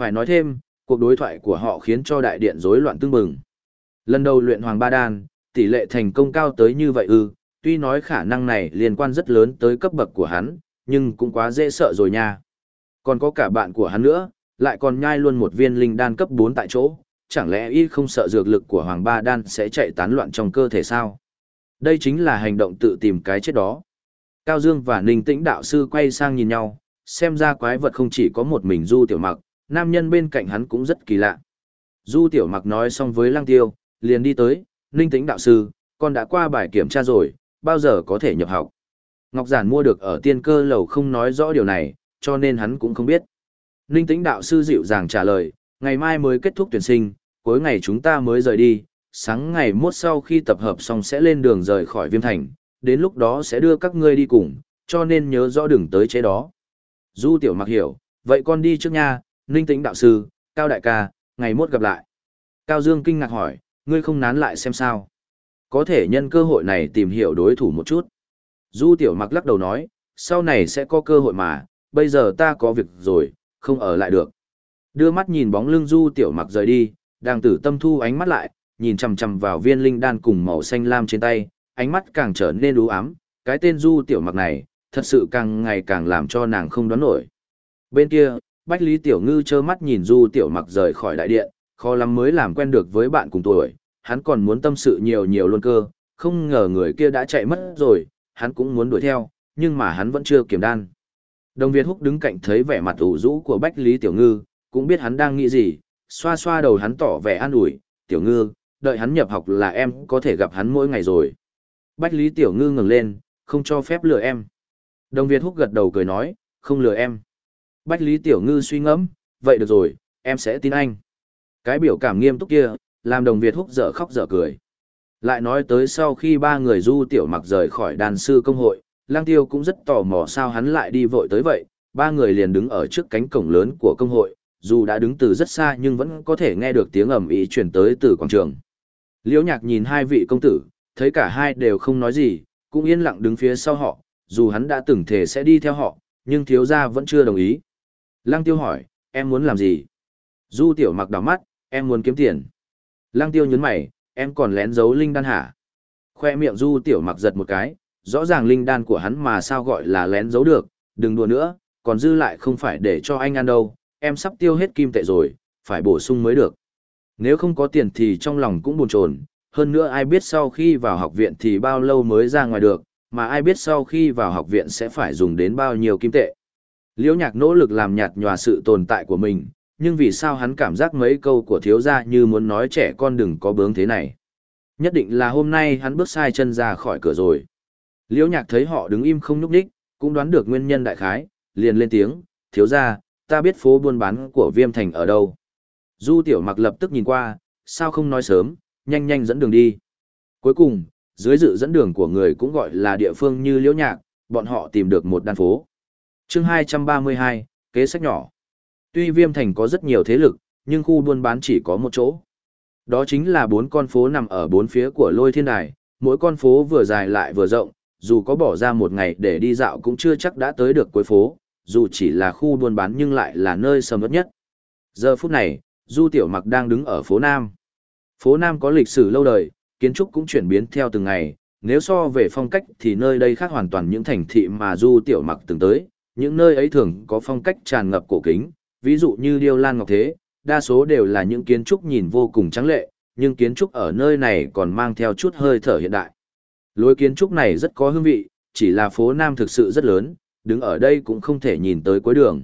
Phải nói thêm, cuộc đối thoại của họ khiến cho đại điện rối loạn tương bừng. Lần đầu luyện Hoàng Ba Đan, tỷ lệ thành công cao tới như vậy ư, tuy nói khả năng này liên quan rất lớn tới cấp bậc của hắn, nhưng cũng quá dễ sợ rồi nha. Còn có cả bạn của hắn nữa, lại còn nhai luôn một viên linh đan cấp 4 tại chỗ, chẳng lẽ y không sợ dược lực của Hoàng Ba Đan sẽ chạy tán loạn trong cơ thể sao? Đây chính là hành động tự tìm cái chết đó. Cao Dương và Ninh Tĩnh đạo sư quay sang nhìn nhau, xem ra quái vật không chỉ có một mình Du Tiểu Mặc, nam nhân bên cạnh hắn cũng rất kỳ lạ. Du Tiểu Mặc nói xong với Lăng Tiêu, liền đi tới, Ninh Tĩnh đạo sư, con đã qua bài kiểm tra rồi, bao giờ có thể nhập học? Ngọc Giản mua được ở tiên cơ lầu không nói rõ điều này, cho nên hắn cũng không biết. Ninh Tĩnh đạo sư dịu dàng trả lời, ngày mai mới kết thúc tuyển sinh, cuối ngày chúng ta mới rời đi, sáng ngày mốt sau khi tập hợp xong sẽ lên đường rời khỏi viêm thành, đến lúc đó sẽ đưa các ngươi đi cùng, cho nên nhớ rõ đừng tới chế đó. Du tiểu mặc hiểu, vậy con đi trước nha, ninh tĩnh đạo sư, cao đại ca, ngày mốt gặp lại. Cao Dương kinh ngạc hỏi, ngươi không nán lại xem sao. Có thể nhân cơ hội này tìm hiểu đối thủ một chút. Du tiểu mặc lắc đầu nói, sau này sẽ có cơ hội mà, bây giờ ta có việc rồi, không ở lại được. Đưa mắt nhìn bóng lưng du tiểu mặc rời đi, đang tử tâm thu ánh mắt lại, nhìn chằm chằm vào viên linh đan cùng màu xanh lam trên tay, ánh mắt càng trở nên u ám, cái tên du tiểu mặc này, thật sự càng ngày càng làm cho nàng không đoán nổi. Bên kia, Bách Lý Tiểu Ngư trơ mắt nhìn du tiểu mặc rời khỏi đại điện, khó lắm mới làm quen được với bạn cùng tuổi, hắn còn muốn tâm sự nhiều nhiều luôn cơ, không ngờ người kia đã chạy mất rồi, hắn cũng muốn đuổi theo, nhưng mà hắn vẫn chưa kiểm đan. Đồng Việt Húc đứng cạnh thấy vẻ mặt ủ rũ của Bách Lý Tiểu Ngư, cũng biết hắn đang nghĩ gì, xoa xoa đầu hắn tỏ vẻ an ủi, Tiểu Ngư, đợi hắn nhập học là em có thể gặp hắn mỗi ngày rồi. Bách Lý Tiểu Ngư ngừng lên, không cho phép lừa em. Đồng Việt Húc gật đầu cười nói, không lừa em. Bách Lý Tiểu Ngư suy ngẫm, vậy được rồi, em sẽ tin anh. Cái biểu cảm nghiêm túc kia, làm đồng Việt Húc dở khóc dở cười. Lại nói tới sau khi ba người du tiểu mặc rời khỏi đàn sư công hội, Lang Tiêu cũng rất tò mò sao hắn lại đi vội tới vậy, ba người liền đứng ở trước cánh cổng lớn của công hội, dù đã đứng từ rất xa nhưng vẫn có thể nghe được tiếng ầm ĩ truyền tới từ quảng trường. Liễu Nhạc nhìn hai vị công tử, thấy cả hai đều không nói gì, cũng yên lặng đứng phía sau họ, dù hắn đã từng thể sẽ đi theo họ, nhưng thiếu gia vẫn chưa đồng ý. Lăng Tiêu hỏi, em muốn làm gì? Du Tiểu mặc đảo mắt, em muốn kiếm tiền. Lăng Tiêu nhấn mày, em còn lén giấu linh đan hả? Khoe miệng Du Tiểu mặc giật một cái, rõ ràng linh đan của hắn mà sao gọi là lén giấu được, đừng đùa nữa, còn dư lại không phải để cho anh ăn đâu, em sắp tiêu hết kim tệ rồi, phải bổ sung mới được. Nếu không có tiền thì trong lòng cũng buồn chồn, hơn nữa ai biết sau khi vào học viện thì bao lâu mới ra ngoài được, mà ai biết sau khi vào học viện sẽ phải dùng đến bao nhiêu kim tệ. Liễu nhạc nỗ lực làm nhạt nhòa sự tồn tại của mình, nhưng vì sao hắn cảm giác mấy câu của thiếu gia như muốn nói trẻ con đừng có bướng thế này. Nhất định là hôm nay hắn bước sai chân ra khỏi cửa rồi. Liễu nhạc thấy họ đứng im không nhúc đích, cũng đoán được nguyên nhân đại khái, liền lên tiếng, thiếu gia, ta biết phố buôn bán của viêm thành ở đâu. Du tiểu mặc lập tức nhìn qua, sao không nói sớm, nhanh nhanh dẫn đường đi. Cuối cùng, dưới dự dẫn đường của người cũng gọi là địa phương như liễu nhạc, bọn họ tìm được một đan phố chương 232, kế sách nhỏ. Tuy viêm thành có rất nhiều thế lực, nhưng khu buôn bán chỉ có một chỗ. Đó chính là bốn con phố nằm ở bốn phía của lôi thiên đài, mỗi con phố vừa dài lại vừa rộng, dù có bỏ ra một ngày để đi dạo cũng chưa chắc đã tới được cuối phố, dù chỉ là khu buôn bán nhưng lại là nơi sầm ớt nhất. Giờ phút này, Du Tiểu Mặc đang đứng ở phố Nam. Phố Nam có lịch sử lâu đời, kiến trúc cũng chuyển biến theo từng ngày, nếu so về phong cách thì nơi đây khác hoàn toàn những thành thị mà Du Tiểu Mặc từng tới, những nơi ấy thường có phong cách tràn ngập cổ kính, ví dụ như Điêu Lan Ngọc Thế, đa số đều là những kiến trúc nhìn vô cùng trắng lệ, nhưng kiến trúc ở nơi này còn mang theo chút hơi thở hiện đại. Lối kiến trúc này rất có hương vị, chỉ là phố Nam thực sự rất lớn, đứng ở đây cũng không thể nhìn tới cuối đường.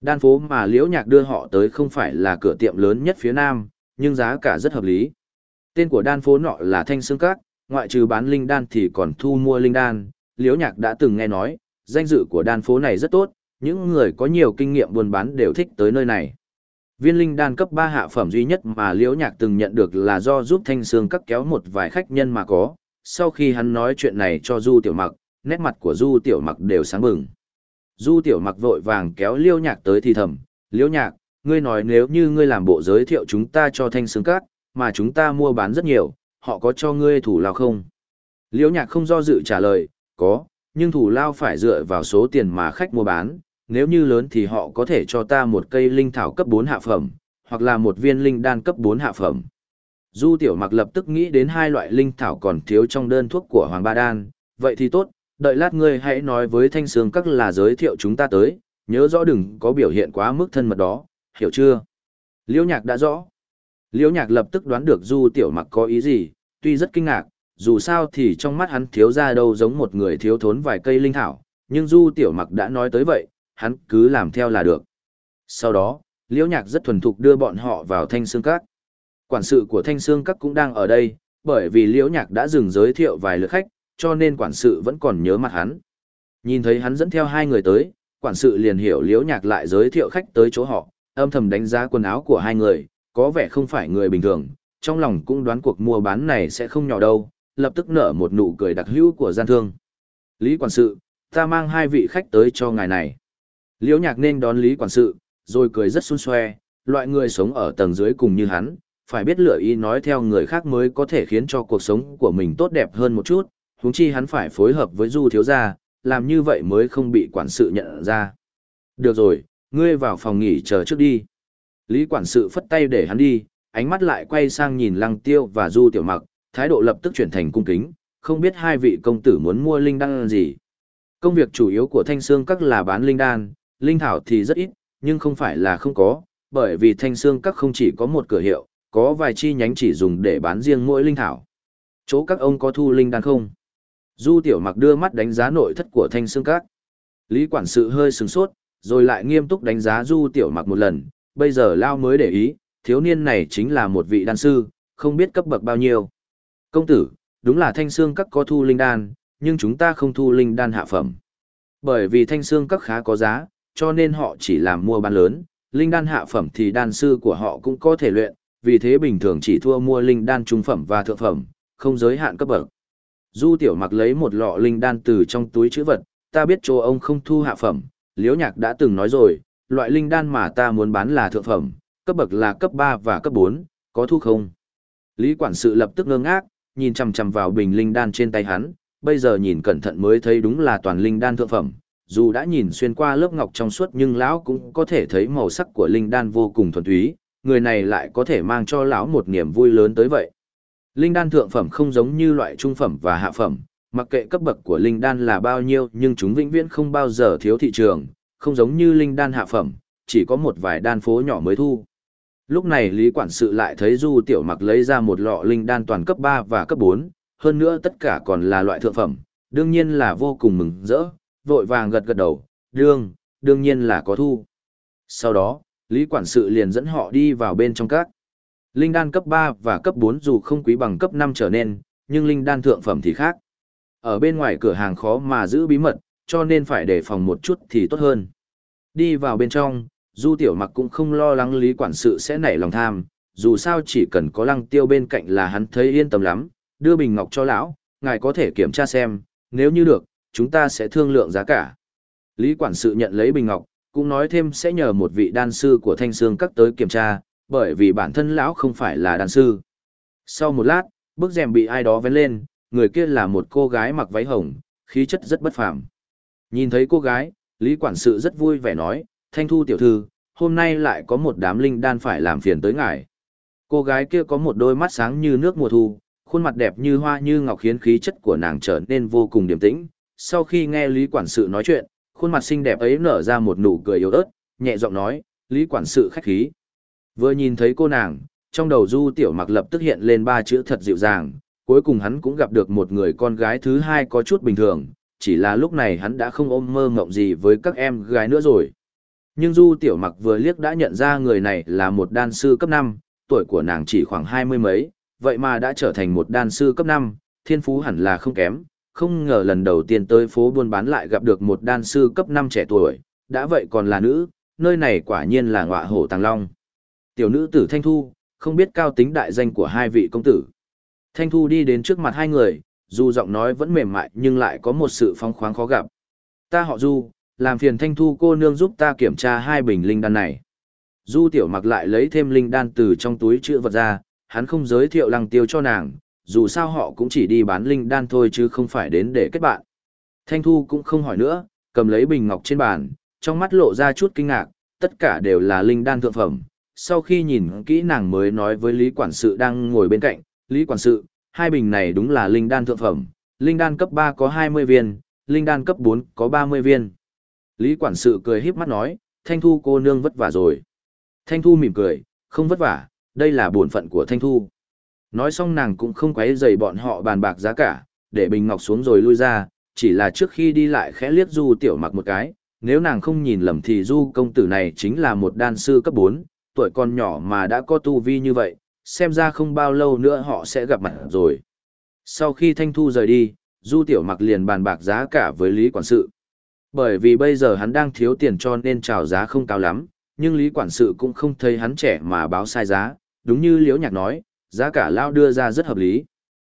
Đan phố mà Liễu Nhạc đưa họ tới không phải là cửa tiệm lớn nhất phía Nam, nhưng giá cả rất hợp lý. Tên của đan phố nọ là Thanh Sương Các, ngoại trừ bán linh đan thì còn thu mua linh đan. Liễu Nhạc đã từng nghe nói, danh dự của đan phố này rất tốt, những người có nhiều kinh nghiệm buôn bán đều thích tới nơi này. Viên linh đan cấp 3 hạ phẩm duy nhất mà Liễu Nhạc từng nhận được là do giúp Thanh Sương Các kéo một vài khách nhân mà có. Sau khi hắn nói chuyện này cho Du Tiểu Mặc, nét mặt của Du Tiểu Mặc đều sáng bừng. Du Tiểu Mặc vội vàng kéo Liễu Nhạc tới thì thầm, Liễu Nhạc, ngươi nói nếu như ngươi làm bộ giới thiệu chúng ta cho Thanh Sương Các, mà chúng ta mua bán rất nhiều, họ có cho ngươi thủ lao không? Liễu Nhạc không do dự trả lời, có, nhưng thủ lao phải dựa vào số tiền mà khách mua bán, nếu như lớn thì họ có thể cho ta một cây linh thảo cấp 4 hạ phẩm, hoặc là một viên linh đan cấp 4 hạ phẩm. Du tiểu mặc lập tức nghĩ đến hai loại linh thảo còn thiếu trong đơn thuốc của Hoàng Ba Đan, vậy thì tốt, đợi lát ngươi hãy nói với thanh sương các là giới thiệu chúng ta tới, nhớ rõ đừng có biểu hiện quá mức thân mật đó, hiểu chưa? Liễu nhạc đã rõ. Liễu nhạc lập tức đoán được du tiểu mặc có ý gì, tuy rất kinh ngạc, dù sao thì trong mắt hắn thiếu ra đâu giống một người thiếu thốn vài cây linh thảo, nhưng du tiểu mặc đã nói tới vậy, hắn cứ làm theo là được. Sau đó, liễu nhạc rất thuần thục đưa bọn họ vào thanh xương các. Quản sự của thanh xương các cũng đang ở đây, bởi vì liễu nhạc đã dừng giới thiệu vài lượt khách, cho nên quản sự vẫn còn nhớ mặt hắn. Nhìn thấy hắn dẫn theo hai người tới, quản sự liền hiểu liễu nhạc lại giới thiệu khách tới chỗ họ, âm thầm đánh giá quần áo của hai người, có vẻ không phải người bình thường, trong lòng cũng đoán cuộc mua bán này sẽ không nhỏ đâu, lập tức nở một nụ cười đặc hữu của gian thương. Lý quản sự, ta mang hai vị khách tới cho ngài này. Liễu nhạc nên đón Lý quản sự, rồi cười rất xun xoe, loại người sống ở tầng dưới cùng như hắn, phải biết lựa ý nói theo người khác mới có thể khiến cho cuộc sống của mình tốt đẹp hơn một chút, huống chi hắn phải phối hợp với Du thiếu gia, làm như vậy mới không bị quản sự nhận ra. Được rồi, ngươi vào phòng nghỉ chờ trước đi. Lý quản sự phất tay để hắn đi, ánh mắt lại quay sang nhìn Lăng Tiêu và Du Tiểu Mặc, thái độ lập tức chuyển thành cung kính, không biết hai vị công tử muốn mua linh đan gì. Công việc chủ yếu của Thanh Sương Các là bán linh đan, linh thảo thì rất ít, nhưng không phải là không có, bởi vì Thanh Sương Các không chỉ có một cửa hiệu, có vài chi nhánh chỉ dùng để bán riêng mỗi linh thảo. Chỗ các ông có thu linh đan không? Du Tiểu Mặc đưa mắt đánh giá nội thất của Thanh Sương Các. Lý quản sự hơi sừng sốt, rồi lại nghiêm túc đánh giá Du Tiểu Mặc một lần, bây giờ Lao mới để ý, thiếu niên này chính là một vị đan sư, không biết cấp bậc bao nhiêu. Công tử, đúng là Thanh xương Các có thu linh đan, nhưng chúng ta không thu linh đan hạ phẩm. Bởi vì Thanh xương Các khá có giá, cho nên họ chỉ làm mua bán lớn, linh đan hạ phẩm thì đan sư của họ cũng có thể luyện, vì thế bình thường chỉ thua mua linh đan trung phẩm và thượng phẩm, không giới hạn cấp bậc. Du tiểu mặc lấy một lọ linh đan từ trong túi chữ vật, ta biết chỗ ông không thu hạ phẩm, liễu nhạc đã từng nói rồi, loại linh đan mà ta muốn bán là thượng phẩm, cấp bậc là cấp 3 và cấp 4, có thu không? Lý quản sự lập tức ngơ ngác, nhìn chằm chằm vào bình linh đan trên tay hắn, bây giờ nhìn cẩn thận mới thấy đúng là toàn linh đan thượng phẩm, dù đã nhìn xuyên qua lớp ngọc trong suốt nhưng lão cũng có thể thấy màu sắc của linh đan vô cùng thuần túy, người này lại có thể mang cho lão một niềm vui lớn tới vậy. Linh đan thượng phẩm không giống như loại trung phẩm và hạ phẩm, mặc kệ cấp bậc của linh đan là bao nhiêu nhưng chúng vĩnh viễn không bao giờ thiếu thị trường, không giống như linh đan hạ phẩm, chỉ có một vài đan phố nhỏ mới thu. Lúc này Lý Quản sự lại thấy Du Tiểu Mặc lấy ra một lọ linh đan toàn cấp 3 và cấp 4, hơn nữa tất cả còn là loại thượng phẩm, đương nhiên là vô cùng mừng rỡ, vội vàng gật gật đầu, đương, đương nhiên là có thu. Sau đó, Lý Quản sự liền dẫn họ đi vào bên trong các. Linh đan cấp 3 và cấp 4 dù không quý bằng cấp 5 trở nên, nhưng linh đan thượng phẩm thì khác. Ở bên ngoài cửa hàng khó mà giữ bí mật, cho nên phải đề phòng một chút thì tốt hơn. Đi vào bên trong, Du Tiểu Mặc cũng không lo lắng Lý Quản sự sẽ nảy lòng tham, dù sao chỉ cần có lăng tiêu bên cạnh là hắn thấy yên tâm lắm, đưa bình ngọc cho lão, ngài có thể kiểm tra xem, nếu như được, chúng ta sẽ thương lượng giá cả. Lý Quản sự nhận lấy bình ngọc, cũng nói thêm sẽ nhờ một vị đan sư của thanh Sương các tới kiểm tra, bởi vì bản thân lão không phải là đan sư. Sau một lát, bức rèm bị ai đó vén lên, người kia là một cô gái mặc váy hồng, khí chất rất bất phàm. Nhìn thấy cô gái, Lý Quản sự rất vui vẻ nói, Thanh Thu tiểu thư, hôm nay lại có một đám linh đan phải làm phiền tới ngài. Cô gái kia có một đôi mắt sáng như nước mùa thu, khuôn mặt đẹp như hoa như ngọc khiến khí chất của nàng trở nên vô cùng điềm tĩnh. Sau khi nghe Lý Quản sự nói chuyện, khuôn mặt xinh đẹp ấy nở ra một nụ cười yếu ớt, nhẹ giọng nói, Lý Quản sự khách khí. Vừa nhìn thấy cô nàng, trong đầu Du Tiểu Mặc lập tức hiện lên ba chữ thật dịu dàng, cuối cùng hắn cũng gặp được một người con gái thứ hai có chút bình thường, chỉ là lúc này hắn đã không ôm mơ ngộng gì với các em gái nữa rồi. Nhưng Du Tiểu Mặc vừa liếc đã nhận ra người này là một đan sư cấp 5, tuổi của nàng chỉ khoảng hai mươi mấy, vậy mà đã trở thành một đan sư cấp 5, thiên phú hẳn là không kém, không ngờ lần đầu tiên tới phố buôn bán lại gặp được một đan sư cấp 5 trẻ tuổi, đã vậy còn là nữ, nơi này quả nhiên là ngọa hổ tàng long. Tiểu nữ tử Thanh Thu, không biết cao tính đại danh của hai vị công tử. Thanh Thu đi đến trước mặt hai người, dù giọng nói vẫn mềm mại nhưng lại có một sự phong khoáng khó gặp. Ta họ Du, làm phiền Thanh Thu cô nương giúp ta kiểm tra hai bình linh đan này. Du tiểu mặc lại lấy thêm linh đan từ trong túi chữ vật ra, hắn không giới thiệu lăng tiêu cho nàng, dù sao họ cũng chỉ đi bán linh đan thôi chứ không phải đến để kết bạn. Thanh Thu cũng không hỏi nữa, cầm lấy bình ngọc trên bàn, trong mắt lộ ra chút kinh ngạc, tất cả đều là linh đan thượng phẩm. Sau khi nhìn kỹ nàng mới nói với Lý Quản sự đang ngồi bên cạnh, Lý Quản sự, hai bình này đúng là linh đan thượng phẩm, linh đan cấp 3 có 20 viên, linh đan cấp 4 có 30 viên. Lý Quản sự cười híp mắt nói, Thanh Thu cô nương vất vả rồi. Thanh Thu mỉm cười, không vất vả, đây là bổn phận của Thanh Thu. Nói xong nàng cũng không quấy rầy bọn họ bàn bạc giá cả, để bình ngọc xuống rồi lui ra, chỉ là trước khi đi lại khẽ liếc Du Tiểu Mặc một cái, nếu nàng không nhìn lầm thì Du công tử này chính là một đan sư cấp 4, tuổi còn nhỏ mà đã có tu vi như vậy, xem ra không bao lâu nữa họ sẽ gặp mặt rồi. Sau khi Thanh Thu rời đi, Du Tiểu Mặc liền bàn bạc giá cả với Lý Quản sự. Bởi vì bây giờ hắn đang thiếu tiền cho nên chào giá không cao lắm, nhưng Lý Quản sự cũng không thấy hắn trẻ mà báo sai giá, đúng như Liễu Nhạc nói, giá cả lao đưa ra rất hợp lý.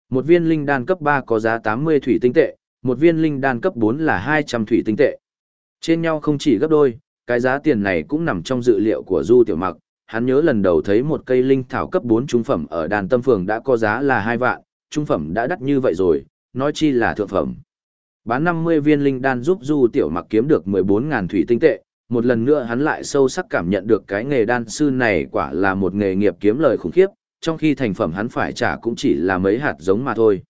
Một viên linh đan cấp 3 có giá 80 thủy tinh tệ, một viên linh đan cấp 4 là 200 thủy tinh tệ. Trên nhau không chỉ gấp đôi, cái giá tiền này cũng nằm trong dự liệu của Du Tiểu Mặc, hắn nhớ lần đầu thấy một cây linh thảo cấp 4 trung phẩm ở đàn tâm phường đã có giá là 2 vạn, trung phẩm đã đắt như vậy rồi, nói chi là thượng phẩm. Bán 50 viên linh đan giúp Du Tiểu Mặc kiếm được 14.000 thủy tinh tệ, một lần nữa hắn lại sâu sắc cảm nhận được cái nghề đan sư này quả là một nghề nghiệp kiếm lời khủng khiếp, trong khi thành phẩm hắn phải trả cũng chỉ là mấy hạt giống mà thôi.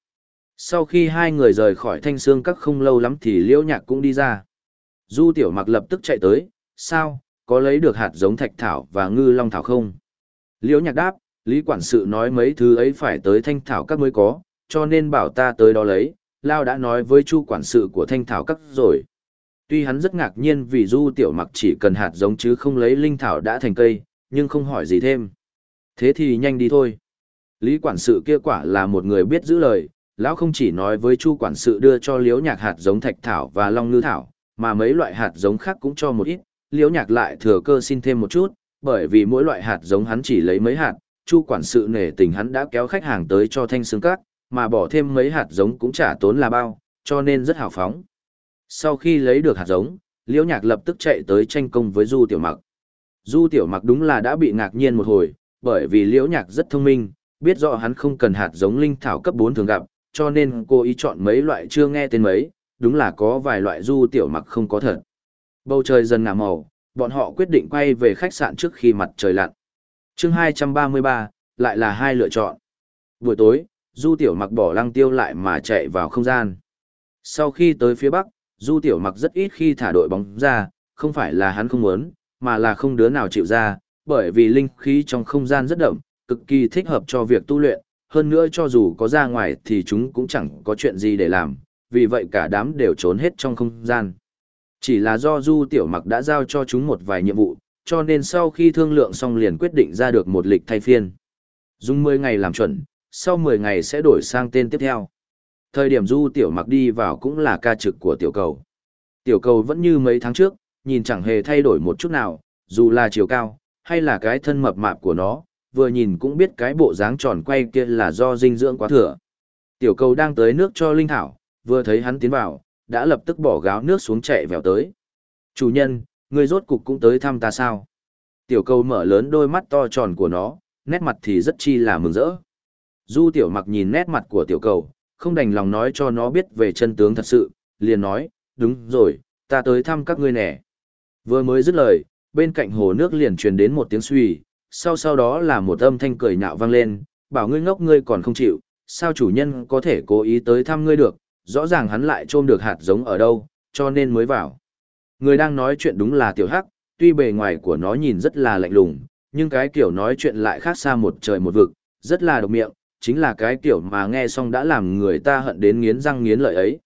Sau khi hai người rời khỏi thanh xương các không lâu lắm thì liễu nhạc cũng đi ra. Du tiểu mặc lập tức chạy tới, sao, có lấy được hạt giống thạch thảo và ngư long thảo không? Liễu nhạc đáp, lý quản sự nói mấy thứ ấy phải tới thanh thảo các mới có, cho nên bảo ta tới đó lấy, Lao đã nói với chu quản sự của thanh thảo các rồi. Tuy hắn rất ngạc nhiên vì du tiểu mặc chỉ cần hạt giống chứ không lấy linh thảo đã thành cây, nhưng không hỏi gì thêm. Thế thì nhanh đi thôi. Lý quản sự kia quả là một người biết giữ lời, lão không chỉ nói với chu quản sự đưa cho liễu nhạc hạt giống thạch thảo và long ngư thảo, mà mấy loại hạt giống khác cũng cho một ít, liễu nhạc lại thừa cơ xin thêm một chút, bởi vì mỗi loại hạt giống hắn chỉ lấy mấy hạt, chu quản sự nể tình hắn đã kéo khách hàng tới cho thanh xương cát, mà bỏ thêm mấy hạt giống cũng chả tốn là bao, cho nên rất hào phóng. Sau khi lấy được hạt giống, liễu nhạc lập tức chạy tới tranh công với du tiểu mặc. Du tiểu mặc đúng là đã bị ngạc nhiên một hồi, bởi vì liễu nhạc rất thông minh, biết rõ hắn không cần hạt giống linh thảo cấp 4 thường gặp, cho nên cô ý chọn mấy loại chưa nghe tên mấy, đúng là có vài loại du tiểu mặc không có thật. Bầu trời dần ngả màu, bọn họ quyết định quay về khách sạn trước khi mặt trời lặn. chương 233, lại là hai lựa chọn. Buổi tối, du tiểu mặc bỏ lăng tiêu lại mà chạy vào không gian. Sau khi tới phía bắc, du tiểu mặc rất ít khi thả đội bóng ra, không phải là hắn không muốn, mà là không đứa nào chịu ra, bởi vì linh khí trong không gian rất đậm, cực kỳ thích hợp cho việc tu luyện, hơn nữa cho dù có ra ngoài thì chúng cũng chẳng có chuyện gì để làm, vì vậy cả đám đều trốn hết trong không gian. Chỉ là do Du Tiểu Mặc đã giao cho chúng một vài nhiệm vụ, cho nên sau khi thương lượng xong liền quyết định ra được một lịch thay phiên. Dùng 10 ngày làm chuẩn, sau 10 ngày sẽ đổi sang tên tiếp theo. Thời điểm Du Tiểu Mặc đi vào cũng là ca trực của Tiểu Cầu. Tiểu Cầu vẫn như mấy tháng trước, nhìn chẳng hề thay đổi một chút nào, dù là chiều cao, hay là cái thân mập mạp của nó, vừa nhìn cũng biết cái bộ dáng tròn quay kia là do dinh dưỡng quá thừa. Tiểu cầu đang tới nước cho Linh Thảo, vừa thấy hắn tiến vào, đã lập tức bỏ gáo nước xuống chạy vèo tới. Chủ nhân, người rốt cục cũng tới thăm ta sao? Tiểu cầu mở lớn đôi mắt to tròn của nó, nét mặt thì rất chi là mừng rỡ. Du tiểu mặc nhìn nét mặt của tiểu cầu, không đành lòng nói cho nó biết về chân tướng thật sự, liền nói, đúng rồi, ta tới thăm các ngươi nè. Vừa mới dứt lời, bên cạnh hồ nước liền truyền đến một tiếng suy, sau sau đó là một âm thanh cười nhạo vang lên, bảo ngươi ngốc ngươi còn không chịu, sao chủ nhân có thể cố ý tới thăm ngươi được, rõ ràng hắn lại trôm được hạt giống ở đâu, cho nên mới vào. Người đang nói chuyện đúng là tiểu hắc, tuy bề ngoài của nó nhìn rất là lạnh lùng, nhưng cái kiểu nói chuyện lại khác xa một trời một vực, rất là độc miệng, chính là cái kiểu mà nghe xong đã làm người ta hận đến nghiến răng nghiến lợi ấy.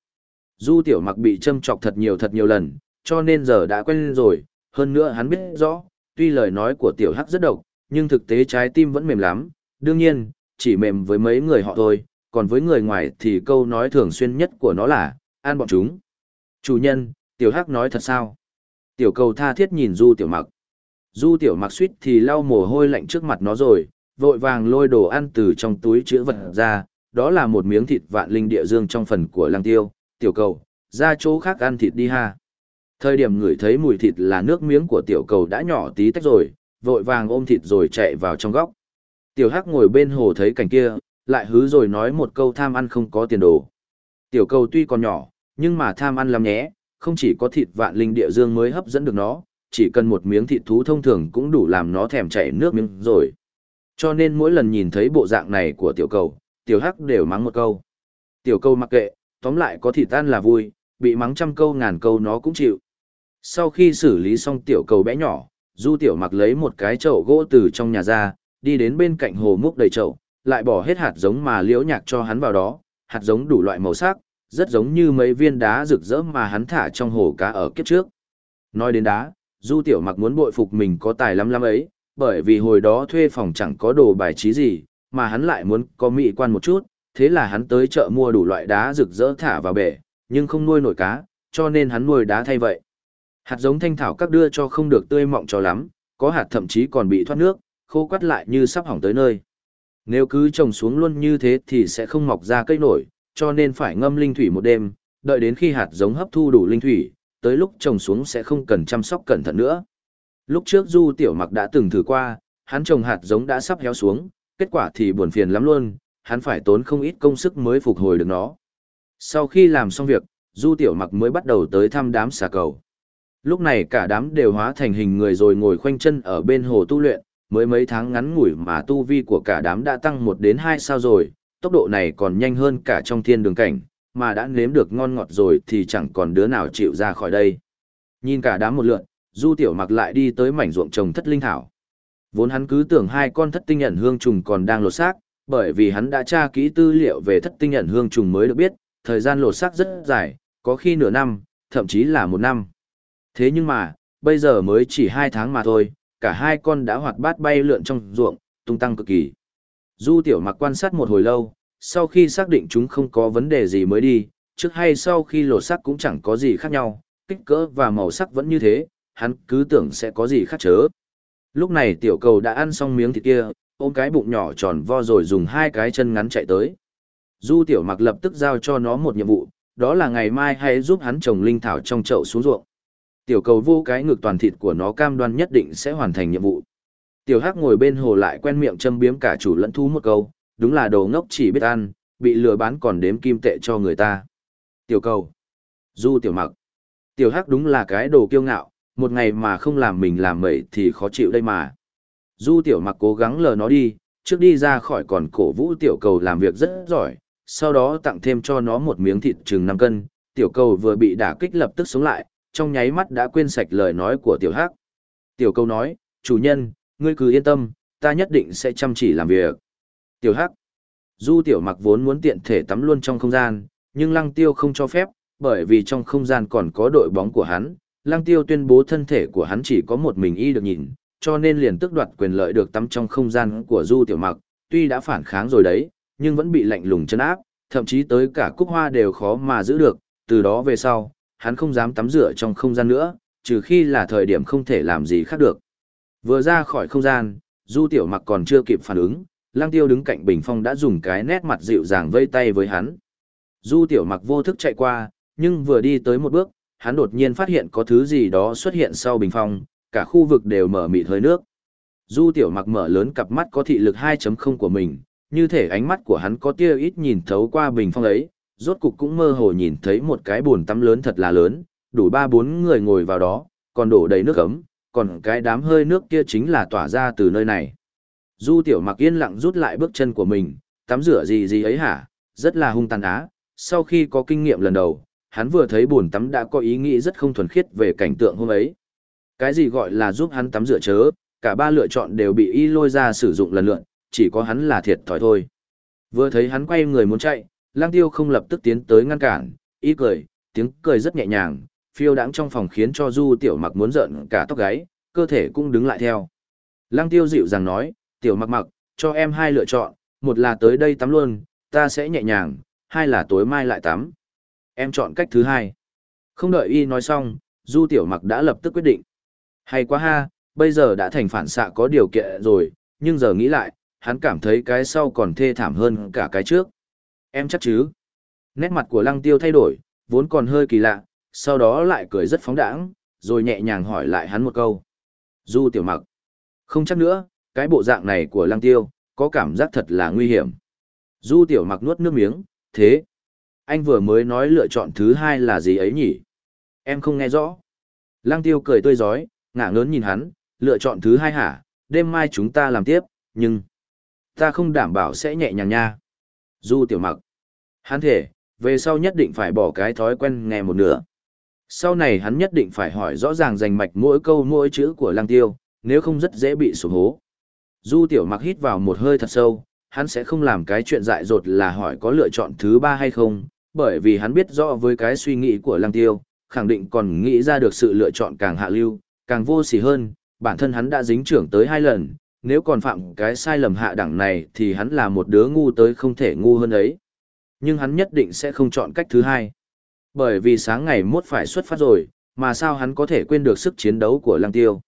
Du tiểu mặc bị châm chọc thật nhiều thật nhiều lần, cho nên giờ đã quen rồi, hơn nữa hắn biết rõ, tuy lời nói của tiểu hắc rất độc, nhưng thực tế trái tim vẫn mềm lắm, đương nhiên, chỉ mềm với mấy người họ thôi, còn với người ngoài thì câu nói thường xuyên nhất của nó là, an bọn chúng. Chủ nhân, tiểu hắc nói thật sao? Tiểu cầu tha thiết nhìn du tiểu mặc. Du tiểu mặc suýt thì lau mồ hôi lạnh trước mặt nó rồi, vội vàng lôi đồ ăn từ trong túi chữ vật ra, đó là một miếng thịt vạn linh địa dương trong phần của lăng tiêu, tiểu cầu, ra chỗ khác ăn thịt đi ha. Thời điểm ngửi thấy mùi thịt là nước miếng của tiểu cầu đã nhỏ tí tách rồi, vội vàng ôm thịt rồi chạy vào trong góc. Tiểu hắc ngồi bên hồ thấy cảnh kia, lại hứ rồi nói một câu tham ăn không có tiền đồ. Tiểu cầu tuy còn nhỏ, nhưng mà tham ăn lắm nhé, không chỉ có thịt vạn linh địa dương mới hấp dẫn được nó, chỉ cần một miếng thịt thú thông thường cũng đủ làm nó thèm chảy nước miếng rồi. Cho nên mỗi lần nhìn thấy bộ dạng này của tiểu cầu, tiểu hắc đều mắng một câu. Tiểu cầu mặc kệ, tóm lại có thịt tan là vui, bị mắng trăm câu ngàn câu nó cũng chịu. Sau khi xử lý xong tiểu cầu bé nhỏ, du tiểu mặc lấy một cái chậu gỗ từ trong nhà ra, đi đến bên cạnh hồ múc đầy chậu, lại bỏ hết hạt giống mà liễu nhạc cho hắn vào đó, hạt giống đủ loại màu sắc, rất giống như mấy viên đá rực rỡ mà hắn thả trong hồ cá ở kiếp trước. Nói đến đá, Du Tiểu Mặc muốn bội phục mình có tài lắm lắm ấy, bởi vì hồi đó thuê phòng chẳng có đồ bài trí gì, mà hắn lại muốn có mỹ quan một chút, thế là hắn tới chợ mua đủ loại đá rực rỡ thả vào bể, nhưng không nuôi nổi cá, cho nên hắn nuôi đá thay vậy. Hạt giống thanh thảo các đưa cho không được tươi mọng cho lắm, có hạt thậm chí còn bị thoát nước, khô quắt lại như sắp hỏng tới nơi. Nếu cứ trồng xuống luôn như thế thì sẽ không mọc ra cây nổi, cho nên phải ngâm linh thủy một đêm, đợi đến khi hạt giống hấp thu đủ linh thủy, tới lúc trồng xuống sẽ không cần chăm sóc cẩn thận nữa. Lúc trước Du Tiểu Mặc đã từng thử qua, hắn trồng hạt giống đã sắp héo xuống, kết quả thì buồn phiền lắm luôn, hắn phải tốn không ít công sức mới phục hồi được nó. Sau khi làm xong việc, Du Tiểu Mặc mới bắt đầu tới thăm đám xà cầu. Lúc này cả đám đều hóa thành hình người rồi ngồi khoanh chân ở bên hồ tu luyện, mới mấy tháng ngắn ngủi mà tu vi của cả đám đã tăng một đến hai sao rồi, tốc độ này còn nhanh hơn cả trong thiên đường cảnh, mà đã nếm được ngon ngọt rồi thì chẳng còn đứa nào chịu ra khỏi đây. Nhìn cả đám một lượn, Du Tiểu Mặc lại đi tới mảnh ruộng trồng thất linh thảo. Vốn hắn cứ tưởng hai con thất tinh nhận hương trùng còn đang lột xác, bởi vì hắn đã tra kỹ tư liệu về thất tinh nhận hương trùng mới được biết, thời gian lột xác rất dài, có khi nửa năm, thậm chí là một năm. Thế nhưng mà, bây giờ mới chỉ hai tháng mà thôi, cả hai con đã hoạt bát bay lượn trong ruộng, tung tăng cực kỳ. Du tiểu mặc quan sát một hồi lâu, sau khi xác định chúng không có vấn đề gì mới đi, trước hay sau khi lột sắc cũng chẳng có gì khác nhau, kích cỡ và màu sắc vẫn như thế, hắn cứ tưởng sẽ có gì khác chớ. Lúc này tiểu cầu đã ăn xong miếng thịt kia, ôm cái bụng nhỏ tròn vo rồi dùng hai cái chân ngắn chạy tới. Du tiểu mặc lập tức giao cho nó một nhiệm vụ, đó là ngày mai hãy giúp hắn trồng linh thảo trong chậu xuống ruộng. Tiểu cầu vô cái ngực toàn thịt của nó cam đoan nhất định sẽ hoàn thành nhiệm vụ. Tiểu Hắc ngồi bên hồ lại quen miệng châm biếm cả chủ lẫn thú một câu, đúng là đồ ngốc chỉ biết ăn, bị lừa bán còn đếm kim tệ cho người ta. Tiểu cầu. Du tiểu mặc. Tiểu Hắc đúng là cái đồ kiêu ngạo, một ngày mà không làm mình làm mẩy thì khó chịu đây mà. Du tiểu mặc cố gắng lờ nó đi, trước đi ra khỏi còn cổ vũ tiểu cầu làm việc rất giỏi, sau đó tặng thêm cho nó một miếng thịt chừng 5 cân, tiểu cầu vừa bị đả kích lập tức sống lại, trong nháy mắt đã quên sạch lời nói của tiểu hắc. Tiểu cầu nói, chủ nhân, ngươi cứ yên tâm, ta nhất định sẽ chăm chỉ làm việc. Tiểu hắc. Du tiểu mặc vốn muốn tiện thể tắm luôn trong không gian, nhưng lăng tiêu không cho phép, bởi vì trong không gian còn có đội bóng của hắn. Lăng tiêu tuyên bố thân thể của hắn chỉ có một mình y được nhìn, cho nên liền tức đoạt quyền lợi được tắm trong không gian của du tiểu mặc, tuy đã phản kháng rồi đấy, nhưng vẫn bị lạnh lùng chân áp, thậm chí tới cả cúc hoa đều khó mà giữ được, từ đó về sau, hắn không dám tắm rửa trong không gian nữa, trừ khi là thời điểm không thể làm gì khác được. Vừa ra khỏi không gian, Du Tiểu Mặc còn chưa kịp phản ứng, Lăng Tiêu đứng cạnh Bình Phong đã dùng cái nét mặt dịu dàng vây tay với hắn. Du Tiểu Mặc vô thức chạy qua, nhưng vừa đi tới một bước, hắn đột nhiên phát hiện có thứ gì đó xuất hiện sau Bình Phong, cả khu vực đều mở mịt hơi nước. Du Tiểu Mặc mở lớn cặp mắt có thị lực 2.0 của mình, như thể ánh mắt của hắn có tia ít nhìn thấu qua Bình Phong ấy, rốt cục cũng mơ hồ nhìn thấy một cái bồn tắm lớn thật là lớn, đủ ba bốn người ngồi vào đó, còn đổ đầy nước ấm, còn cái đám hơi nước kia chính là tỏa ra từ nơi này. Du tiểu mặc yên lặng rút lại bước chân của mình, tắm rửa gì gì ấy hả, rất là hung tàn á, sau khi có kinh nghiệm lần đầu, hắn vừa thấy bồn tắm đã có ý nghĩ rất không thuần khiết về cảnh tượng hôm ấy. Cái gì gọi là giúp hắn tắm rửa chớ, cả ba lựa chọn đều bị y lôi ra sử dụng lần lượn, chỉ có hắn là thiệt thòi thôi. Vừa thấy hắn quay người muốn chạy, lang tiêu không lập tức tiến tới ngăn cản, y cười, tiếng cười rất nhẹ nhàng, phiêu đãng trong phòng khiến cho du tiểu mặc muốn giận cả tóc gáy, cơ thể cũng đứng lại theo. Lang tiêu dịu dàng nói, tiểu mặc mặc, cho em hai lựa chọn, một là tới đây tắm luôn, ta sẽ nhẹ nhàng, hai là tối mai lại tắm. Em chọn cách thứ hai. Không đợi y nói xong, du tiểu mặc đã lập tức quyết định. Hay quá ha, bây giờ đã thành phản xạ có điều kiện rồi, nhưng giờ nghĩ lại, hắn cảm thấy cái sau còn thê thảm hơn cả cái trước. Em chắc chứ? Nét mặt của lăng tiêu thay đổi, vốn còn hơi kỳ lạ, sau đó lại cười rất phóng đãng, rồi nhẹ nhàng hỏi lại hắn một câu. Du tiểu mặc. Không chắc nữa, cái bộ dạng này của lăng tiêu, có cảm giác thật là nguy hiểm. Du tiểu mặc nuốt nước miếng, thế. Anh vừa mới nói lựa chọn thứ hai là gì ấy nhỉ? Em không nghe rõ. Lăng tiêu cười tươi giói, ngả ngớn nhìn hắn, lựa chọn thứ hai hả, đêm mai chúng ta làm tiếp, nhưng... Ta không đảm bảo sẽ nhẹ nhàng nha. Du tiểu mặc. Hắn thể, về sau nhất định phải bỏ cái thói quen nghe một nửa. Sau này hắn nhất định phải hỏi rõ ràng rành mạch mỗi câu mỗi chữ của lăng tiêu, nếu không rất dễ bị sụp hố. Du tiểu mặc hít vào một hơi thật sâu, hắn sẽ không làm cái chuyện dại dột là hỏi có lựa chọn thứ ba hay không, bởi vì hắn biết rõ với cái suy nghĩ của lăng tiêu, khẳng định còn nghĩ ra được sự lựa chọn càng hạ lưu, càng vô sỉ hơn, bản thân hắn đã dính trưởng tới hai lần, nếu còn phạm cái sai lầm hạ đẳng này thì hắn là một đứa ngu tới không thể ngu hơn ấy. Nhưng hắn nhất định sẽ không chọn cách thứ hai. Bởi vì sáng ngày mốt phải xuất phát rồi, mà sao hắn có thể quên được sức chiến đấu của lăng tiêu.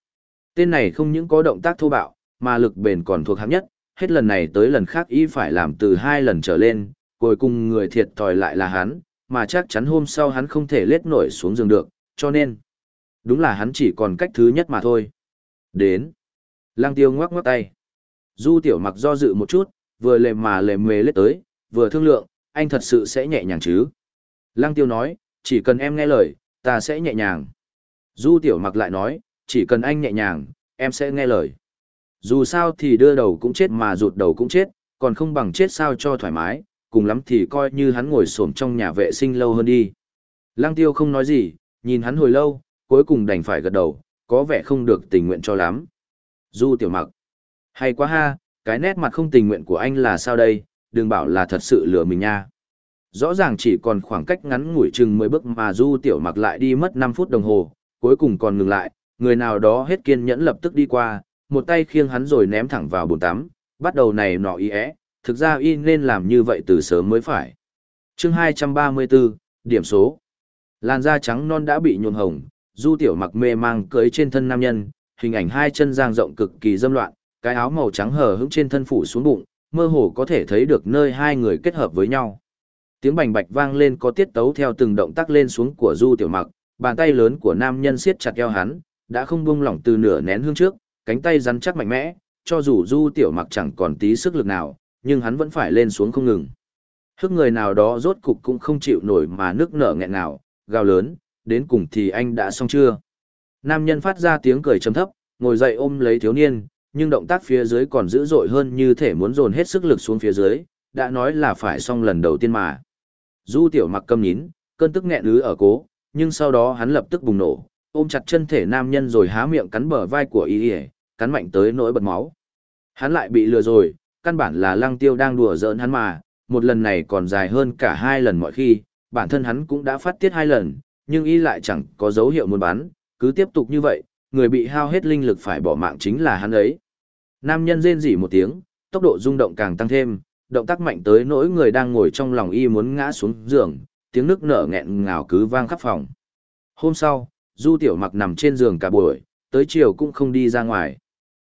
Tên này không những có động tác thô bạo, mà lực bền còn thuộc hạng nhất, hết lần này tới lần khác y phải làm từ hai lần trở lên, cuối cùng người thiệt thòi lại là hắn, mà chắc chắn hôm sau hắn không thể lết nổi xuống giường được, cho nên, đúng là hắn chỉ còn cách thứ nhất mà thôi. Đến, lăng tiêu ngoắc ngoắc tay. Du tiểu mặc do dự một chút, vừa lề mà lề mề lết tới, vừa thương lượng, anh thật sự sẽ nhẹ nhàng chứ. Lăng tiêu nói, chỉ cần em nghe lời, ta sẽ nhẹ nhàng. Du tiểu mặc lại nói, chỉ cần anh nhẹ nhàng, em sẽ nghe lời. Dù sao thì đưa đầu cũng chết mà rụt đầu cũng chết, còn không bằng chết sao cho thoải mái, cùng lắm thì coi như hắn ngồi xổm trong nhà vệ sinh lâu hơn đi. Lăng tiêu không nói gì, nhìn hắn hồi lâu, cuối cùng đành phải gật đầu, có vẻ không được tình nguyện cho lắm. Du tiểu mặc. Hay quá ha, cái nét mặt không tình nguyện của anh là sao đây, đừng bảo là thật sự lừa mình nha. Rõ ràng chỉ còn khoảng cách ngắn ngủi chừng 10 bước mà du tiểu mặc lại đi mất 5 phút đồng hồ, cuối cùng còn ngừng lại, người nào đó hết kiên nhẫn lập tức đi qua, một tay khiêng hắn rồi ném thẳng vào bồn tắm, bắt đầu này nọ ý é, thực ra y nên làm như vậy từ sớm mới phải. chương 234, điểm số. Làn da trắng non đã bị nhuộm hồng, du tiểu mặc mê mang cưới trên thân nam nhân, hình ảnh hai chân giang rộng cực kỳ dâm loạn, cái áo màu trắng hở hững trên thân phủ xuống bụng, mơ hồ có thể thấy được nơi hai người kết hợp với nhau. Tiếng bành bạch vang lên có tiết tấu theo từng động tác lên xuống của du tiểu mặc, bàn tay lớn của nam nhân siết chặt eo hắn, đã không buông lỏng từ nửa nén hương trước, cánh tay rắn chắc mạnh mẽ, cho dù du tiểu mặc chẳng còn tí sức lực nào, nhưng hắn vẫn phải lên xuống không ngừng. Hức người nào đó rốt cục cũng không chịu nổi mà nước nở nghẹn nào, gào lớn, đến cùng thì anh đã xong chưa? Nam nhân phát ra tiếng cười trầm thấp, ngồi dậy ôm lấy thiếu niên, nhưng động tác phía dưới còn dữ dội hơn như thể muốn dồn hết sức lực xuống phía dưới, đã nói là phải xong lần đầu tiên mà. Du tiểu mặc câm nhín, cơn tức nghẹn ứ ở cố, nhưng sau đó hắn lập tức bùng nổ, ôm chặt chân thể nam nhân rồi há miệng cắn bờ vai của y cắn mạnh tới nỗi bật máu. Hắn lại bị lừa rồi, căn bản là lăng tiêu đang đùa giỡn hắn mà, một lần này còn dài hơn cả hai lần mọi khi, bản thân hắn cũng đã phát tiết hai lần, nhưng y lại chẳng có dấu hiệu muốn bán, cứ tiếp tục như vậy, người bị hao hết linh lực phải bỏ mạng chính là hắn ấy. Nam nhân rên rỉ một tiếng, tốc độ rung động càng tăng thêm, động tác mạnh tới nỗi người đang ngồi trong lòng y muốn ngã xuống giường, tiếng nước nở nghẹn ngào cứ vang khắp phòng. Hôm sau, Du Tiểu Mặc nằm trên giường cả buổi, tới chiều cũng không đi ra ngoài.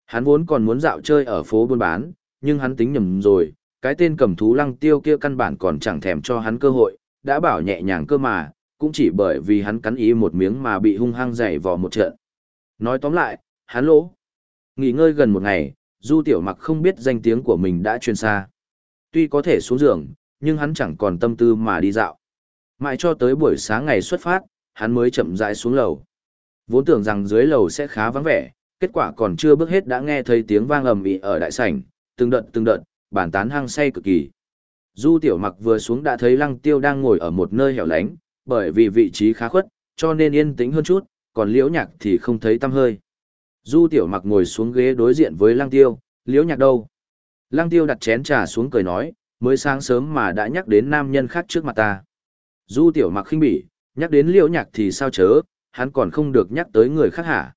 Hắn vốn còn muốn dạo chơi ở phố buôn bán, nhưng hắn tính nhầm rồi, cái tên cầm thú lăng tiêu kia căn bản còn chẳng thèm cho hắn cơ hội, đã bảo nhẹ nhàng cơ mà, cũng chỉ bởi vì hắn cắn ý một miếng mà bị hung hăng dày vò một trận. Nói tóm lại, hắn lỗ. Nghỉ ngơi gần một ngày, Du Tiểu Mặc không biết danh tiếng của mình đã truyền xa. Tuy có thể xuống giường, nhưng hắn chẳng còn tâm tư mà đi dạo. Mãi cho tới buổi sáng ngày xuất phát, hắn mới chậm rãi xuống lầu. Vốn tưởng rằng dưới lầu sẽ khá vắng vẻ, kết quả còn chưa bước hết đã nghe thấy tiếng vang ầm ĩ ở đại sảnh, từng đợt từng đợt, bản tán hăng say cực kỳ. Du tiểu mặc vừa xuống đã thấy lăng tiêu đang ngồi ở một nơi hẻo lánh, bởi vì vị trí khá khuất, cho nên yên tĩnh hơn chút, còn liễu nhạc thì không thấy tăm hơi. Du tiểu mặc ngồi xuống ghế đối diện với lăng tiêu, liễu nhạc đâu? Lăng tiêu đặt chén trà xuống cười nói, mới sáng sớm mà đã nhắc đến nam nhân khác trước mặt ta. Du tiểu mặc khinh bỉ, nhắc đến liễu nhạc thì sao chớ, hắn còn không được nhắc tới người khác hả?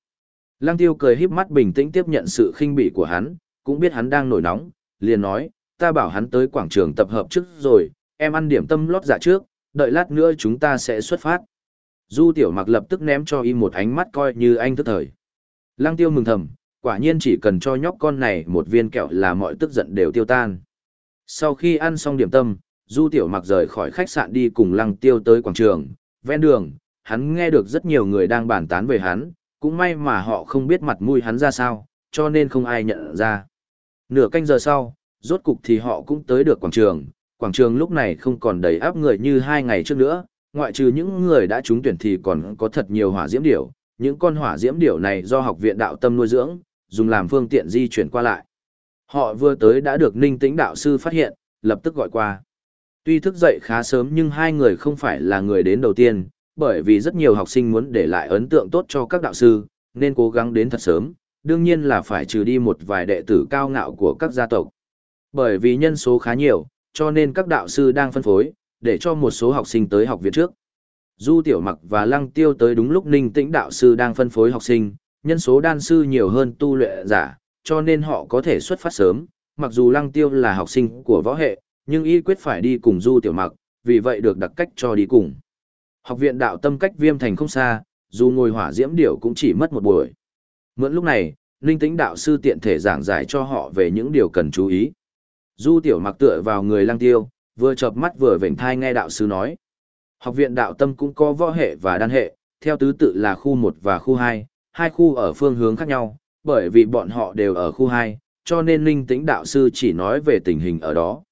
Lăng tiêu cười híp mắt bình tĩnh tiếp nhận sự khinh bỉ của hắn, cũng biết hắn đang nổi nóng, liền nói, ta bảo hắn tới quảng trường tập hợp trước rồi, em ăn điểm tâm lót dạ trước, đợi lát nữa chúng ta sẽ xuất phát. Du tiểu mặc lập tức ném cho y một ánh mắt coi như anh thức thời. Lăng tiêu mừng thầm, quả nhiên chỉ cần cho nhóc con này một viên kẹo là mọi tức giận đều tiêu tan. Sau khi ăn xong điểm tâm, Du tiểu mặc rời khỏi khách sạn đi cùng lăng tiêu tới quảng trường, ven đường, hắn nghe được rất nhiều người đang bàn tán về hắn, cũng may mà họ không biết mặt mũi hắn ra sao, cho nên không ai nhận ra. Nửa canh giờ sau, rốt cục thì họ cũng tới được quảng trường, quảng trường lúc này không còn đầy áp người như hai ngày trước nữa, ngoại trừ những người đã trúng tuyển thì còn có thật nhiều hỏa diễm điểu, những con hỏa diễm điểu này do học viện đạo tâm nuôi dưỡng, dùng làm phương tiện di chuyển qua lại. Họ vừa tới đã được ninh tĩnh đạo sư phát hiện, lập tức gọi qua. Tuy thức dậy khá sớm nhưng hai người không phải là người đến đầu tiên, bởi vì rất nhiều học sinh muốn để lại ấn tượng tốt cho các đạo sư, nên cố gắng đến thật sớm, đương nhiên là phải trừ đi một vài đệ tử cao ngạo của các gia tộc. Bởi vì nhân số khá nhiều, cho nên các đạo sư đang phân phối, để cho một số học sinh tới học viện trước. Du Tiểu Mặc và Lăng Tiêu tới đúng lúc Ninh Tĩnh đạo sư đang phân phối học sinh, nhân số đan sư nhiều hơn tu luyện giả, cho nên họ có thể xuất phát sớm, mặc dù Lăng Tiêu là học sinh của võ hệ, nhưng y quyết phải đi cùng Du Tiểu Mặc, vì vậy được đặc cách cho đi cùng. Học viện đạo tâm cách viêm thành không xa, dù ngồi hỏa diễm điểu cũng chỉ mất một buổi. Mượn lúc này, Ninh Tĩnh đạo sư tiện thể giảng giải cho họ về những điều cần chú ý. Du Tiểu Mặc tựa vào người Lăng Tiêu, vừa chợp mắt vừa vểnh thai nghe đạo sư nói. Học viện đạo tâm cũng có võ hệ và đan hệ, theo tứ tự là khu 1 và khu 2, hai khu ở phương hướng khác nhau, bởi vì bọn họ đều ở khu 2, cho nên linh tĩnh đạo sư chỉ nói về tình hình ở đó.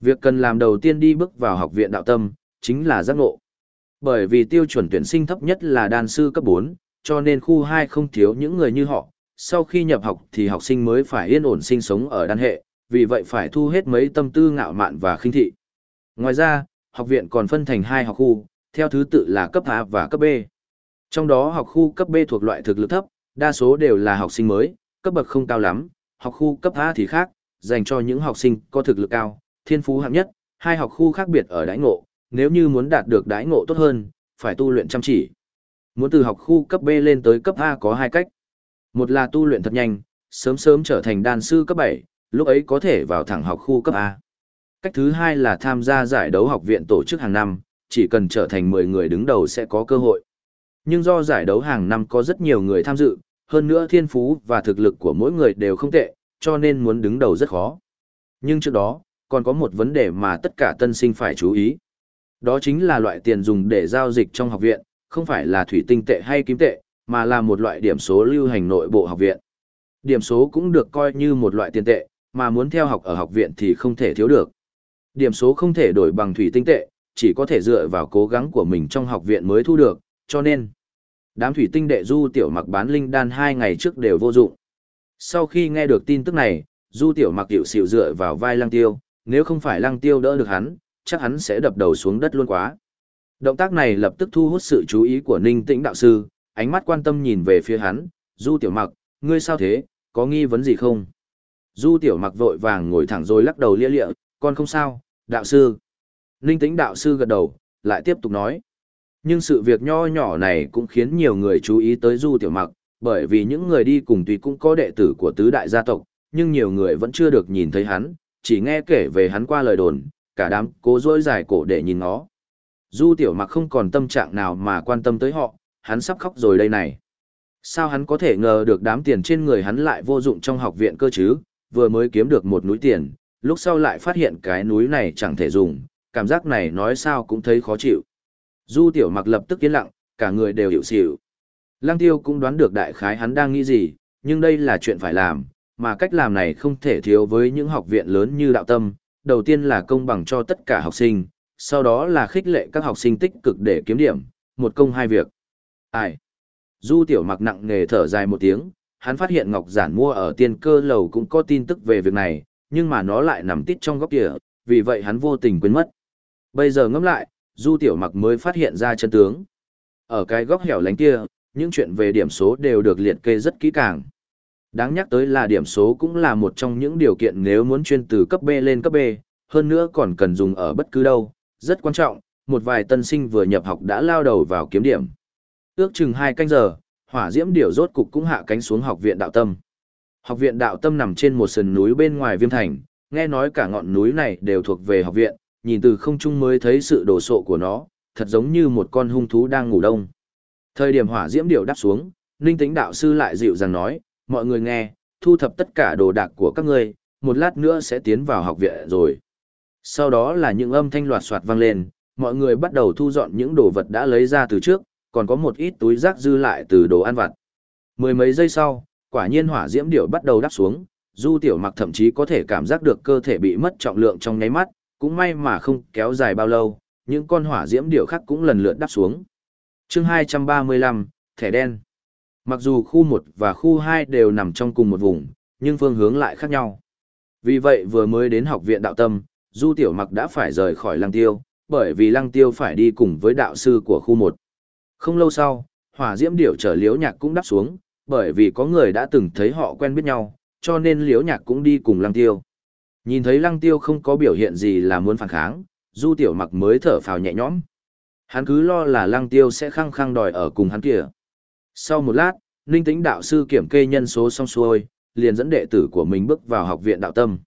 Việc cần làm đầu tiên đi bước vào học viện đạo tâm, chính là giác ngộ. Bởi vì tiêu chuẩn tuyển sinh thấp nhất là đan sư cấp 4, cho nên khu 2 không thiếu những người như họ. Sau khi nhập học thì học sinh mới phải yên ổn sinh sống ở đan hệ, vì vậy phải thu hết mấy tâm tư ngạo mạn và khinh thị. Ngoài ra, học viện còn phân thành hai học khu, theo thứ tự là cấp A và cấp B. Trong đó học khu cấp B thuộc loại thực lực thấp, đa số đều là học sinh mới, cấp bậc không cao lắm, học khu cấp A thì khác, dành cho những học sinh có thực lực cao, thiên phú hạng nhất, hai học khu khác biệt ở đãi ngộ, nếu như muốn đạt được đãi ngộ tốt hơn, phải tu luyện chăm chỉ. Muốn từ học khu cấp B lên tới cấp A có hai cách. Một là tu luyện thật nhanh, sớm sớm trở thành đan sư cấp 7, lúc ấy có thể vào thẳng học khu cấp A. Cách thứ hai là tham gia giải đấu học viện tổ chức hàng năm, chỉ cần trở thành 10 người đứng đầu sẽ có cơ hội. Nhưng do giải đấu hàng năm có rất nhiều người tham dự, hơn nữa thiên phú và thực lực của mỗi người đều không tệ, cho nên muốn đứng đầu rất khó. Nhưng trước đó, còn có một vấn đề mà tất cả tân sinh phải chú ý. Đó chính là loại tiền dùng để giao dịch trong học viện, không phải là thủy tinh tệ hay kim tệ, mà là một loại điểm số lưu hành nội bộ học viện. Điểm số cũng được coi như một loại tiền tệ, mà muốn theo học ở học viện thì không thể thiếu được. Điểm số không thể đổi bằng thủy tinh tệ, chỉ có thể dựa vào cố gắng của mình trong học viện mới thu được, cho nên đám thủy tinh đệ du tiểu mặc bán linh đan hai ngày trước đều vô dụng. Sau khi nghe được tin tức này, du tiểu mặc tiểu xịu dựa vào vai lăng tiêu, nếu không phải lăng tiêu đỡ được hắn, chắc hắn sẽ đập đầu xuống đất luôn quá. Động tác này lập tức thu hút sự chú ý của ninh tĩnh đạo sư, ánh mắt quan tâm nhìn về phía hắn, du tiểu mặc, ngươi sao thế, có nghi vấn gì không? Du tiểu mặc vội vàng ngồi thẳng rồi lắc đầu lia lịa, con không sao, đạo sư. Ninh tĩnh đạo sư gật đầu, lại tiếp tục nói. Nhưng sự việc nho nhỏ này cũng khiến nhiều người chú ý tới Du Tiểu Mặc, bởi vì những người đi cùng tùy cũng có đệ tử của tứ đại gia tộc, nhưng nhiều người vẫn chưa được nhìn thấy hắn, chỉ nghe kể về hắn qua lời đồn, cả đám cố dối dài cổ để nhìn nó. Du Tiểu Mặc không còn tâm trạng nào mà quan tâm tới họ, hắn sắp khóc rồi đây này. Sao hắn có thể ngờ được đám tiền trên người hắn lại vô dụng trong học viện cơ chứ, vừa mới kiếm được một núi tiền, lúc sau lại phát hiện cái núi này chẳng thể dùng, cảm giác này nói sao cũng thấy khó chịu. Du tiểu mặc lập tức yên lặng, cả người đều hiểu xỉu. Lăng tiêu cũng đoán được đại khái hắn đang nghĩ gì, nhưng đây là chuyện phải làm, mà cách làm này không thể thiếu với những học viện lớn như đạo tâm. Đầu tiên là công bằng cho tất cả học sinh, sau đó là khích lệ các học sinh tích cực để kiếm điểm, một công hai việc. Ai? Du tiểu mặc nặng nề thở dài một tiếng, hắn phát hiện Ngọc Giản mua ở tiên cơ lầu cũng có tin tức về việc này, nhưng mà nó lại nằm tít trong góc kia, vì vậy hắn vô tình quên mất. Bây giờ ngẫm lại, Du Tiểu Mặc mới phát hiện ra chân tướng. Ở cái góc hẻo lánh kia, những chuyện về điểm số đều được liệt kê rất kỹ càng. Đáng nhắc tới là điểm số cũng là một trong những điều kiện nếu muốn chuyên từ cấp B lên cấp B, hơn nữa còn cần dùng ở bất cứ đâu, rất quan trọng, một vài tân sinh vừa nhập học đã lao đầu vào kiếm điểm. Ước chừng 2 canh giờ, hỏa diễm điểu rốt cục cũng hạ cánh xuống học viện đạo tâm. Học viện đạo tâm nằm trên một sườn núi bên ngoài viêm thành, nghe nói cả ngọn núi này đều thuộc về học viện, nhìn từ không trung mới thấy sự đồ sộ của nó, thật giống như một con hung thú đang ngủ đông. Thời điểm hỏa diễm điệu đáp xuống, Ninh Tĩnh đạo sư lại dịu dàng nói, mọi người nghe, thu thập tất cả đồ đạc của các ngươi, một lát nữa sẽ tiến vào học viện rồi. Sau đó là những âm thanh loạt soạt vang lên, mọi người bắt đầu thu dọn những đồ vật đã lấy ra từ trước, còn có một ít túi rác dư lại từ đồ ăn vặt. Mười mấy giây sau, quả nhiên hỏa diễm điệu bắt đầu đáp xuống, Du Tiểu Mặc thậm chí có thể cảm giác được cơ thể bị mất trọng lượng trong nháy mắt, cũng may mà không kéo dài bao lâu, những con hỏa diễm điểu khác cũng lần lượt đáp xuống. chương 235, thẻ đen. Mặc dù khu 1 và khu 2 đều nằm trong cùng một vùng, nhưng phương hướng lại khác nhau. Vì vậy vừa mới đến học viện đạo tâm, Du Tiểu Mặc đã phải rời khỏi Lăng Tiêu, bởi vì Lăng Tiêu phải đi cùng với đạo sư của khu 1. Không lâu sau, hỏa diễm điểu chở liễu nhạc cũng đáp xuống, bởi vì có người đã từng thấy họ quen biết nhau, cho nên liễu nhạc cũng đi cùng Lăng Tiêu. Nhìn thấy Lăng Tiêu không có biểu hiện gì là muốn phản kháng, Du Tiểu Mặc mới thở phào nhẹ nhõm. Hắn cứ lo là Lăng Tiêu sẽ khăng khăng đòi ở cùng hắn kìa. Sau một lát, Ninh Tĩnh đạo sư kiểm kê nhân số xong xuôi, liền dẫn đệ tử của mình bước vào học viện đạo tâm.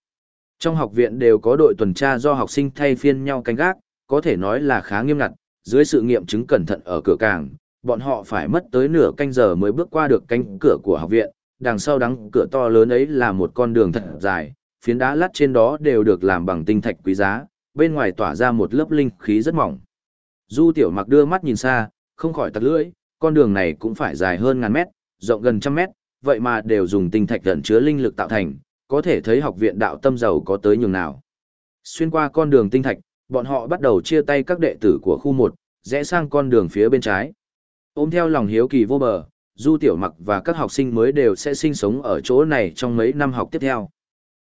Trong học viện đều có đội tuần tra do học sinh thay phiên nhau canh gác, có thể nói là khá nghiêm ngặt, dưới sự nghiệm chứng cẩn thận ở cửa cảng, bọn họ phải mất tới nửa canh giờ mới bước qua được cánh cửa của học viện, đằng sau đắng cửa to lớn ấy là một con đường thật dài, phiến đá lát trên đó đều được làm bằng tinh thạch quý giá, bên ngoài tỏa ra một lớp linh khí rất mỏng. Du tiểu mặc đưa mắt nhìn xa, không khỏi tặc lưỡi, con đường này cũng phải dài hơn ngàn mét, rộng gần trăm mét, vậy mà đều dùng tinh thạch gần chứa linh lực tạo thành, có thể thấy học viện đạo tâm giàu có tới nhường nào. Xuyên qua con đường tinh thạch, bọn họ bắt đầu chia tay các đệ tử của khu 1, rẽ sang con đường phía bên trái. Ôm theo lòng hiếu kỳ vô bờ, Du Tiểu Mặc và các học sinh mới đều sẽ sinh sống ở chỗ này trong mấy năm học tiếp theo.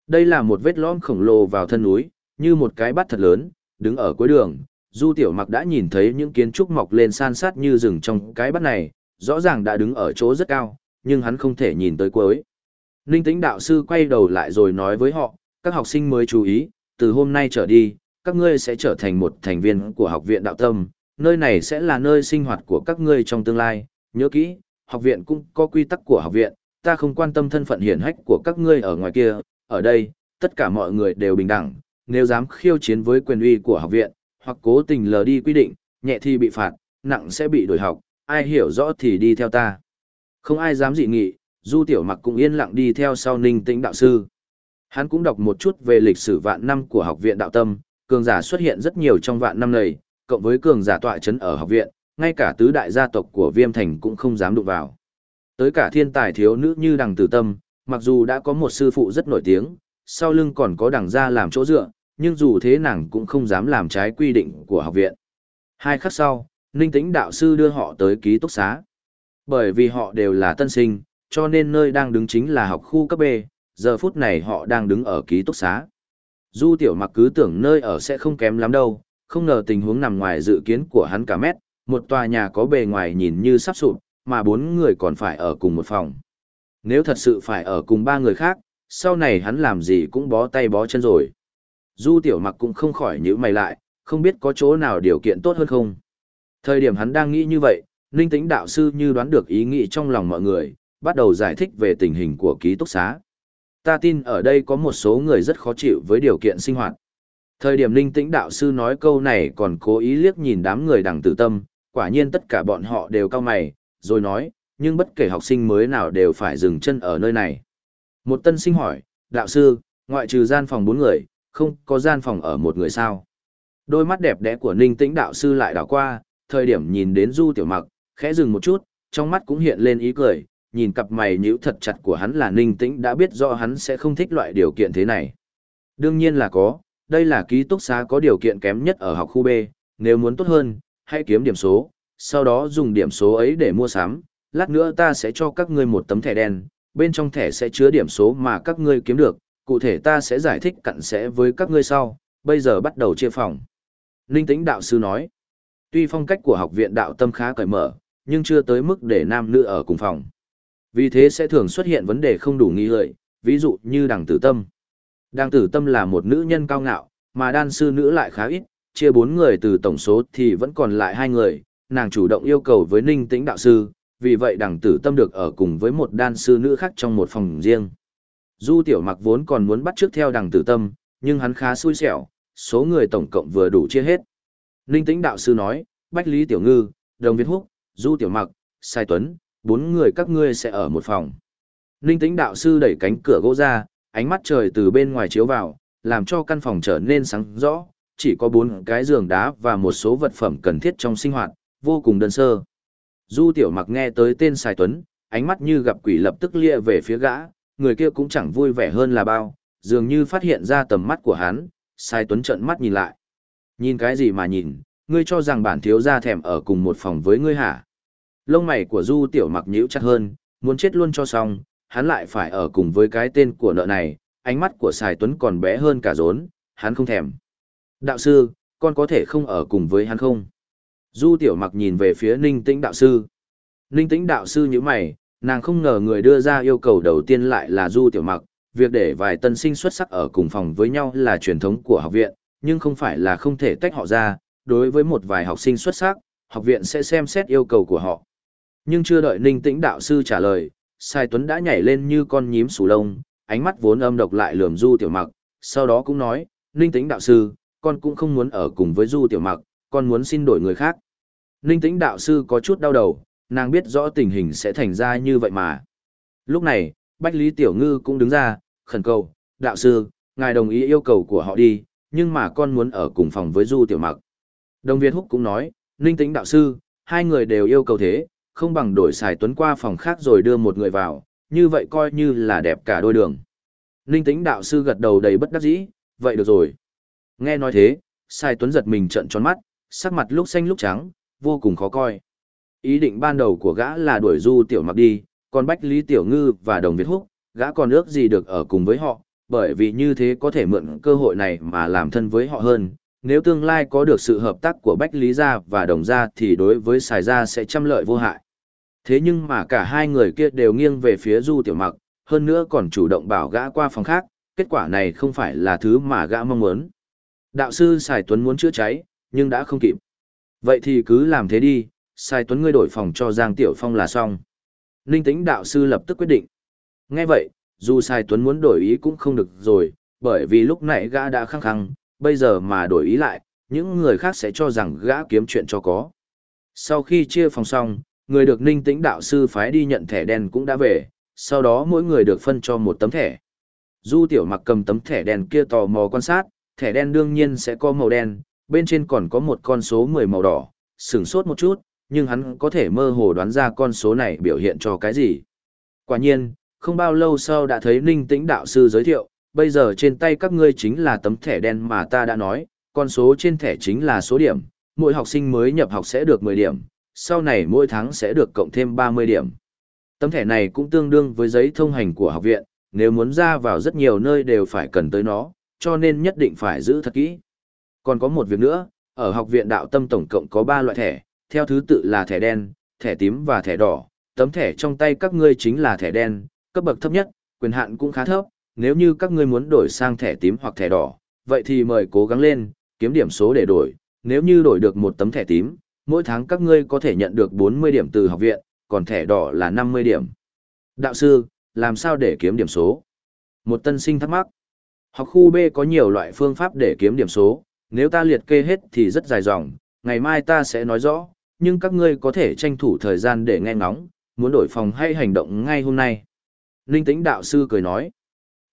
Đây là một vết lõm khổng lồ vào thân núi, như một cái bát thật lớn, đứng ở cuối đường. Du Tiểu Mặc đã nhìn thấy những kiến trúc mọc lên san sát như rừng trong cái bát này, rõ ràng đã đứng ở chỗ rất cao, nhưng hắn không thể nhìn tới cuối. Ninh tĩnh đạo sư quay đầu lại rồi nói với họ, các học sinh mới chú ý, từ hôm nay trở đi, các ngươi sẽ trở thành một thành viên của học viện đạo tâm, nơi này sẽ là nơi sinh hoạt của các ngươi trong tương lai, nhớ kỹ, học viện cũng có quy tắc của học viện, ta không quan tâm thân phận hiển hách của các ngươi ở ngoài kia, ở đây, tất cả mọi người đều bình đẳng, nếu dám khiêu chiến với quyền uy của học viện, hoặc cố tình lờ đi quy định, nhẹ thì bị phạt, nặng sẽ bị đổi học, ai hiểu rõ thì đi theo ta. Không ai dám dị nghị, Du Tiểu Mặc cũng yên lặng đi theo sau Ninh Tĩnh đạo sư. Hắn cũng đọc một chút về lịch sử vạn năm của học viện đạo tâm, cường giả xuất hiện rất nhiều trong vạn năm này, cộng với cường giả tọa chấn ở học viện, ngay cả tứ đại gia tộc của Viêm Thành cũng không dám đụng vào. Tới cả thiên tài thiếu nữ như Đằng Tử Tâm, mặc dù đã có một sư phụ rất nổi tiếng, sau lưng còn có đằng gia làm chỗ dựa, nhưng dù thế nàng cũng không dám làm trái quy định của học viện. Hai khắc sau, Ninh Tĩnh đạo sư đưa họ tới ký túc xá. Bởi vì họ đều là tân sinh, cho nên nơi đang đứng chính là học khu cấp B, giờ phút này họ đang đứng ở ký túc xá. Du tiểu mặc cứ tưởng nơi ở sẽ không kém lắm đâu, không ngờ tình huống nằm ngoài dự kiến của hắn cả mét, một tòa nhà có bề ngoài nhìn như sắp sụp, mà bốn người còn phải ở cùng một phòng. Nếu thật sự phải ở cùng ba người khác, sau này hắn làm gì cũng bó tay bó chân rồi. Du tiểu mặc cũng không khỏi nhíu mày lại, không biết có chỗ nào điều kiện tốt hơn không. Thời điểm hắn đang nghĩ như vậy, Ninh tĩnh đạo sư như đoán được ý nghĩ trong lòng mọi người, bắt đầu giải thích về tình hình của ký túc xá. Ta tin ở đây có một số người rất khó chịu với điều kiện sinh hoạt. Thời điểm Ninh tĩnh đạo sư nói câu này còn cố ý liếc nhìn đám người đằng tử tâm, quả nhiên tất cả bọn họ đều cao mày, rồi nói, nhưng bất kể học sinh mới nào đều phải dừng chân ở nơi này. Một tân sinh hỏi, đạo sư, ngoại trừ gian phòng bốn người, không có gian phòng ở một người sao? Đôi mắt đẹp đẽ của Ninh Tĩnh đạo sư lại đảo qua, thời điểm nhìn đến Du Tiểu Mặc, khẽ dừng một chút, trong mắt cũng hiện lên ý cười, nhìn cặp mày nhíu thật chặt của hắn là Ninh Tĩnh đã biết rõ hắn sẽ không thích loại điều kiện thế này. Đương nhiên là có, đây là ký túc xá có điều kiện kém nhất ở học khu B, nếu muốn tốt hơn, hãy kiếm điểm số, sau đó dùng điểm số ấy để mua sắm, lát nữa ta sẽ cho các ngươi một tấm thẻ đen, bên trong thẻ sẽ chứa điểm số mà các ngươi kiếm được, cụ thể ta sẽ giải thích cặn sẽ với các ngươi sau, bây giờ bắt đầu chia phòng. Ninh tĩnh đạo sư nói, tuy phong cách của học viện đạo tâm khá cởi mở, nhưng chưa tới mức để nam nữ ở cùng phòng. Vì thế sẽ thường xuất hiện vấn đề không đủ nghi lợi, ví dụ như đằng tử tâm. Đằng tử tâm là một nữ nhân cao ngạo, mà đan sư nữ lại khá ít, chia bốn người từ tổng số thì vẫn còn lại hai người, nàng chủ động yêu cầu với ninh tĩnh đạo sư, vì vậy đằng tử tâm được ở cùng với một đan sư nữ khác trong một phòng riêng. Du tiểu mặc vốn còn muốn bắt trước theo đằng tử tâm, nhưng hắn khá xui xẻo, số người tổng cộng vừa đủ chia hết. Ninh tĩnh đạo sư nói, Bách Lý Tiểu Ngư, Đồng Việt Húc, Du Tiểu Mặc, Sai Tuấn, bốn người các ngươi sẽ ở một phòng. Ninh tĩnh đạo sư đẩy cánh cửa gỗ ra, ánh mắt trời từ bên ngoài chiếu vào, làm cho căn phòng trở nên sáng rõ, chỉ có bốn cái giường đá và một số vật phẩm cần thiết trong sinh hoạt, vô cùng đơn sơ. Du Tiểu Mặc nghe tới tên Sai Tuấn, ánh mắt như gặp quỷ lập tức lia về phía gã, người kia cũng chẳng vui vẻ hơn là bao, dường như phát hiện ra tầm mắt của hắn, Sai Tuấn trợn mắt nhìn lại. Nhìn cái gì mà nhìn, Ngươi cho rằng bản thiếu gia thèm ở cùng một phòng với ngươi hả? Lông mày của Du Tiểu Mặc nhíu chặt hơn, muốn chết luôn cho xong, hắn lại phải ở cùng với cái tên của nợ này, ánh mắt của Sài Tuấn còn bé hơn cả rốn, hắn không thèm. Đạo sư, con có thể không ở cùng với hắn không? Du Tiểu Mặc nhìn về phía Ninh Tĩnh đạo sư. Ninh Tĩnh đạo sư như mày, nàng không ngờ người đưa ra yêu cầu đầu tiên lại là Du Tiểu Mặc, việc để vài tân sinh xuất sắc ở cùng phòng với nhau là truyền thống của học viện, nhưng không phải là không thể tách họ ra, đối với một vài học sinh xuất sắc, học viện sẽ xem xét yêu cầu của họ. Nhưng chưa đợi Ninh Tĩnh đạo sư trả lời, Sai Tuấn đã nhảy lên như con nhím sù lông, ánh mắt vốn âm độc lại lườm Du Tiểu Mặc, sau đó cũng nói, Ninh Tĩnh đạo sư, con cũng không muốn ở cùng với Du Tiểu Mặc, con muốn xin đổi người khác. Ninh Tĩnh đạo sư có chút đau đầu, nàng biết rõ tình hình sẽ thành ra như vậy mà. Lúc này, Bách Lý Tiểu Ngư cũng đứng ra, khẩn cầu, đạo sư, ngài đồng ý yêu cầu của họ đi, nhưng mà con muốn ở cùng phòng với Du Tiểu Mặc. Đồng Việt Húc cũng nói, Ninh Tĩnh đạo sư, hai người đều yêu cầu thế, không bằng đổi xài tuấn qua phòng khác rồi đưa một người vào, như vậy coi như là đẹp cả đôi đường. Ninh Tĩnh đạo sư gật đầu đầy bất đắc dĩ, vậy được rồi. Nghe nói thế, xài tuấn giật mình trợn tròn mắt, sắc mặt lúc xanh lúc trắng, vô cùng khó coi. Ý định ban đầu của gã là đuổi Du Tiểu Mặc đi, còn Bách Lý Tiểu Ngư và Đồng Việt Húc, gã còn ước gì được ở cùng với họ, bởi vì như thế có thể mượn cơ hội này mà làm thân với họ hơn. Nếu tương lai có được sự hợp tác của Bách Lý Gia và Đồng Gia thì đối với Sài Gia sẽ trăm lợi vô hại. Thế nhưng mà cả hai người kia đều nghiêng về phía Du Tiểu Mặc, hơn nữa còn chủ động bảo gã qua phòng khác, kết quả này không phải là thứ mà gã mong muốn. Đạo sư Sài Tuấn muốn chữa cháy, nhưng đã không kịp. Vậy thì cứ làm thế đi, Sài Tuấn ngươi đổi phòng cho Giang Tiểu Phong là xong. Ninh tĩnh đạo sư lập tức quyết định. Nghe vậy, dù Sài Tuấn muốn đổi ý cũng không được rồi, bởi vì lúc nãy gã đã khăng khăng, bây giờ mà đổi ý lại, những người khác sẽ cho rằng gã kiếm chuyện cho có. Sau khi chia phòng xong, người được ninh tĩnh đạo sư phái đi nhận thẻ đen cũng đã về, sau đó mỗi người được phân cho một tấm thẻ. Du tiểu mặc cầm tấm thẻ đen kia tò mò quan sát, thẻ đen đương nhiên sẽ có màu đen, bên trên còn có một con số 10 màu đỏ, sửng sốt một chút, nhưng hắn có thể mơ hồ đoán ra con số này biểu hiện cho cái gì. Quả nhiên, không bao lâu sau đã thấy ninh tĩnh đạo sư giới thiệu, bây giờ trên tay các ngươi chính là tấm thẻ đen mà ta đã nói, con số trên thẻ chính là số điểm, mỗi học sinh mới nhập học sẽ được 10 điểm, sau này mỗi tháng sẽ được cộng thêm 30 điểm. Tấm thẻ này cũng tương đương với giấy thông hành của học viện, nếu muốn ra vào rất nhiều nơi đều phải cần tới nó, cho nên nhất định phải giữ thật kỹ. Còn có một việc nữa, ở học viện đạo tâm tổng cộng có 3 loại thẻ, theo thứ tự là thẻ đen, thẻ tím và thẻ đỏ. Tấm thẻ trong tay các ngươi chính là thẻ đen, cấp bậc thấp nhất, quyền hạn cũng khá thấp, nếu như các ngươi muốn đổi sang thẻ tím hoặc thẻ đỏ, vậy thì mời cố gắng lên, kiếm điểm số để đổi, nếu như đổi được một tấm thẻ tím, mỗi tháng các ngươi có thể nhận được 40 điểm từ học viện, còn thẻ đỏ là 50 điểm. Đạo sư, làm sao để kiếm điểm số? Một tân sinh thắc mắc. Học khu B có nhiều loại phương pháp để kiếm điểm số, nếu ta liệt kê hết thì rất dài dòng, ngày mai ta sẽ nói rõ, nhưng các ngươi có thể tranh thủ thời gian để nghe ngóng, muốn đổi phòng hay hành động ngay hôm nay. Linh tĩnh đạo sư cười nói.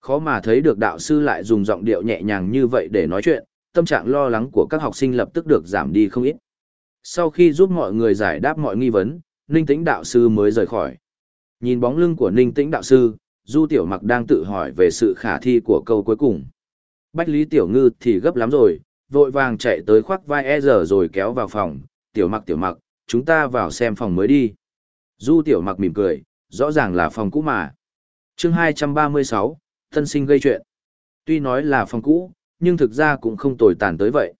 Khó mà thấy được đạo sư lại dùng giọng điệu nhẹ nhàng như vậy để nói chuyện, tâm trạng lo lắng của các học sinh lập tức được giảm đi không ít. Sau khi giúp mọi người giải đáp mọi nghi vấn, Ninh Tĩnh đạo sư mới rời khỏi. Nhìn bóng lưng của Ninh Tĩnh đạo sư, Du Tiểu Mặc đang tự hỏi về sự khả thi của câu cuối cùng. Bách Lý Tiểu Ngư thì gấp lắm rồi, vội vàng chạy tới khoác vai e giờ rồi kéo vào phòng. Tiểu Mặc Tiểu Mặc, chúng ta vào xem phòng mới đi. Du Tiểu Mặc mỉm cười, rõ ràng là phòng cũ mà. chương 236, thân sinh gây chuyện. Tuy nói là phòng cũ, nhưng thực ra cũng không tồi tàn tới vậy.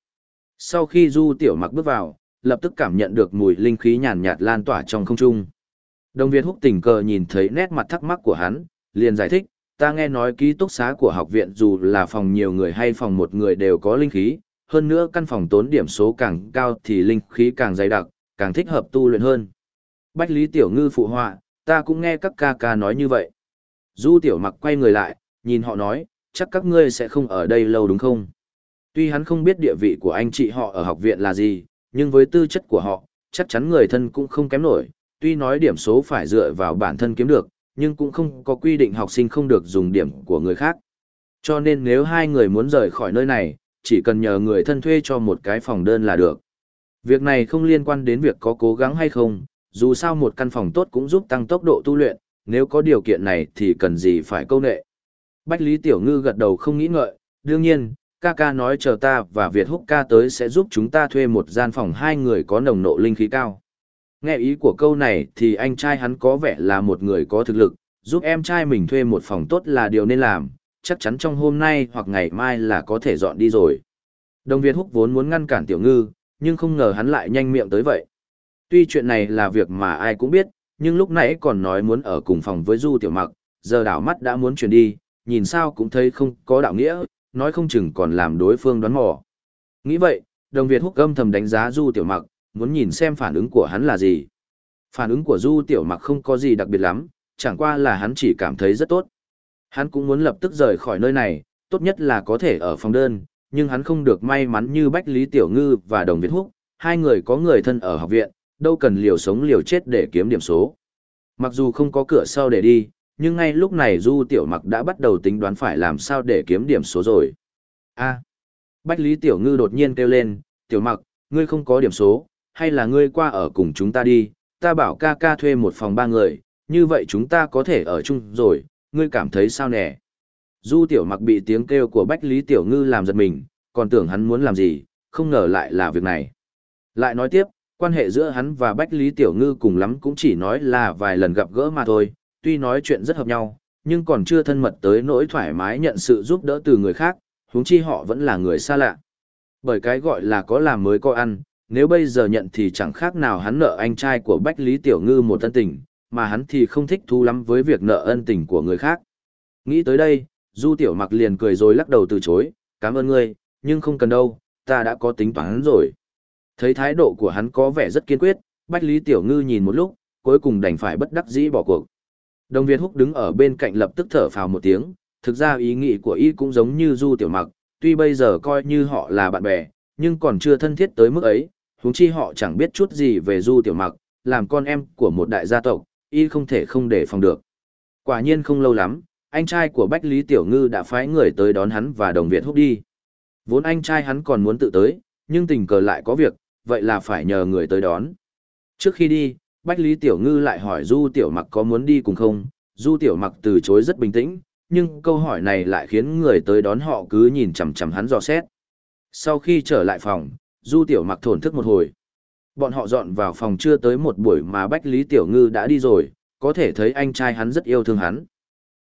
Sau khi Du Tiểu Mặc bước vào, lập tức cảm nhận được mùi linh khí nhàn nhạt lan tỏa trong không trung. Đồng Việt Húc tình cờ nhìn thấy nét mặt thắc mắc của hắn, liền giải thích, ta nghe nói ký túc xá của học viện dù là phòng nhiều người hay phòng một người đều có linh khí, hơn nữa căn phòng tốn điểm số càng cao thì linh khí càng dày đặc, càng thích hợp tu luyện hơn. Bách Lý Tiểu Ngư phụ họa, ta cũng nghe các ca ca nói như vậy. Du Tiểu Mặc quay người lại, nhìn họ nói, chắc các ngươi sẽ không ở đây lâu đúng không? Tuy hắn không biết địa vị của anh chị họ ở học viện là gì, nhưng với tư chất của họ, chắc chắn người thân cũng không kém nổi, tuy nói điểm số phải dựa vào bản thân kiếm được, nhưng cũng không có quy định học sinh không được dùng điểm của người khác. Cho nên nếu hai người muốn rời khỏi nơi này, chỉ cần nhờ người thân thuê cho một cái phòng đơn là được. Việc này không liên quan đến việc có cố gắng hay không, dù sao một căn phòng tốt cũng giúp tăng tốc độ tu luyện, nếu có điều kiện này thì cần gì phải câu nệ. Bách Lý Tiểu Ngư gật đầu không nghĩ ngợi, đương nhiên, ca ca nói chờ ta và Việt Húc ca tới sẽ giúp chúng ta thuê một gian phòng hai người có nồng nộ linh khí cao. Nghe ý của câu này thì anh trai hắn có vẻ là một người có thực lực, giúp em trai mình thuê một phòng tốt là điều nên làm, chắc chắn trong hôm nay hoặc ngày mai là có thể dọn đi rồi. Đồng Việt Húc vốn muốn ngăn cản Tiểu Ngư, nhưng không ngờ hắn lại nhanh miệng tới vậy. Tuy chuyện này là việc mà ai cũng biết, nhưng lúc nãy còn nói muốn ở cùng phòng với Du Tiểu Mặc, giờ đảo mắt đã muốn chuyển đi, nhìn sao cũng thấy không có đạo nghĩa, nói không chừng còn làm đối phương đoán mò. Nghĩ vậy, Đồng Việt Húc âm thầm đánh giá Du Tiểu Mặc, muốn nhìn xem phản ứng của hắn là gì. Phản ứng của Du Tiểu Mặc không có gì đặc biệt lắm, chẳng qua là hắn chỉ cảm thấy rất tốt. Hắn cũng muốn lập tức rời khỏi nơi này, tốt nhất là có thể ở phòng đơn, nhưng hắn không được may mắn như Bách Lý Tiểu Ngư và Đồng Việt Húc, hai người có người thân ở học viện, đâu cần liều sống liều chết để kiếm điểm số. Mặc dù không có cửa sau để đi, nhưng ngay lúc này Du Tiểu Mặc đã bắt đầu tính đoán phải làm sao để kiếm điểm số rồi. A. Bách Lý Tiểu Ngư đột nhiên kêu lên, Tiểu Mặc, ngươi không có điểm số, hay là ngươi qua ở cùng chúng ta đi, ta bảo ca ca thuê một phòng ba người, như vậy chúng ta có thể ở chung rồi, ngươi cảm thấy sao nè? Du Tiểu Mặc bị tiếng kêu của Bách Lý Tiểu Ngư làm giật mình, còn tưởng hắn muốn làm gì, không ngờ lại là việc này. Lại nói tiếp, quan hệ giữa hắn và Bách Lý Tiểu Ngư cùng lắm cũng chỉ nói là vài lần gặp gỡ mà thôi, tuy nói chuyện rất hợp nhau, nhưng còn chưa thân mật tới nỗi thoải mái nhận sự giúp đỡ từ người khác, huống chi họ vẫn là người xa lạ. Bởi cái gọi là có làm mới có ăn, nếu bây giờ nhận thì chẳng khác nào hắn nợ anh trai của Bách Lý Tiểu Ngư một ân tình, mà hắn thì không thích thú lắm với việc nợ ân tình của người khác. Nghĩ tới đây, Du Tiểu Mặc liền cười rồi lắc đầu từ chối, cảm ơn ngươi, nhưng không cần đâu, ta đã có tính toán rồi. Thấy thái độ của hắn có vẻ rất kiên quyết, Bách Lý Tiểu Ngư nhìn một lúc, cuối cùng đành phải bất đắc dĩ bỏ cuộc. Đồng Việt Húc đứng ở bên cạnh lập tức thở phào một tiếng, thực ra ý nghĩ của y cũng giống như Du Tiểu Mặc, tuy bây giờ coi như họ là bạn bè, nhưng còn chưa thân thiết tới mức ấy, huống chi họ chẳng biết chút gì về Du Tiểu Mặc, làm con em của một đại gia tộc, y không thể không để phòng được. Quả nhiên không lâu lắm, anh trai của Bách Lý Tiểu Ngư đã phái người tới đón hắn và Đồng Việt Húc đi. Vốn anh trai hắn còn muốn tự tới, nhưng tình cờ lại có việc, vậy là phải nhờ người tới đón. Trước khi đi, Bách Lý Tiểu Ngư lại hỏi Du Tiểu Mặc có muốn đi cùng không, Du Tiểu Mặc từ chối rất bình tĩnh, nhưng câu hỏi này lại khiến người tới đón họ cứ nhìn chằm chằm hắn dò xét. Sau khi trở lại phòng, Du Tiểu Mặc thổn thức một hồi. Bọn họ dọn vào phòng chưa tới một buổi mà Bách Lý Tiểu Ngư đã đi rồi, có thể thấy anh trai hắn rất yêu thương hắn.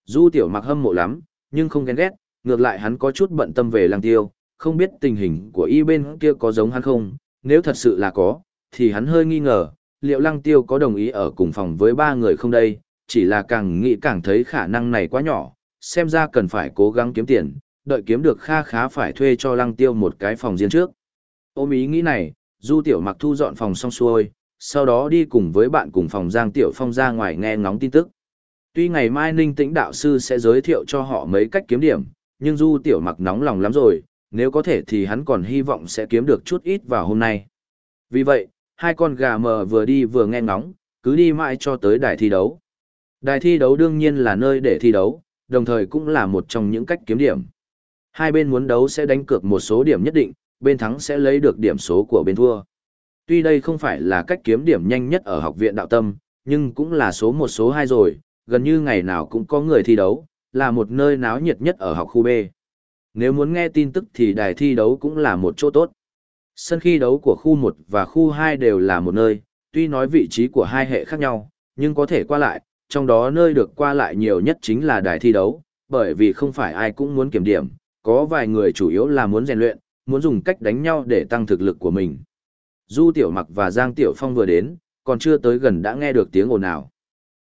Du Tiểu Mặc hâm mộ lắm, nhưng không ghen ghét, ngược lại hắn có chút bận tâm về Lang Tiêu, không biết tình hình của y bên kia có giống hắn không, nếu thật sự là có, thì hắn hơi nghi ngờ, liệu Lăng Tiêu có đồng ý ở cùng phòng với ba người không đây, chỉ là càng nghĩ càng thấy khả năng này quá nhỏ, xem ra cần phải cố gắng kiếm tiền, đợi kiếm được kha khá phải thuê cho Lăng Tiêu một cái phòng riêng trước. Ôm ý nghĩ này, Du Tiểu Mặc thu dọn phòng xong xuôi, sau đó đi cùng với bạn cùng phòng Giang Tiểu Phong ra ngoài nghe ngóng tin tức. Tuy ngày mai Ninh Tĩnh đạo sư sẽ giới thiệu cho họ mấy cách kiếm điểm, nhưng Du Tiểu Mặc nóng lòng lắm rồi, nếu có thể thì hắn còn hy vọng sẽ kiếm được chút ít vào hôm nay. Vì vậy, hai con gà mờ vừa đi vừa nghe ngóng, cứ đi mãi cho tới đài thi đấu. Đài thi đấu đương nhiên là nơi để thi đấu, đồng thời cũng là một trong những cách kiếm điểm. Hai bên muốn đấu sẽ đánh cược một số điểm nhất định, bên thắng sẽ lấy được điểm số của bên thua. Tuy đây không phải là cách kiếm điểm nhanh nhất ở học viện đạo tâm, nhưng cũng là số một số hai rồi, gần như ngày nào cũng có người thi đấu, là một nơi náo nhiệt nhất ở học khu B. Nếu muốn nghe tin tức thì đài thi đấu cũng là một chỗ tốt. Sân khi đấu của khu 1 và khu 2 đều là một nơi, tuy nói vị trí của hai hệ khác nhau, nhưng có thể qua lại, trong đó nơi được qua lại nhiều nhất chính là đài thi đấu, bởi vì không phải ai cũng muốn kiểm điểm, có vài người chủ yếu là muốn rèn luyện, muốn dùng cách đánh nhau để tăng thực lực của mình. Du Tiểu Mặc và Giang Tiểu Phong vừa đến, còn chưa tới gần đã nghe được tiếng ồn ào.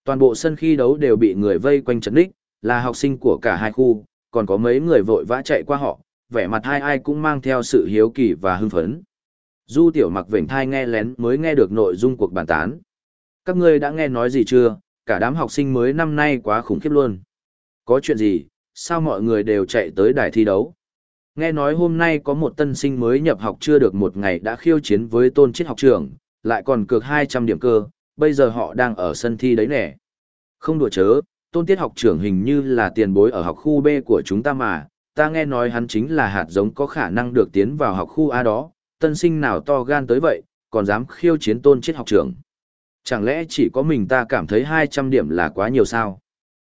Toàn bộ sân khi đấu đều bị người vây quanh trấn đích, là học sinh của cả hai khu, còn có mấy người vội vã chạy qua họ, vẻ mặt hai ai cũng mang theo sự hiếu kỳ và hưng phấn. Du Tiểu Mặc vểnh thai nghe lén mới nghe được nội dung cuộc bàn tán. Các ngươi đã nghe nói gì chưa, cả đám học sinh mới năm nay quá khủng khiếp luôn. Có chuyện gì, sao mọi người đều chạy tới đài thi đấu? Nghe nói hôm nay có một tân sinh mới nhập học chưa được một ngày đã khiêu chiến với tôn chết học trường, lại còn cược 200 điểm cơ, bây giờ họ đang ở sân thi đấy nè. Không đùa chớ, tôn tiết học trưởng hình như là tiền bối ở học khu B của chúng ta mà, ta nghe nói hắn chính là hạt giống có khả năng được tiến vào học khu A đó, tân sinh nào to gan tới vậy, còn dám khiêu chiến tôn chết học trưởng. Chẳng lẽ chỉ có mình ta cảm thấy 200 điểm là quá nhiều sao?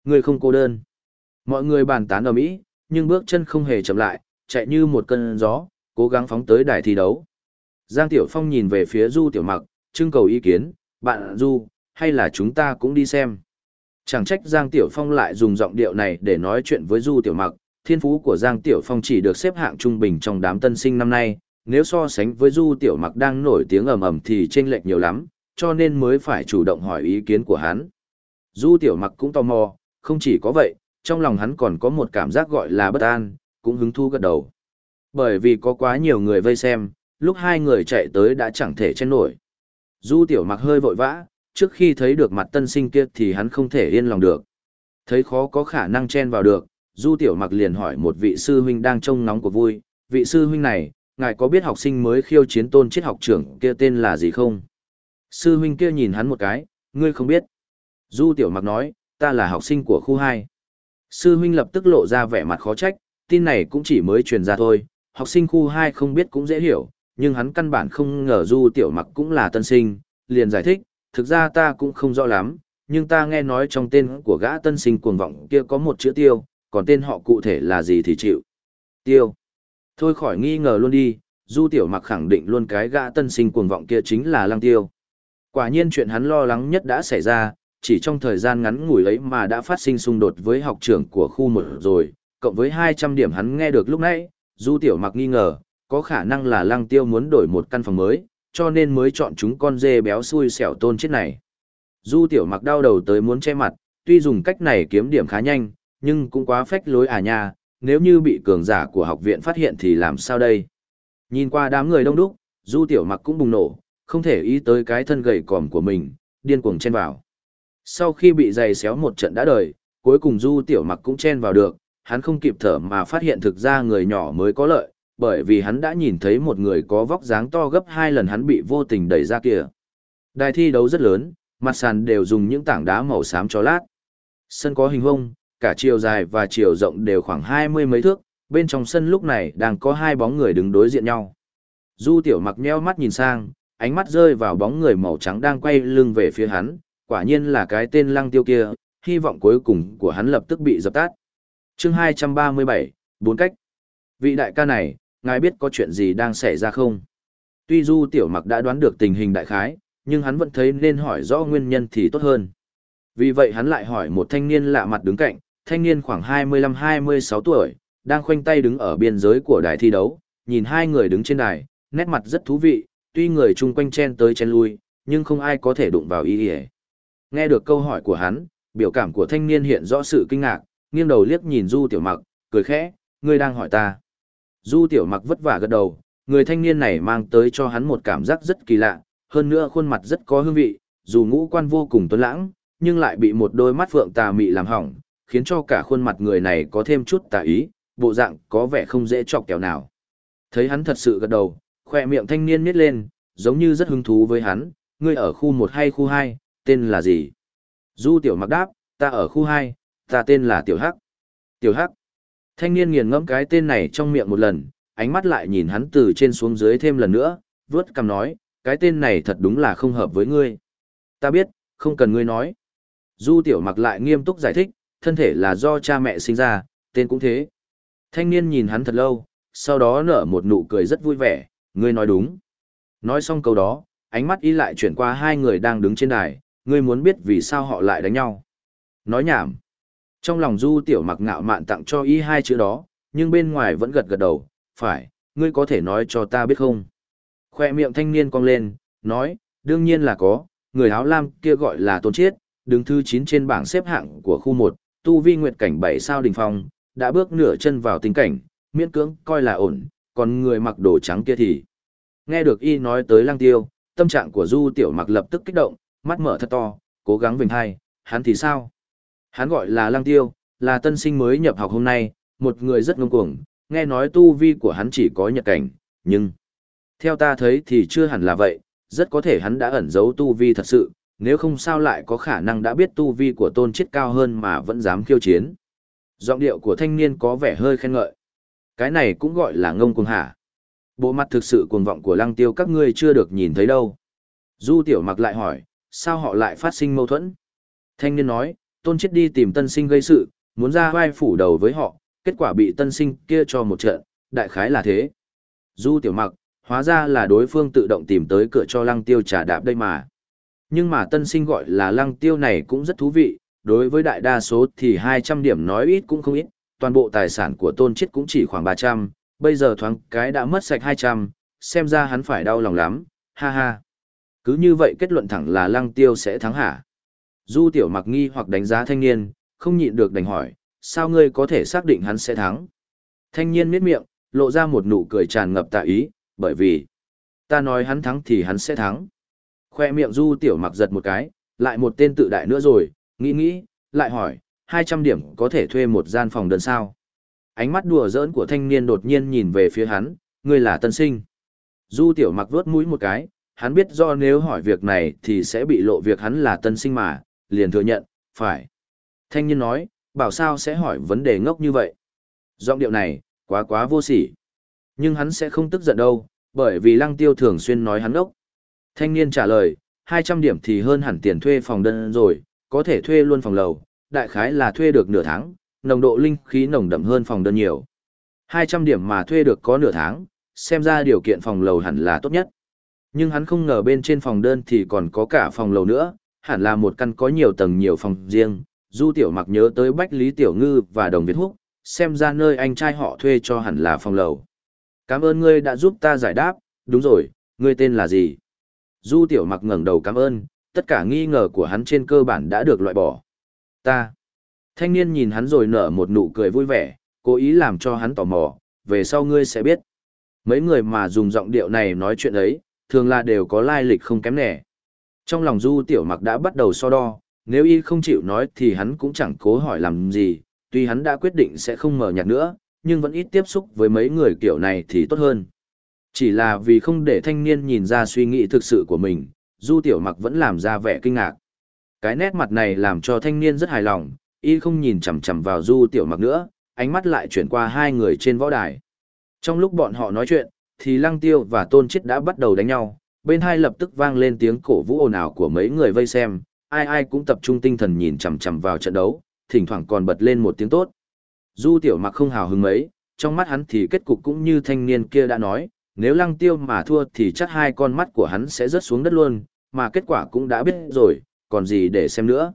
Người không cô đơn. Mọi người bàn tán ở Mỹ, nhưng bước chân không hề chậm lại, chạy như một cơn gió, cố gắng phóng tới đài thi đấu. Giang Tiểu Phong nhìn về phía Du Tiểu Mặc, trưng cầu ý kiến, bạn Du, hay là chúng ta cũng đi xem. Chẳng trách Giang Tiểu Phong lại dùng giọng điệu này để nói chuyện với Du Tiểu Mặc, thiên phú của Giang Tiểu Phong chỉ được xếp hạng trung bình trong đám tân sinh năm nay, nếu so sánh với Du Tiểu Mặc đang nổi tiếng ầm ầm thì chênh lệch nhiều lắm, cho nên mới phải chủ động hỏi ý kiến của hắn. Du Tiểu Mặc cũng tò mò, không chỉ có vậy, trong lòng hắn còn có một cảm giác gọi là bất an, cũng hứng thú gật đầu. Bởi vì có quá nhiều người vây xem, lúc hai người chạy tới đã chẳng thể chen nổi. Du Tiểu Mặc hơi vội vã, trước khi thấy được mặt tân sinh kia thì hắn không thể yên lòng được. Thấy khó có khả năng chen vào được, Du Tiểu Mặc liền hỏi một vị sư huynh đang trông nóng của vui, vị sư huynh này, ngài có biết học sinh mới khiêu chiến tôn triết học trưởng kia tên là gì không? Sư huynh kia nhìn hắn một cái, ngươi không biết. Du Tiểu Mặc nói, ta là học sinh của khu 2. Sư huynh lập tức lộ ra vẻ mặt khó trách, tin này cũng chỉ mới truyền ra thôi, học sinh khu 2 không biết cũng dễ hiểu, nhưng hắn căn bản không ngờ Du Tiểu Mặc cũng là tân sinh, liền giải thích, thực ra ta cũng không rõ lắm, nhưng ta nghe nói trong tên của gã tân sinh cuồng vọng kia có một chữ tiêu, còn tên họ cụ thể là gì thì chịu. Tiêu. Thôi khỏi nghi ngờ luôn đi, Du Tiểu Mặc khẳng định luôn cái gã tân sinh cuồng vọng kia chính là Lăng Tiêu. Quả nhiên chuyện hắn lo lắng nhất đã xảy ra, chỉ trong thời gian ngắn ngủi ấy mà đã phát sinh xung đột với học trưởng của khu một rồi, cộng với 200 điểm hắn nghe được lúc nãy, Du Tiểu Mặc nghi ngờ, có khả năng là Lăng Tiêu muốn đổi một căn phòng mới, cho nên mới chọn chúng con dê béo xui xẻo tôn chết này. Du Tiểu Mặc đau đầu tới muốn che mặt, tuy dùng cách này kiếm điểm khá nhanh, nhưng cũng quá phách lối à nha, nếu như bị cường giả của học viện phát hiện thì làm sao đây? Nhìn qua đám người đông đúc, Du Tiểu Mặc cũng bùng nổ, không thể ý tới cái thân gầy còm của mình, điên cuồng chen vào. Sau khi bị giày xéo một trận đã đời, cuối cùng Du Tiểu Mặc cũng chen vào được, hắn không kịp thở mà phát hiện thực ra người nhỏ mới có lợi, bởi vì hắn đã nhìn thấy một người có vóc dáng to gấp hai lần hắn bị vô tình đẩy ra kia. Đài thi đấu rất lớn, mặt sàn đều dùng những tảng đá màu xám cho lát. Sân có hình vông, cả chiều dài và chiều rộng đều khoảng hai mươi mấy thước, bên trong sân lúc này đang có hai bóng người đứng đối diện nhau. Du tiểu mặc nheo mắt nhìn sang, ánh mắt rơi vào bóng người màu trắng đang quay lưng về phía hắn, quả nhiên là cái tên lăng tiêu kia, hy vọng cuối cùng của hắn lập tức bị dập tắt. chương 237, bốn cách. Vị đại ca này, ngài biết có chuyện gì đang xảy ra không? Tuy du tiểu mặc đã đoán được tình hình đại khái, nhưng hắn vẫn thấy nên hỏi rõ nguyên nhân thì tốt hơn. Vì vậy hắn lại hỏi một thanh niên lạ mặt đứng cạnh, thanh niên khoảng 25-26 tuổi, đang khoanh tay đứng ở biên giới của đài thi đấu, nhìn hai người đứng trên đài, nét mặt rất thú vị, tuy người chung quanh chen tới chen lui, nhưng không ai có thể đụng vào ý ý. Nghe được câu hỏi của hắn, biểu cảm của thanh niên hiện rõ sự kinh ngạc, nghiêng đầu liếc nhìn Du Tiểu Mặc, cười khẽ, ngươi đang hỏi ta. Du Tiểu Mặc vất vả gật đầu, người thanh niên này mang tới cho hắn một cảm giác rất kỳ lạ, hơn nữa khuôn mặt rất có hương vị, dù ngũ quan vô cùng tuấn lãng, nhưng lại bị một đôi mắt phượng tà mị làm hỏng, khiến cho cả khuôn mặt người này có thêm chút tà ý, bộ dạng có vẻ không dễ chọc kẹo nào. Thấy hắn thật sự gật đầu, khoe miệng thanh niên nít lên, giống như rất hứng thú với hắn, ngươi ở khu 1 hay khu 2, tên là gì? Du tiểu mặc đáp, ta ở khu 2, ta tên là Tiểu Hắc. Tiểu Hắc. Thanh niên nghiền ngẫm cái tên này trong miệng một lần, ánh mắt lại nhìn hắn từ trên xuống dưới thêm lần nữa, vớt cằm nói, cái tên này thật đúng là không hợp với ngươi. Ta biết, không cần ngươi nói. Du tiểu mặc lại nghiêm túc giải thích, thân thể là do cha mẹ sinh ra, tên cũng thế. Thanh niên nhìn hắn thật lâu, sau đó nở một nụ cười rất vui vẻ, ngươi nói đúng. Nói xong câu đó, ánh mắt y lại chuyển qua hai người đang đứng trên đài, ngươi muốn biết vì sao họ lại đánh nhau. Nói nhảm. Trong lòng du tiểu mặc ngạo mạn tặng cho y hai chữ đó, nhưng bên ngoài vẫn gật gật đầu, phải, ngươi có thể nói cho ta biết không? Khoe miệng thanh niên cong lên, nói, đương nhiên là có, người áo lam kia gọi là tôn chiết, đứng thứ 9 trên bảng xếp hạng của khu 1, tu vi nguyệt cảnh Bảy sao đỉnh phong, đã bước nửa chân vào tình cảnh, miễn cưỡng coi là ổn, còn người mặc đồ trắng kia thì. Nghe được y nói tới lang tiêu, tâm trạng của du tiểu mặc lập tức kích động, mắt mở thật to, cố gắng vinh hai, hắn thì sao? Hắn gọi là lang tiêu, là tân sinh mới nhập học hôm nay, một người rất ngông cuồng, nghe nói tu vi của hắn chỉ có nhật cảnh, nhưng... Theo ta thấy thì chưa hẳn là vậy, rất có thể hắn đã ẩn giấu tu vi thật sự, nếu không sao lại có khả năng đã biết tu vi của tôn chết cao hơn mà vẫn dám khiêu chiến. Giọng điệu của thanh niên có vẻ hơi khen ngợi. Cái này cũng gọi là ngông cuồng hả. Bộ mặt thực sự cuồng vọng của lăng tiêu các ngươi chưa được nhìn thấy đâu. Du tiểu mặc lại hỏi, sao họ lại phát sinh mâu thuẫn? Thanh niên nói, tôn chết đi tìm tân sinh gây sự, muốn ra vai phủ đầu với họ, kết quả bị tân sinh kia cho một trận, đại khái là thế. Du tiểu mặc, hóa ra là đối phương tự động tìm tới cửa cho lăng tiêu trả đạp đây mà. Nhưng mà tân sinh gọi là lăng tiêu này cũng rất thú vị, đối với đại đa số thì 200 điểm nói ít cũng không ít, toàn bộ tài sản của tôn chết cũng chỉ khoảng 300, bây giờ thoáng cái đã mất sạch 200, xem ra hắn phải đau lòng lắm, ha ha. Cứ như vậy kết luận thẳng là lăng tiêu sẽ thắng hả? Du tiểu mặc nghi hoặc đánh giá thanh niên, không nhịn được đành hỏi, sao ngươi có thể xác định hắn sẽ thắng? Thanh niên miết miệng, lộ ra một nụ cười tràn ngập tạ ý, bởi vì ta nói hắn thắng thì hắn sẽ thắng. Khoe miệng du tiểu mặc giật một cái, lại một tên tự đại nữa rồi, nghĩ nghĩ, lại hỏi, 200 điểm có thể thuê một gian phòng đơn sao? Ánh mắt đùa giỡn của thanh niên đột nhiên nhìn về phía hắn, ngươi là tân sinh. Du tiểu mặc vớt mũi một cái, hắn biết do nếu hỏi việc này thì sẽ bị lộ việc hắn là tân sinh mà, liền thừa nhận, phải. Thanh niên nói, bảo sao sẽ hỏi vấn đề ngốc như vậy. Giọng điệu này, quá quá vô sỉ. Nhưng hắn sẽ không tức giận đâu, bởi vì lăng tiêu thường xuyên nói hắn ngốc. Thanh niên trả lời, 200 điểm thì hơn hẳn tiền thuê phòng đơn rồi, có thể thuê luôn phòng lầu, đại khái là thuê được nửa tháng, nồng độ linh khí nồng đậm hơn phòng đơn nhiều. 200 điểm mà thuê được có nửa tháng, xem ra điều kiện phòng lầu hẳn là tốt nhất. Nhưng hắn không ngờ bên trên phòng đơn thì còn có cả phòng lầu nữa, hẳn là một căn có nhiều tầng nhiều phòng riêng. Du Tiểu Mặc nhớ tới Bách Lý Tiểu Ngư và Đồng Việt Húc, xem ra nơi anh trai họ thuê cho hẳn là phòng lầu. Cảm ơn ngươi đã giúp ta giải đáp, đúng rồi, ngươi tên là gì? Du Tiểu Mặc ngẩng đầu cảm ơn, tất cả nghi ngờ của hắn trên cơ bản đã được loại bỏ. Ta. Thanh niên nhìn hắn rồi nở một nụ cười vui vẻ, cố ý làm cho hắn tò mò, về sau ngươi sẽ biết. Mấy người mà dùng giọng điệu này nói chuyện ấy, thường là đều có lai lịch không kém nẻ. Trong lòng Du Tiểu Mặc đã bắt đầu so đo, nếu y không chịu nói thì hắn cũng chẳng cố hỏi làm gì, tuy hắn đã quyết định sẽ không mở nhạc nữa, nhưng vẫn ít tiếp xúc với mấy người kiểu này thì tốt hơn. Chỉ là vì không để thanh niên nhìn ra suy nghĩ thực sự của mình, Du Tiểu Mặc vẫn làm ra vẻ kinh ngạc. Cái nét mặt này làm cho thanh niên rất hài lòng, y không nhìn chằm chằm vào Du Tiểu Mặc nữa, ánh mắt lại chuyển qua hai người trên võ đài. Trong lúc bọn họ nói chuyện, thì Lăng Tiêu và Tôn Chiết đã bắt đầu đánh nhau, bên hai lập tức vang lên tiếng cổ vũ ồn ào của mấy người vây xem, ai ai cũng tập trung tinh thần nhìn chằm chằm vào trận đấu, thỉnh thoảng còn bật lên một tiếng tốt. Du Tiểu Mặc không hào hứng mấy, trong mắt hắn thì kết cục cũng như thanh niên kia đã nói, nếu Lăng Tiêu mà thua thì chắc hai con mắt của hắn sẽ rớt xuống đất luôn, mà kết quả cũng đã biết rồi, còn gì để xem nữa.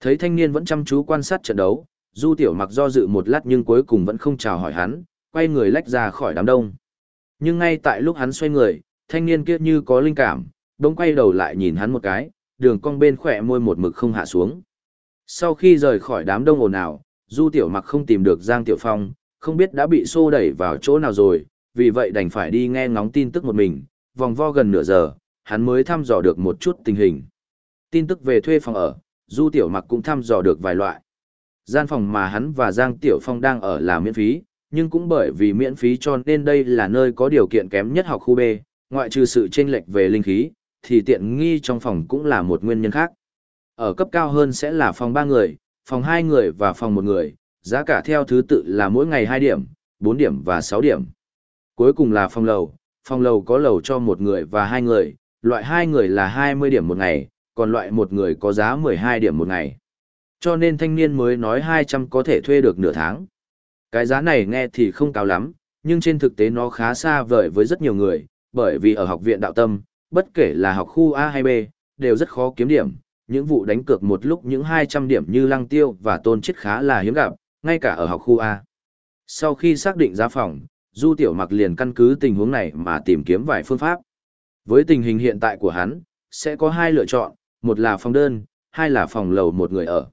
Thấy thanh niên vẫn chăm chú quan sát trận đấu, Du Tiểu Mặc do dự một lát nhưng cuối cùng vẫn không chào hỏi hắn, quay người lách ra khỏi đám đông. Nhưng ngay tại lúc hắn xoay người, thanh niên kia như có linh cảm, bỗng quay đầu lại nhìn hắn một cái, đường cong bên khỏe môi một mực không hạ xuống. Sau khi rời khỏi đám đông ồn ào, Du Tiểu Mặc không tìm được Giang Tiểu Phong, không biết đã bị xô đẩy vào chỗ nào rồi, vì vậy đành phải đi nghe ngóng tin tức một mình, vòng vo gần nửa giờ, hắn mới thăm dò được một chút tình hình. Tin tức về thuê phòng ở, Du Tiểu Mặc cũng thăm dò được vài loại. Gian phòng mà hắn và Giang Tiểu Phong đang ở là miễn phí, nhưng cũng bởi vì miễn phí cho nên đây là nơi có điều kiện kém nhất học khu B, ngoại trừ sự chênh lệch về linh khí, thì tiện nghi trong phòng cũng là một nguyên nhân khác. Ở cấp cao hơn sẽ là phòng 3 người, phòng 2 người và phòng 1 người, giá cả theo thứ tự là mỗi ngày 2 điểm, 4 điểm và 6 điểm. Cuối cùng là phòng lầu, phòng lầu có lầu cho một người và hai người, loại hai người là 20 điểm một ngày, còn loại một người có giá 12 điểm một ngày. Cho nên thanh niên mới nói 200 có thể thuê được nửa tháng. Cái giá này nghe thì không cao lắm, nhưng trên thực tế nó khá xa vời với rất nhiều người, bởi vì ở học viện đạo tâm, bất kể là học khu A hay B, đều rất khó kiếm điểm. Những vụ đánh cược một lúc những 200 điểm như lăng tiêu và tôn chết khá là hiếm gặp, ngay cả ở học khu A. Sau khi xác định giá phòng, Du Tiểu Mặc liền căn cứ tình huống này mà tìm kiếm vài phương pháp. Với tình hình hiện tại của hắn, sẽ có hai lựa chọn, một là phòng đơn, hai là phòng lầu một người ở.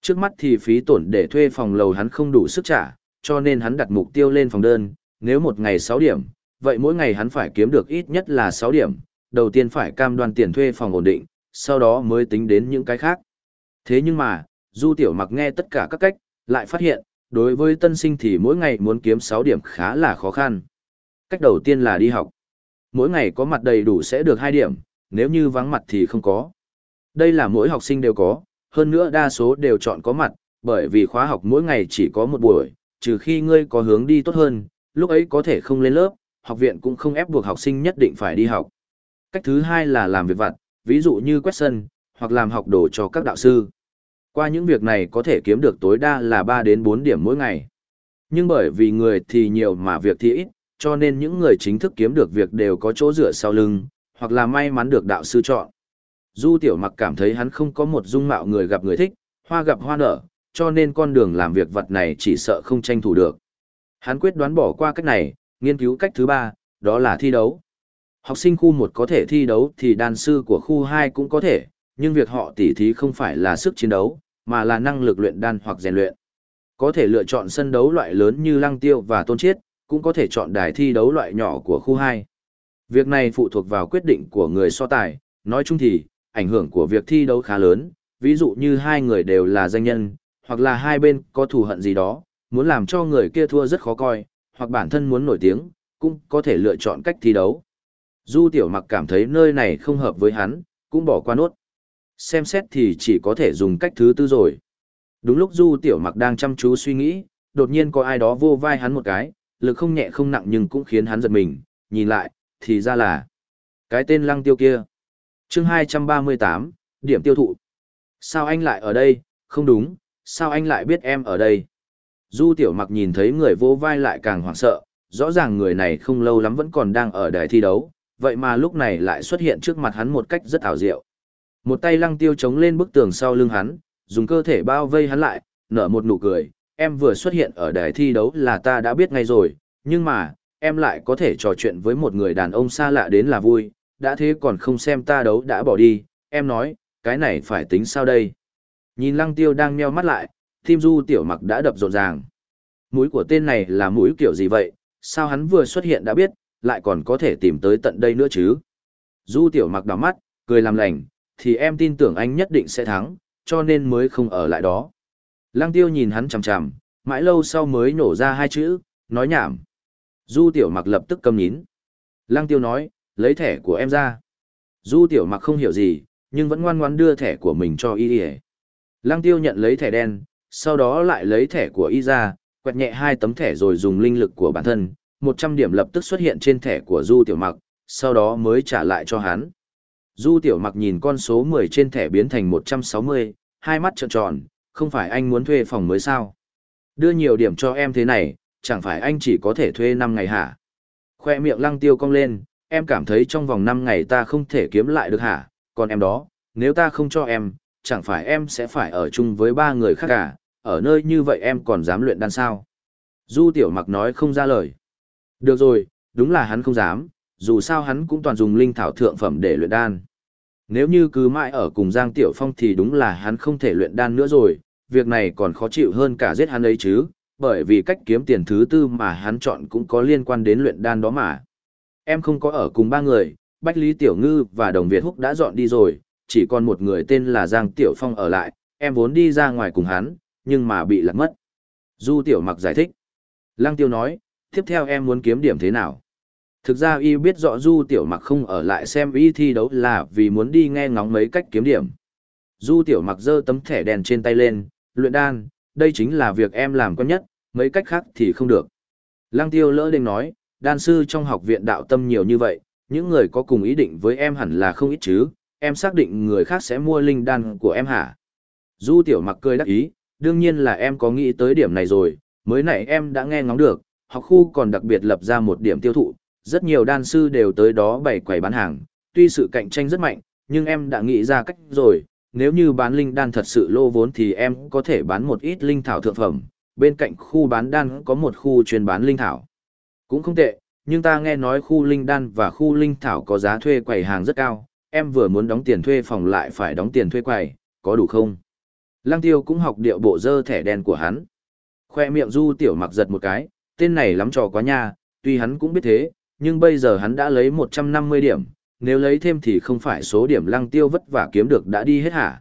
Trước mắt thì phí tổn để thuê phòng lầu hắn không đủ sức trả, cho nên hắn đặt mục tiêu lên phòng đơn, nếu một ngày 6 điểm, vậy mỗi ngày hắn phải kiếm được ít nhất là 6 điểm, đầu tiên phải cam đoan tiền thuê phòng ổn định, sau đó mới tính đến những cái khác. Thế nhưng mà, Du Tiểu Mặc nghe tất cả các cách, lại phát hiện, đối với tân sinh thì mỗi ngày muốn kiếm 6 điểm khá là khó khăn. Cách đầu tiên là đi học. Mỗi ngày có mặt đầy đủ sẽ được 2 điểm, nếu như vắng mặt thì không có. Đây là mỗi học sinh đều có, hơn nữa đa số đều chọn có mặt, bởi vì khóa học mỗi ngày chỉ có một buổi, trừ khi ngươi có hướng đi tốt hơn, lúc ấy có thể không lên lớp, học viện cũng không ép buộc học sinh nhất định phải đi học. Cách thứ hai là làm việc vặt, ví dụ như quét sân, hoặc làm học đồ cho các đạo sư. Qua những việc này có thể kiếm được tối đa là 3 đến 4 điểm mỗi ngày. Nhưng bởi vì người thì nhiều mà việc thì ít, cho nên những người chính thức kiếm được việc đều có chỗ dựa sau lưng, hoặc là may mắn được đạo sư chọn. Du tiểu mặc cảm thấy hắn không có một dung mạo người gặp người thích, hoa gặp hoa nở, cho nên con đường làm việc vật này chỉ sợ không tranh thủ được. Hắn quyết đoán bỏ qua cách này, nghiên cứu cách thứ ba, đó là thi đấu. Học sinh khu 1 có thể thi đấu thì đàn sư của khu 2 cũng có thể, nhưng việc họ tỉ thí không phải là sức chiến đấu, mà là năng lực luyện đan hoặc rèn luyện. Có thể lựa chọn sân đấu loại lớn như Lăng Tiêu và Tôn Chiết, cũng có thể chọn đài thi đấu loại nhỏ của khu 2. Việc này phụ thuộc vào quyết định của người so tài, nói chung thì, ảnh hưởng của việc thi đấu khá lớn, ví dụ như hai người đều là danh nhân, hoặc là hai bên có thù hận gì đó, muốn làm cho người kia thua rất khó coi, hoặc bản thân muốn nổi tiếng, cũng có thể lựa chọn cách thi đấu. Du tiểu mặc cảm thấy nơi này không hợp với hắn, cũng bỏ qua nốt. Xem xét thì chỉ có thể dùng cách thứ tư rồi. Đúng lúc du tiểu mặc đang chăm chú suy nghĩ, đột nhiên có ai đó vô vai hắn một cái, lực không nhẹ không nặng nhưng cũng khiến hắn giật mình, nhìn lại, thì ra là cái tên lăng tiêu kia. chương 238, điểm tiêu thụ. Sao anh lại ở đây? Không đúng, sao anh lại biết em ở đây? Du tiểu mặc nhìn thấy người vô vai lại càng hoảng sợ, rõ ràng người này không lâu lắm vẫn còn đang ở đài thi đấu, vậy mà lúc này lại xuất hiện trước mặt hắn một cách rất ảo diệu. Một tay lăng tiêu chống lên bức tường sau lưng hắn, dùng cơ thể bao vây hắn lại, nở một nụ cười, em vừa xuất hiện ở đài thi đấu là ta đã biết ngay rồi, nhưng mà, em lại có thể trò chuyện với một người đàn ông xa lạ đến là vui, đã thế còn không xem ta đấu đã bỏ đi, em nói, cái này phải tính sao đây? Nhìn lăng tiêu đang meo mắt lại, tim du tiểu mặc đã đập rộn ràng. Mũi của tên này là mũi kiểu gì vậy, sao hắn vừa xuất hiện đã biết, lại còn có thể tìm tới tận đây nữa chứ? Du tiểu mặc đỏ mắt, cười làm lành, thì em tin tưởng anh nhất định sẽ thắng, cho nên mới không ở lại đó. Lăng tiêu nhìn hắn chằm chằm, mãi lâu sau mới nổ ra hai chữ, nói nhảm. Du tiểu mặc lập tức cầm nhín. Lăng tiêu nói, lấy thẻ của em ra. Du tiểu mặc không hiểu gì, nhưng vẫn ngoan ngoãn đưa thẻ của mình cho y y. Lăng tiêu nhận lấy thẻ đen, sau đó lại lấy thẻ của y ra, quẹt nhẹ hai tấm thẻ rồi dùng linh lực của bản thân, 100 điểm lập tức xuất hiện trên thẻ của Du tiểu mặc, sau đó mới trả lại cho hắn. Du tiểu mặc nhìn con số 10 trên thẻ biến thành 160, hai mắt trợn tròn, không phải anh muốn thuê phòng mới sao? Đưa nhiều điểm cho em thế này, chẳng phải anh chỉ có thể thuê 5 ngày hả? Khoe miệng lăng tiêu cong lên, em cảm thấy trong vòng 5 ngày ta không thể kiếm lại được hả? Còn em đó, nếu ta không cho em, chẳng phải em sẽ phải ở chung với ba người khác cả, ở nơi như vậy em còn dám luyện đan sao? Du tiểu mặc nói không ra lời. Được rồi, đúng là hắn không dám, dù sao hắn cũng toàn dùng linh thảo thượng phẩm để luyện đan. Nếu như cứ mãi ở cùng Giang Tiểu Phong thì đúng là hắn không thể luyện đan nữa rồi, việc này còn khó chịu hơn cả giết hắn ấy chứ, bởi vì cách kiếm tiền thứ tư mà hắn chọn cũng có liên quan đến luyện đan đó mà. Em không có ở cùng ba người, Bách Lý Tiểu Ngư và Đồng Việt Húc đã dọn đi rồi, chỉ còn một người tên là Giang Tiểu Phong ở lại, em vốn đi ra ngoài cùng hắn, nhưng mà bị lạc mất. Du Tiểu Mặc giải thích. Lăng Tiêu nói, tiếp theo em muốn kiếm điểm thế nào? Thực ra y biết rõ Du Tiểu Mặc không ở lại xem y thi đấu là vì muốn đi nghe ngóng mấy cách kiếm điểm. Du Tiểu Mặc giơ tấm thẻ đèn trên tay lên, luyện đan, đây chính là việc em làm quen nhất, mấy cách khác thì không được. Lăng Tiêu lỡ đinh nói, đan sư trong học viện đạo tâm nhiều như vậy, những người có cùng ý định với em hẳn là không ít chứ, em xác định người khác sẽ mua linh đan của em hả? Du Tiểu Mặc cười đắc ý, đương nhiên là em có nghĩ tới điểm này rồi, mới nãy em đã nghe ngóng được, học khu còn đặc biệt lập ra một điểm tiêu thụ, rất nhiều đan sư đều tới đó bày quầy bán hàng, tuy sự cạnh tranh rất mạnh, nhưng em đã nghĩ ra cách rồi, nếu như bán linh đan thật sự lô vốn thì em có thể bán một ít linh thảo thượng phẩm, bên cạnh khu bán đan có một khu chuyên bán linh thảo. Cũng không tệ, nhưng ta nghe nói khu linh đan và khu linh thảo có giá thuê quầy hàng rất cao, em vừa muốn đóng tiền thuê phòng lại phải đóng tiền thuê quầy, có đủ không? Lăng tiêu cũng học điệu bộ dơ thẻ đen của hắn. Khoe miệng du tiểu mặc giật một cái, tên này lắm trò quá nha, tuy hắn cũng biết thế, nhưng bây giờ hắn đã lấy 150 điểm, nếu lấy thêm thì không phải số điểm lăng tiêu vất vả kiếm được đã đi hết hả?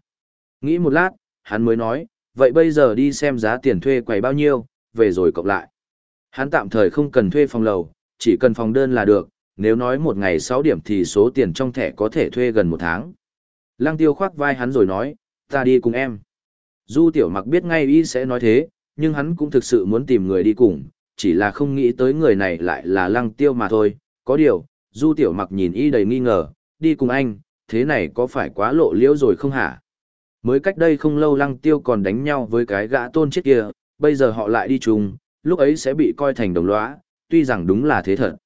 Nghĩ một lát, hắn mới nói, vậy bây giờ đi xem giá tiền thuê quầy bao nhiêu, về rồi cộng lại. Hắn tạm thời không cần thuê phòng lầu, chỉ cần phòng đơn là được, nếu nói một ngày 6 điểm thì số tiền trong thẻ có thể thuê gần một tháng. Lăng tiêu khoác vai hắn rồi nói, ta đi cùng em. Du tiểu mặc biết ngay y sẽ nói thế, nhưng hắn cũng thực sự muốn tìm người đi cùng, chỉ là không nghĩ tới người này lại là lăng tiêu mà thôi. Có điều, du tiểu mặc nhìn y đầy nghi ngờ, đi cùng anh, thế này có phải quá lộ liễu rồi không hả? Mới cách đây không lâu lăng tiêu còn đánh nhau với cái gã tôn chết kia, bây giờ họ lại đi chung, lúc ấy sẽ bị coi thành đồng lõa, tuy rằng đúng là thế thật.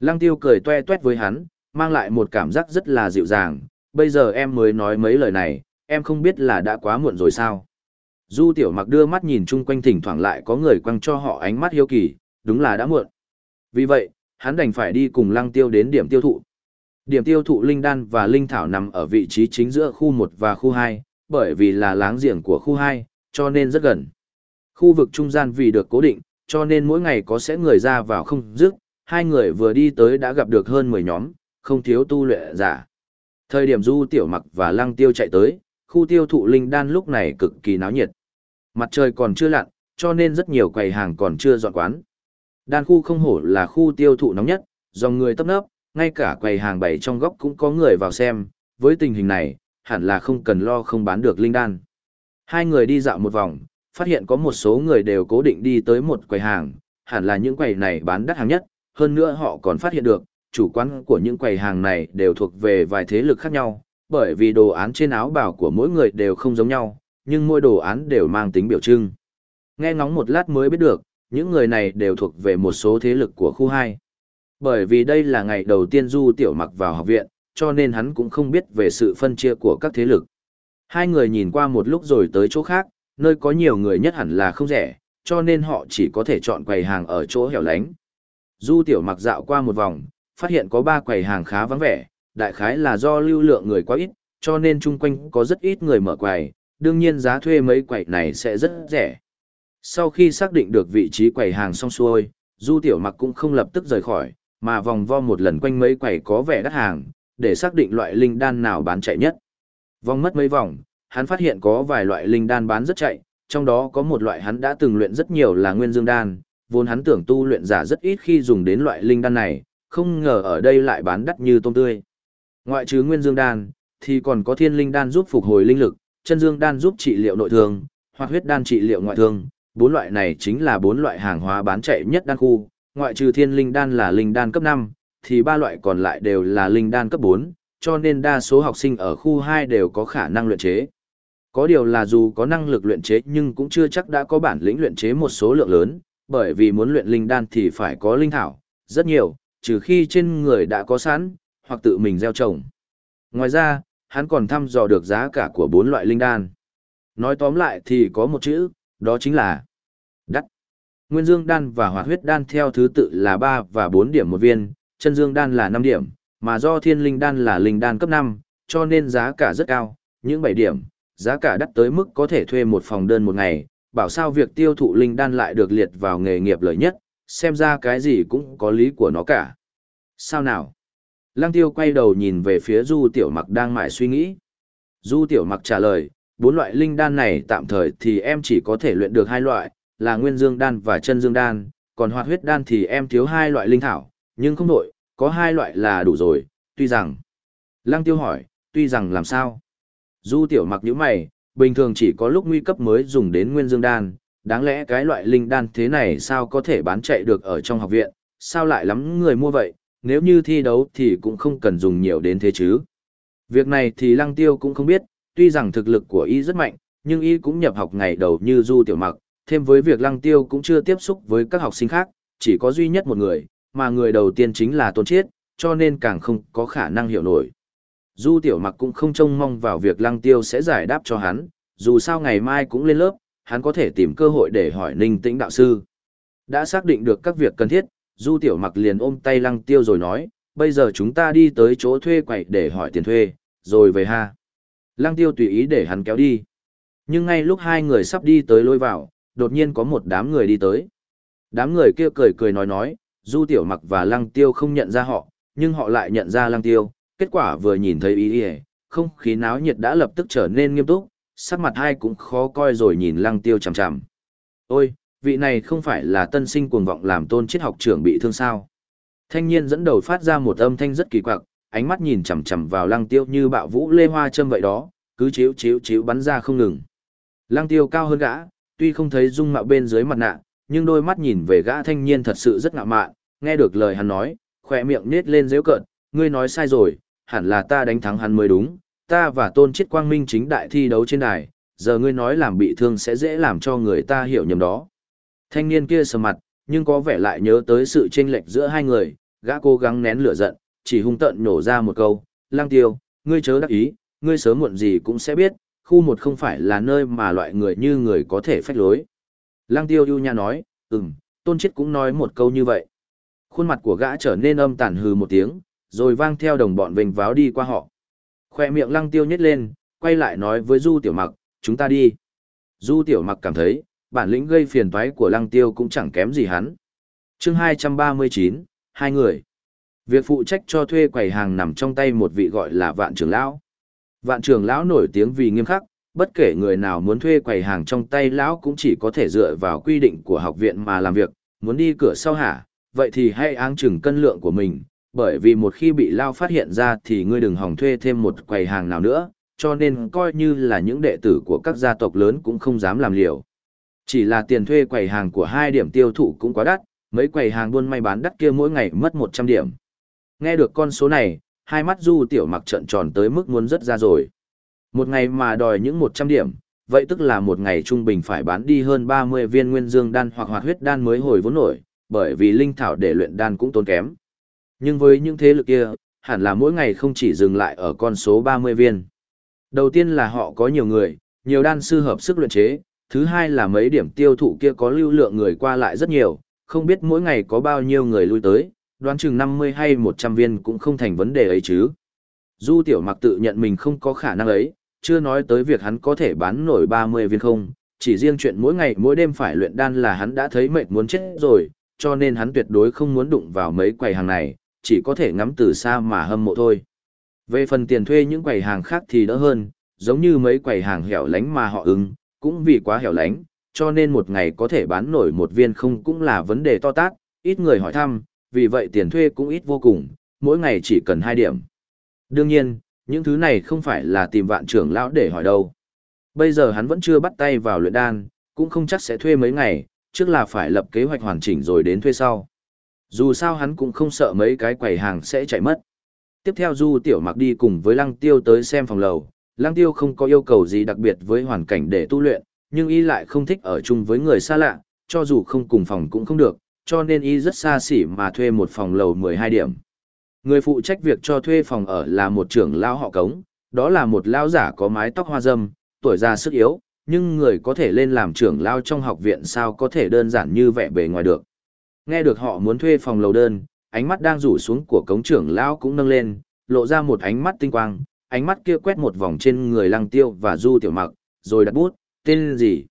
Lăng tiêu cười toe toét với hắn, mang lại một cảm giác rất là dịu dàng, bây giờ em mới nói mấy lời này, em không biết là đã quá muộn rồi sao. Du tiểu mặc đưa mắt nhìn chung quanh thỉnh thoảng lại có người quăng cho họ ánh mắt hiếu kỳ, đúng là đã muộn. Vì vậy, hắn đành phải đi cùng lăng tiêu đến điểm tiêu thụ. Điểm tiêu thụ linh đan và linh thảo nằm ở vị trí chính giữa khu 1 và khu 2, bởi vì là láng giềng của khu 2, cho nên rất gần. Khu vực trung gian vì được cố định, cho nên mỗi ngày có sẽ người ra vào không dứt, hai người vừa đi tới đã gặp được hơn 10 nhóm, không thiếu tu luyện giả. Thời điểm Du Tiểu Mặc và Lăng Tiêu chạy tới, khu tiêu thụ linh đan lúc này cực kỳ náo nhiệt. Mặt trời còn chưa lặn, cho nên rất nhiều quầy hàng còn chưa dọn quán. Đan khu không hổ là khu tiêu thụ nóng nhất, dòng người tấp nập, ngay cả quầy hàng bày trong góc cũng có người vào xem, với tình hình này, hẳn là không cần lo không bán được linh đan. Hai người đi dạo một vòng, phát hiện có một số người đều cố định đi tới một quầy hàng, hẳn là những quầy này bán đắt hàng nhất, hơn nữa họ còn phát hiện được, chủ quán của những quầy hàng này đều thuộc về vài thế lực khác nhau, bởi vì đồ án trên áo bào của mỗi người đều không giống nhau, nhưng mỗi đồ án đều mang tính biểu trưng. Nghe ngóng một lát mới biết được, những người này đều thuộc về một số thế lực của khu 2. Bởi vì đây là ngày đầu tiên Du Tiểu Mặc vào học viện, cho nên hắn cũng không biết về sự phân chia của các thế lực. Hai người nhìn qua một lúc rồi tới chỗ khác, nơi có nhiều người nhất hẳn là không rẻ, cho nên họ chỉ có thể chọn quầy hàng ở chỗ hẻo lánh. Du Tiểu Mặc dạo qua một vòng, phát hiện có ba quầy hàng khá vắng vẻ, đại khái là do lưu lượng người quá ít, cho nên chung quanh có rất ít người mở quầy, đương nhiên giá thuê mấy quầy này sẽ rất rẻ. Sau khi xác định được vị trí quầy hàng xong xuôi, Du Tiểu Mặc cũng không lập tức rời khỏi, mà vòng vo một lần quanh mấy quầy có vẻ đắt hàng, để xác định loại linh đan nào bán chạy nhất. Vòng mất mấy vòng, hắn phát hiện có vài loại linh đan bán rất chạy, trong đó có một loại hắn đã từng luyện rất nhiều là Nguyên Dương đan, vốn hắn tưởng tu luyện giả rất ít khi dùng đến loại linh đan này, không ngờ ở đây lại bán đắt như tôm tươi. Ngoại trừ Nguyên Dương đan, thì còn có Thiên Linh đan giúp phục hồi linh lực, Chân Dương đan giúp trị liệu nội thương, hoặc huyết đan trị liệu ngoại thương, bốn loại này chính là bốn loại hàng hóa bán chạy nhất đan khu, ngoại trừ Thiên Linh đan là linh đan cấp 5, thì ba loại còn lại đều là linh đan cấp 4, cho nên đa số học sinh ở khu 2 đều có khả năng luyện chế. Có điều là dù có năng lực luyện chế nhưng cũng chưa chắc đã có bản lĩnh luyện chế một số lượng lớn, bởi vì muốn luyện linh đan thì phải có linh thảo, rất nhiều, trừ khi trên người đã có sẵn, hoặc tự mình gieo trồng. Ngoài ra, hắn còn thăm dò được giá cả của bốn loại linh đan. Nói tóm lại thì có một chữ, đó chính là đắt. Nguyên dương đan và hoạt huyết đan theo thứ tự là 3 và 4 điểm một viên, chân dương đan là 5 điểm, mà do thiên linh đan là linh đan cấp 5, cho nên giá cả rất cao, những 7 điểm, giá cả đắt tới mức có thể thuê một phòng đơn một ngày, bảo sao việc tiêu thụ linh đan lại được liệt vào nghề nghiệp lợi nhất, xem ra cái gì cũng có lý của nó cả. Sao nào? Lăng tiêu quay đầu nhìn về phía Du Tiểu Mặc đang mải suy nghĩ. Du Tiểu Mặc trả lời, bốn loại linh đan này tạm thời thì em chỉ có thể luyện được hai loại, là Nguyên Dương đan và Chân Dương đan, còn Hoạt huyết đan thì em thiếu hai loại linh thảo, nhưng không đổi, có hai loại là đủ rồi, tuy rằng. Lăng tiêu hỏi, tuy rằng làm sao? Du Tiểu Mặc nhíu mày, bình thường chỉ có lúc nguy cấp mới dùng đến Nguyên Dương đan, đáng lẽ cái loại linh đan thế này sao có thể bán chạy được ở trong học viện, sao lại lắm người mua vậy, nếu như thi đấu thì cũng không cần dùng nhiều đến thế chứ. Việc này thì lăng tiêu cũng không biết, tuy rằng thực lực của y rất mạnh, nhưng y cũng nhập học ngày đầu như du tiểu mặc, thêm với việc lăng tiêu cũng chưa tiếp xúc với các học sinh khác, chỉ có duy nhất một người, mà người đầu tiên chính là tôn chiết, cho nên càng không có khả năng hiểu nổi. Du tiểu mặc cũng không trông mong vào việc lăng tiêu sẽ giải đáp cho hắn, dù sao ngày mai cũng lên lớp, hắn có thể tìm cơ hội để hỏi ninh tĩnh đạo sư. Đã xác định được các việc cần thiết, Du Tiểu Mặc liền ôm tay Lăng Tiêu rồi nói, bây giờ chúng ta đi tới chỗ thuê quậy để hỏi tiền thuê, rồi về ha. Lăng Tiêu tùy ý để hắn kéo đi. Nhưng ngay lúc hai người sắp đi tới lối vào, đột nhiên có một đám người đi tới. Đám người kia cười cười nói nói, Du Tiểu Mặc và Lăng Tiêu không nhận ra họ, nhưng họ lại nhận ra Lăng Tiêu. Kết quả vừa nhìn thấy ý ý, không khí náo nhiệt đã lập tức trở nên nghiêm túc, sắc mặt hai cũng khó coi rồi nhìn Lăng Tiêu chằm chằm. Ôi, vị này không phải là tân sinh cuồng vọng làm tôn triết học trưởng bị thương sao. Thanh niên dẫn đầu phát ra một âm thanh rất kỳ quặc, ánh mắt nhìn chằm chằm vào lăng tiêu như bạo vũ lê hoa châm vậy đó, cứ chiếu chiếu chiếu bắn ra không ngừng. Lăng tiêu cao hơn gã, tuy không thấy dung mạo bên dưới mặt nạ, nhưng đôi mắt nhìn về gã thanh niên thật sự rất ngạo mạn, nghe được lời hắn nói, khỏe miệng nết lên dễu cợt, ngươi nói sai rồi, hẳn là ta đánh thắng hắn mới đúng, ta và tôn chiết quang minh chính đại thi đấu trên đài, giờ ngươi nói làm bị thương sẽ dễ làm cho người ta hiểu nhầm đó. Thanh niên kia sờ mặt, nhưng có vẻ lại nhớ tới sự chênh lệch giữa hai người, gã cố gắng nén lửa giận, chỉ hung tợn nổ ra một câu, lang tiêu, ngươi chớ đắc ý, ngươi sớm muộn gì cũng sẽ biết, khu một không phải là nơi mà loại người như người có thể phách lối. Lang tiêu ưu nha nói, ừm, tôn chết cũng nói một câu như vậy. Khuôn mặt của gã trở nên âm tản hừ một tiếng, rồi vang theo đồng bọn vênh váo đi qua họ. Khoe miệng lăng tiêu nhét lên, quay lại nói với Du Tiểu Mặc, chúng ta đi. Du Tiểu Mặc cảm thấy, bản lĩnh gây phiền toái của lăng tiêu cũng chẳng kém gì hắn. chương 239, hai người. Việc phụ trách cho thuê quầy hàng nằm trong tay một vị gọi là vạn trưởng lão. Vạn trưởng lão nổi tiếng vì nghiêm khắc, bất kể người nào muốn thuê quầy hàng trong tay lão cũng chỉ có thể dựa vào quy định của học viện mà làm việc, muốn đi cửa sau hả, vậy thì hãy áng chừng cân lượng của mình, bởi vì một khi bị lao phát hiện ra thì ngươi đừng hòng thuê thêm một quầy hàng nào nữa, cho nên coi như là những đệ tử của các gia tộc lớn cũng không dám làm liều. Chỉ là tiền thuê quầy hàng của hai điểm tiêu thụ cũng quá đắt, mấy quầy hàng buôn may bán đắt kia mỗi ngày mất 100 điểm. Nghe được con số này, hai mắt du tiểu mặc trận tròn tới mức muốn rất ra rồi. Một ngày mà đòi những 100 điểm, vậy tức là một ngày trung bình phải bán đi hơn 30 viên nguyên dương đan hoặc hoạt huyết đan mới hồi vốn nổi, bởi vì linh thảo để luyện đan cũng tốn kém. Nhưng với những thế lực kia, hẳn là mỗi ngày không chỉ dừng lại ở con số 30 viên. Đầu tiên là họ có nhiều người, nhiều đan sư hợp sức luyện chế, thứ hai là mấy điểm tiêu thụ kia có lưu lượng người qua lại rất nhiều, không biết mỗi ngày có bao nhiêu người lui tới, đoán chừng 50 hay 100 viên cũng không thành vấn đề ấy chứ. Du tiểu mặc tự nhận mình không có khả năng ấy, chưa nói tới việc hắn có thể bán nổi 30 viên không, chỉ riêng chuyện mỗi ngày mỗi đêm phải luyện đan là hắn đã thấy mệt muốn chết rồi, cho nên hắn tuyệt đối không muốn đụng vào mấy quầy hàng này, chỉ có thể ngắm từ xa mà hâm mộ thôi. Về phần tiền thuê những quầy hàng khác thì đỡ hơn, giống như mấy quầy hàng hẻo lánh mà họ ứng, cũng vì quá hẻo lánh, cho nên một ngày có thể bán nổi một viên không cũng là vấn đề to tát, ít người hỏi thăm, vì vậy tiền thuê cũng ít vô cùng, mỗi ngày chỉ cần 2 điểm. Đương nhiên, những thứ này không phải là tìm vạn trưởng lão để hỏi đâu. Bây giờ hắn vẫn chưa bắt tay vào luyện đan, cũng không chắc sẽ thuê mấy ngày, trước là phải lập kế hoạch hoàn chỉnh rồi đến thuê sau. Dù sao hắn cũng không sợ mấy cái quầy hàng sẽ chạy mất. Tiếp theo Du Tiểu Mặc đi cùng với Lăng Tiêu tới xem phòng lầu. Lăng Tiêu không có yêu cầu gì đặc biệt với hoàn cảnh để tu luyện, nhưng y lại không thích ở chung với người xa lạ, cho dù không cùng phòng cũng không được, cho nên y rất xa xỉ mà thuê một phòng lầu 12 điểm. Người phụ trách việc cho thuê phòng ở là một trưởng lão họ cống, đó là một lão giả có mái tóc hoa râm, tuổi già sức yếu, nhưng người có thể lên làm trưởng lão trong học viện sao có thể đơn giản như vẻ bề ngoài được. Nghe được họ muốn thuê phòng lầu đơn, ánh mắt đang rủ xuống của cống trưởng lão cũng nâng lên, lộ ra một ánh mắt tinh quang, ánh mắt kia quét một vòng trên người lăng tiêu và du tiểu mặc, rồi đặt bút, tên gì?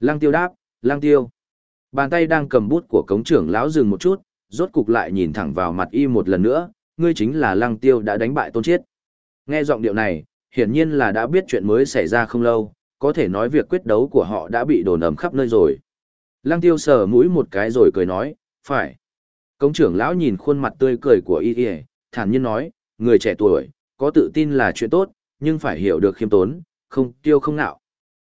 Lăng tiêu đáp, lăng tiêu. Bàn tay đang cầm bút của cống trưởng lão dừng một chút, rốt cục lại nhìn thẳng vào mặt y một lần nữa, ngươi chính là lăng tiêu đã đánh bại tôn chiết. Nghe giọng điệu này, hiển nhiên là đã biết chuyện mới xảy ra không lâu, có thể nói việc quyết đấu của họ đã bị đồn ầm khắp nơi rồi. Lăng tiêu sờ mũi một cái rồi cười nói, phải. Công trưởng lão nhìn khuôn mặt tươi cười của y y, thản nhiên nói, người trẻ tuổi, có tự tin là chuyện tốt, nhưng phải hiểu được khiêm tốn, không tiêu không nạo.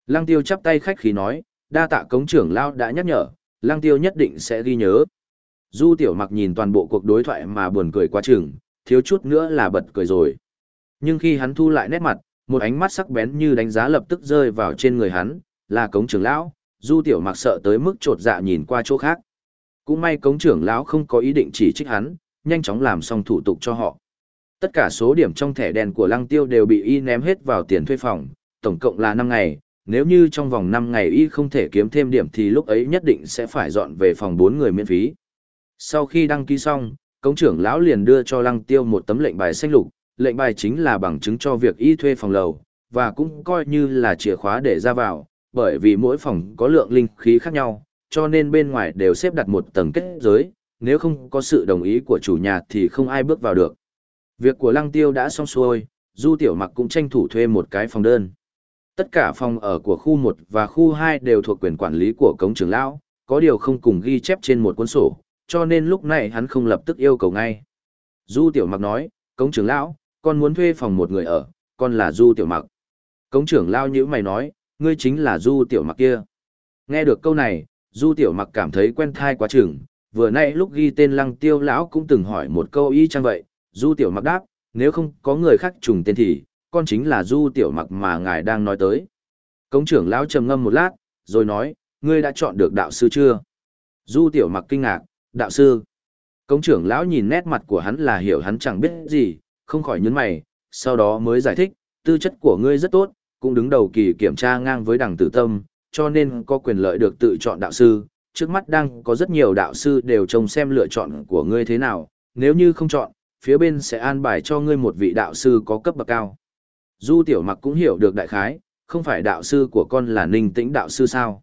Lăng tiêu chắp tay khách khí nói, đa tạ cống trưởng lão đã nhắc nhở, lăng tiêu nhất định sẽ ghi nhớ. Du tiểu mặc nhìn toàn bộ cuộc đối thoại mà buồn cười quá chừng, thiếu chút nữa là bật cười rồi. Nhưng khi hắn thu lại nét mặt, một ánh mắt sắc bén như đánh giá lập tức rơi vào trên người hắn, là cống trưởng lão, du tiểu mặc sợ tới mức trột dạ nhìn qua chỗ khác. Cũng may cống trưởng lão không có ý định chỉ trích hắn, nhanh chóng làm xong thủ tục cho họ. Tất cả số điểm trong thẻ đèn của lăng tiêu đều bị y ném hết vào tiền thuê phòng, tổng cộng là 5 ngày, nếu như trong vòng 5 ngày y không thể kiếm thêm điểm thì lúc ấy nhất định sẽ phải dọn về phòng 4 người miễn phí. Sau khi đăng ký xong, công trưởng lão liền đưa cho lăng tiêu một tấm lệnh bài xanh lục, lệnh bài chính là bằng chứng cho việc y thuê phòng lầu, và cũng coi như là chìa khóa để ra vào, bởi vì mỗi phòng có lượng linh khí khác nhau, cho nên bên ngoài đều xếp đặt một tầng kết giới, nếu không có sự đồng ý của chủ nhà thì không ai bước vào được. Việc của lăng tiêu đã xong xuôi, Du Tiểu Mặc cũng tranh thủ thuê một cái phòng đơn. Tất cả phòng ở của khu 1 và khu 2 đều thuộc quyền quản lý của cống trưởng lão, có điều không cùng ghi chép trên một cuốn sổ, cho nên lúc này hắn không lập tức yêu cầu ngay. Du Tiểu Mặc nói, cống trưởng lão, con muốn thuê phòng một người ở, con là Du Tiểu Mặc. Cống trưởng lão như mày nói, ngươi chính là Du Tiểu Mặc kia. Nghe được câu này, Du Tiểu Mặc cảm thấy quen thai quá chừng, vừa nãy lúc ghi tên Lăng Tiêu lão cũng từng hỏi một câu y chang vậy, Du Tiểu Mặc đáp, nếu không có người khác trùng tên thì, con chính là Du Tiểu Mặc mà ngài đang nói tới. Cống trưởng lão trầm ngâm một lát, rồi nói, ngươi đã chọn được đạo sư chưa? Du tiểu mặc kinh ngạc, đạo sư. Công trưởng lão nhìn nét mặt của hắn là hiểu hắn chẳng biết gì, không khỏi nhấn mày, sau đó mới giải thích, tư chất của ngươi rất tốt, cũng đứng đầu kỳ kiểm tra ngang với đẳng tử tâm, cho nên có quyền lợi được tự chọn đạo sư. Trước mắt đang có rất nhiều đạo sư đều trông xem lựa chọn của ngươi thế nào, nếu như không chọn, phía bên sẽ an bài cho ngươi một vị đạo sư có cấp bậc cao. Du tiểu mặc cũng hiểu được đại khái, không phải đạo sư của con là ninh tĩnh đạo sư sao.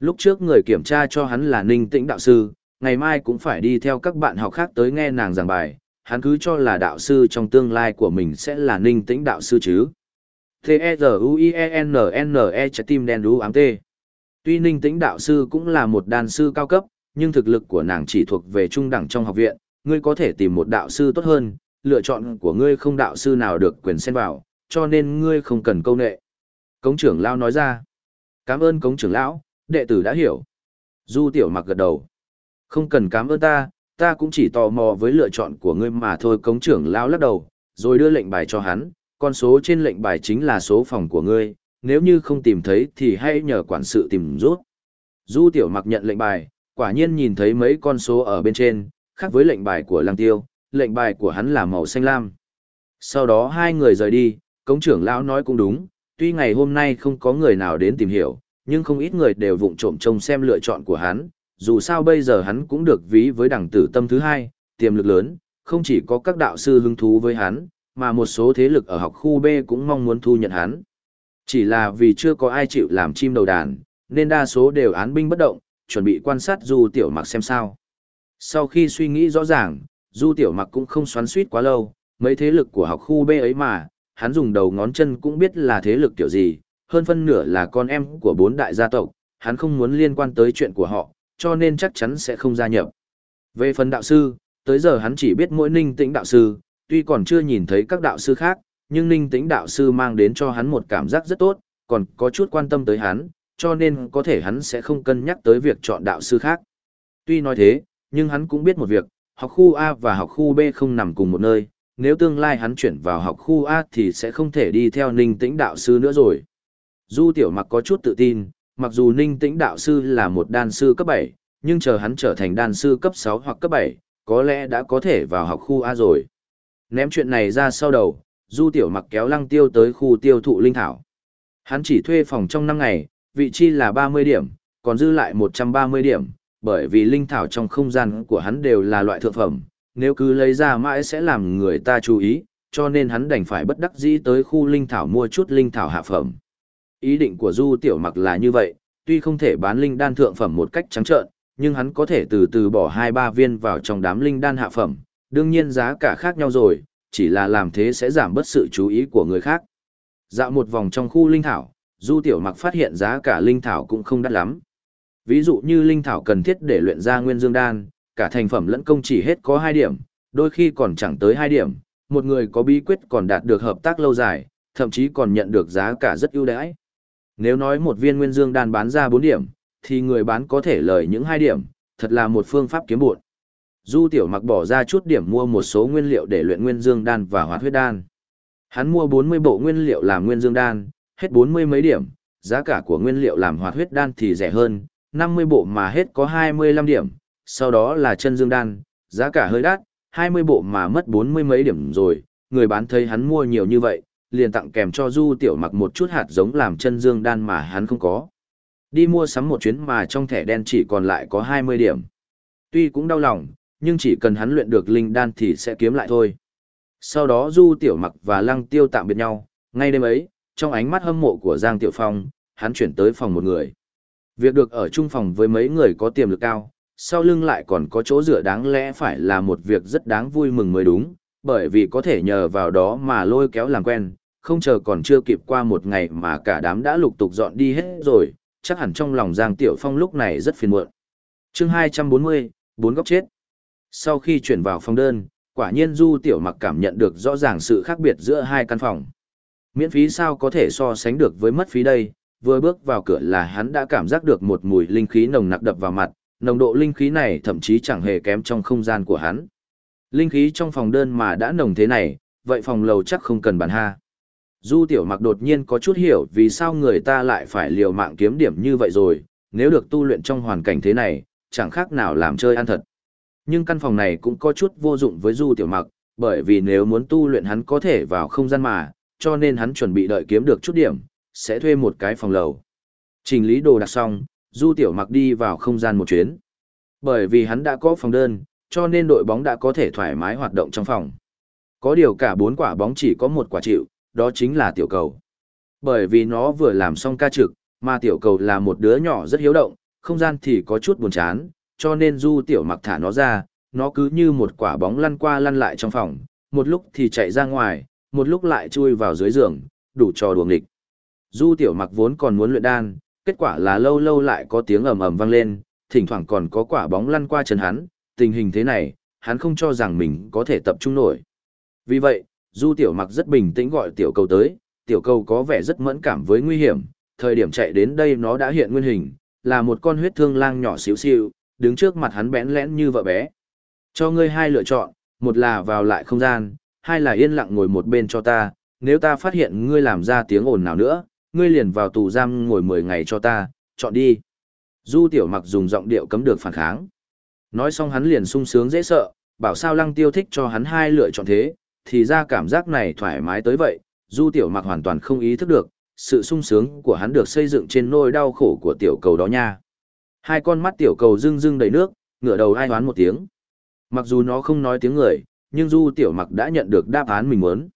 Lúc trước người kiểm tra cho hắn là ninh tĩnh đạo sư, ngày mai cũng phải đi theo các bạn học khác tới nghe nàng giảng bài, hắn cứ cho là đạo sư trong tương lai của mình sẽ là ninh tĩnh đạo sư chứ. T-E-Z-U-I-E-N-N-E trái tim đen đú ám tê. Tuy ninh tĩnh đạo sư cũng là một đàn sư cao cấp, nhưng thực lực của nàng chỉ thuộc về trung đẳng trong học viện, ngươi có thể tìm một đạo sư tốt hơn, lựa chọn của ngươi không đạo sư nào được quyền xen vào, cho nên ngươi không cần câu nệ. Cống trưởng lão nói ra. Cảm ơn cống trưởng lão, đệ tử đã hiểu. Du tiểu mặc gật đầu. Không cần cảm ơn ta, ta cũng chỉ tò mò với lựa chọn của ngươi mà thôi cống trưởng lão lắc đầu, rồi đưa lệnh bài cho hắn, con số trên lệnh bài chính là số phòng của ngươi, nếu như không tìm thấy thì hãy nhờ quản sự tìm rút. Du tiểu mặc nhận lệnh bài, quả nhiên nhìn thấy mấy con số ở bên trên, khác với lệnh bài của lăng tiêu, lệnh bài của hắn là màu xanh lam. Sau đó hai người rời đi, cống trưởng lão nói cũng đúng, tuy ngày hôm nay không có người nào đến tìm hiểu, nhưng không ít người đều vụng trộm trông xem lựa chọn của hắn, dù sao bây giờ hắn cũng được ví với đẳng tử tâm thứ hai, tiềm lực lớn, không chỉ có các đạo sư hứng thú với hắn, mà một số thế lực ở học khu B cũng mong muốn thu nhận hắn. Chỉ là vì chưa có ai chịu làm chim đầu đàn, nên đa số đều án binh bất động, chuẩn bị quan sát Du Tiểu Mặc xem sao. Sau khi suy nghĩ rõ ràng, Du Tiểu Mặc cũng không xoắn suýt quá lâu, mấy thế lực của học khu B ấy mà, hắn dùng đầu ngón chân cũng biết là thế lực kiểu gì, hơn phân nửa là con em của bốn đại gia tộc, hắn không muốn liên quan tới chuyện của họ, cho nên chắc chắn sẽ không gia nhập. Về phần đạo sư, tới giờ hắn chỉ biết mỗi ninh tĩnh đạo sư, tuy còn chưa nhìn thấy các đạo sư khác, nhưng ninh tĩnh đạo sư mang đến cho hắn một cảm giác rất tốt, còn có chút quan tâm tới hắn, cho nên có thể hắn sẽ không cân nhắc tới việc chọn đạo sư khác. Tuy nói thế, nhưng hắn cũng biết một việc, học khu A và học khu B không nằm cùng một nơi, nếu tương lai hắn chuyển vào học khu A thì sẽ không thể đi theo ninh tĩnh đạo sư nữa rồi. Du tiểu mặc có chút tự tin, mặc dù ninh tĩnh đạo sư là một đan sư cấp 7, nhưng chờ hắn trở thành đan sư cấp 6 hoặc cấp 7, có lẽ đã có thể vào học khu A rồi. Ném chuyện này ra sau đầu, du tiểu mặc kéo lăng tiêu tới khu tiêu thụ linh thảo. Hắn chỉ thuê phòng trong 5 ngày, vị trí là 30 điểm, còn dư lại 130 điểm, bởi vì linh thảo trong không gian của hắn đều là loại thượng phẩm, nếu cứ lấy ra mãi sẽ làm người ta chú ý, cho nên hắn đành phải bất đắc dĩ tới khu linh thảo mua chút linh thảo hạ phẩm. Ý định của Du Tiểu Mặc là như vậy, tuy không thể bán linh đan thượng phẩm một cách trắng trợn, nhưng hắn có thể từ từ bỏ hai ba viên vào trong đám linh đan hạ phẩm, đương nhiên giá cả khác nhau rồi, chỉ là làm thế sẽ giảm bớt sự chú ý của người khác. Dạo một vòng trong khu linh thảo, Du Tiểu Mặc phát hiện giá cả linh thảo cũng không đắt lắm. Ví dụ như linh thảo cần thiết để luyện ra nguyên dương đan, cả thành phẩm lẫn công chỉ hết có 2 điểm, đôi khi còn chẳng tới 2 điểm, một người có bí quyết còn đạt được hợp tác lâu dài, thậm chí còn nhận được giá cả rất ưu đãi. Nếu nói một viên nguyên dương đan bán ra 4 điểm, thì người bán có thể lời những 2 điểm, thật là một phương pháp kiếm bộn. Du Tiểu Mặc bỏ ra chút điểm mua một số nguyên liệu để luyện nguyên dương đan và hoạt huyết đan. Hắn mua 40 bộ nguyên liệu làm nguyên dương đan, hết 40 mấy điểm, giá cả của nguyên liệu làm hoạt huyết đan thì rẻ hơn, 50 bộ mà hết có 25 điểm, sau đó là chân dương đan, giá cả hơi đắt, 20 bộ mà mất 40 mấy điểm rồi, người bán thấy hắn mua nhiều như vậy, liền tặng kèm cho Du Tiểu Mặc một chút hạt giống làm chân dương đan mà hắn không có. Đi mua sắm một chuyến mà trong thẻ đen chỉ còn lại có 20 điểm. Tuy cũng đau lòng, nhưng chỉ cần hắn luyện được linh đan thì sẽ kiếm lại thôi. Sau đó Du Tiểu Mặc và Lăng Tiêu tạm biệt nhau, ngay đêm ấy, trong ánh mắt hâm mộ của Giang Tiểu Phong, hắn chuyển tới phòng một người. Việc được ở chung phòng với mấy người có tiềm lực cao, sau lưng lại còn có chỗ dựa đáng lẽ phải là một việc rất đáng vui mừng mới đúng, bởi vì có thể nhờ vào đó mà lôi kéo làm quen, không chờ còn chưa kịp qua một ngày mà cả đám đã lục tục dọn đi hết rồi, chắc hẳn trong lòng Giang Tiểu Phong lúc này rất phiền muộn. chương 240, bốn góc chết. Sau khi chuyển vào phòng đơn, quả nhiên Du Tiểu Mặc cảm nhận được rõ ràng sự khác biệt giữa hai căn phòng. Miễn phí sao có thể so sánh được với mất phí đây, vừa bước vào cửa là hắn đã cảm giác được một mùi linh khí nồng nặc đập vào mặt, nồng độ linh khí này thậm chí chẳng hề kém trong không gian của hắn. Linh khí trong phòng đơn mà đã nồng thế này, vậy phòng lầu chắc không cần bàn ha. Du tiểu mặc đột nhiên có chút hiểu vì sao người ta lại phải liều mạng kiếm điểm như vậy rồi, nếu được tu luyện trong hoàn cảnh thế này, chẳng khác nào làm chơi ăn thật. Nhưng căn phòng này cũng có chút vô dụng với Du Tiểu Mặc, bởi vì nếu muốn tu luyện hắn có thể vào không gian mà, cho nên hắn chuẩn bị đợi kiếm được chút điểm, sẽ thuê một cái phòng lầu. Trình lý đồ đặt xong, Du Tiểu Mặc đi vào không gian một chuyến. Bởi vì hắn đã có phòng đơn, cho nên đội bóng đã có thể thoải mái hoạt động trong phòng. Có điều cả bốn quả bóng chỉ có một quả chịu, đó chính là tiểu cầu. Bởi vì nó vừa làm xong ca trực, mà tiểu cầu là một đứa nhỏ rất hiếu động, không gian thì có chút buồn chán, cho nên Du Tiểu Mặc thả nó ra, nó cứ như một quả bóng lăn qua lăn lại trong phòng, một lúc thì chạy ra ngoài, một lúc lại chui vào dưới giường, đủ trò đùa nghịch. Du Tiểu Mặc vốn còn muốn luyện đan, kết quả là lâu lâu lại có tiếng ầm ầm vang lên, thỉnh thoảng còn có quả bóng lăn qua chân hắn, tình hình thế này, hắn không cho rằng mình có thể tập trung nổi. Vì vậy, Du Tiểu Mặc rất bình tĩnh gọi tiểu cầu tới, tiểu cầu có vẻ rất mẫn cảm với nguy hiểm, thời điểm chạy đến đây nó đã hiện nguyên hình, là một con huyết thương lang nhỏ xíu xiu, đứng trước mặt hắn bẽn lẽn như vợ bé. Cho ngươi hai lựa chọn, một là vào lại không gian, hai là yên lặng ngồi một bên cho ta, nếu ta phát hiện ngươi làm ra tiếng ồn nào nữa, ngươi liền vào tù giam ngồi 10 ngày cho ta, chọn đi. Du tiểu mặc dùng giọng điệu cấm được phản kháng. Nói xong hắn liền sung sướng dễ sợ, bảo sao lăng tiêu thích cho hắn hai lựa chọn thế, thì ra cảm giác này thoải mái tới vậy, du tiểu mặc hoàn toàn không ý thức được, sự sung sướng của hắn được xây dựng trên nỗi đau khổ của tiểu cầu đó nha. Hai con mắt tiểu cầu rưng rưng đầy nước, ngửa đầu ai hoán một tiếng. Mặc dù nó không nói tiếng người, nhưng du tiểu mặc đã nhận được đáp án mình muốn.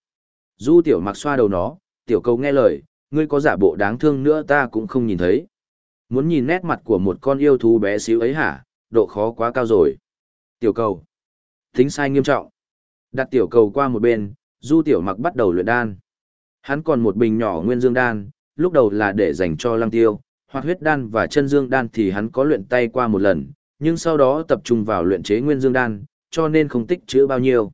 Du tiểu mặc xoa đầu nó, tiểu cầu nghe lời, ngươi có giả bộ đáng thương nữa ta cũng không nhìn thấy. Muốn nhìn nét mặt của một con yêu thú bé xíu ấy hả, độ khó quá cao rồi. Tiểu cầu. Tính sai nghiêm trọng. Đặt tiểu cầu qua một bên, du tiểu mặc bắt đầu luyện đan. Hắn còn một bình nhỏ nguyên dương đan, lúc đầu là để dành cho lăng tiêu, hoặc huyết đan và chân dương đan thì hắn có luyện tay qua một lần, nhưng sau đó tập trung vào luyện chế nguyên dương đan, cho nên không tích chữ bao nhiêu.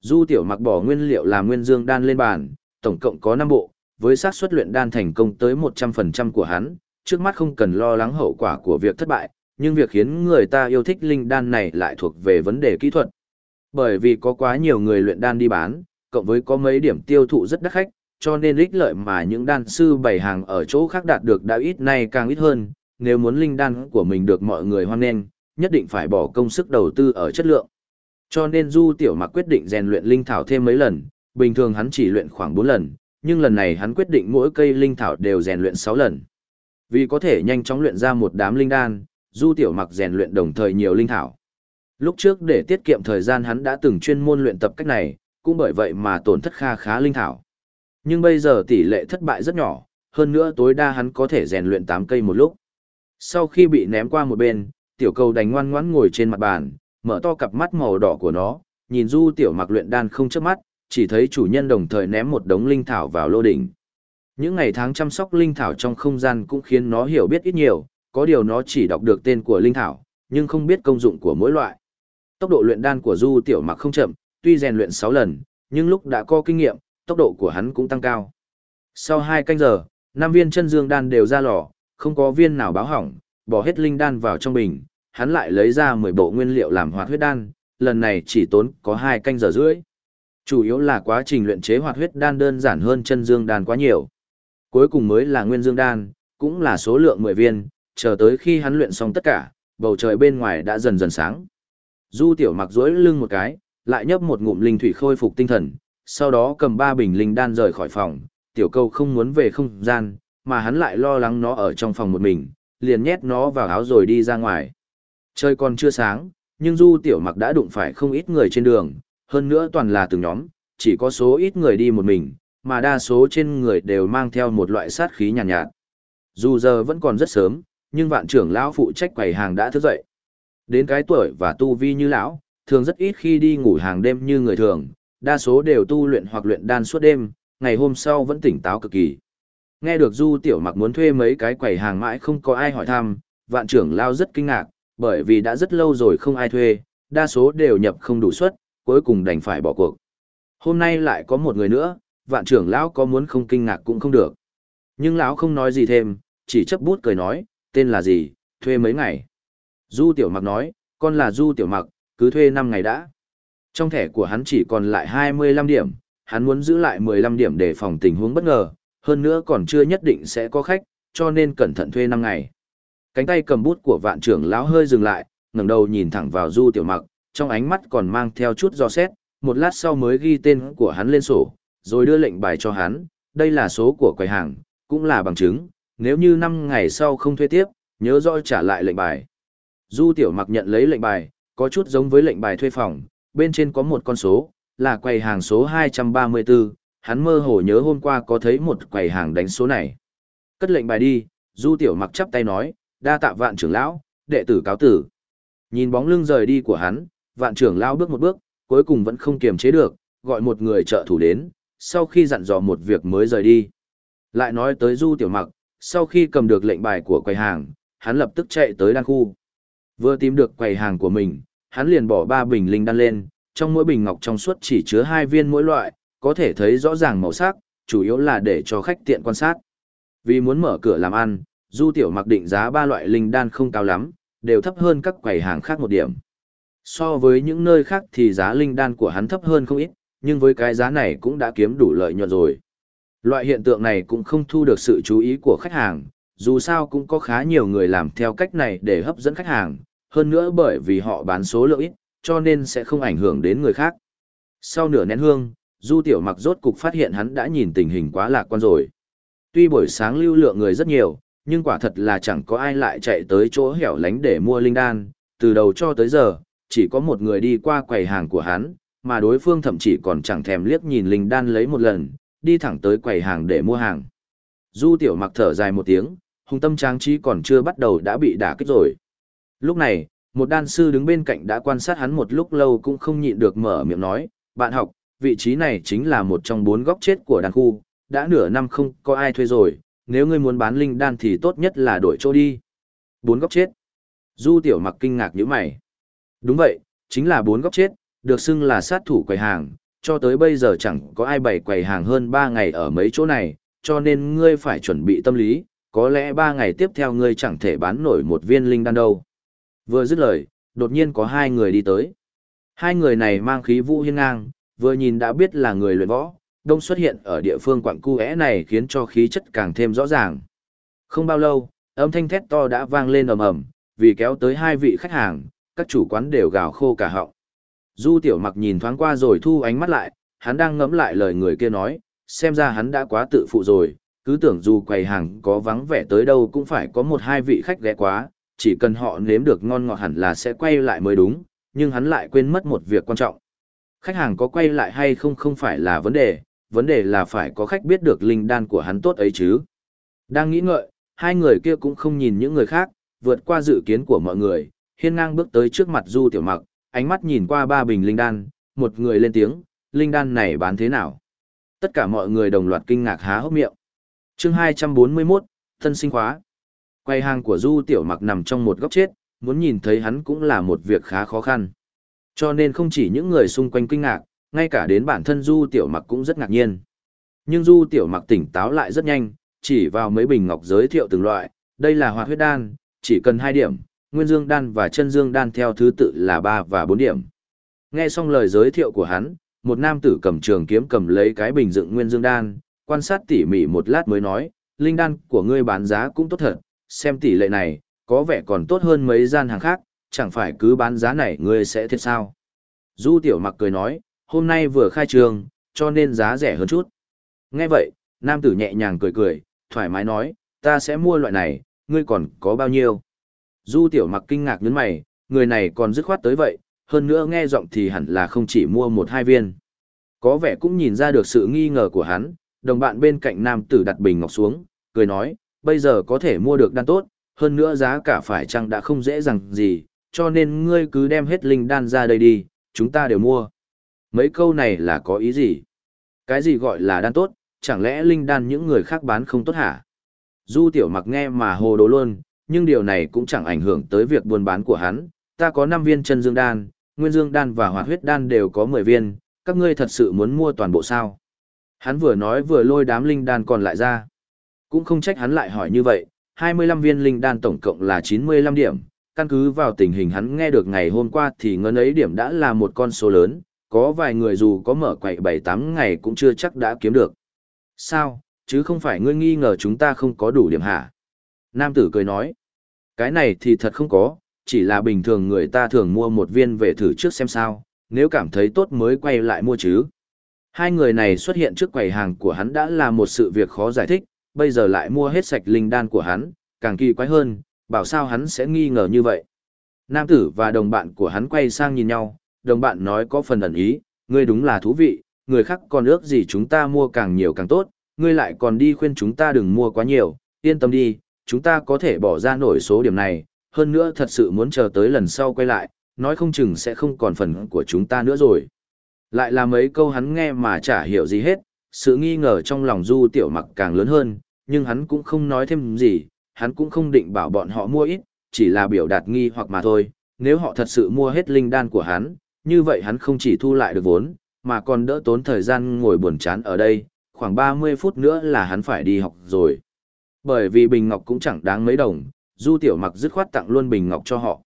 Du tiểu mặc bỏ nguyên liệu làm nguyên dương đan lên bàn, tổng cộng có 5 bộ, với xác suất luyện đan thành công tới 100% của hắn, trước mắt không cần lo lắng hậu quả của việc thất bại, nhưng việc khiến người ta yêu thích linh đan này lại thuộc về vấn đề kỹ thuật. Bởi vì có quá nhiều người luyện đan đi bán, cộng với có mấy điểm tiêu thụ rất đắt khách, cho nên ích lợi mà những đan sư bày hàng ở chỗ khác đạt được đã ít nay càng ít hơn, nếu muốn linh đan của mình được mọi người hoan nghênh, nhất định phải bỏ công sức đầu tư ở chất lượng. Cho nên Du Tiểu Mặc quyết định rèn luyện linh thảo thêm mấy lần, bình thường hắn chỉ luyện khoảng 4 lần, nhưng lần này hắn quyết định mỗi cây linh thảo đều rèn luyện 6 lần. Vì có thể nhanh chóng luyện ra một đám linh đan, Du Tiểu Mặc rèn luyện đồng thời nhiều linh thảo. Lúc trước để tiết kiệm thời gian hắn đã từng chuyên môn luyện tập cách này, cũng bởi vậy mà tổn thất kha khá linh thảo. Nhưng bây giờ tỷ lệ thất bại rất nhỏ, hơn nữa tối đa hắn có thể rèn luyện 8 cây một lúc. Sau khi bị ném qua một bên, tiểu cầu đánh ngoan ngoãn ngồi trên mặt bàn, mở to cặp mắt màu đỏ của nó, nhìn Du Tiểu Mặc luyện đan không chớp mắt, chỉ thấy chủ nhân đồng thời ném một đống linh thảo vào lô đỉnh. Những ngày tháng chăm sóc linh thảo trong không gian cũng khiến nó hiểu biết ít nhiều, có điều nó chỉ đọc được tên của linh thảo, nhưng không biết công dụng của mỗi loại. Tốc độ luyện đan của Du Tiểu Mặc không chậm, tuy rèn luyện 6 lần, nhưng lúc đã có kinh nghiệm, tốc độ của hắn cũng tăng cao. Sau 2 canh giờ, năm viên chân dương đan đều ra lò, không có viên nào báo hỏng, bỏ hết linh đan vào trong bình, hắn lại lấy ra 10 bộ nguyên liệu làm hoạt huyết đan, lần này chỉ tốn có 2 canh giờ rưỡi. Chủ yếu là quá trình luyện chế hoạt huyết đan đơn giản hơn chân dương đan quá nhiều. Cuối cùng mới là nguyên dương đan, cũng là số lượng 10 viên, chờ tới khi hắn luyện xong tất cả, bầu trời bên ngoài đã dần dần sáng. Du tiểu mặc duỗi lưng một cái, lại nhấp một ngụm linh thủy khôi phục tinh thần, sau đó cầm ba bình linh đan rời khỏi phòng, tiểu câu không muốn về không gian, mà hắn lại lo lắng nó ở trong phòng một mình, liền nhét nó vào áo rồi đi ra ngoài. Trời còn chưa sáng, nhưng du tiểu mặc đã đụng phải không ít người trên đường, hơn nữa toàn là từng nhóm, chỉ có số ít người đi một mình, mà đa số trên người đều mang theo một loại sát khí nhàn nhạt, nhạt. Dù giờ vẫn còn rất sớm, nhưng vạn trưởng lão phụ trách quầy hàng đã thức dậy. Đến cái tuổi và tu vi như lão, thường rất ít khi đi ngủ hàng đêm như người thường, đa số đều tu luyện hoặc luyện đan suốt đêm, ngày hôm sau vẫn tỉnh táo cực kỳ. Nghe được Du Tiểu Mặc muốn thuê mấy cái quầy hàng mãi không có ai hỏi thăm, vạn trưởng lão rất kinh ngạc, bởi vì đã rất lâu rồi không ai thuê, đa số đều nhập không đủ suất, cuối cùng đành phải bỏ cuộc. Hôm nay lại có một người nữa, vạn trưởng lão có muốn không kinh ngạc cũng không được. Nhưng lão không nói gì thêm, chỉ chấp bút cười nói, tên là gì, thuê mấy ngày. Du Tiểu Mặc nói, con là Du Tiểu Mặc, cứ thuê 5 ngày đã. Trong thẻ của hắn chỉ còn lại 25 điểm, hắn muốn giữ lại 15 điểm để phòng tình huống bất ngờ, hơn nữa còn chưa nhất định sẽ có khách, cho nên cẩn thận thuê 5 ngày. Cánh tay cầm bút của vạn trưởng lão hơi dừng lại, ngẩng đầu nhìn thẳng vào Du Tiểu Mặc, trong ánh mắt còn mang theo chút do xét, một lát sau mới ghi tên của hắn lên sổ, rồi đưa lệnh bài cho hắn, đây là số của quầy hàng, cũng là bằng chứng, nếu như 5 ngày sau không thuê tiếp, nhớ rõ trả lại lệnh bài. Du Tiểu Mặc nhận lấy lệnh bài, có chút giống với lệnh bài thuê phòng, bên trên có một con số, là quầy hàng số 234, hắn mơ hồ nhớ hôm qua có thấy một quầy hàng đánh số này. Cất lệnh bài đi, Du Tiểu Mặc chắp tay nói, đa tạ vạn trưởng lão, đệ tử cáo tử. Nhìn bóng lưng rời đi của hắn, vạn trưởng lao bước một bước, cuối cùng vẫn không kiềm chế được, gọi một người trợ thủ đến, sau khi dặn dò một việc mới rời đi. Lại nói tới Du Tiểu Mặc, sau khi cầm được lệnh bài của quầy hàng, hắn lập tức chạy tới đan khu. Vừa tìm được quầy hàng của mình, hắn liền bỏ ba bình linh đan lên, trong mỗi bình ngọc trong suốt chỉ chứa hai viên mỗi loại, có thể thấy rõ ràng màu sắc, chủ yếu là để cho khách tiện quan sát. Vì muốn mở cửa làm ăn, Du Tiểu Mặc định giá ba loại linh đan không cao lắm, đều thấp hơn các quầy hàng khác một điểm. So với những nơi khác thì giá linh đan của hắn thấp hơn không ít, nhưng với cái giá này cũng đã kiếm đủ lợi nhuận rồi. Loại hiện tượng này cũng không thu được sự chú ý của khách hàng, dù sao cũng có khá nhiều người làm theo cách này để hấp dẫn khách hàng, hơn nữa bởi vì họ bán số lượng ít, cho nên sẽ không ảnh hưởng đến người khác. Sau nửa nén hương, Du Tiểu Mặc rốt cục phát hiện hắn đã nhìn tình hình quá lạc quan rồi. Tuy buổi sáng lưu lượng người rất nhiều, nhưng quả thật là chẳng có ai lại chạy tới chỗ hẻo lánh để mua linh đan, từ đầu cho tới giờ, chỉ có một người đi qua quầy hàng của hắn, mà đối phương thậm chí còn chẳng thèm liếc nhìn linh đan lấy một lần, đi thẳng tới quầy hàng để mua hàng. Du Tiểu Mặc thở dài một tiếng, hùng tâm trang trí còn chưa bắt đầu đã bị đả kích rồi. Lúc này, một đan sư đứng bên cạnh đã quan sát hắn một lúc lâu cũng không nhịn được mở miệng nói, bạn học, vị trí này chính là một trong bốn góc chết của đan khu, đã nửa năm không có ai thuê rồi, nếu ngươi muốn bán linh đan thì tốt nhất là đổi chỗ đi. Bốn góc chết. Du tiểu mặc kinh ngạc như mày. Đúng vậy, chính là bốn góc chết, được xưng là sát thủ quầy hàng, cho tới bây giờ chẳng có ai bày quầy hàng hơn ba ngày ở mấy chỗ này, cho nên ngươi phải chuẩn bị tâm lý, có lẽ ba ngày tiếp theo ngươi chẳng thể bán nổi một viên linh đan đâu. Vừa dứt lời, đột nhiên có hai người đi tới. Hai người này mang khí vũ hiên ngang, vừa nhìn đã biết là người luyện võ, đông xuất hiện ở địa phương quảng cu này khiến cho khí chất càng thêm rõ ràng. Không bao lâu, âm thanh thét to đã vang lên ầm ầm, vì kéo tới hai vị khách hàng, các chủ quán đều gào khô cả họng. Du tiểu mặc nhìn thoáng qua rồi thu ánh mắt lại, hắn đang ngẫm lại lời người kia nói, xem ra hắn đã quá tự phụ rồi, cứ tưởng dù quầy hàng có vắng vẻ tới đâu cũng phải có một hai vị khách ghé quá, chỉ cần họ nếm được ngon ngọt hẳn là sẽ quay lại mới đúng, nhưng hắn lại quên mất một việc quan trọng. Khách hàng có quay lại hay không không phải là vấn đề, vấn đề là phải có khách biết được linh đan của hắn tốt ấy chứ. Đang nghĩ ngợi, hai người kia cũng không nhìn những người khác, vượt qua dự kiến của mọi người, hiên ngang bước tới trước mặt Du Tiểu Mặc, ánh mắt nhìn qua ba bình linh đan, một người lên tiếng, linh đan này bán thế nào? Tất cả mọi người đồng loạt kinh ngạc há hốc miệng. Chương 241, thân sinh khóa. Quay hàng của Du Tiểu Mặc nằm trong một góc chết, muốn nhìn thấy hắn cũng là một việc khá khó khăn. Cho nên không chỉ những người xung quanh kinh ngạc, ngay cả đến bản thân Du Tiểu Mặc cũng rất ngạc nhiên. Nhưng Du Tiểu Mặc tỉnh táo lại rất nhanh, chỉ vào mấy bình ngọc giới thiệu từng loại, đây là hoạt huyết đan, chỉ cần hai điểm, nguyên dương đan và chân dương đan theo thứ tự là ba và bốn điểm. Nghe xong lời giới thiệu của hắn, một nam tử cầm trường kiếm cầm lấy cái bình dựng nguyên dương đan, quan sát tỉ mỉ một lát mới nói, linh đan của ngươi bán giá cũng tốt thật, xem tỷ lệ này, có vẻ còn tốt hơn mấy gian hàng khác, chẳng phải cứ bán giá này ngươi sẽ thiệt sao. Du tiểu mặc cười nói, hôm nay vừa khai trường, cho nên giá rẻ hơn chút. Nghe vậy, nam tử nhẹ nhàng cười cười, thoải mái nói, ta sẽ mua loại này, ngươi còn có bao nhiêu? Du tiểu mặc kinh ngạc nhấn mày, người này còn dứt khoát tới vậy, hơn nữa nghe giọng thì hẳn là không chỉ mua một hai viên. Có vẻ cũng nhìn ra được sự nghi ngờ của hắn, đồng bạn bên cạnh nam tử đặt bình ngọc xuống, cười nói, bây giờ có thể mua được đan tốt, hơn nữa giá cả phải chăng đã không dễ dàng gì, cho nên ngươi cứ đem hết linh đan ra đây đi, chúng ta đều mua. Mấy câu này là có ý gì? Cái gì gọi là đan tốt, chẳng lẽ linh đan những người khác bán không tốt hả? Du tiểu mặc nghe mà hồ đồ luôn, nhưng điều này cũng chẳng ảnh hưởng tới việc buôn bán của hắn. Ta có 5 viên chân dương đan, nguyên dương đan và hoạt huyết đan đều có 10 viên, các ngươi thật sự muốn mua toàn bộ sao? Hắn vừa nói vừa lôi đám linh đan còn lại ra. Cũng không trách hắn lại hỏi như vậy, 25 viên linh đan tổng cộng là 95 điểm, căn cứ vào tình hình hắn nghe được ngày hôm qua thì ngân ấy điểm đã là một con số lớn, có vài người dù có mở quậy 7-8 ngày cũng chưa chắc đã kiếm được. Sao, chứ không phải ngươi nghi ngờ chúng ta không có đủ điểm hả? Nam tử cười nói. Cái này thì thật không có, chỉ là bình thường người ta thường mua một viên về thử trước xem sao, nếu cảm thấy tốt mới quay lại mua chứ. Hai người này xuất hiện trước quầy hàng của hắn đã là một sự việc khó giải thích, bây giờ lại mua hết sạch linh đan của hắn, càng kỳ quái hơn, bảo sao hắn sẽ nghi ngờ như vậy. Nam tử và đồng bạn của hắn quay sang nhìn nhau, đồng bạn nói có phần ẩn ý, ngươi đúng là thú vị, người khác còn ước gì chúng ta mua càng nhiều càng tốt, ngươi lại còn đi khuyên chúng ta đừng mua quá nhiều, yên tâm đi, chúng ta có thể bỏ ra nổi số điểm này, hơn nữa thật sự muốn chờ tới lần sau quay lại, nói không chừng sẽ không còn phần của chúng ta nữa rồi. Lại là mấy câu hắn nghe mà chả hiểu gì hết, sự nghi ngờ trong lòng du tiểu mặc càng lớn hơn, nhưng hắn cũng không nói thêm gì, hắn cũng không định bảo bọn họ mua ít, chỉ là biểu đạt nghi hoặc mà thôi, nếu họ thật sự mua hết linh đan của hắn, như vậy hắn không chỉ thu lại được vốn, mà còn đỡ tốn thời gian ngồi buồn chán ở đây, khoảng 30 phút nữa là hắn phải đi học rồi. Bởi vì bình ngọc cũng chẳng đáng mấy đồng, du tiểu mặc dứt khoát tặng luôn bình ngọc cho họ.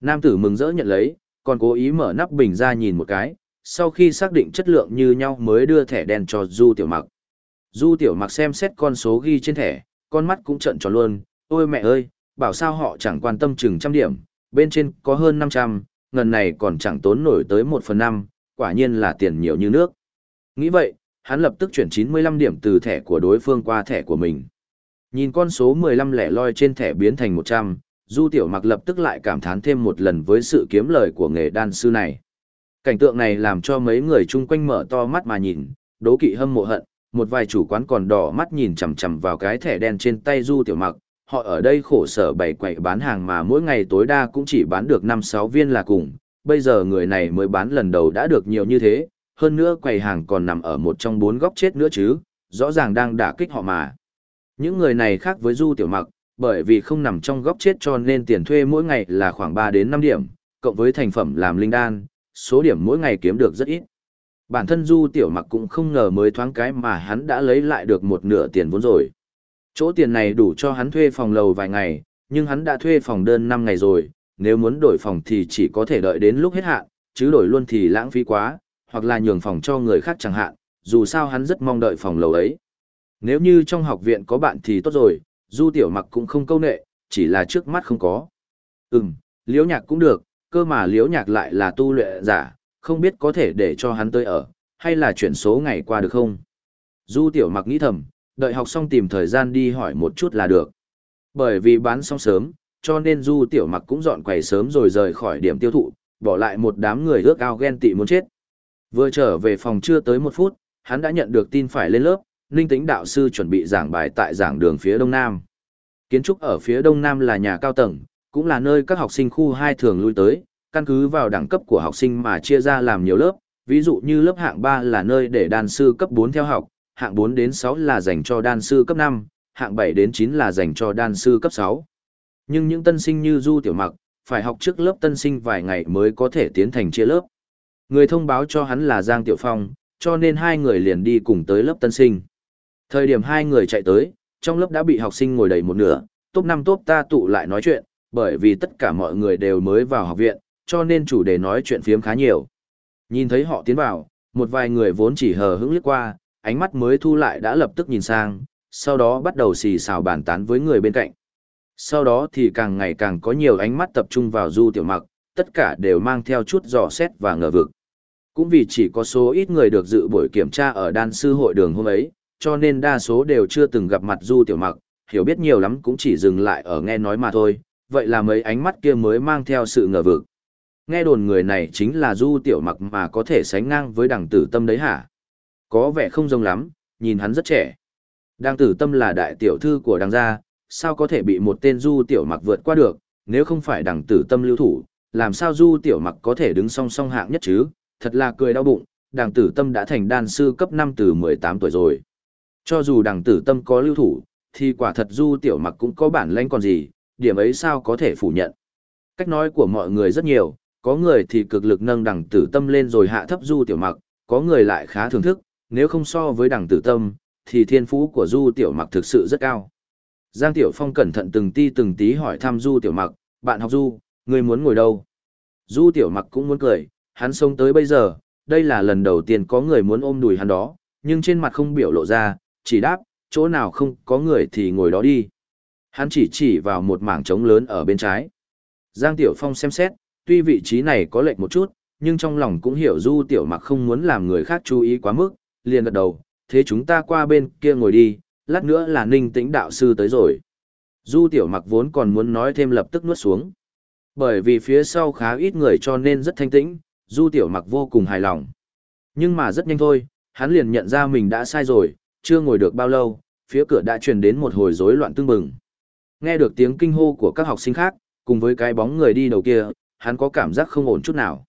Nam tử mừng rỡ nhận lấy, còn cố ý mở nắp bình ra nhìn một cái, sau khi xác định chất lượng như nhau mới đưa thẻ đen cho du tiểu mặc. Du tiểu mặc xem xét con số ghi trên thẻ, con mắt cũng trợn tròn luôn, ôi mẹ ơi, bảo sao họ chẳng quan tâm chừng trăm điểm, bên trên có hơn 500, ngần này còn chẳng tốn nổi tới 1 phần 5, quả nhiên là tiền nhiều như nước. Nghĩ vậy, hắn lập tức chuyển 95 điểm từ thẻ của đối phương qua thẻ của mình. Nhìn con số 15 lẻ loi trên thẻ biến thành 100, Du Tiểu Mặc lập tức lại cảm thán thêm một lần với sự kiếm lời của nghề đan sư này. Cảnh tượng này làm cho mấy người chung quanh mở to mắt mà nhìn, đố kỵ hâm mộ hận, một vài chủ quán còn đỏ mắt nhìn chằm chằm vào cái thẻ đen trên tay Du Tiểu Mặc, họ ở đây khổ sở bày quậy bán hàng mà mỗi ngày tối đa cũng chỉ bán được 5-6 viên là cùng, bây giờ người này mới bán lần đầu đã được nhiều như thế, hơn nữa quầy hàng còn nằm ở một trong bốn góc chết nữa chứ, rõ ràng đang đả kích họ mà. Những người này khác với Du Tiểu Mặc, bởi vì không nằm trong góc chết cho nên tiền thuê mỗi ngày là khoảng 3 đến 5 điểm, cộng với thành phẩm làm linh đan, số điểm mỗi ngày kiếm được rất ít. Bản thân Du Tiểu Mặc cũng không ngờ mới thoáng cái mà hắn đã lấy lại được một nửa tiền vốn rồi. Chỗ tiền này đủ cho hắn thuê phòng lầu vài ngày, nhưng hắn đã thuê phòng đơn 5 ngày rồi, nếu muốn đổi phòng thì chỉ có thể đợi đến lúc hết hạn, chứ đổi luôn thì lãng phí quá, hoặc là nhường phòng cho người khác chẳng hạn, dù sao hắn rất mong đợi phòng lầu ấy. Nếu như trong học viện có bạn thì tốt rồi, Du Tiểu Mặc cũng không câu nệ, chỉ là trước mắt không có. Ừm, liễu nhạc cũng được, cơ mà liễu nhạc lại là tu luyện giả, không biết có thể để cho hắn tới ở, hay là chuyển số ngày qua được không? Du Tiểu Mặc nghĩ thầm, đợi học xong tìm thời gian đi hỏi một chút là được. Bởi vì bán xong sớm, cho nên Du Tiểu Mặc cũng dọn quầy sớm rồi rời khỏi điểm tiêu thụ, bỏ lại một đám người ước ao ghen tị muốn chết. Vừa trở về phòng chưa tới một phút, hắn đã nhận được tin phải lên lớp, Ninh Tĩnh đạo sư chuẩn bị giảng bài tại giảng đường phía đông nam. Kiến trúc ở phía đông nam là nhà cao tầng, cũng là nơi các học sinh khu 2 thường lui tới, căn cứ vào đẳng cấp của học sinh mà chia ra làm nhiều lớp, ví dụ như lớp hạng 3 là nơi để đan sư cấp 4 theo học, hạng 4 đến 6 là dành cho đan sư cấp 5, hạng 7 đến 9 là dành cho đan sư cấp 6. Nhưng những tân sinh như Du Tiểu Mặc, phải học trước lớp tân sinh vài ngày mới có thể tiến thành chia lớp. Người thông báo cho hắn là Giang Tiểu Phong, cho nên hai người liền đi cùng tới lớp tân sinh. Thời điểm hai người chạy tới, trong lớp đã bị học sinh ngồi đầy một nửa, top 5 top ta tụ lại nói chuyện, bởi vì tất cả mọi người đều mới vào học viện, cho nên chủ đề nói chuyện phiếm khá nhiều. Nhìn thấy họ tiến vào, một vài người vốn chỉ hờ hững liếc qua, ánh mắt mới thu lại đã lập tức nhìn sang, sau đó bắt đầu xì xào bàn tán với người bên cạnh. Sau đó thì càng ngày càng có nhiều ánh mắt tập trung vào Du Tiểu Mặc, tất cả đều mang theo chút dò xét và ngờ vực. Cũng vì chỉ có số ít người được dự buổi kiểm tra ở đan sư hội đường hôm ấy, cho nên đa số đều chưa từng gặp mặt Du Tiểu Mặc, hiểu biết nhiều lắm cũng chỉ dừng lại ở nghe nói mà thôi, vậy là mấy ánh mắt kia mới mang theo sự ngờ vực. Nghe đồn người này chính là Du Tiểu Mặc mà có thể sánh ngang với đằng tử tâm đấy hả? Có vẻ không giống lắm, nhìn hắn rất trẻ. Đằng tử tâm là đại tiểu thư của đằng gia, sao có thể bị một tên Du Tiểu Mặc vượt qua được, nếu không phải đằng tử tâm lưu thủ, làm sao Du Tiểu Mặc có thể đứng song song hạng nhất chứ, thật là cười đau bụng, đằng tử tâm đã thành đan sư cấp 5 từ 18 tuổi rồi. Cho dù đằng tử tâm có lưu thủ, thì quả thật du tiểu mặc cũng có bản lãnh còn gì, điểm ấy sao có thể phủ nhận. Cách nói của mọi người rất nhiều, có người thì cực lực nâng đằng tử tâm lên rồi hạ thấp du tiểu mặc, có người lại khá thưởng thức, nếu không so với đằng tử tâm, thì thiên phú của du tiểu mặc thực sự rất cao. Giang Tiểu Phong cẩn thận từng ti từng tí hỏi thăm du tiểu mặc, bạn học du, người muốn ngồi đâu? Du tiểu mặc cũng muốn cười, hắn sống tới bây giờ, đây là lần đầu tiên có người muốn ôm đùi hắn đó, nhưng trên mặt không biểu lộ ra, chỉ đáp, chỗ nào không có người thì ngồi đó đi. Hắn chỉ chỉ vào một mảng trống lớn ở bên trái. Giang Tiểu Phong xem xét, tuy vị trí này có lệch một chút, nhưng trong lòng cũng hiểu Du Tiểu Mặc không muốn làm người khác chú ý quá mức, liền gật đầu, thế chúng ta qua bên kia ngồi đi, lát nữa là ninh tĩnh đạo sư tới rồi. Du Tiểu Mặc vốn còn muốn nói thêm lập tức nuốt xuống. Bởi vì phía sau khá ít người cho nên rất thanh tĩnh, Du Tiểu Mặc vô cùng hài lòng. Nhưng mà rất nhanh thôi, hắn liền nhận ra mình đã sai rồi, chưa ngồi được bao lâu, phía cửa đã truyền đến một hồi rối loạn tương bừng. Nghe được tiếng kinh hô của các học sinh khác, cùng với cái bóng người đi đầu kia, hắn có cảm giác không ổn chút nào.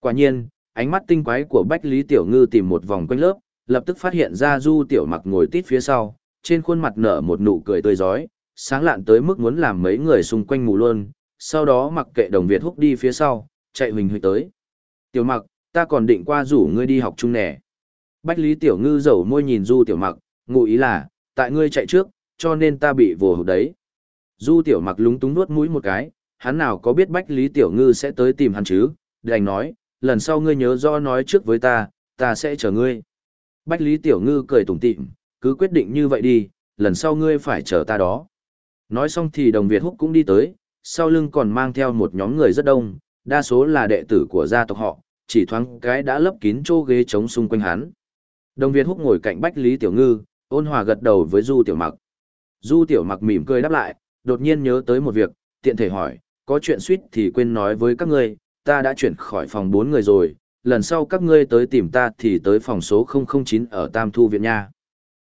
Quả nhiên, ánh mắt tinh quái của Bách Lý Tiểu Ngư tìm một vòng quanh lớp, lập tức phát hiện ra Du Tiểu Mặc ngồi tít phía sau, trên khuôn mặt nở một nụ cười tươi rói, sáng lạn tới mức muốn làm mấy người xung quanh mù luôn, sau đó mặc kệ đồng Việt húc đi phía sau, chạy huỳnh huỳnh tới. Tiểu Mặc, ta còn định qua rủ ngươi đi học chung nè. Bách Lý Tiểu Ngư dầu môi nhìn Du Tiểu Mặc, ngụ ý là, tại ngươi chạy trước, cho nên ta bị vồ hụt đấy. Du Tiểu Mặc lúng túng nuốt mũi một cái, hắn nào có biết Bách Lý Tiểu Ngư sẽ tới tìm hắn chứ, đành nói, lần sau ngươi nhớ do nói trước với ta, ta sẽ chờ ngươi. Bách Lý Tiểu Ngư cười tủm tỉm, cứ quyết định như vậy đi, lần sau ngươi phải chờ ta đó. Nói xong thì đồng Việt Húc cũng đi tới, sau lưng còn mang theo một nhóm người rất đông, đa số là đệ tử của gia tộc họ, chỉ thoáng cái đã lấp kín chỗ ghế trống xung quanh hắn. Đồng Việt Húc ngồi cạnh Bách Lý Tiểu Ngư, ôn hòa gật đầu với Du Tiểu Mặc. Du Tiểu Mặc mỉm cười đáp lại, đột nhiên nhớ tới một việc, tiện thể hỏi, có chuyện suýt thì quên nói với các ngươi, ta đã chuyển khỏi phòng bốn người rồi, lần sau các ngươi tới tìm ta thì tới phòng số 009 ở Tam Thu Viện Nha.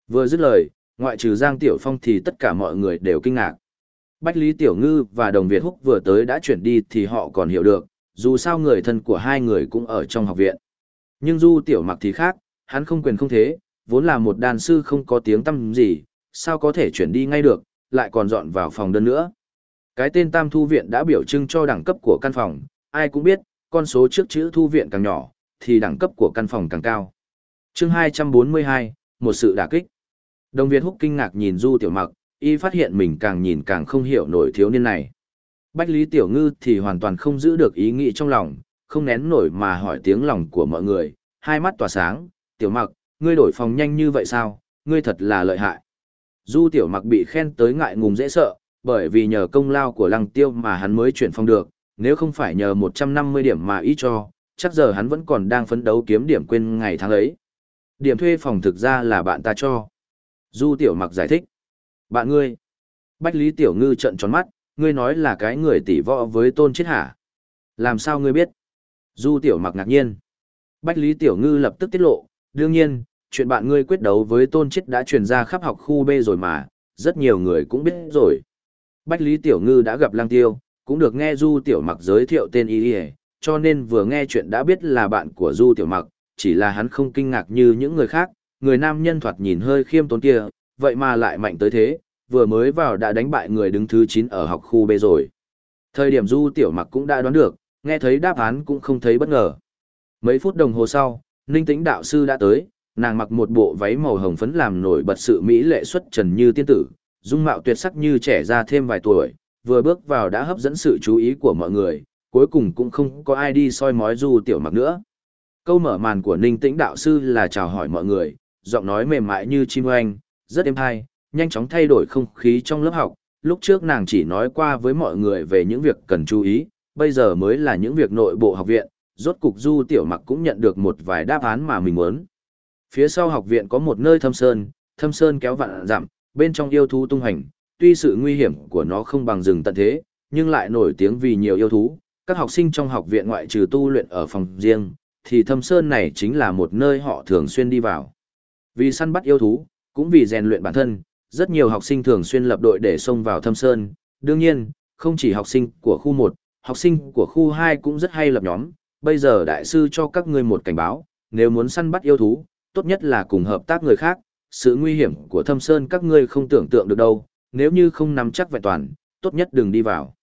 Vừa dứt lời, ngoại trừ Giang Tiểu Phong thì tất cả mọi người đều kinh ngạc. Bách Lý Tiểu Ngư và Đồng Việt Húc vừa tới đã chuyển đi thì họ còn hiểu được, dù sao người thân của hai người cũng ở trong học viện. Nhưng Du Tiểu Mặc thì khác, hắn không quyền không thế, vốn là một đàn sư không có tiếng tâm gì, sao có thể chuyển đi ngay được, lại còn dọn vào phòng đơn nữa. Cái tên Tam Thu Viện đã biểu trưng cho đẳng cấp của căn phòng, ai cũng biết, con số trước chữ Thu Viện càng nhỏ, thì đẳng cấp của căn phòng càng cao. chương 242, một sự đả kích. Đồng Việt Húc kinh ngạc nhìn Du Tiểu Mặc, y phát hiện mình càng nhìn càng không hiểu nổi thiếu niên này. Bách Lý Tiểu Ngư thì hoàn toàn không giữ được ý nghĩ trong lòng, không nén nổi mà hỏi tiếng lòng của mọi người, hai mắt tỏa sáng, Tiểu Mặc, ngươi đổi phòng nhanh như vậy sao, ngươi thật là lợi hại. Du Tiểu Mặc bị khen tới ngại ngùng dễ sợ, bởi vì nhờ công lao của Lăng Tiêu mà hắn mới chuyển phòng được, nếu không phải nhờ 150 điểm mà ý cho, chắc giờ hắn vẫn còn đang phấn đấu kiếm điểm quên ngày tháng ấy. Điểm thuê phòng thực ra là bạn ta cho. Du Tiểu Mặc giải thích. Bạn ngươi. Bách Lý Tiểu Ngư trận tròn mắt, ngươi nói là cái người tỷ võ với tôn chết hả? Làm sao ngươi biết? Du Tiểu Mặc ngạc nhiên. Bách Lý Tiểu Ngư lập tức tiết lộ, đương nhiên, chuyện bạn ngươi quyết đấu với tôn chết đã truyền ra khắp học khu B rồi mà, rất nhiều người cũng biết rồi. Bách Lý Tiểu Ngư đã gặp Lăng Tiêu, cũng được nghe Du Tiểu Mặc giới thiệu tên y cho nên vừa nghe chuyện đã biết là bạn của Du Tiểu Mặc, chỉ là hắn không kinh ngạc như những người khác, người nam nhân thoạt nhìn hơi khiêm tốn kia, vậy mà lại mạnh tới thế, vừa mới vào đã đánh bại người đứng thứ 9 ở học khu B rồi. Thời điểm Du Tiểu Mặc cũng đã đoán được, nghe thấy đáp án cũng không thấy bất ngờ. Mấy phút đồng hồ sau, Ninh Tĩnh đạo sư đã tới, nàng mặc một bộ váy màu hồng phấn làm nổi bật sự mỹ lệ xuất trần như tiên tử, dung mạo tuyệt sắc như trẻ ra thêm vài tuổi, vừa bước vào đã hấp dẫn sự chú ý của mọi người, cuối cùng cũng không có ai đi soi mói Du Tiểu Mặc nữa. Câu mở màn của Ninh Tĩnh đạo sư là chào hỏi mọi người, giọng nói mềm mại như chim oanh, rất êm hay, nhanh chóng thay đổi không khí trong lớp học. Lúc trước nàng chỉ nói qua với mọi người về những việc cần chú ý, bây giờ mới là những việc nội bộ học viện, rốt cục Du Tiểu Mặc cũng nhận được một vài đáp án mà mình muốn. Phía sau học viện có một nơi thâm sơn, thâm sơn kéo vạn dặm, bên trong yêu thú tung hành, tuy sự nguy hiểm của nó không bằng rừng tận thế, nhưng lại nổi tiếng vì nhiều yêu thú. Các học sinh trong học viện ngoại trừ tu luyện ở phòng riêng, thì thâm sơn này chính là một nơi họ thường xuyên đi vào. Vì săn bắt yêu thú, cũng vì rèn luyện bản thân, rất nhiều học sinh thường xuyên lập đội để xông vào thâm sơn. Đương nhiên, không chỉ học sinh của khu 1, học sinh của khu 2 cũng rất hay lập nhóm. Bây giờ đại sư cho các ngươi một cảnh báo, nếu muốn săn bắt yêu thú, tốt nhất là cùng hợp tác người khác. Sự nguy hiểm của thâm sơn các ngươi không tưởng tượng được đâu, nếu như không nắm chắc vẹn toàn, tốt nhất đừng đi vào.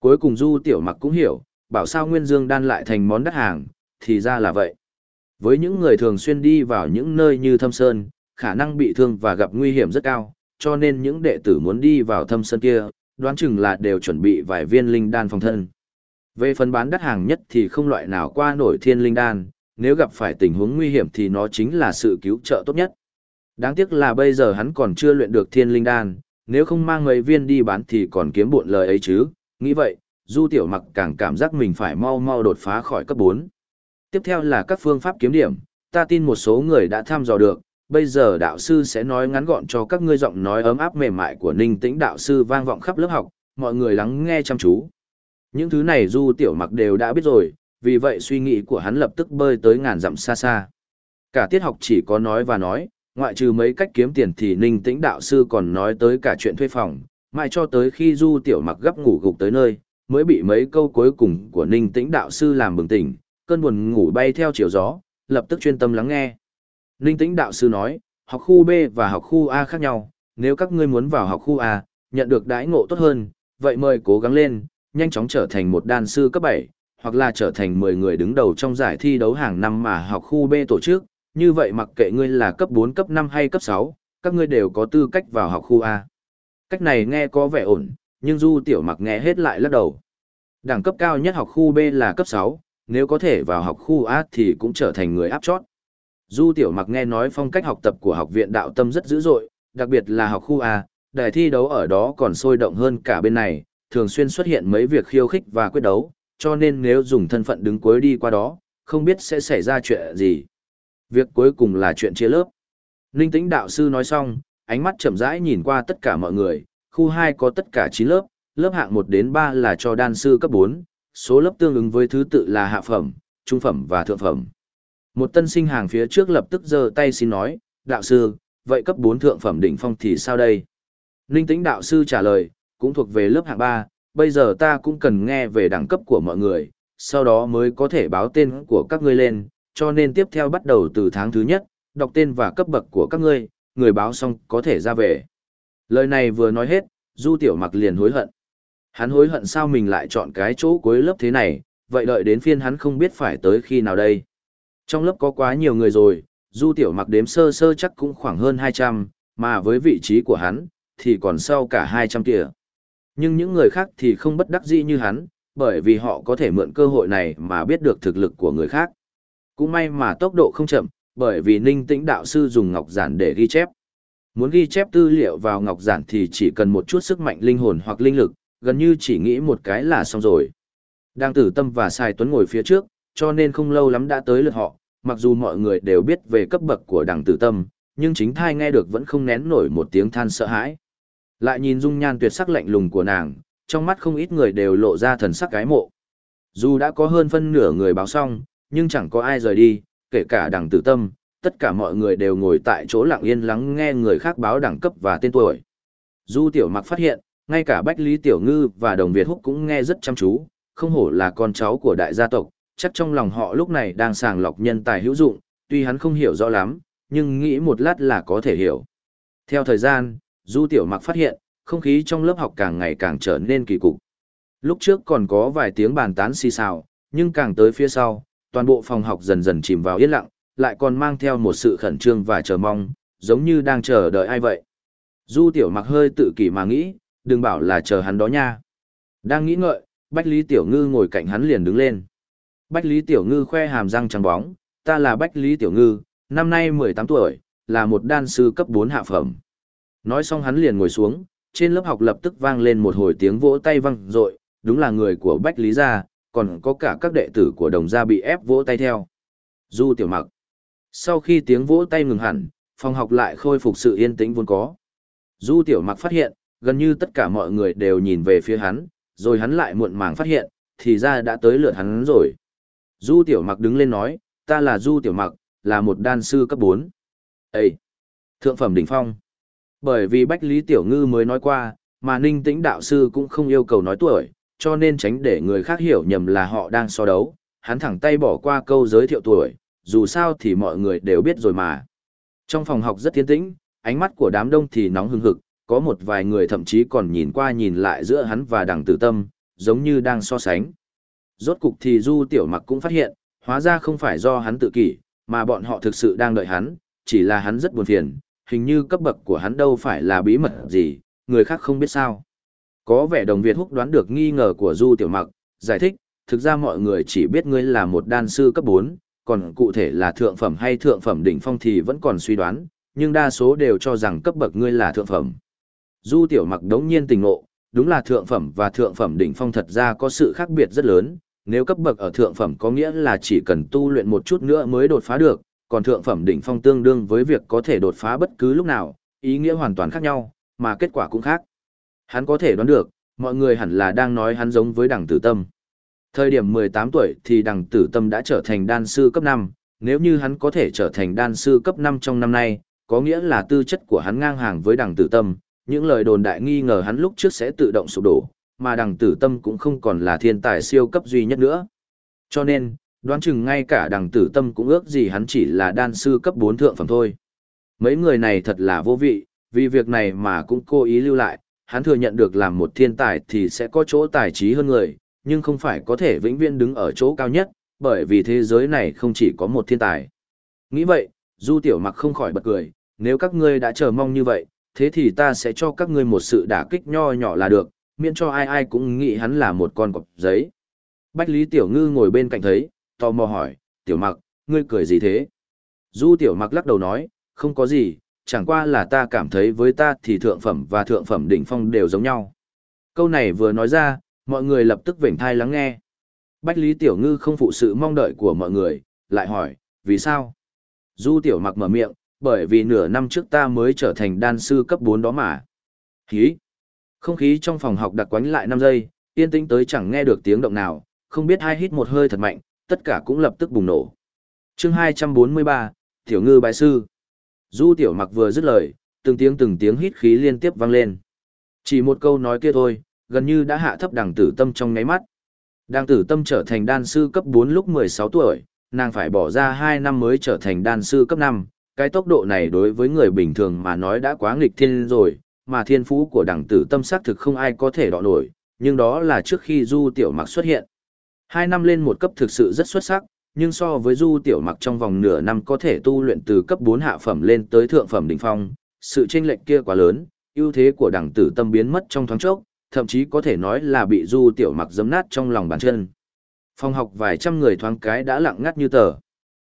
Cuối cùng Du Tiểu Mặc cũng hiểu, bảo sao Nguyên Dương đan lại thành món đắt hàng, thì ra là vậy. Với những người thường xuyên đi vào những nơi như thâm sơn, khả năng bị thương và gặp nguy hiểm rất cao, cho nên những đệ tử muốn đi vào thâm sơn kia, đoán chừng là đều chuẩn bị vài viên linh đan phòng thân. Về phần bán đắt hàng nhất thì không loại nào qua nổi thiên linh đan, nếu gặp phải tình huống nguy hiểm thì nó chính là sự cứu trợ tốt nhất. Đáng tiếc là bây giờ hắn còn chưa luyện được thiên linh đan, nếu không mang mấy viên đi bán thì còn kiếm buộn lời ấy chứ, nghĩ vậy, Du Tiểu Mặc càng cảm giác mình phải mau mau đột phá khỏi cấp 4. Tiếp theo là các phương pháp kiếm điểm, ta tin một số người đã thăm dò được, bây giờ đạo sư sẽ nói ngắn gọn cho các ngươi giọng nói ấm áp mềm mại của Ninh Tĩnh đạo sư vang vọng khắp lớp học, mọi người lắng nghe chăm chú. Những thứ này Du Tiểu Mặc đều đã biết rồi, vì vậy suy nghĩ của hắn lập tức bơi tới ngàn dặm xa xa. Cả tiết học chỉ có nói và nói, ngoại trừ mấy cách kiếm tiền thì Ninh Tĩnh đạo sư còn nói tới cả chuyện thuê phòng, mãi cho tới khi Du Tiểu Mặc gấp ngủ gục tới nơi, mới bị mấy câu cuối cùng của Ninh Tĩnh đạo sư làm bừng tỉnh, cơn buồn ngủ bay theo chiều gió, lập tức chuyên tâm lắng nghe. Ninh Tĩnh đạo sư nói, học khu B và học khu A khác nhau, nếu các ngươi muốn vào học khu A, nhận được đãi ngộ tốt hơn, vậy mời cố gắng lên, nhanh chóng trở thành một đan sư cấp 7, hoặc là trở thành 10 người đứng đầu trong giải thi đấu hàng năm mà học khu B tổ chức, như vậy mặc kệ ngươi là cấp 4, cấp 5 hay cấp 6, các ngươi đều có tư cách vào học khu A. Cách này nghe có vẻ ổn, nhưng Du Tiểu Mặc nghe hết lại lắc đầu. Đẳng cấp cao nhất học khu B là cấp 6, nếu có thể vào học khu A thì cũng trở thành người áp chót. Du Tiểu Mặc nghe nói phong cách học tập của học viện đạo tâm rất dữ dội, đặc biệt là học khu A, đài thi đấu ở đó còn sôi động hơn cả bên này, thường xuyên xuất hiện mấy việc khiêu khích và quyết đấu, cho nên nếu dùng thân phận đứng cuối đi qua đó, không biết sẽ xảy ra chuyện gì. Việc cuối cùng là chuyện chia lớp. Ninh tĩnh đạo sư nói xong, ánh mắt chậm rãi nhìn qua tất cả mọi người, khu 2 có tất cả 9 lớp, lớp hạng 1 đến 3 là cho đan sư cấp 4, số lớp tương ứng với thứ tự là hạ phẩm, trung phẩm và thượng phẩm. Một tân sinh hàng phía trước lập tức giơ tay xin nói, đạo sư, vậy cấp 4 thượng phẩm đỉnh phong thì sao đây? Ninh tĩnh đạo sư trả lời, cũng thuộc về lớp hạng 3, bây giờ ta cũng cần nghe về đẳng cấp của mọi người, sau đó mới có thể báo tên của các ngươi lên, cho nên tiếp theo bắt đầu từ tháng thứ nhất, đọc tên và cấp bậc của các ngươi, người báo xong có thể ra về. Lời này vừa nói hết, Du Tiểu Mặc liền hối hận. Hắn hối hận sao mình lại chọn cái chỗ cuối lớp thế này, vậy đợi đến phiên hắn không biết phải tới khi nào đây. Trong lớp có quá nhiều người rồi, Du Tiểu Mặc đếm sơ sơ chắc cũng khoảng hơn 200, mà với vị trí của hắn, thì còn sau cả 200 kìa. Nhưng những người khác thì không bất đắc dĩ như hắn, bởi vì họ có thể mượn cơ hội này mà biết được thực lực của người khác. Cũng may mà tốc độ không chậm, bởi vì ninh tĩnh đạo sư dùng ngọc giản để ghi chép. Muốn ghi chép tư liệu vào ngọc giản thì chỉ cần một chút sức mạnh linh hồn hoặc linh lực, gần như chỉ nghĩ một cái là xong rồi. Đang tử tâm và Sai Tuấn ngồi phía trước, cho nên không lâu lắm đã tới lượt họ, mặc dù mọi người đều biết về cấp bậc của đằng tử tâm, nhưng chính thai nghe được vẫn không nén nổi một tiếng than sợ hãi. Lại nhìn dung nhan tuyệt sắc lạnh lùng của nàng, trong mắt không ít người đều lộ ra thần sắc cái mộ. Dù đã có hơn phân nửa người báo xong, nhưng chẳng có ai rời đi, kể cả đằng tử tâm, tất cả mọi người đều ngồi tại chỗ lặng yên lắng nghe người khác báo đẳng cấp và tên tuổi. Du Tiểu Mặc phát hiện, ngay cả Bách Lý Tiểu Ngư và Đồng Việt Húc cũng nghe rất chăm chú, không hổ là con cháu của đại gia tộc, chắc trong lòng họ lúc này đang sàng lọc nhân tài hữu dụng, tuy hắn không hiểu rõ lắm, nhưng nghĩ một lát là có thể hiểu. Theo thời gian, Du Tiểu Mặc phát hiện, không khí trong lớp học càng ngày càng trở nên kỳ cục. Lúc trước còn có vài tiếng bàn tán xì xào, nhưng càng tới phía sau, toàn bộ phòng học dần dần chìm vào yên lặng, lại còn mang theo một sự khẩn trương và chờ mong, giống như đang chờ đợi ai vậy. Du Tiểu Mặc hơi tự kỷ mà nghĩ, đừng bảo là chờ hắn đó nha. Đang nghĩ ngợi, Bách Lý Tiểu Ngư ngồi cạnh hắn liền đứng lên. Bách Lý Tiểu Ngư khoe hàm răng trắng bóng, ta là Bách Lý Tiểu Ngư, năm nay 18 tuổi, là một đan sư cấp 4 hạ phẩm. Nói xong hắn liền ngồi xuống, trên lớp học lập tức vang lên một hồi tiếng vỗ tay vang dội, đúng là người của Bách Lý gia, còn có cả các đệ tử của đồng gia bị ép vỗ tay theo. Du Tiểu Mặc. Sau khi tiếng vỗ tay ngừng hẳn, phòng học lại khôi phục sự yên tĩnh vốn có. Du Tiểu Mặc phát hiện, gần như tất cả mọi người đều nhìn về phía hắn, rồi hắn lại muộn màng phát hiện, thì ra đã tới lượt hắn rồi. Du Tiểu Mặc đứng lên nói, ta là Du Tiểu Mặc, là một đan sư cấp 4. Ê! Thượng phẩm đỉnh phong. Bởi vì Bách Lý Tiểu Ngư mới nói qua, mà Ninh Tĩnh Đạo Sư cũng không yêu cầu nói tuổi, cho nên tránh để người khác hiểu nhầm là họ đang so đấu, hắn thẳng tay bỏ qua câu giới thiệu tuổi, dù sao thì mọi người đều biết rồi mà. Trong phòng học rất tiến tĩnh, ánh mắt của đám đông thì nóng hừng hực, có một vài người thậm chí còn nhìn qua nhìn lại giữa hắn và đằng tử tâm, giống như đang so sánh. Rốt cục thì Du Tiểu Mặc cũng phát hiện, hóa ra không phải do hắn tự kỷ, mà bọn họ thực sự đang đợi hắn, chỉ là hắn rất buồn phiền, hình như cấp bậc của hắn đâu phải là bí mật gì, người khác không biết sao. Có vẻ đồng Việt húc đoán được nghi ngờ của Du Tiểu Mặc, giải thích, thực ra mọi người chỉ biết ngươi là một đan sư cấp 4, còn cụ thể là thượng phẩm hay thượng phẩm đỉnh phong thì vẫn còn suy đoán, nhưng đa số đều cho rằng cấp bậc ngươi là thượng phẩm. Du tiểu mặc đống nhiên tình ngộ, đúng là thượng phẩm và thượng phẩm đỉnh phong thật ra có sự khác biệt rất lớn, nếu cấp bậc ở thượng phẩm có nghĩa là chỉ cần tu luyện một chút nữa mới đột phá được, còn thượng phẩm đỉnh phong tương đương với việc có thể đột phá bất cứ lúc nào, ý nghĩa hoàn toàn khác nhau, mà kết quả cũng khác. Hắn có thể đoán được, mọi người hẳn là đang nói hắn giống với đằng tử tâm. Thời điểm 18 tuổi thì đằng tử tâm đã trở thành đan sư cấp 5, nếu như hắn có thể trở thành đan sư cấp 5 trong năm nay, có nghĩa là tư chất của hắn ngang hàng với đằng tử tâm, những lời đồn đại nghi ngờ hắn lúc trước sẽ tự động sụp đổ, mà đằng tử tâm cũng không còn là thiên tài siêu cấp duy nhất nữa. Cho nên, đoán chừng ngay cả đằng tử tâm cũng ước gì hắn chỉ là đan sư cấp 4 thượng phẩm thôi. Mấy người này thật là vô vị, vì việc này mà cũng cố ý lưu lại, hắn thừa nhận được làm một thiên tài thì sẽ có chỗ tài trí hơn người, nhưng không phải có thể vĩnh viễn đứng ở chỗ cao nhất, bởi vì thế giới này không chỉ có một thiên tài. Nghĩ vậy, Du Tiểu Mặc không khỏi bật cười, nếu các ngươi đã chờ mong như vậy, thế thì ta sẽ cho các ngươi một sự đả kích nho nhỏ là được, miễn cho ai ai cũng nghĩ hắn là một con cọp giấy. Bách Lý Tiểu Ngư ngồi bên cạnh thấy, tò mò hỏi, Tiểu Mặc, ngươi cười gì thế? Du Tiểu Mặc lắc đầu nói, không có gì, chẳng qua là ta cảm thấy với ta thì thượng phẩm và thượng phẩm đỉnh phong đều giống nhau. Câu này vừa nói ra, mọi người lập tức vểnh thai lắng nghe. Bách Lý Tiểu Ngư không phụ sự mong đợi của mọi người, lại hỏi, vì sao? Du Tiểu Mặc mở miệng, bởi vì nửa năm trước ta mới trở thành đan sư cấp 4 đó mà. Khí, Không khí trong phòng học đặc quánh lại 5 giây, yên tĩnh tới chẳng nghe được tiếng động nào, không biết hai hít một hơi thật mạnh, tất cả cũng lập tức bùng nổ. chương 243, Tiểu Ngư Bái Sư. Du Tiểu Mặc vừa dứt lời, từng tiếng từng tiếng hít khí liên tiếp vang lên. Chỉ một câu nói kia thôi, gần như đã hạ thấp đằng tử tâm trong ngáy mắt. Đằng tử tâm trở thành đan sư cấp 4 lúc 16 tuổi, nàng phải bỏ ra 2 năm mới trở thành đan sư cấp 5. Cái tốc độ này đối với người bình thường mà nói đã quá nghịch thiên rồi, mà thiên phú của đằng tử tâm xác thực không ai có thể đọ nổi, nhưng đó là trước khi Du Tiểu Mặc xuất hiện. Hai năm lên một cấp thực sự rất xuất sắc, nhưng so với Du Tiểu Mặc trong vòng nửa năm có thể tu luyện từ cấp 4 hạ phẩm lên tới thượng phẩm đỉnh phong, sự chênh lệch kia quá lớn, ưu thế của đẳng tử tâm biến mất trong thoáng chốc, thậm chí có thể nói là bị Du Tiểu Mặc giấm nát trong lòng bàn chân. Phòng học vài trăm người thoáng cái đã lặng ngắt như tờ.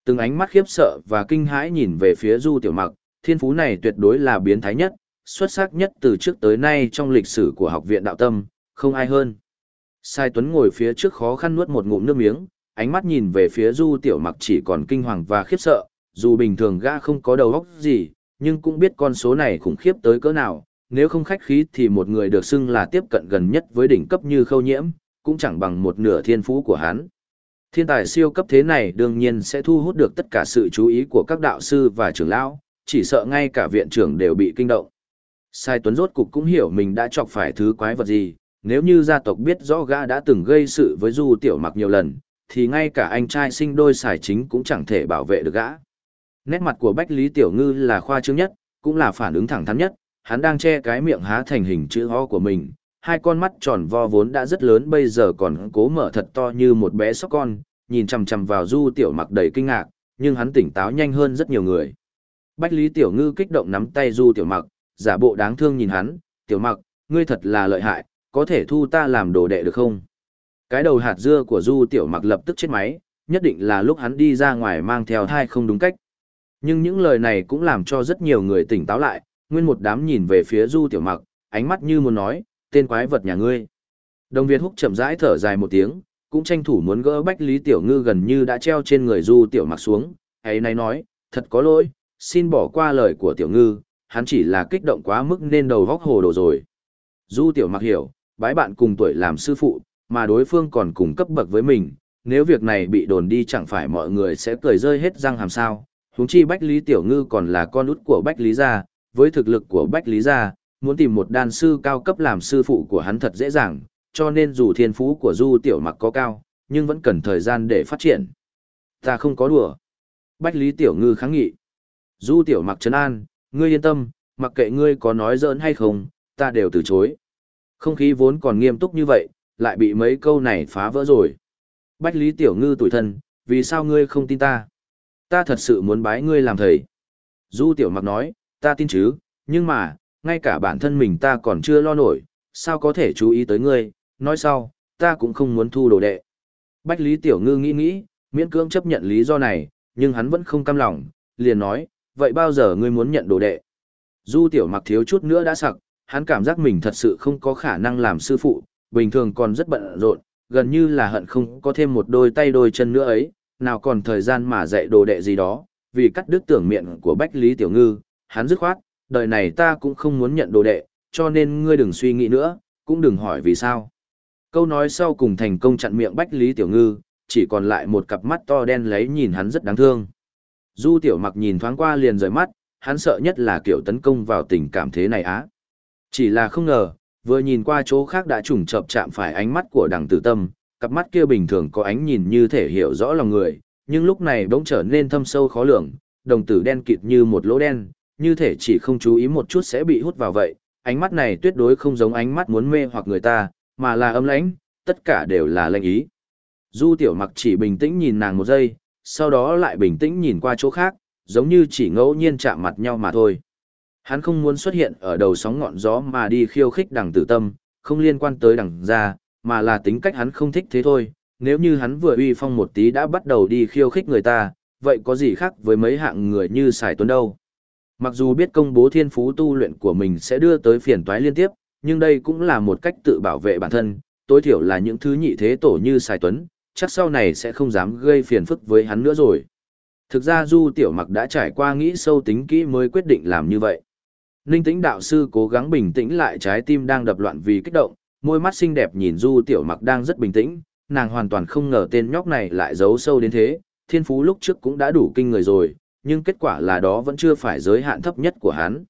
Từng ánh mắt khiếp sợ và kinh hãi nhìn về phía Du Tiểu Mặc, thiên phú này tuyệt đối là biến thái nhất, xuất sắc nhất từ trước tới nay trong lịch sử của học viện đạo tâm, không ai hơn. Sai Tuấn ngồi phía trước khó khăn nuốt một ngụm nước miếng, ánh mắt nhìn về phía Du Tiểu Mặc chỉ còn kinh hoàng và khiếp sợ, dù bình thường gã không có đầu óc gì, nhưng cũng biết con số này khủng khiếp tới cỡ nào, nếu không khách khí thì một người được xưng là tiếp cận gần nhất với đỉnh cấp như Khâu Nhiễm, cũng chẳng bằng một nửa thiên phú của hắn. Thiên tài siêu cấp thế này đương nhiên sẽ thu hút được tất cả sự chú ý của các đạo sư và trưởng lão, chỉ sợ ngay cả viện trưởng đều bị kinh động. Sai Tuấn rốt cục cũng hiểu mình đã chọc phải thứ quái vật gì, nếu như gia tộc biết rõ gã đã từng gây sự với Du Tiểu Mặc nhiều lần, thì ngay cả anh trai sinh đôi xài chính cũng chẳng thể bảo vệ được gã. Nét mặt của Bách Lý Tiểu Ngư là khoa trương nhất, cũng là phản ứng thẳng thắn nhất, hắn đang che cái miệng há thành hình chữ ho của mình, hai con mắt tròn vo vốn đã rất lớn bây giờ còn cố mở thật to như một bé sóc con, nhìn chằm chằm vào Du Tiểu Mặc đầy kinh ngạc, nhưng hắn tỉnh táo nhanh hơn rất nhiều người. Bách Lý Tiểu Ngư kích động nắm tay Du Tiểu Mặc, giả bộ đáng thương nhìn hắn, "Tiểu Mặc, ngươi thật là lợi hại, có thể thu ta làm đồ đệ được không?" Cái đầu hạt dưa của Du Tiểu Mặc lập tức chết máy, nhất định là lúc hắn đi ra ngoài mang theo thai không đúng cách. Nhưng những lời này cũng làm cho rất nhiều người tỉnh táo lại, nguyên một đám nhìn về phía Du Tiểu Mặc, ánh mắt như muốn nói, tên quái vật nhà ngươi. Đồng Việt Húc chậm rãi thở dài một tiếng, cũng tranh thủ muốn gỡ Bách Lý Tiểu Ngư gần như đã treo trên người Du Tiểu Mặc xuống, ấy này nói, thật có lỗi, xin bỏ qua lời của Tiểu Ngư, hắn chỉ là kích động quá mức nên đầu góc hồ đồ rồi. Du Tiểu Mặc hiểu, bái bạn cùng tuổi làm sư phụ, mà đối phương còn cùng cấp bậc với mình, nếu việc này bị đồn đi chẳng phải mọi người sẽ cười rơi hết răng hàm sao. Huống chi Bách Lý Tiểu Ngư còn là con út của Bách Lý Gia, với thực lực của Bách Lý Gia, muốn tìm một đan sư cao cấp làm sư phụ của hắn thật dễ dàng, cho nên dù thiên phú của Du Tiểu Mặc có cao, nhưng vẫn cần thời gian để phát triển. Ta không có đùa. Bách Lý Tiểu Ngư kháng nghị. Du Tiểu Mặc trấn an, ngươi yên tâm, mặc kệ ngươi có nói giỡn hay không, ta đều từ chối. Không khí vốn còn nghiêm túc như vậy, lại bị mấy câu này phá vỡ rồi. Bách Lý Tiểu Ngư tủi thân, vì sao ngươi không tin ta? Ta thật sự muốn bái ngươi làm thầy. Du Tiểu Mặc nói, ta tin chứ, nhưng mà, ngay cả bản thân mình ta còn chưa lo nổi, sao có thể chú ý tới ngươi, nói sau, ta cũng không muốn thu đồ đệ. Bách Lý Tiểu Ngư nghĩ nghĩ, miễn cưỡng chấp nhận lý do này, nhưng hắn vẫn không cam lòng, liền nói, vậy bao giờ ngươi muốn nhận đồ đệ? Du Tiểu Mặc thiếu chút nữa đã sặc, hắn cảm giác mình thật sự không có khả năng làm sư phụ, bình thường còn rất bận rộn, gần như là hận không có thêm một đôi tay đôi chân nữa ấy, nào còn thời gian mà dạy đồ đệ gì đó, vì cắt đứt tưởng miệng của Bách Lý Tiểu Ngư, hắn dứt khoát, đời này ta cũng không muốn nhận đồ đệ, cho nên ngươi đừng suy nghĩ nữa, cũng đừng hỏi vì sao. Câu nói sau cùng thành công chặn miệng Bách Lý Tiểu Ngư, chỉ còn lại một cặp mắt to đen lấy nhìn hắn rất đáng thương. Du Tiểu Mặc nhìn thoáng qua liền rời mắt, hắn sợ nhất là kiểu tấn công vào tình cảm thế này á. Chỉ là không ngờ, vừa nhìn qua chỗ khác đã trùng chập chạm phải ánh mắt của đằng tử tâm, cặp mắt kia bình thường có ánh nhìn như thể hiểu rõ lòng người, nhưng lúc này bỗng trở nên thâm sâu khó lường, đồng tử đen kịt như một lỗ đen, như thể chỉ không chú ý một chút sẽ bị hút vào vậy. Ánh mắt này tuyệt đối không giống ánh mắt muốn mê hoặc người ta, mà là âm lãnh, tất cả đều là lệnh ý. Du tiểu mặc chỉ bình tĩnh nhìn nàng một giây, sau đó lại bình tĩnh nhìn qua chỗ khác, giống như chỉ ngẫu nhiên chạm mặt nhau mà thôi. Hắn không muốn xuất hiện ở đầu sóng ngọn gió mà đi khiêu khích đằng tử tâm, không liên quan tới đằng gia, mà là tính cách hắn không thích thế thôi. Nếu như hắn vừa uy phong một tí đã bắt đầu đi khiêu khích người ta, vậy có gì khác với mấy hạng người như Sài Tuấn đâu. Mặc dù biết công bố thiên phú tu luyện của mình sẽ đưa tới phiền toái liên tiếp, nhưng đây cũng là một cách tự bảo vệ bản thân, tối thiểu là những thứ nhị thế tổ như Sài Tuấn, chắc sau này sẽ không dám gây phiền phức với hắn nữa rồi. Thực ra Du Tiểu Mặc đã trải qua nghĩ sâu tính kỹ mới quyết định làm như vậy. Ninh tĩnh đạo sư cố gắng bình tĩnh lại trái tim đang đập loạn vì kích động, môi mắt xinh đẹp nhìn Du Tiểu Mặc đang rất bình tĩnh, nàng hoàn toàn không ngờ tên nhóc này lại giấu sâu đến thế, thiên phú lúc trước cũng đã đủ kinh người rồi, nhưng kết quả là đó vẫn chưa phải giới hạn thấp nhất của hắn.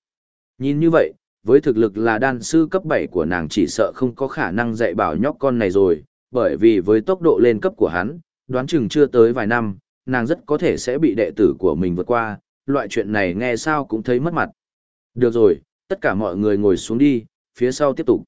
Nhìn như vậy, với thực lực là đan sư cấp 7 của nàng chỉ sợ không có khả năng dạy bảo nhóc con này rồi, bởi vì với tốc độ lên cấp của hắn, đoán chừng chưa tới vài năm, nàng rất có thể sẽ bị đệ tử của mình vượt qua, loại chuyện này nghe sao cũng thấy mất mặt. Được rồi, tất cả mọi người ngồi xuống đi, phía sau tiếp tục.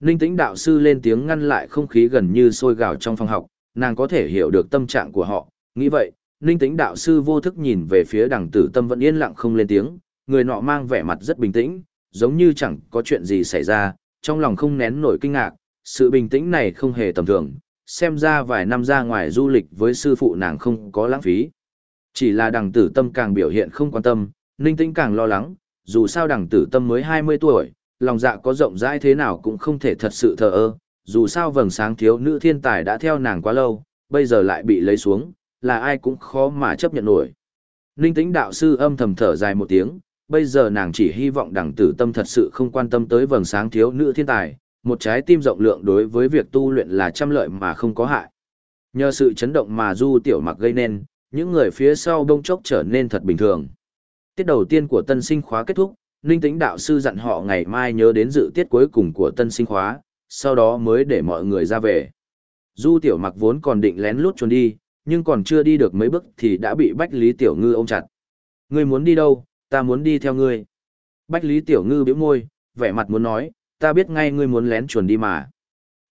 Ninh tĩnh đạo sư lên tiếng ngăn lại không khí gần như sôi gào trong phòng học, nàng có thể hiểu được tâm trạng của họ, nghĩ vậy, ninh tĩnh đạo sư vô thức nhìn về phía đằng tử tâm vẫn yên lặng không lên tiếng, người nọ mang vẻ mặt rất bình tĩnh, giống như chẳng có chuyện gì xảy ra, trong lòng không nén nổi kinh ngạc, sự bình tĩnh này không hề tầm thường, xem ra vài năm ra ngoài du lịch với sư phụ nàng không có lãng phí. Chỉ là đằng tử tâm càng biểu hiện không quan tâm, ninh tĩnh càng lo lắng, dù sao đằng tử tâm mới 20 tuổi, lòng dạ có rộng rãi thế nào cũng không thể thật sự thờ ơ, dù sao vầng sáng thiếu nữ thiên tài đã theo nàng quá lâu, bây giờ lại bị lấy xuống, là ai cũng khó mà chấp nhận nổi. Ninh tĩnh đạo sư âm thầm thở dài một tiếng, bây giờ nàng chỉ hy vọng đằng tử tâm thật sự không quan tâm tới vầng sáng thiếu nữ thiên tài, một trái tim rộng lượng đối với việc tu luyện là trăm lợi mà không có hại. Nhờ sự chấn động mà du tiểu mặc gây nên, những người phía sau đông chốc trở nên thật bình thường. Tiết đầu tiên của tân sinh khóa kết thúc, Ninh Tĩnh đạo sư dặn họ ngày mai nhớ đến dự tiết cuối cùng của tân sinh khóa, sau đó mới để mọi người ra về. Du tiểu mặc vốn còn định lén lút trốn đi, nhưng còn chưa đi được mấy bước thì đã bị Bách Lý Tiểu Ngư ôm chặt. Ngươi muốn đi đâu, ta muốn đi theo ngươi. Bách Lý Tiểu Ngư bĩu môi, vẻ mặt muốn nói, ta biết ngay ngươi muốn lén chuồn đi mà.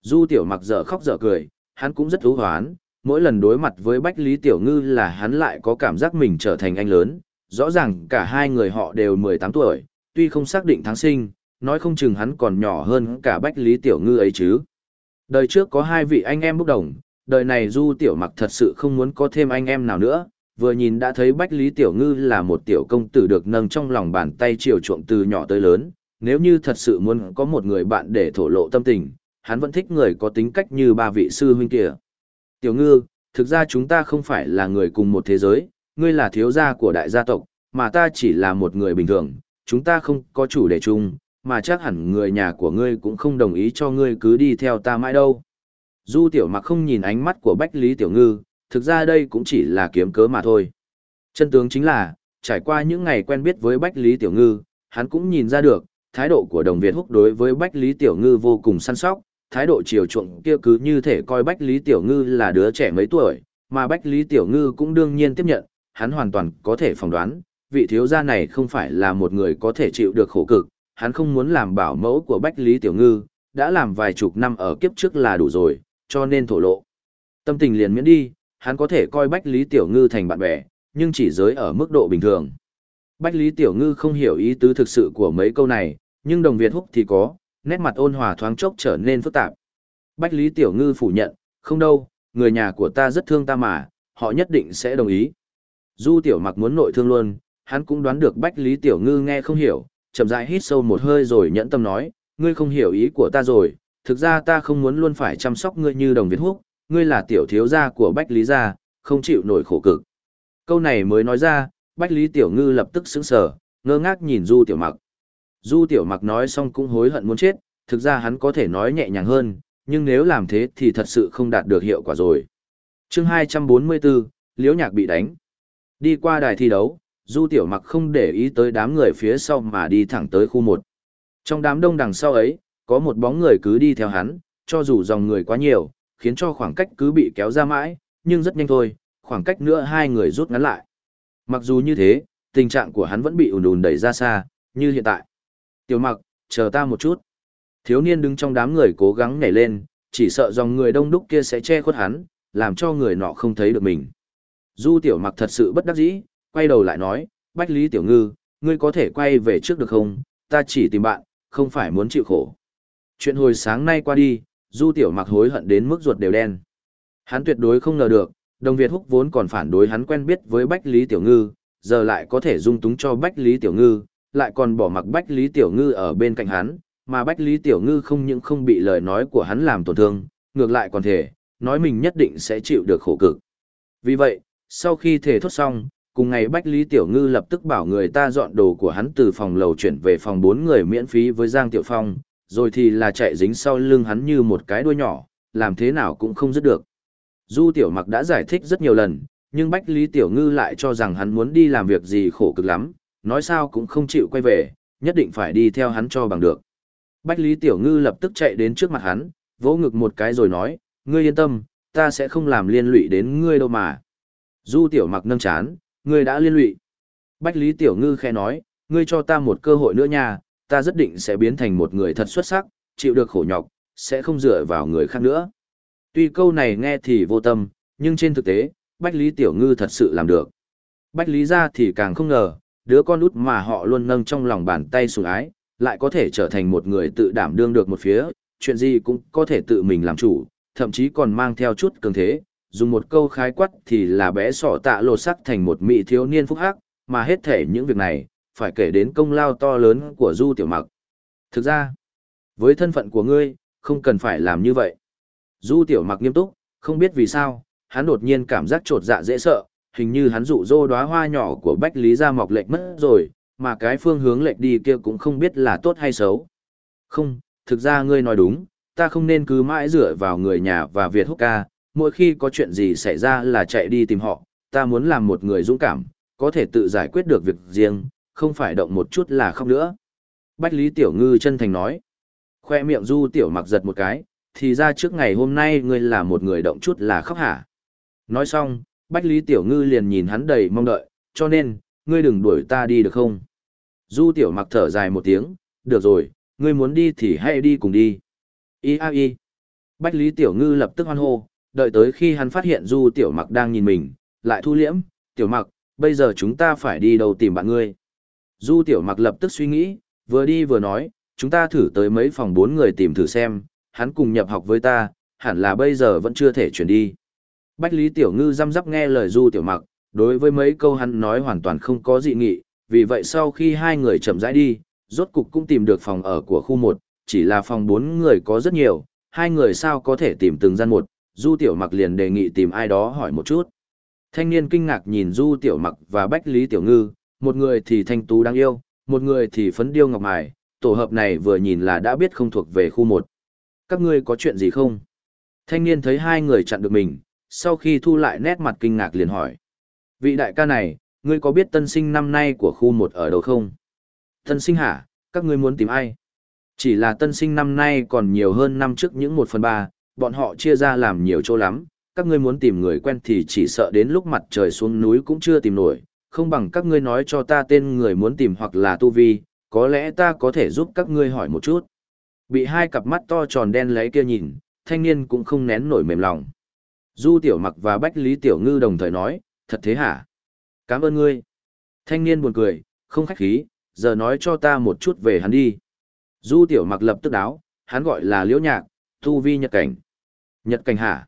Du Tiểu mặc dở khóc dở cười, hắn cũng rất thú hoán, mỗi lần đối mặt với Bách Lý Tiểu Ngư là hắn lại có cảm giác mình trở thành anh lớn, rõ ràng cả hai người họ đều 18 tuổi, tuy không xác định tháng sinh, nói không chừng hắn còn nhỏ hơn cả Bách Lý Tiểu Ngư ấy chứ. Đời trước có hai vị anh em bốc đồng, đời này Du Tiểu Mặc thật sự không muốn có thêm anh em nào nữa, vừa nhìn đã thấy Bách Lý Tiểu Ngư là một tiểu công tử được nâng trong lòng bàn tay chiều chuộng từ nhỏ tới lớn, nếu như thật sự muốn có một người bạn để thổ lộ tâm tình, hắn vẫn thích người có tính cách như ba vị sư huynh kia. Tiểu Ngư, thực ra chúng ta không phải là người cùng một thế giới, ngươi là thiếu gia của đại gia tộc, mà ta chỉ là một người bình thường, chúng ta không có chủ đề chung, mà chắc hẳn người nhà của ngươi cũng không đồng ý cho ngươi cứ đi theo ta mãi đâu. Du tiểu mặc không nhìn ánh mắt của Bách Lý Tiểu Ngư, thực ra đây cũng chỉ là kiếm cớ mà thôi. Chân tướng chính là, trải qua những ngày quen biết với Bách Lý Tiểu Ngư, hắn cũng nhìn ra được, thái độ của đồng Việt Húc đối với Bách Lý Tiểu Ngư vô cùng săn sóc, thái độ chiều chuộng kia cứ như thể coi Bách Lý Tiểu Ngư là đứa trẻ mấy tuổi, mà Bách Lý Tiểu Ngư cũng đương nhiên tiếp nhận, hắn hoàn toàn có thể phỏng đoán, vị thiếu gia này không phải là một người có thể chịu được khổ cực, hắn không muốn làm bảo mẫu của Bách Lý Tiểu Ngư, đã làm vài chục năm ở kiếp trước là đủ rồi, cho nên thổ lộ. Tâm tình liền miễn đi, hắn có thể coi Bách Lý Tiểu Ngư thành bạn bè, nhưng chỉ giới ở mức độ bình thường. Bách Lý Tiểu Ngư không hiểu ý tứ thực sự của mấy câu này, nhưng đồng Việt Húc thì có, nét mặt ôn hòa thoáng chốc trở nên phức tạp. Bách Lý Tiểu Ngư phủ nhận, không đâu, người nhà của ta rất thương ta mà, họ nhất định sẽ đồng ý. Du Tiểu Mặc muốn nội thương luôn, hắn cũng đoán được Bách Lý Tiểu Ngư nghe không hiểu, chậm rãi hít sâu một hơi rồi nhẫn tâm nói, ngươi không hiểu ý của ta rồi, thực ra ta không muốn luôn phải chăm sóc ngươi như đồng Việt Húc, ngươi là tiểu thiếu gia của Bách Lý gia, không chịu nổi khổ cực. Câu này mới nói ra, Bách Lý Tiểu Ngư lập tức sững sờ, ngơ ngác nhìn Du Tiểu Mặc. Du Tiểu Mặc nói xong cũng hối hận muốn chết, thực ra hắn có thể nói nhẹ nhàng hơn, nhưng nếu làm thế thì thật sự không đạt được hiệu quả rồi. chương 244, Liễu Nhạc bị đánh. Đi qua đài thi đấu, Du Tiểu Mặc không để ý tới đám người phía sau mà đi thẳng tới khu 1. Trong đám đông đằng sau ấy, có một bóng người cứ đi theo hắn, cho dù dòng người quá nhiều, khiến cho khoảng cách cứ bị kéo ra mãi, nhưng rất nhanh thôi, khoảng cách nữa hai người rút ngắn lại. Mặc dù như thế, tình trạng của hắn vẫn bị ùn ùn đẩy ra xa, như hiện tại. Tiểu mặc, chờ ta một chút. Thiếu niên đứng trong đám người cố gắng nhảy lên, chỉ sợ dòng người đông đúc kia sẽ che khuất hắn, làm cho người nọ không thấy được mình. Du tiểu mặc thật sự bất đắc dĩ, quay đầu lại nói, Bách Lý Tiểu Ngư, ngươi có thể quay về trước được không, ta chỉ tìm bạn, không phải muốn chịu khổ. Chuyện hồi sáng nay qua đi, Du Tiểu mặc hối hận đến mức ruột đều đen. Hắn tuyệt đối không ngờ được, Đồng Việt Húc vốn còn phản đối hắn quen biết với Bách Lý Tiểu Ngư, giờ lại có thể dung túng cho Bách Lý Tiểu Ngư, lại còn bỏ mặc Bách Lý Tiểu Ngư ở bên cạnh hắn, mà Bách Lý Tiểu Ngư không những không bị lời nói của hắn làm tổn thương, ngược lại còn thể, nói mình nhất định sẽ chịu được khổ cực. Vì vậy, sau khi thể thốt xong, cùng ngày Bách Lý Tiểu Ngư lập tức bảo người ta dọn đồ của hắn từ phòng lầu chuyển về phòng bốn người miễn phí với Giang Tiểu Phong, rồi thì là chạy dính sau lưng hắn như một cái đuôi nhỏ, làm thế nào cũng không dứt được. Du Tiểu Mặc đã giải thích rất nhiều lần, nhưng Bách Lý Tiểu Ngư lại cho rằng hắn muốn đi làm việc gì khổ cực lắm, nói sao cũng không chịu quay về, nhất định phải đi theo hắn cho bằng được. Bách Lý Tiểu Ngư lập tức chạy đến trước mặt hắn, vỗ ngực một cái rồi nói, ngươi yên tâm, ta sẽ không làm liên lụy đến ngươi đâu mà. Du Tiểu Mặc nâng chán, ngươi đã liên lụy. Bách Lý Tiểu Ngư khẽ nói, ngươi cho ta một cơ hội nữa nha, ta rất định sẽ biến thành một người thật xuất sắc, chịu được khổ nhọc, sẽ không dựa vào người khác nữa. Tuy câu này nghe thì vô tâm, nhưng trên thực tế, Bách Lý Tiểu Ngư thật sự làm được. Bách Lý ra thì càng không ngờ, đứa con út mà họ luôn nâng trong lòng bàn tay sủng ái, lại có thể trở thành một người tự đảm đương được một phía, chuyện gì cũng có thể tự mình làm chủ, thậm chí còn mang theo chút cường thế, dùng một câu khái quát thì là bé sọ tạ lột sắc thành một mỹ thiếu niên phúc hắc, mà hết thể những việc này, phải kể đến công lao to lớn của Du Tiểu Mặc. Thực ra, với thân phận của ngươi, không cần phải làm như vậy. Du Tiểu Mặc nghiêm túc, không biết vì sao, hắn đột nhiên cảm giác trột dạ dễ sợ, hình như hắn dụ dỗ đóa hoa nhỏ của Bách Lý ra mọc lệch mất rồi, mà cái phương hướng lệch đi kia cũng không biết là tốt hay xấu. Không, thực ra ngươi nói đúng, ta không nên cứ mãi dựa vào người nhà và Việt Húc ca, mỗi khi có chuyện gì xảy ra là chạy đi tìm họ, ta muốn làm một người dũng cảm, có thể tự giải quyết được việc riêng, không phải động một chút là khóc nữa. Bách Lý Tiểu Ngư chân thành nói. Khoe miệng Du Tiểu mặc giật một cái, thì ra trước ngày hôm nay ngươi là một người động chút là khóc hả. Nói xong, Bách Lý Tiểu Ngư liền nhìn hắn đầy mong đợi, cho nên, ngươi đừng đuổi ta đi được không? Du Tiểu mặc thở dài một tiếng, được rồi, ngươi muốn đi thì hãy đi cùng đi. Y a y. Bách Lý Tiểu Ngư lập tức hoan hô, đợi tới khi hắn phát hiện Du Tiểu mặc đang nhìn mình, lại thu liễm, Tiểu mặc, bây giờ chúng ta phải đi đâu tìm bạn ngươi. Du Tiểu mặc lập tức suy nghĩ, vừa đi vừa nói, chúng ta thử tới mấy phòng bốn người tìm thử xem, hắn cùng nhập học với ta, hẳn là bây giờ vẫn chưa thể chuyển đi. Bách Lý Tiểu Ngư răm rắp nghe lời Du Tiểu Mặc, đối với mấy câu hắn nói hoàn toàn không có dị nghị, vì vậy sau khi hai người chậm rãi đi, rốt cục cũng tìm được phòng ở của khu một, chỉ là phòng bốn người có rất nhiều, hai người sao có thể tìm từng gian một, Du Tiểu Mặc liền đề nghị tìm ai đó hỏi một chút. Thanh niên kinh ngạc nhìn Du Tiểu Mặc và Bách Lý Tiểu Ngư, một người thì thanh tú đáng yêu, một người thì phấn điêu ngọc mài, tổ hợp này vừa nhìn là đã biết không thuộc về khu một. Các ngươi có chuyện gì không? Thanh niên thấy hai người chặn được mình, sau khi thu lại nét mặt kinh ngạc liền hỏi. Vị đại ca này, ngươi có biết tân sinh năm nay của khu một ở đâu không? Tân sinh hả, các ngươi muốn tìm ai? Chỉ là tân sinh năm nay còn nhiều hơn năm trước những một phần ba, bọn họ chia ra làm nhiều chỗ lắm, các ngươi muốn tìm người quen thì chỉ sợ đến lúc mặt trời xuống núi cũng chưa tìm nổi, không bằng các ngươi nói cho ta tên người muốn tìm hoặc là tu vi, có lẽ ta có thể giúp các ngươi hỏi một chút. Bị hai cặp mắt to tròn đen lấy kia nhìn, thanh niên cũng không nén nổi mềm lòng. Du Tiểu Mặc và Bách Lý Tiểu Ngư đồng thời nói, thật thế hả? Cảm ơn ngươi. Thanh niên buồn cười, không khách khí, giờ nói cho ta một chút về hắn đi. Du Tiểu Mặc lập tức đáo, hắn gọi là Liễu Nhạc, tu vi nhật cảnh. Nhật cảnh hả?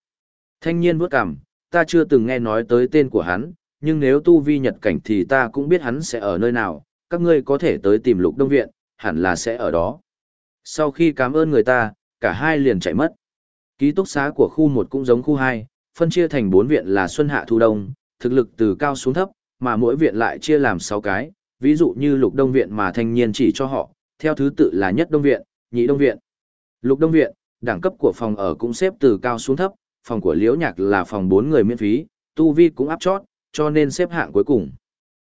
Thanh niên bước cằm, ta chưa từng nghe nói tới tên của hắn, nhưng nếu tu vi nhật cảnh thì ta cũng biết hắn sẽ ở nơi nào, các ngươi có thể tới tìm lục đông viện, hẳn là sẽ ở đó. Sau khi cảm ơn người ta, cả hai liền chạy mất. Ký túc xá của khu 1 cũng giống khu 2, phân chia thành 4 viện là Xuân Hạ Thu Đông, thực lực từ cao xuống thấp, mà mỗi viện lại chia làm 6 cái, ví dụ như Lục Đông viện mà thanh niên chỉ cho họ, theo thứ tự là Nhất Đông viện, Nhị Đông viện. Lục Đông viện, đẳng cấp của phòng ở cũng xếp từ cao xuống thấp, phòng của Liễu Nhạc là phòng 4 người miễn phí, tu vi cũng áp chót, cho nên xếp hạng cuối cùng.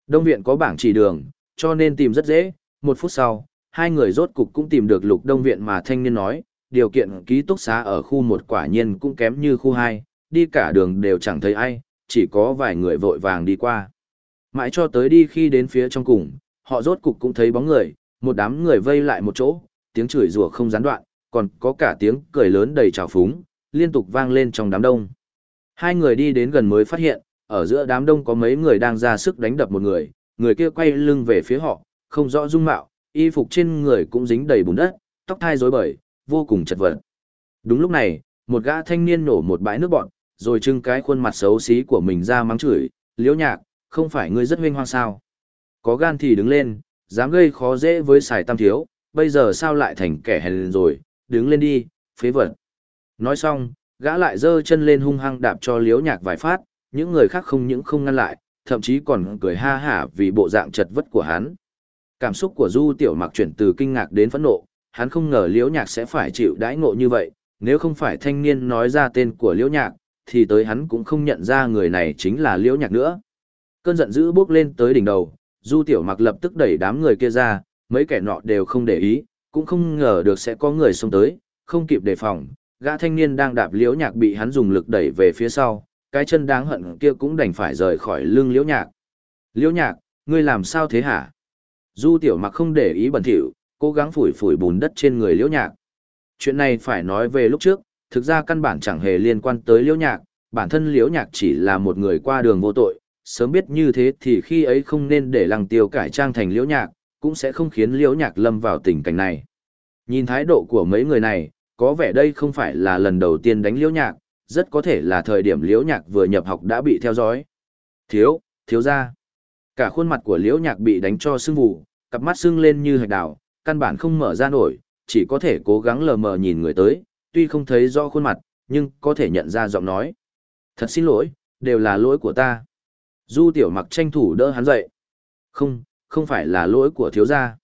Đông viện có bảng chỉ đường, cho nên tìm rất dễ, một phút sau, hai người rốt cục cũng tìm được Lục Đông viện mà thanh niên nói, điều kiện ký túc xá ở khu một quả nhiên cũng kém như khu hai, đi cả đường đều chẳng thấy ai, chỉ có vài người vội vàng đi qua. Mãi cho tới đi khi đến phía trong cùng, họ rốt cục cũng thấy bóng người, một đám người vây lại một chỗ, tiếng chửi rủa không gián đoạn, còn có cả tiếng cười lớn đầy trào phúng, liên tục vang lên trong đám đông. Hai người đi đến gần mới phát hiện, ở giữa đám đông có mấy người đang ra sức đánh đập một người, người kia quay lưng về phía họ, không rõ dung mạo, y phục trên người cũng dính đầy bùn đất, tóc thai rối bời, vô cùng chật vật. Đúng lúc này, một gã thanh niên nổ một bãi nước bọn, rồi trưng cái khuôn mặt xấu xí của mình ra mắng chửi, liễu nhạc, không phải ngươi rất huynh hoang sao. Có gan thì đứng lên, dám gây khó dễ với xài tam thiếu, bây giờ sao lại thành kẻ hèn rồi, đứng lên đi, phế vật. Nói xong, gã lại giơ chân lên hung hăng đạp cho liễu nhạc vài phát, những người khác không những không ngăn lại, thậm chí còn cười ha hả vì bộ dạng chật vật của hắn. Cảm xúc của Du Tiểu Mặc chuyển từ kinh ngạc đến phẫn nộ, hắn không ngờ liễu nhạc sẽ phải chịu đãi ngộ như vậy, nếu không phải thanh niên nói ra tên của liễu nhạc, thì tới hắn cũng không nhận ra người này chính là liễu nhạc nữa. Cơn giận dữ bước lên tới đỉnh đầu, du tiểu mặc lập tức đẩy đám người kia ra, mấy kẻ nọ đều không để ý, cũng không ngờ được sẽ có người xông tới, không kịp đề phòng, gã thanh niên đang đạp liễu nhạc bị hắn dùng lực đẩy về phía sau, cái chân đáng hận kia cũng đành phải rời khỏi lưng liễu nhạc. Liễu nhạc, ngươi làm sao thế hả? Du tiểu mặc không để ý bẩn thỉu, cố gắng phủi phủi bùn đất trên người liễu nhạc. Chuyện này phải nói về lúc trước, thực ra căn bản chẳng hề liên quan tới liễu nhạc, bản thân liễu nhạc chỉ là một người qua đường vô tội, sớm biết như thế thì khi ấy không nên để lăng tiêu cải trang thành liễu nhạc, cũng sẽ không khiến liễu nhạc lâm vào tình cảnh này. Nhìn thái độ của mấy người này, có vẻ đây không phải là lần đầu tiên đánh liễu nhạc, rất có thể là thời điểm liễu nhạc vừa nhập học đã bị theo dõi. Thiếu, thiếu ra. Cả khuôn mặt của liễu nhạc bị đánh cho sưng vụ, cặp mắt sưng lên như hạch đào, căn bản không mở ra nổi, chỉ có thể cố gắng lờ mờ nhìn người tới, tuy không thấy rõ khuôn mặt, nhưng có thể nhận ra giọng nói. Thật xin lỗi, đều là lỗi của ta. Du tiểu mặc tranh thủ đỡ hắn dậy. Không, không phải là lỗi của thiếu gia.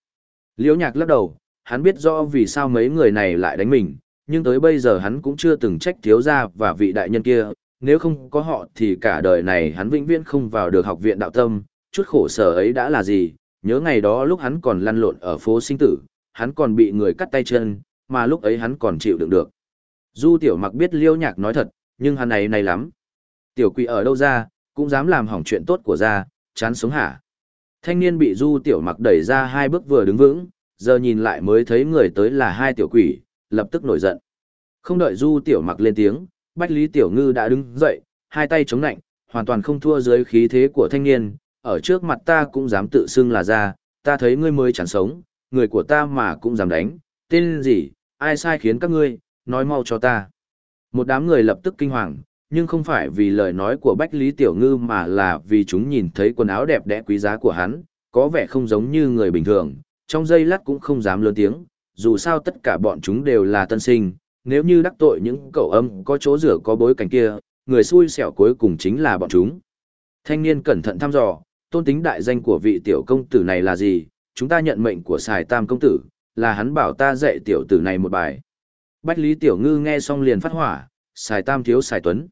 Liễu nhạc lắc đầu, hắn biết rõ vì sao mấy người này lại đánh mình, nhưng tới bây giờ hắn cũng chưa từng trách thiếu gia và vị đại nhân kia, nếu không có họ thì cả đời này hắn vĩnh viễn không vào được học viện đạo tâm, chút khổ sở ấy đã là gì, nhớ ngày đó lúc hắn còn lăn lộn ở phố sinh tử, hắn còn bị người cắt tay chân, mà lúc ấy hắn còn chịu đựng được. Du tiểu mặc biết liêu nhạc nói thật, nhưng hắn này này lắm. Tiểu quỷ ở đâu ra, cũng dám làm hỏng chuyện tốt của gia, chán sống hả. Thanh niên bị du tiểu mặc đẩy ra hai bước vừa đứng vững, giờ nhìn lại mới thấy người tới là hai tiểu quỷ, lập tức nổi giận. Không đợi du tiểu mặc lên tiếng, bách lý tiểu ngư đã đứng dậy, hai tay chống nạnh, hoàn toàn không thua dưới khí thế của thanh niên, ở trước mặt ta cũng dám tự xưng là ra, ta thấy ngươi mới chẳng sống, người của ta mà cũng dám đánh, tên gì, ai sai khiến các ngươi, nói mau cho ta. Một đám người lập tức kinh hoàng, nhưng không phải vì lời nói của Bách Lý Tiểu Ngư mà là vì chúng nhìn thấy quần áo đẹp đẽ quý giá của hắn, có vẻ không giống như người bình thường, trong giây lát cũng không dám lớn tiếng, dù sao tất cả bọn chúng đều là tân sinh, nếu như đắc tội những cậu âm có chỗ rửa có bối cảnh kia, người xui xẻo cuối cùng chính là bọn chúng. Thanh niên cẩn thận thăm dò, tôn tính đại danh của vị tiểu công tử này là gì, chúng ta nhận mệnh của xài tam công tử, là hắn bảo ta dạy tiểu tử này một bài. Bách Lý Tiểu Ngư nghe xong liền phát hỏa, xài tam thiếu xài tuấn.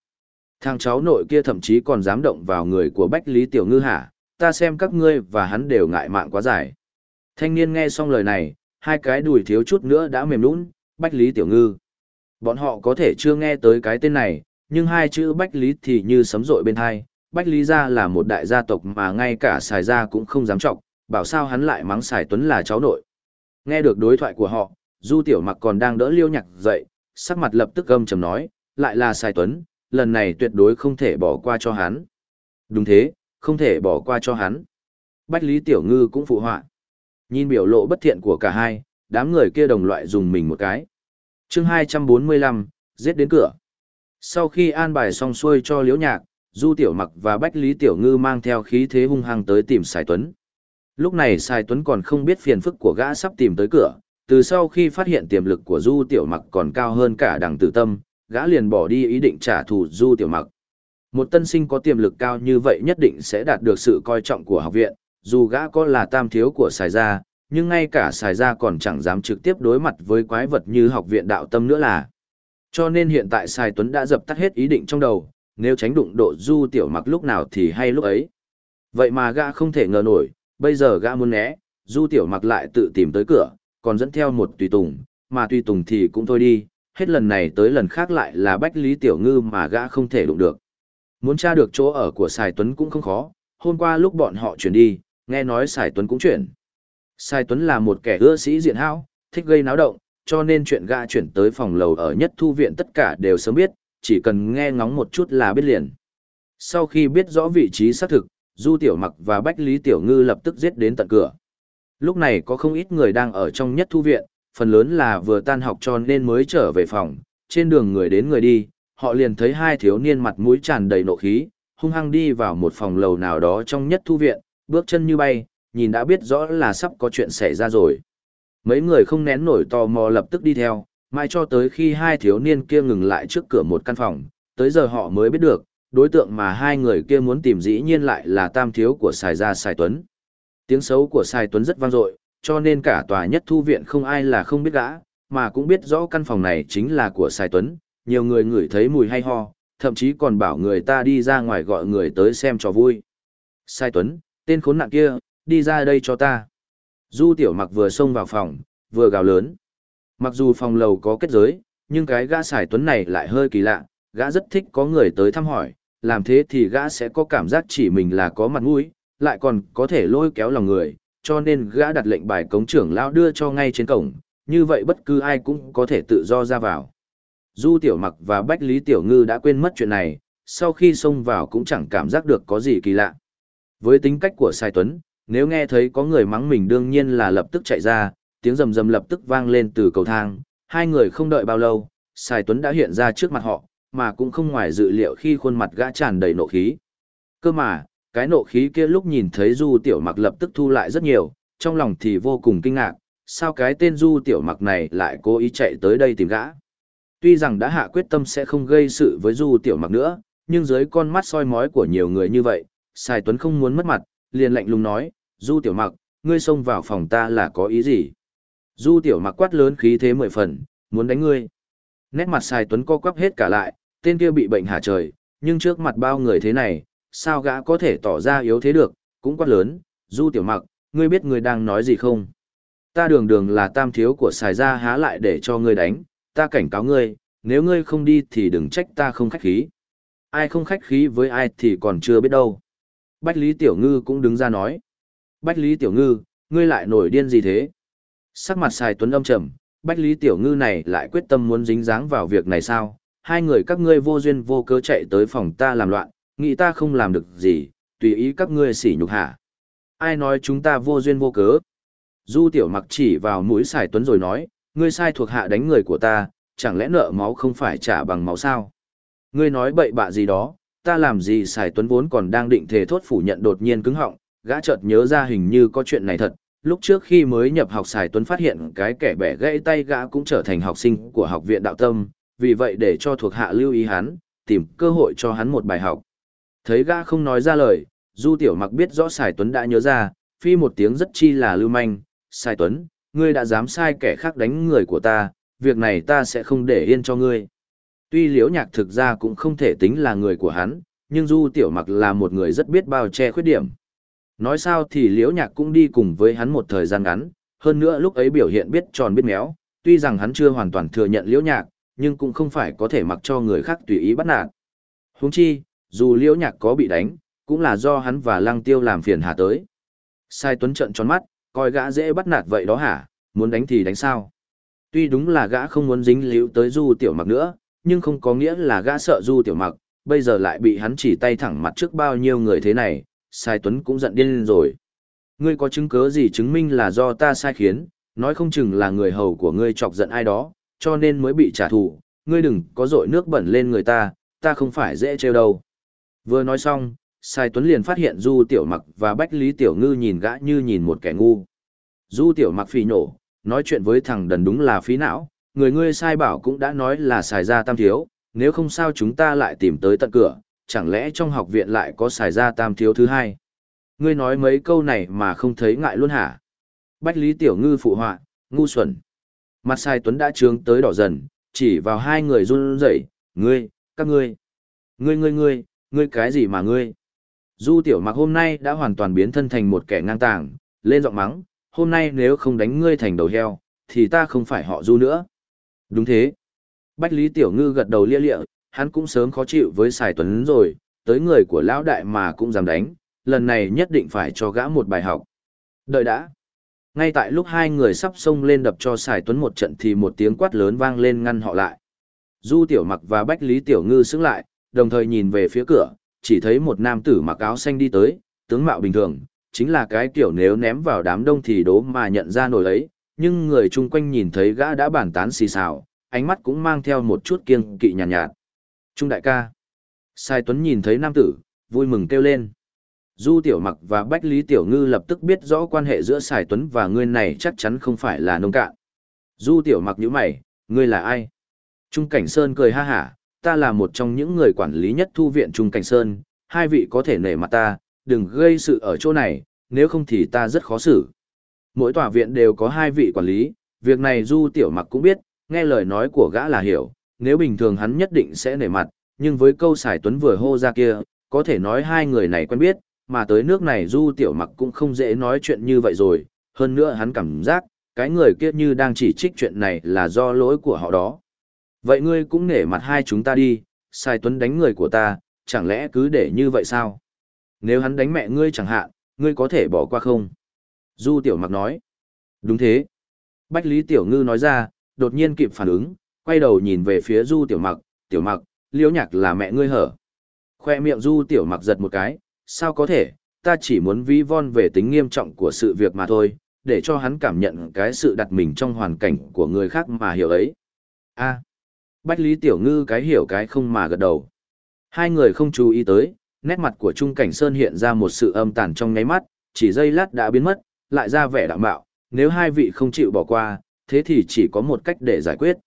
Thằng cháu nội kia thậm chí còn dám động vào người của Bách Lý Tiểu Ngư hả, ta xem các ngươi và hắn đều ngại mạng quá dài. Thanh niên nghe xong lời này, hai cái đùi thiếu chút nữa đã mềm nũng, Bách Lý Tiểu Ngư. Bọn họ có thể chưa nghe tới cái tên này, nhưng hai chữ Bách Lý thì như sấm rội bên hai. Bách Lý gia là một đại gia tộc mà ngay cả xài gia cũng không dám trọng, bảo sao hắn lại mắng xài tuấn là cháu nội. Nghe được đối thoại của họ, Du Tiểu Mặc còn đang đỡ Liêu Nhạc dậy, sắc mặt lập tức gầm trầm nói, lại là xài tuấn, lần này tuyệt đối không thể bỏ qua cho hắn. Đúng thế, không thể bỏ qua cho hắn. Bách Lý Tiểu Ngư cũng phụ họa. Nhìn biểu lộ bất thiện của cả hai, đám người kia đồng loại dùng mình một cái. chương 245, giết đến cửa. Sau khi an bài xong xuôi cho Liễu Nhạc, Du Tiểu Mặc và Bách Lý Tiểu Ngư mang theo khí thế hung hăng tới tìm Sài Tuấn. Lúc này Sài Tuấn còn không biết phiền phức của gã sắp tìm tới cửa, từ sau khi phát hiện tiềm lực của Du Tiểu Mặc còn cao hơn cả đằng tử tâm, gã liền bỏ đi ý định trả thù Du Tiểu Mặc. Một tân sinh có tiềm lực cao như vậy nhất định sẽ đạt được sự coi trọng của học viện, dù gã có là tam thiếu của xài Gia, nhưng ngay cả xài Gia còn chẳng dám trực tiếp đối mặt với quái vật như học viện đạo tâm nữa là. Cho nên hiện tại xài Tuấn đã dập tắt hết ý định trong đầu, nếu tránh đụng độ Du Tiểu Mặc lúc nào thì hay lúc ấy. Vậy mà gã không thể ngờ nổi, bây giờ gã muốn né, Du Tiểu Mặc lại tự tìm tới cửa, còn dẫn theo một tùy tùng, mà tùy tùng thì cũng thôi đi, hết lần này tới lần khác lại là Bách Lý Tiểu Ngư mà gã không thể đụng được. Muốn tra được chỗ ở của Sài Tuấn cũng không khó, hôm qua lúc bọn họ chuyển đi, nghe nói Sài Tuấn cũng chuyển. Sài Tuấn là một kẻ ưa sĩ diện hao, thích gây náo động, cho nên chuyện gã chuyển tới phòng lầu ở nhất thu viện tất cả đều sớm biết, chỉ cần nghe ngóng một chút là biết liền. Sau khi biết rõ vị trí xác thực, Du Tiểu Mặc và Bách Lý Tiểu Ngư lập tức giết đến tận cửa. Lúc này có không ít người đang ở trong nhất thu viện, phần lớn là vừa tan học cho nên mới trở về phòng, trên đường người đến người đi, họ liền thấy hai thiếu niên mặt mũi tràn đầy nộ khí, hung hăng đi vào một phòng lầu nào đó trong nhất thu viện, bước chân như bay, nhìn đã biết rõ là sắp có chuyện xảy ra rồi. Mấy người không nén nổi tò mò lập tức đi theo, mãi cho tới khi hai thiếu niên kia ngừng lại trước cửa một căn phòng, tới giờ họ mới biết được, đối tượng mà hai người kia muốn tìm dĩ nhiên lại là tam thiếu của Sài Gia Sài Tuấn. Tiếng xấu của Sài Tuấn rất vang dội, cho nên cả tòa nhất thu viện không ai là không biết gã, mà cũng biết rõ căn phòng này chính là của Sài Tuấn, nhiều người ngửi thấy mùi hay ho, thậm chí còn bảo người ta đi ra ngoài gọi người tới xem cho vui. Sai Tuấn, tên khốn nạn kia, đi ra đây cho ta. Du tiểu mặc vừa xông vào phòng, vừa gào lớn. Mặc dù phòng lầu có kết giới, nhưng cái gã Sài Tuấn này lại hơi kỳ lạ, gã rất thích có người tới thăm hỏi, làm thế thì gã sẽ có cảm giác chỉ mình là có mặt mũi, lại còn có thể lôi kéo lòng người, cho nên gã đặt lệnh bài cống trưởng lão đưa cho ngay trên cổng, như vậy bất cứ ai cũng có thể tự do ra vào. Du Tiểu Mặc và Bách Lý Tiểu Ngư đã quên mất chuyện này, sau khi xông vào cũng chẳng cảm giác được có gì kỳ lạ. Với tính cách của Sai Tuấn, nếu nghe thấy có người mắng mình đương nhiên là lập tức chạy ra, tiếng rầm rầm lập tức vang lên từ cầu thang, hai người không đợi bao lâu, Sai Tuấn đã hiện ra trước mặt họ, mà cũng không ngoài dự liệu khi khuôn mặt gã tràn đầy nộ khí. Cơ mà, cái nộ khí kia lúc nhìn thấy Du Tiểu Mặc lập tức thu lại rất nhiều, trong lòng thì vô cùng kinh ngạc, sao cái tên Du Tiểu Mặc này lại cố ý chạy tới đây tìm gã. Tuy rằng đã hạ quyết tâm sẽ không gây sự với Du Tiểu Mặc nữa, nhưng dưới con mắt soi mói của nhiều người như vậy, Sài Tuấn không muốn mất mặt, liền lạnh lùng nói, Du Tiểu Mặc, ngươi xông vào phòng ta là có ý gì? Du Tiểu Mặc quát lớn khí thế mười phần, muốn đánh ngươi. Nét mặt Sài Tuấn co quắp hết cả lại, tên kia bị bệnh hả trời, nhưng trước mặt bao người thế này, sao gã có thể tỏ ra yếu thế được, cũng quát lớn, Du Tiểu Mặc, ngươi biết ngươi đang nói gì không? Ta đường đường là tam thiếu của xài gia há lại để cho ngươi đánh, ta cảnh cáo ngươi, nếu ngươi không đi thì đừng trách ta không khách khí. Ai không khách khí với ai thì còn chưa biết đâu. Bách Lý Tiểu Ngư cũng đứng ra nói. Bách Lý Tiểu Ngư, ngươi lại nổi điên gì thế? Sắc mặt xài tuấn âm trầm, Bách Lý Tiểu Ngư này lại quyết tâm muốn dính dáng vào việc này sao? Hai người các ngươi vô duyên vô cớ chạy tới phòng ta làm loạn, nghĩ ta không làm được gì, tùy ý các ngươi sỉ nhục hả? Ai nói chúng ta vô duyên vô cớ? Du Tiểu Mặc chỉ vào mũi xài tuấn rồi nói, ngươi sai thuộc hạ đánh người của ta, chẳng lẽ nợ máu không phải trả bằng máu sao? Ngươi nói bậy bạ gì đó, ta làm gì xài tuấn vốn còn đang định thề thốt phủ nhận đột nhiên cứng họng, gã chợt nhớ ra hình như có chuyện này thật. Lúc trước khi mới nhập học xài tuấn phát hiện cái kẻ bẻ gãy tay gã cũng trở thành học sinh của học viện đạo tâm, vì vậy để cho thuộc hạ lưu ý hắn, tìm cơ hội cho hắn một bài học. Thấy gã không nói ra lời, Du Tiểu Mặc biết rõ Sài Tuấn đã nhớ ra, phi một tiếng rất chi là lưu manh, Sài Tuấn, ngươi đã dám sai kẻ khác đánh người của ta, việc này ta sẽ không để yên cho ngươi. Tuy liễu nhạc thực ra cũng không thể tính là người của hắn, nhưng Du Tiểu Mặc là một người rất biết bao che khuyết điểm. Nói sao thì liễu nhạc cũng đi cùng với hắn một thời gian ngắn, hơn nữa lúc ấy biểu hiện biết tròn biết méo, tuy rằng hắn chưa hoàn toàn thừa nhận liễu nhạc, nhưng cũng không phải có thể mặc cho người khác tùy ý bắt nạt. Huống chi, dù liễu nhạc có bị đánh, cũng là do hắn và lăng tiêu làm phiền hà tới. Sai tuấn trận tròn mắt, coi gã dễ bắt nạt vậy đó hả, muốn đánh thì đánh sao. Tuy đúng là gã không muốn dính liễu tới du tiểu mặc nữa, nhưng không có nghĩa là gã sợ du tiểu mặc, bây giờ lại bị hắn chỉ tay thẳng mặt trước bao nhiêu người thế này, sai tuấn cũng giận điên lên rồi. Ngươi có chứng cứ gì chứng minh là do ta sai khiến, nói không chừng là người hầu của ngươi chọc giận ai đó, cho nên mới bị trả thù, ngươi đừng có dội nước bẩn lên người ta, ta không phải dễ trêu đâu. Vừa nói xong, Sai Tuấn liền phát hiện Du Tiểu Mặc và Bách Lý Tiểu Ngư nhìn gã như nhìn một kẻ ngu. Du Tiểu Mặc phì nổ, nói chuyện với thằng đần đúng là phí não, người ngươi sai bảo cũng đã nói là xài ra tam thiếu, nếu không sao chúng ta lại tìm tới tận cửa, chẳng lẽ trong học viện lại có xài ra tam thiếu thứ hai. Ngươi nói mấy câu này mà không thấy ngại luôn hả? Bách Lý Tiểu Ngư phụ họa, ngu xuẩn. Mặt sai Tuấn đã trướng tới đỏ dần, chỉ vào hai người run rẩy, ngươi, các ngươi. Ngươi ngươi ngươi, ngươi cái gì mà ngươi? Du Tiểu Mặc hôm nay đã hoàn toàn biến thân thành một kẻ ngang tàng, lên giọng mắng, hôm nay nếu không đánh ngươi thành đầu heo, thì ta không phải họ Du nữa. Đúng thế. Bách Lý Tiểu Ngư gật đầu lia lịa, hắn cũng sớm khó chịu với Sài Tuấn rồi, tới người của lão đại mà cũng dám đánh, lần này nhất định phải cho gã một bài học. Đợi đã. Ngay tại lúc hai người sắp xông lên đập cho Sài Tuấn một trận thì một tiếng quát lớn vang lên ngăn họ lại. Du Tiểu Mặc và Bách Lý Tiểu Ngư xứng lại, đồng thời nhìn về phía cửa, chỉ thấy một nam tử mặc áo xanh đi tới, tướng mạo bình thường, chính là cái kiểu nếu ném vào đám đông thì đố mà nhận ra nổi ấy, nhưng người chung quanh nhìn thấy gã đã bản tán xì xào, ánh mắt cũng mang theo một chút kiêng kỵ nhàn nhạt, nhạt. Trung đại ca. Sai Tuấn nhìn thấy nam tử, vui mừng kêu lên. Du Tiểu Mặc và Bách Lý Tiểu Ngư lập tức biết rõ quan hệ giữa Sài Tuấn và ngươi này chắc chắn không phải là nông cạn. Du Tiểu Mặc nhíu mày, ngươi là ai? Trung Cảnh Sơn cười ha hả, ta là một trong những người quản lý nhất thu viện Trung Cảnh Sơn, hai vị có thể nể mặt ta, đừng gây sự ở chỗ này, nếu không thì ta rất khó xử. Mỗi tòa viện đều có hai vị quản lý, việc này Du Tiểu Mặc cũng biết, nghe lời nói của gã là hiểu, nếu bình thường hắn nhất định sẽ nể mặt, nhưng với câu xài Tuấn vừa hô ra kia, có thể nói hai người này quen biết, mà tới nước này Du Tiểu Mặc cũng không dễ nói chuyện như vậy rồi, hơn nữa hắn cảm giác, cái người kia như đang chỉ trích chuyện này là do lỗi của họ đó. Vậy ngươi cũng nể mặt hai chúng ta đi, Sai Tuấn đánh người của ta, chẳng lẽ cứ để như vậy sao? Nếu hắn đánh mẹ ngươi chẳng hạn, ngươi có thể bỏ qua không? Du Tiểu Mặc nói. Đúng thế. Bách Lý Tiểu Ngư nói ra, đột nhiên kịp phản ứng, quay đầu nhìn về phía Du Tiểu Mặc, Tiểu Mặc, liễu nhạc là mẹ ngươi hở. Khoe miệng Du Tiểu Mặc giật một cái, sao có thể, ta chỉ muốn ví von về tính nghiêm trọng của sự việc mà thôi, để cho hắn cảm nhận cái sự đặt mình trong hoàn cảnh của người khác mà hiểu ấy. a Bách Lý Tiểu Ngư cái hiểu cái không mà gật đầu. Hai người không chú ý tới, nét mặt của Trung Cảnh Sơn hiện ra một sự âm tàn trong ngáy mắt, chỉ giây lát đã biến mất, lại ra vẻ đạm bạo, nếu hai vị không chịu bỏ qua, thế thì chỉ có một cách để giải quyết.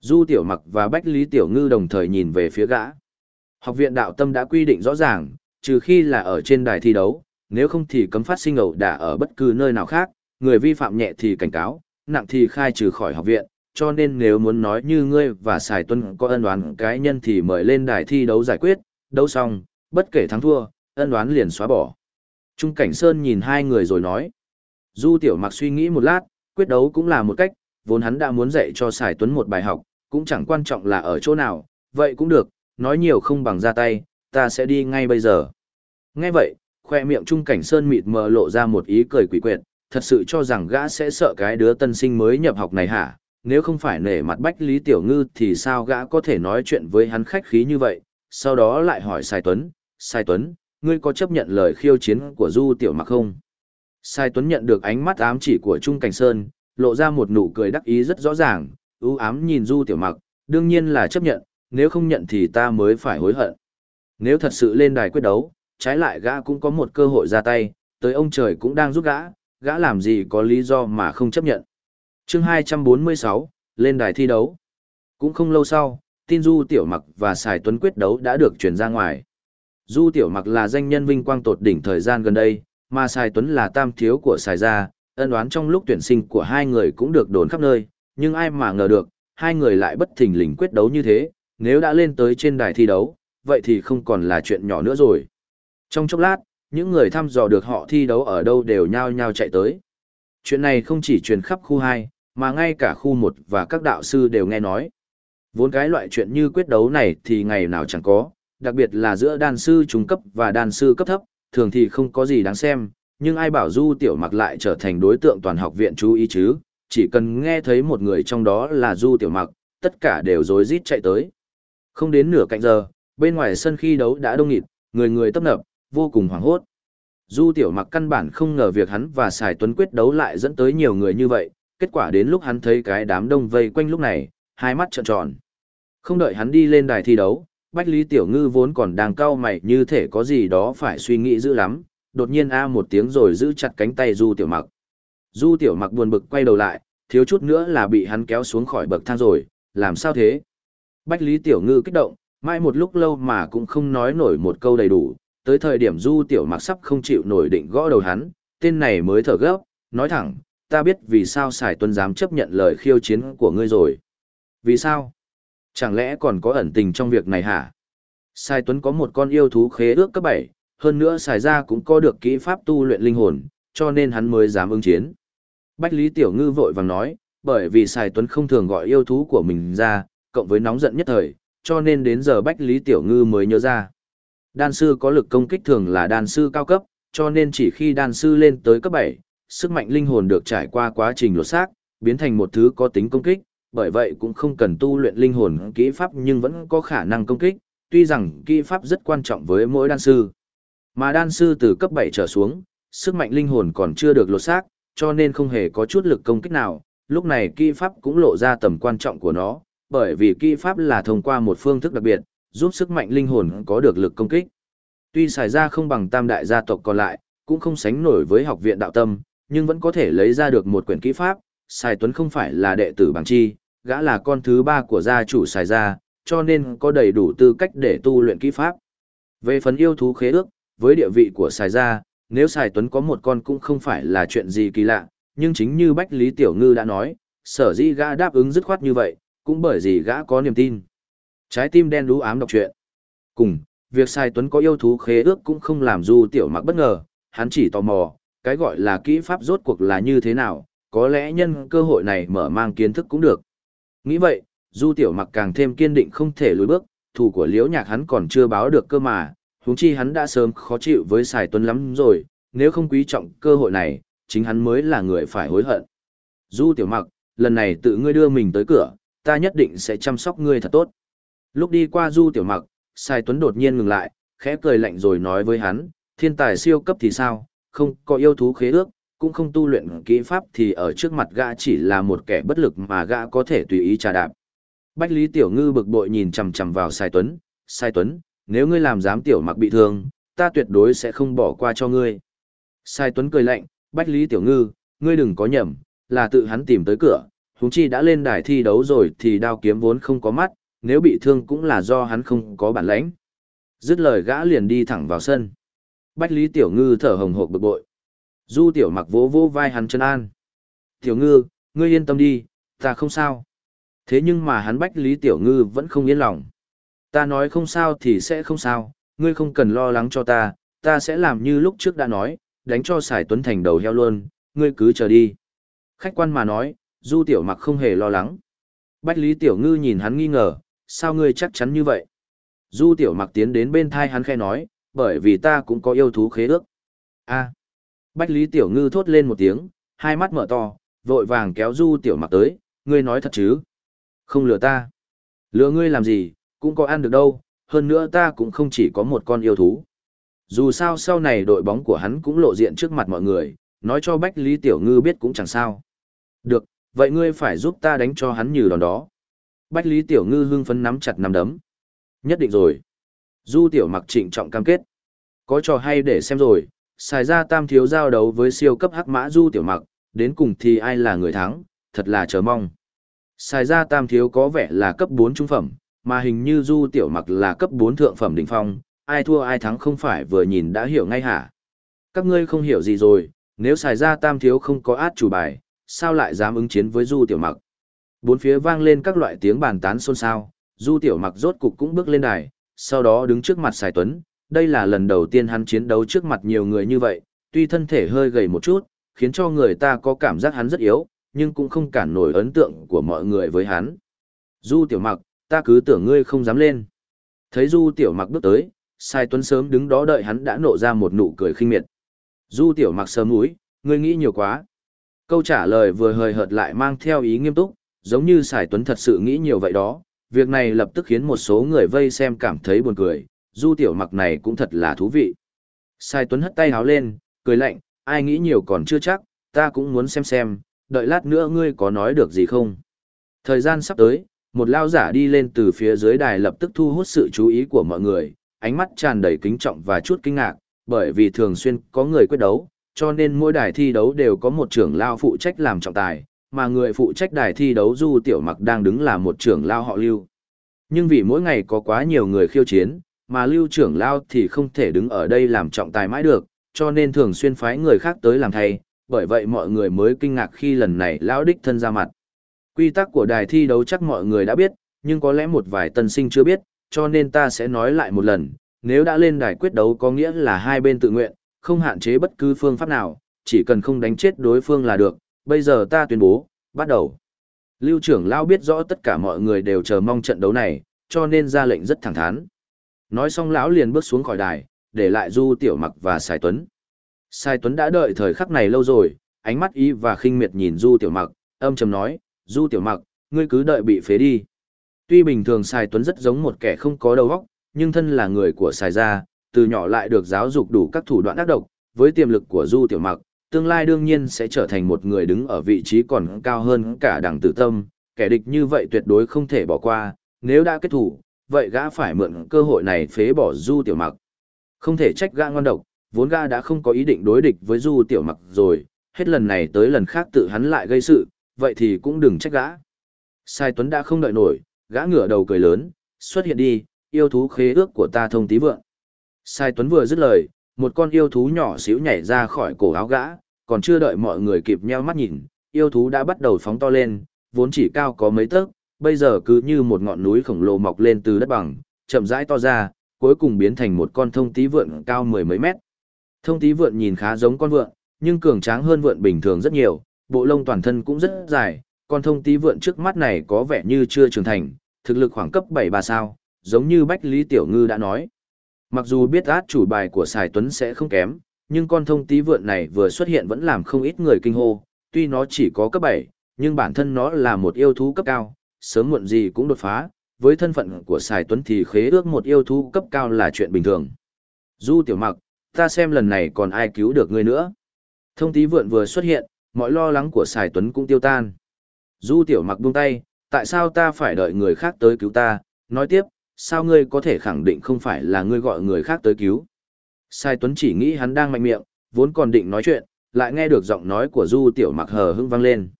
Du Tiểu Mặc và Bách Lý Tiểu Ngư đồng thời nhìn về phía gã. Học viện đạo tâm đã quy định rõ ràng, trừ khi là ở trên đài thi đấu, nếu không thì cấm phát sinh ẩu đả ở bất cứ nơi nào khác, người vi phạm nhẹ thì cảnh cáo, nặng thì khai trừ khỏi học viện, cho nên nếu muốn nói như ngươi và Sài Tuân có ân oán cái nhân thì mời lên đài thi đấu giải quyết, đấu xong, bất kể thắng thua, ân oán liền xóa bỏ. Trung Cảnh Sơn nhìn hai người rồi nói. Du Tiểu Mặc suy nghĩ một lát, quyết đấu cũng là một cách, vốn hắn đã muốn dạy cho Sài Tuấn một bài học, cũng chẳng quan trọng là ở chỗ nào, vậy cũng được, nói nhiều không bằng ra tay, ta sẽ đi ngay bây giờ. Nghe vậy, khoe miệng Trung Cảnh Sơn mịt mờ lộ ra một ý cười quỷ quyệt, thật sự cho rằng gã sẽ sợ cái đứa tân sinh mới nhập học này hả? Nếu không phải nể mặt Bách Lý Tiểu Ngư thì sao gã có thể nói chuyện với hắn khách khí như vậy? Sau đó lại hỏi Sai Tuấn, Sai Tuấn, ngươi có chấp nhận lời khiêu chiến của Du Tiểu Mặc không? Sai Tuấn nhận được ánh mắt ám chỉ của Trung Cảnh Sơn, lộ ra một nụ cười đắc ý rất rõ ràng, ưu ám nhìn Du Tiểu Mặc, đương nhiên là chấp nhận, nếu không nhận thì ta mới phải hối hận. Nếu thật sự lên đài quyết đấu, trái lại gã cũng có một cơ hội ra tay, tới ông trời cũng đang giúp gã, gã làm gì có lý do mà không chấp nhận chương 246, lên đài thi đấu. Cũng không lâu sau, tin Du Tiểu Mặc và Sài Tuấn quyết đấu đã được truyền ra ngoài. Du Tiểu Mặc là danh nhân vinh quang tột đỉnh thời gian gần đây, mà Sài Tuấn là tam thiếu của Sài Gia, ân oán trong lúc tuyển sinh của hai người cũng được đồn khắp nơi, nhưng ai mà ngờ được, hai người lại bất thình lình quyết đấu như thế, nếu đã lên tới trên đài thi đấu, vậy thì không còn là chuyện nhỏ nữa rồi. Trong chốc lát, những người thăm dò được họ thi đấu ở đâu đều nhao nhao chạy tới. Chuyện này không chỉ truyền khắp khu 2, mà ngay cả khu 1 và các đạo sư đều nghe nói. Vốn cái loại chuyện như quyết đấu này thì ngày nào chẳng có, đặc biệt là giữa đàn sư trung cấp và đàn sư cấp thấp, thường thì không có gì đáng xem, nhưng ai bảo Du Tiểu Mặc lại trở thành đối tượng toàn học viện chú ý chứ, chỉ cần nghe thấy một người trong đó là Du Tiểu Mặc, tất cả đều rối rít chạy tới. Không đến nửa cạnh giờ, bên ngoài sân khi đấu đã đông nghịt, người người tấp nập, vô cùng hoảng hốt. Du Tiểu Mặc căn bản không ngờ việc hắn và Sài Tuấn quyết đấu lại dẫn tới nhiều người như vậy, kết quả đến lúc hắn thấy cái đám đông vây quanh lúc này, hai mắt trợn tròn. Không đợi hắn đi lên đài thi đấu, Bách Lý Tiểu Ngư vốn còn đang cau mày như thể có gì đó phải suy nghĩ dữ lắm, đột nhiên a một tiếng rồi giữ chặt cánh tay Du Tiểu Mặc. Du Tiểu Mặc buồn bực quay đầu lại, thiếu chút nữa là bị hắn kéo xuống khỏi bậc thang rồi, làm sao thế? Bách Lý Tiểu Ngư kích động, mãi một lúc lâu mà cũng không nói nổi một câu đầy đủ, tới thời điểm Du Tiểu Mặc sắp không chịu nổi định gõ đầu hắn, tên này mới thở gấp, nói thẳng, ta biết vì sao Sài Tuân dám chấp nhận lời khiêu chiến của ngươi rồi. Vì sao? Chẳng lẽ còn có ẩn tình trong việc này hả? Sài Tuấn có một con yêu thú khế ước cấp 7, hơn nữa Sài Gia cũng có được kỹ pháp tu luyện linh hồn, cho nên hắn mới dám ứng chiến. Bách Lý Tiểu Ngư vội vàng nói, bởi vì Sài Tuấn không thường gọi yêu thú của mình ra, cộng với nóng giận nhất thời, cho nên đến giờ Bách Lý Tiểu Ngư mới nhớ ra. Đan sư có lực công kích thường là đan sư cao cấp, cho nên chỉ khi đan sư lên tới cấp 7, sức mạnh linh hồn được trải qua quá trình lột xác, biến thành một thứ có tính công kích, bởi vậy cũng không cần tu luyện linh hồn kỹ pháp nhưng vẫn có khả năng công kích, tuy rằng kỹ pháp rất quan trọng với mỗi đan sư. Mà đan sư từ cấp 7 trở xuống, sức mạnh linh hồn còn chưa được lột xác, cho nên không hề có chút lực công kích nào, lúc này kỹ pháp cũng lộ ra tầm quan trọng của nó, bởi vì kỹ pháp là thông qua một phương thức đặc biệt, giúp sức mạnh linh hồn có được lực công kích. Tuy xài ra không bằng tam đại gia tộc còn lại, cũng không sánh nổi với học viện đạo tâm, nhưng vẫn có thể lấy ra được một quyển kỹ pháp, Sài Tuấn không phải là đệ tử bằng chi, gã là con thứ ba của gia chủ Sài gia, cho nên có đầy đủ tư cách để tu luyện kỹ pháp. Về phần yêu thú khế ước, với địa vị của Sài gia, nếu Sài Tuấn có một con cũng không phải là chuyện gì kỳ lạ, nhưng chính như Bách Lý Tiểu Ngư đã nói, sở dĩ gã đáp ứng dứt khoát như vậy, cũng bởi vì gã có niềm tin. Trái tim đen đú ám đọc chuyện Cùng, việc sai Tuấn có yêu thú khế ước cũng không làm Du Tiểu Mặc bất ngờ, hắn chỉ tò mò, cái gọi là kỹ pháp rốt cuộc là như thế nào, có lẽ nhân cơ hội này mở mang kiến thức cũng được. Nghĩ vậy, Du Tiểu Mặc càng thêm kiên định không thể lùi bước, thủ của Liễu Nhạc hắn còn chưa báo được cơ mà, huống chi hắn đã sớm khó chịu với Sài Tuấn lắm rồi, nếu không quý trọng cơ hội này, chính hắn mới là người phải hối hận. Du Tiểu Mặc, lần này tự ngươi đưa mình tới cửa, ta nhất định sẽ chăm sóc ngươi thật tốt. Lúc đi qua Du Tiểu Mặc, sai Tuấn đột nhiên ngừng lại, khẽ cười lạnh rồi nói với hắn, thiên tài siêu cấp thì sao, không có yêu thú khế ước, cũng không tu luyện kỹ pháp thì ở trước mặt gã chỉ là một kẻ bất lực mà gã có thể tùy ý trà đạp. Bách Lý Tiểu Ngư bực bội nhìn chằm chằm vào Sai Tuấn, Sai Tuấn, nếu ngươi làm dám Tiểu Mặc bị thương, ta tuyệt đối sẽ không bỏ qua cho ngươi. Sai Tuấn cười lạnh, Bách Lý Tiểu Ngư, ngươi đừng có nhầm, là tự hắn tìm tới cửa, huống chi đã lên đài thi đấu rồi thì đao kiếm vốn không có mắt, nếu bị thương cũng là do hắn không có bản lãnh. Dứt lời gã liền đi thẳng vào sân. Bách Lý Tiểu Ngư thở hồng hộc bực bội. Du Tiểu Mặc vỗ vỗ vai hắn chân an. Tiểu Ngư, ngươi yên tâm đi, ta không sao. Thế nhưng mà hắn Bách Lý Tiểu Ngư vẫn không yên lòng. Ta nói không sao thì sẽ không sao, ngươi không cần lo lắng cho ta, ta sẽ làm như lúc trước đã nói, đánh cho Sải Tuấn Thành đầu heo luôn, ngươi cứ chờ đi. Khách quan mà nói, Du Tiểu Mặc không hề lo lắng. Bách Lý Tiểu Ngư nhìn hắn nghi ngờ, sao ngươi chắc chắn như vậy? Du Tiểu Mặc tiến đến bên thai hắn khẽ nói, bởi vì ta cũng có yêu thú khế ước. A. Bách Lý Tiểu Ngư thốt lên một tiếng, hai mắt mở to, vội vàng kéo Du Tiểu Mặc tới, ngươi nói thật chứ? Không lừa ta. Lừa ngươi làm gì, cũng có ăn được đâu, hơn nữa ta cũng không chỉ có một con yêu thú. Dù sao sau này đội bóng của hắn cũng lộ diện trước mặt mọi người, nói cho Bách Lý Tiểu Ngư biết cũng chẳng sao. Được, vậy ngươi phải giúp ta đánh cho hắn như đòn đó. Bách Lý Tiểu Ngư hưng phấn nắm chặt nắm đấm. Nhất định rồi. Du Tiểu Mặc trịnh trọng cam kết. Có trò hay để xem rồi, xài ra tam thiếu giao đấu với siêu cấp hắc mã Du Tiểu Mặc, đến cùng thì ai là người thắng, thật là chờ mong. Xài ra tam thiếu có vẻ là cấp 4 trung phẩm, mà hình như Du Tiểu Mặc là cấp 4 thượng phẩm đỉnh phong, ai thua ai thắng không phải vừa nhìn đã hiểu ngay hả. Các ngươi không hiểu gì rồi, nếu xài ra tam thiếu không có át chủ bài, sao lại dám ứng chiến với Du Tiểu Mặc. Bốn phía vang lên các loại tiếng bàn tán xôn xao, Du Tiểu Mặc rốt cục cũng bước lên đài, sau đó đứng trước mặt Sài Tuấn, đây là lần đầu tiên hắn chiến đấu trước mặt nhiều người như vậy, tuy thân thể hơi gầy một chút, khiến cho người ta có cảm giác hắn rất yếu, nhưng cũng không cản nổi ấn tượng của mọi người với hắn. Du Tiểu Mặc, ta cứ tưởng ngươi không dám lên. Thấy Du Tiểu Mặc bước tới, Sai Tuấn sớm đứng đó đợi hắn đã nộ ra một nụ cười khinh miệt. Du Tiểu Mặc sớm mũi, ngươi nghĩ nhiều quá. Câu trả lời vừa hời hợt lại mang theo ý nghiêm túc, giống như Sài Tuấn thật sự nghĩ nhiều vậy đó, việc này lập tức khiến một số người vây xem cảm thấy buồn cười, du tiểu mặc này cũng thật là thú vị. Sai Tuấn hất tay háo lên, cười lạnh, ai nghĩ nhiều còn chưa chắc, ta cũng muốn xem xem, đợi lát nữa ngươi có nói được gì không. Thời gian sắp tới, một lao giả đi lên từ phía dưới đài lập tức thu hút sự chú ý của mọi người, ánh mắt tràn đầy kính trọng và chút kinh ngạc, bởi vì thường xuyên có người quyết đấu, cho nên mỗi đài thi đấu đều có một trưởng lao phụ trách làm trọng tài, mà người phụ trách đài thi đấu Du Tiểu Mặc đang đứng là một trưởng lao họ Lưu. Nhưng vì mỗi ngày có quá nhiều người khiêu chiến, mà Lưu trưởng lao thì không thể đứng ở đây làm trọng tài mãi được, cho nên thường xuyên phái người khác tới làm thay, bởi vậy mọi người mới kinh ngạc khi lần này lão đích thân ra mặt. Quy tắc của đài thi đấu chắc mọi người đã biết, nhưng có lẽ một vài tân sinh chưa biết, cho nên ta sẽ nói lại một lần, nếu đã lên đài quyết đấu có nghĩa là hai bên tự nguyện, không hạn chế bất cứ phương pháp nào, chỉ cần không đánh chết đối phương là được, bây giờ ta tuyên bố, bắt đầu. Lưu trưởng lão biết rõ tất cả mọi người đều chờ mong trận đấu này, cho nên ra lệnh rất thẳng thắn. Nói xong lão liền bước xuống khỏi đài, để lại Du Tiểu Mặc và Sài Tuấn. Sài Tuấn đã đợi thời khắc này lâu rồi, ánh mắt ý và khinh miệt nhìn Du Tiểu Mặc, âm trầm nói, Du Tiểu Mặc, ngươi cứ đợi bị phế đi. Tuy bình thường Sài Tuấn rất giống một kẻ không có đầu óc, nhưng thân là người của Sài gia, từ nhỏ lại được giáo dục đủ các thủ đoạn ác độc, với tiềm lực của Du Tiểu Mặc, tương lai đương nhiên sẽ trở thành một người đứng ở vị trí còn cao hơn cả đảng tử tâm, kẻ địch như vậy tuyệt đối không thể bỏ qua, nếu đã kết thủ, vậy gã phải mượn cơ hội này phế bỏ Du Tiểu Mặc. Không thể trách gã ngon độc, vốn gã đã không có ý định đối địch với Du Tiểu Mặc rồi, hết lần này tới lần khác tự hắn lại gây sự, vậy thì cũng đừng trách gã. Sai Tuấn đã không đợi nổi, gã ngửa đầu cười lớn, xuất hiện đi, yêu thú khế ước của ta thông tí vượng. Sai Tuấn vừa dứt lời, một con yêu thú nhỏ xíu nhảy ra khỏi cổ áo gã, còn chưa đợi mọi người kịp nheo mắt nhìn, yêu thú đã bắt đầu phóng to lên, vốn chỉ cao có mấy tấc, bây giờ cứ như một ngọn núi khổng lồ mọc lên từ đất bằng, chậm rãi to ra, cuối cùng biến thành một con thông tí vượn cao mười mấy mét. Thông tí vượn nhìn khá giống con vượn, nhưng cường tráng hơn vượn bình thường rất nhiều, bộ lông toàn thân cũng rất dài, con thông tí vượn trước mắt này có vẻ như chưa trưởng thành, thực lực khoảng cấp 7-3 sao, giống như Bách Lý Tiểu Ngư đã nói. Mặc dù biết át chủ bài của Sài Tuấn sẽ không kém, nhưng con thông tí vượn này vừa xuất hiện vẫn làm không ít người kinh hô, tuy nó chỉ có cấp 7, nhưng bản thân nó là một yêu thú cấp cao, sớm muộn gì cũng đột phá, với thân phận của Sài Tuấn thì khế ước một yêu thú cấp cao là chuyện bình thường. Du tiểu mặc, ta xem lần này còn ai cứu được ngươi nữa. Thông tí vượn vừa xuất hiện, mọi lo lắng của Sài Tuấn cũng tiêu tan. Du tiểu mặc buông tay, tại sao ta phải đợi người khác tới cứu ta, nói tiếp, sao ngươi có thể khẳng định không phải là ngươi gọi người khác tới cứu. Sai Tuấn chỉ nghĩ hắn đang mạnh miệng, vốn còn định nói chuyện, lại nghe được giọng nói của Du Tiểu Mặc hờ hững vang lên.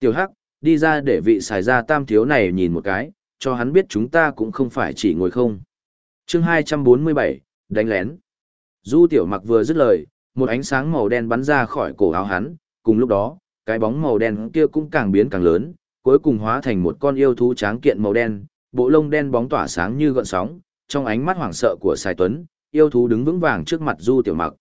Tiểu Hắc, đi ra để vị xài ra tam thiếu này nhìn một cái, cho hắn biết chúng ta cũng không phải chỉ ngồi không. chương 247, đánh lén. Du Tiểu Mặc vừa dứt lời, một ánh sáng màu đen bắn ra khỏi cổ áo hắn, cùng lúc đó, cái bóng màu đen kia cũng càng biến càng lớn, cuối cùng hóa thành một con yêu thú tráng kiện màu đen, bộ lông đen bóng tỏa sáng như gợn sóng, trong ánh mắt hoảng sợ của Sai Tuấn, yêu thú đứng vững vàng trước mặt Du Tiểu Mặc.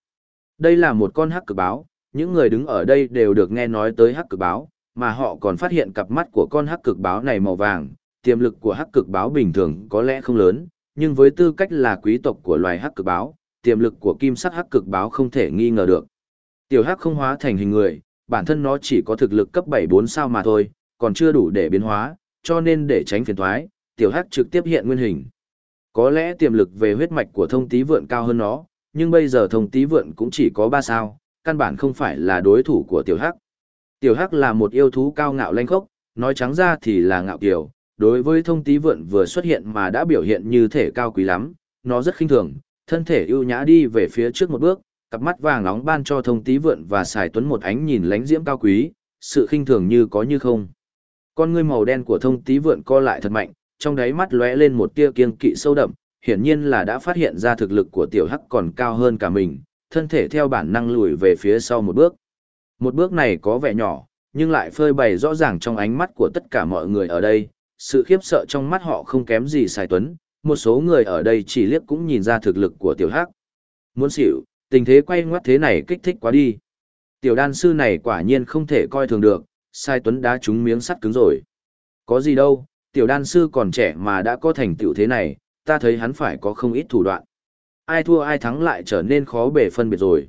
Đây là một con hắc cực báo, những người đứng ở đây đều được nghe nói tới hắc cực báo, mà họ còn phát hiện cặp mắt của con hắc cực báo này màu vàng, tiềm lực của hắc cực báo bình thường có lẽ không lớn, nhưng với tư cách là quý tộc của loài hắc cực báo, tiềm lực của kim sắc hắc cực báo không thể nghi ngờ được. Tiểu hắc không hóa thành hình người, bản thân nó chỉ có thực lực cấp 7-4 sao mà thôi, còn chưa đủ để biến hóa, cho nên để tránh phiền toái, tiểu hắc trực tiếp hiện nguyên hình. Có lẽ tiềm lực về huyết mạch của thông tí vượn cao hơn nó, nhưng bây giờ thông tí vượn cũng chỉ có 3 sao, căn bản không phải là đối thủ của tiểu hắc. Tiểu hắc là một yêu thú cao ngạo lanh khốc, nói trắng ra thì là ngạo kiều, đối với thông tí vượn vừa xuất hiện mà đã biểu hiện như thể cao quý lắm, nó rất khinh thường, thân thể ưu nhã đi về phía trước một bước, cặp mắt vàng nóng ban cho thông tí vượn và xài tuấn một ánh nhìn lánh diễm cao quý, sự khinh thường như có như không. Con ngươi màu đen của thông tí vượn co lại thật mạnh, trong đáy mắt lóe lên một tia kiên kỵ sâu đậm, hiển nhiên là đã phát hiện ra thực lực của tiểu hắc còn cao hơn cả mình, thân thể theo bản năng lùi về phía sau một bước. Một bước này có vẻ nhỏ, nhưng lại phơi bày rõ ràng trong ánh mắt của tất cả mọi người ở đây, sự khiếp sợ trong mắt họ không kém gì Sài Tuấn, một số người ở đây chỉ liếc cũng nhìn ra thực lực của tiểu hắc. Muốn xỉu, tình thế quay ngoắt thế này kích thích quá đi. Tiểu đan sư này quả nhiên không thể coi thường được, Sai Tuấn đã trúng miếng sắt cứng rồi. Có gì đâu, tiểu đan sư còn trẻ mà đã có thành tựu thế này, ta thấy hắn phải có không ít thủ đoạn. Ai thua ai thắng lại trở nên khó bề phân biệt rồi.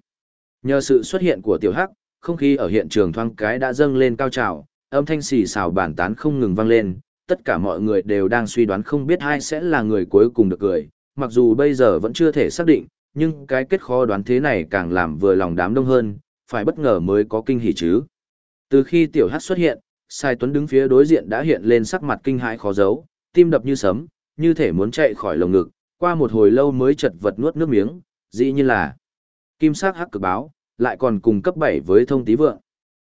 Nhờ sự xuất hiện của tiểu hắc, không khí ở hiện trường thoáng cái đã dâng lên cao trào, âm thanh xì xào bản tán không ngừng vang lên, tất cả mọi người đều đang suy đoán không biết ai sẽ là người cuối cùng được cười, mặc dù bây giờ vẫn chưa thể xác định, nhưng cái kết khó đoán thế này càng làm vừa lòng đám đông hơn, phải bất ngờ mới có kinh hỉ chứ. Từ khi tiểu hắc xuất hiện, Sai Tuấn đứng phía đối diện đã hiện lên sắc mặt kinh hãi khó giấu, tim đập như sấm, như thể muốn chạy khỏi lồng ngực, qua một hồi lâu mới chật vật nuốt nước miếng, dĩ như là kim sắc hắc cực báo, lại còn cùng cấp bảy với thông tí vượng.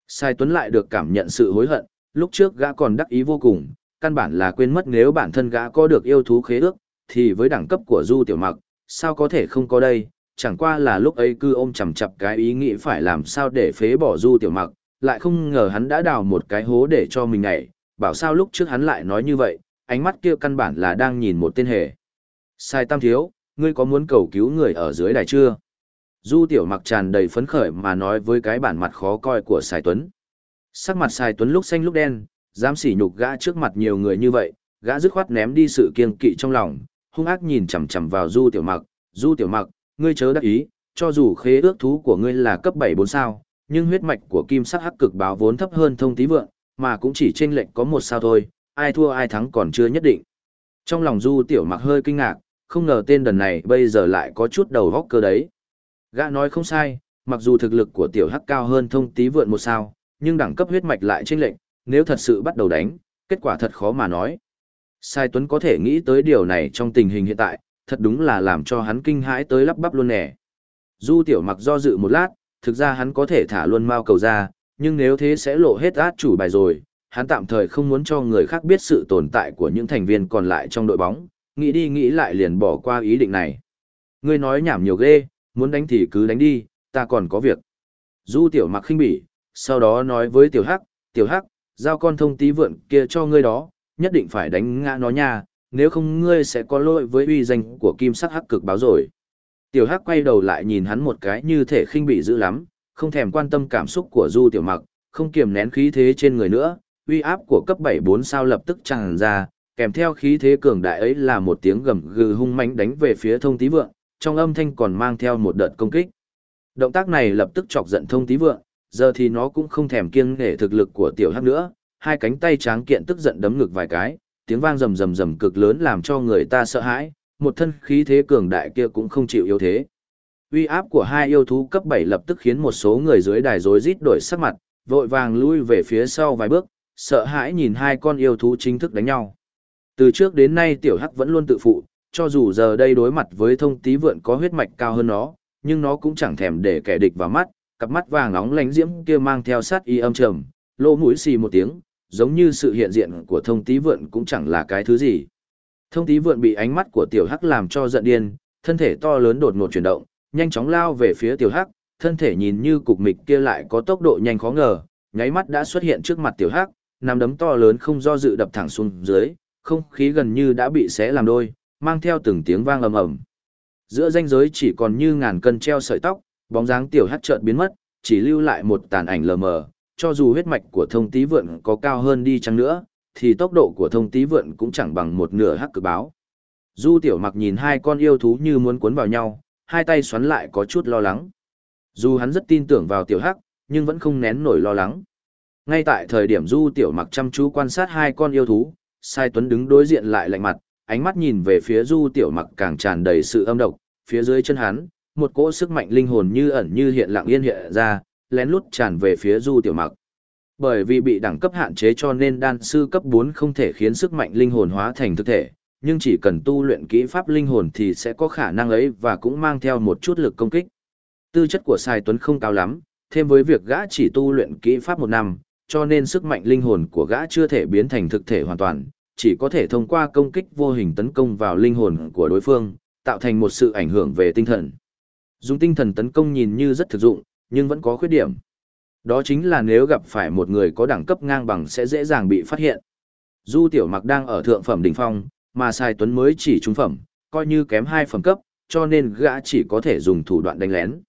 Sai Tuấn lại được cảm nhận sự hối hận, lúc trước gã còn đắc ý vô cùng, căn bản là quên mất nếu bản thân gã có được yêu thú khế ước, thì với đẳng cấp của Du Tiểu Mặc, sao có thể không có đây, chẳng qua là lúc ấy cứ ôm chằm chặp cái ý nghĩ phải làm sao để phế bỏ Du Tiểu Mặc, lại không ngờ hắn đã đào một cái hố để cho mình nhảy, bảo sao lúc trước hắn lại nói như vậy, ánh mắt kia căn bản là đang nhìn một tên hề. Sai Tam Thiếu, ngươi có muốn cầu cứu người ở dưới đài chưa? Du Tiểu Mặc tràn đầy phấn khởi mà nói với cái bản mặt khó coi của Sai Tuấn. Sắc mặt Sai Tuấn lúc xanh lúc đen, dám sỉ nhục gã trước mặt nhiều người như vậy, gã dứt khoát ném đi sự kiêng kỵ trong lòng, hung ác nhìn chằm chằm vào Du Tiểu Mặc, "Du Tiểu Mặc, ngươi chớ đắc ý, cho dù khế ước thú của ngươi là cấp 7 4 sao, nhưng huyết mạch của Kim Sắc Hắc Cực báo vốn thấp hơn Thông Tí Vượng, mà cũng chỉ chênh lệch có một sao thôi, ai thua ai thắng còn chưa nhất định." Trong lòng Du Tiểu Mặc hơi kinh ngạc, không ngờ tên đần này bây giờ lại có chút đầu góc cơ đấy. Gã nói không sai, mặc dù thực lực của Tiểu Hắc cao hơn Thông Tí Vượng một sao, nhưng đẳng cấp huyết mạch lại chênh lệch, nếu thật sự bắt đầu đánh, kết quả thật khó mà nói. Sai Tuấn có thể nghĩ tới điều này trong tình hình hiện tại, thật đúng là làm cho hắn kinh hãi tới lắp bắp luôn nè. Du tiểu mặc do dự một lát, thực ra hắn có thể thả luôn mao cầu ra, nhưng nếu thế sẽ lộ hết át chủ bài rồi, hắn tạm thời không muốn cho người khác biết sự tồn tại của những thành viên còn lại trong đội bóng, nghĩ đi nghĩ lại liền bỏ qua ý định này. Ngươi nói nhảm nhiều ghê, muốn đánh thì cứ đánh đi, ta còn có việc. Du tiểu mặc khinh bỉ, sau đó nói với tiểu hắc, tiểu hắc, giao con thông tí vượn kia cho ngươi đó, nhất định phải đánh ngã nó nha, nếu không ngươi sẽ có lỗi với uy danh của kim sắc hắc cực báo rồi. Tiểu hắc quay đầu lại nhìn hắn một cái như thể khinh bị dữ lắm, không thèm quan tâm cảm xúc của du tiểu mặc, không kiềm nén khí thế trên người nữa, uy áp của cấp 7-4 sao lập tức tràn ra, kèm theo khí thế cường đại ấy là một tiếng gầm gừ hung mãnh đánh về phía thông tí vượng, trong âm thanh còn mang theo một đợt công kích. Động tác này lập tức chọc giận thông tí vượng, giờ thì nó cũng không thèm kiêng nể thực lực của tiểu hắc nữa, hai cánh tay tráng kiện tức giận đấm ngực vài cái, tiếng vang rầm rầm rầm cực lớn làm cho người ta sợ hãi, một thân khí thế cường đại kia cũng không chịu yếu thế. Uy áp của hai yêu thú cấp 7 lập tức khiến một số người dưới đài rối rít đổi sắc mặt, vội vàng lui về phía sau vài bước, sợ hãi nhìn hai con yêu thú chính thức đánh nhau. Từ trước đến nay tiểu hắc vẫn luôn tự phụ, cho dù giờ đây đối mặt với thông tí vượn có huyết mạch cao hơn nó, nhưng nó cũng chẳng thèm để kẻ địch vào mắt, cặp mắt vàng nóng lánh diễm kia mang theo sát y âm trầm, lỗ mũi xì một tiếng, giống như sự hiện diện của thông tí vượn cũng chẳng là cái thứ gì. Thông tí vượn bị ánh mắt của tiểu hắc làm cho giận điên, thân thể to lớn đột ngột chuyển động, nhanh chóng lao về phía tiểu hắc, thân thể nhìn như cục mịch kia lại có tốc độ nhanh khó ngờ, nháy mắt đã xuất hiện trước mặt tiểu hắc, nắm đấm to lớn không do dự đập thẳng xuống dưới, không khí gần như đã bị xé làm đôi, mang theo từng tiếng vang ầm ầm. Giữa ranh giới chỉ còn như ngàn cân treo sợi tóc, bóng dáng tiểu hắc chợt biến mất, chỉ lưu lại một tàn ảnh lờ mờ, cho dù huyết mạch của thông tí vượn có cao hơn đi chăng nữa, thì tốc độ của thông tí vượn cũng chẳng bằng một nửa hắc cực báo. Du tiểu mặc nhìn hai con yêu thú như muốn cuốn vào nhau, hai tay xoắn lại có chút lo lắng. Dù hắn rất tin tưởng vào tiểu hắc, nhưng vẫn không nén nổi lo lắng. Ngay tại thời điểm du tiểu mặc chăm chú quan sát hai con yêu thú, sai tuấn đứng đối diện lại lạnh mặt, ánh mắt nhìn về phía du tiểu mặc càng tràn đầy sự âm độc, phía dưới chân hắn, một cỗ sức mạnh linh hồn như ẩn như hiện lặng yên hiện ra, lén lút tràn về phía du tiểu mặc. Bởi vì bị đẳng cấp hạn chế cho nên đan sư cấp 4 không thể khiến sức mạnh linh hồn hóa thành thực thể, nhưng chỉ cần tu luyện kỹ pháp linh hồn thì sẽ có khả năng ấy và cũng mang theo một chút lực công kích. Tư chất của Sai Tuấn không cao lắm, thêm với việc gã chỉ tu luyện kỹ pháp một năm, cho nên sức mạnh linh hồn của gã chưa thể biến thành thực thể hoàn toàn, chỉ có thể thông qua công kích vô hình tấn công vào linh hồn của đối phương, tạo thành một sự ảnh hưởng về tinh thần. Dùng tinh thần tấn công nhìn như rất thực dụng, nhưng vẫn có khuyết điểm. Đó chính là nếu gặp phải một người có đẳng cấp ngang bằng sẽ dễ dàng bị phát hiện. Du Tiểu Mặc đang ở thượng phẩm đỉnh phong, mà Sai Tuấn mới chỉ trung phẩm, coi như kém hai phẩm cấp, cho nên gã chỉ có thể dùng thủ đoạn đánh lén.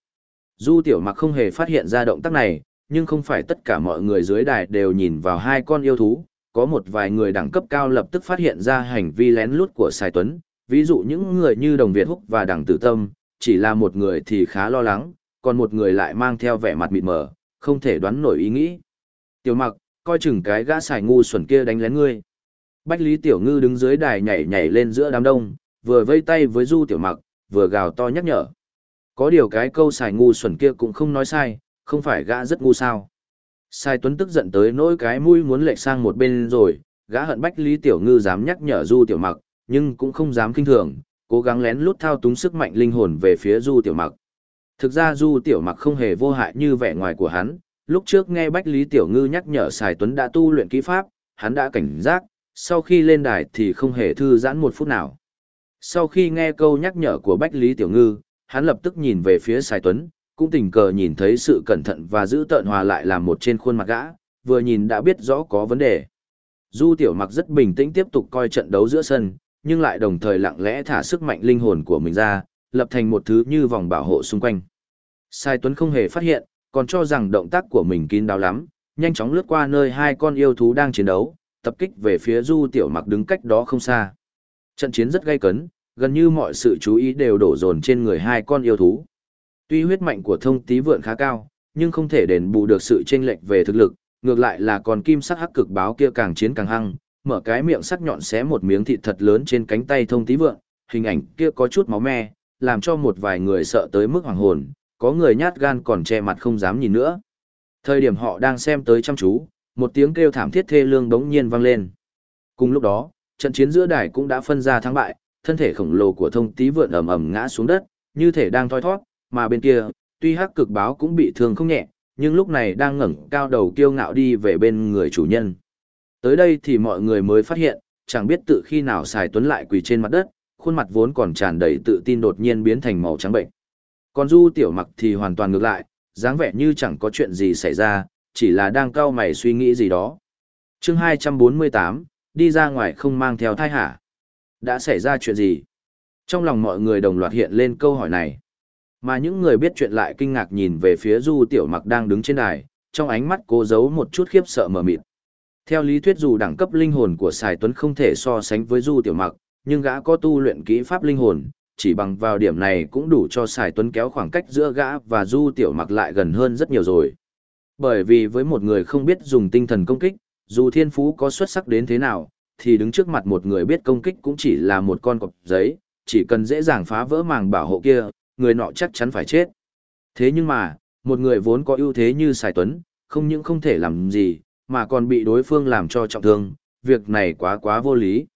Du Tiểu Mặc không hề phát hiện ra động tác này, nhưng không phải tất cả mọi người dưới đài đều nhìn vào hai con yêu thú, có một vài người đẳng cấp cao lập tức phát hiện ra hành vi lén lút của Sai Tuấn, ví dụ những người như Đồng Việt Húc và Đằng Tử Tâm, chỉ là một người thì khá lo lắng, còn một người lại mang theo vẻ mặt mịt mờ, không thể đoán nổi ý nghĩ. Tiểu mặc, coi chừng cái gã xài ngu xuẩn kia đánh lén ngươi. Bách Lý Tiểu Ngư đứng dưới đài nhảy nhảy lên giữa đám đông, vừa vây tay với Du Tiểu mặc, vừa gào to nhắc nhở. Có điều cái câu xài ngu xuẩn kia cũng không nói sai, không phải gã rất ngu sao. Sai Tuấn tức giận tới nỗi cái mũi muốn lệch sang một bên rồi, gã hận Bách Lý Tiểu Ngư dám nhắc nhở Du Tiểu Mặc, nhưng cũng không dám kinh thường, cố gắng lén lút thao túng sức mạnh linh hồn về phía Du Tiểu Mặc. Thực ra Du Tiểu Mặc không hề vô hại như vẻ ngoài của hắn, lúc trước nghe Bách Lý Tiểu Ngư nhắc nhở Sài Tuấn đã tu luyện kỹ pháp, hắn đã cảnh giác, sau khi lên đài thì không hề thư giãn một phút nào. Sau khi nghe câu nhắc nhở của Bách Lý Tiểu Ngư, hắn lập tức nhìn về phía Sài Tuấn, cũng tình cờ nhìn thấy sự cẩn thận và giữ tợn hòa lại làm một trên khuôn mặt gã, vừa nhìn đã biết rõ có vấn đề. Du Tiểu Mặc rất bình tĩnh tiếp tục coi trận đấu giữa sân, nhưng lại đồng thời lặng lẽ thả sức mạnh linh hồn của mình ra, lập thành một thứ như vòng bảo hộ xung quanh. Sai Tuấn không hề phát hiện, còn cho rằng động tác của mình kín đáo lắm, nhanh chóng lướt qua nơi hai con yêu thú đang chiến đấu, tập kích về phía Du Tiểu Mặc đứng cách đó không xa. Trận chiến rất gay cấn, gần như mọi sự chú ý đều đổ dồn trên người hai con yêu thú. Tuy huyết mạnh của thông tí vượn khá cao, nhưng không thể đền bù được sự chênh lệch về thực lực, ngược lại là còn kim sắc hắc cực báo kia càng chiến càng hăng, mở cái miệng sắc nhọn xé một miếng thịt thật lớn trên cánh tay thông tí vượn, hình ảnh kia có chút máu me, làm cho một vài người sợ tới mức hoàng hồn, có người nhát gan còn che mặt không dám nhìn nữa. Thời điểm họ đang xem tới chăm chú, một tiếng kêu thảm thiết thê lương đống nhiên vang lên. Cùng lúc đó, trận chiến giữa đài cũng đã phân ra thắng bại, thân thể khổng lồ của thông tí vượn ầm ầm ngã xuống đất, như thể đang thoi thoát, mà bên kia, tuy hắc cực báo cũng bị thương không nhẹ, nhưng lúc này đang ngẩng cao đầu kiêu ngạo đi về bên người chủ nhân. Tới đây thì mọi người mới phát hiện, chẳng biết tự khi nào xài tuấn lại quỳ trên mặt đất, khuôn mặt vốn còn tràn đầy tự tin đột nhiên biến thành màu trắng bệnh. Còn Du Tiểu Mặc thì hoàn toàn ngược lại, dáng vẻ như chẳng có chuyện gì xảy ra, chỉ là đang cau mày suy nghĩ gì đó. Chương 248, đi ra ngoài không mang theo thai hả? Đã xảy ra chuyện gì? Trong lòng mọi người đồng loạt hiện lên câu hỏi này. Mà những người biết chuyện lại kinh ngạc nhìn về phía Du Tiểu Mặc đang đứng trên đài, trong ánh mắt cố giấu một chút khiếp sợ mờ mịt. Theo lý thuyết dù đẳng cấp linh hồn của Sài Tuấn không thể so sánh với Du Tiểu Mặc, nhưng gã có tu luyện kỹ pháp linh hồn, chỉ bằng vào điểm này cũng đủ cho Sài Tuấn kéo khoảng cách giữa gã và Du Tiểu Mặc lại gần hơn rất nhiều rồi. Bởi vì với một người không biết dùng tinh thần công kích, dù thiên phú có xuất sắc đến thế nào, thì đứng trước mặt một người biết công kích cũng chỉ là một con cọp giấy, chỉ cần dễ dàng phá vỡ màng bảo hộ kia, người nọ chắc chắn phải chết. Thế nhưng mà, một người vốn có ưu thế như Sài Tuấn, không những không thể làm gì, mà còn bị đối phương làm cho trọng thương, việc này quá quá vô lý.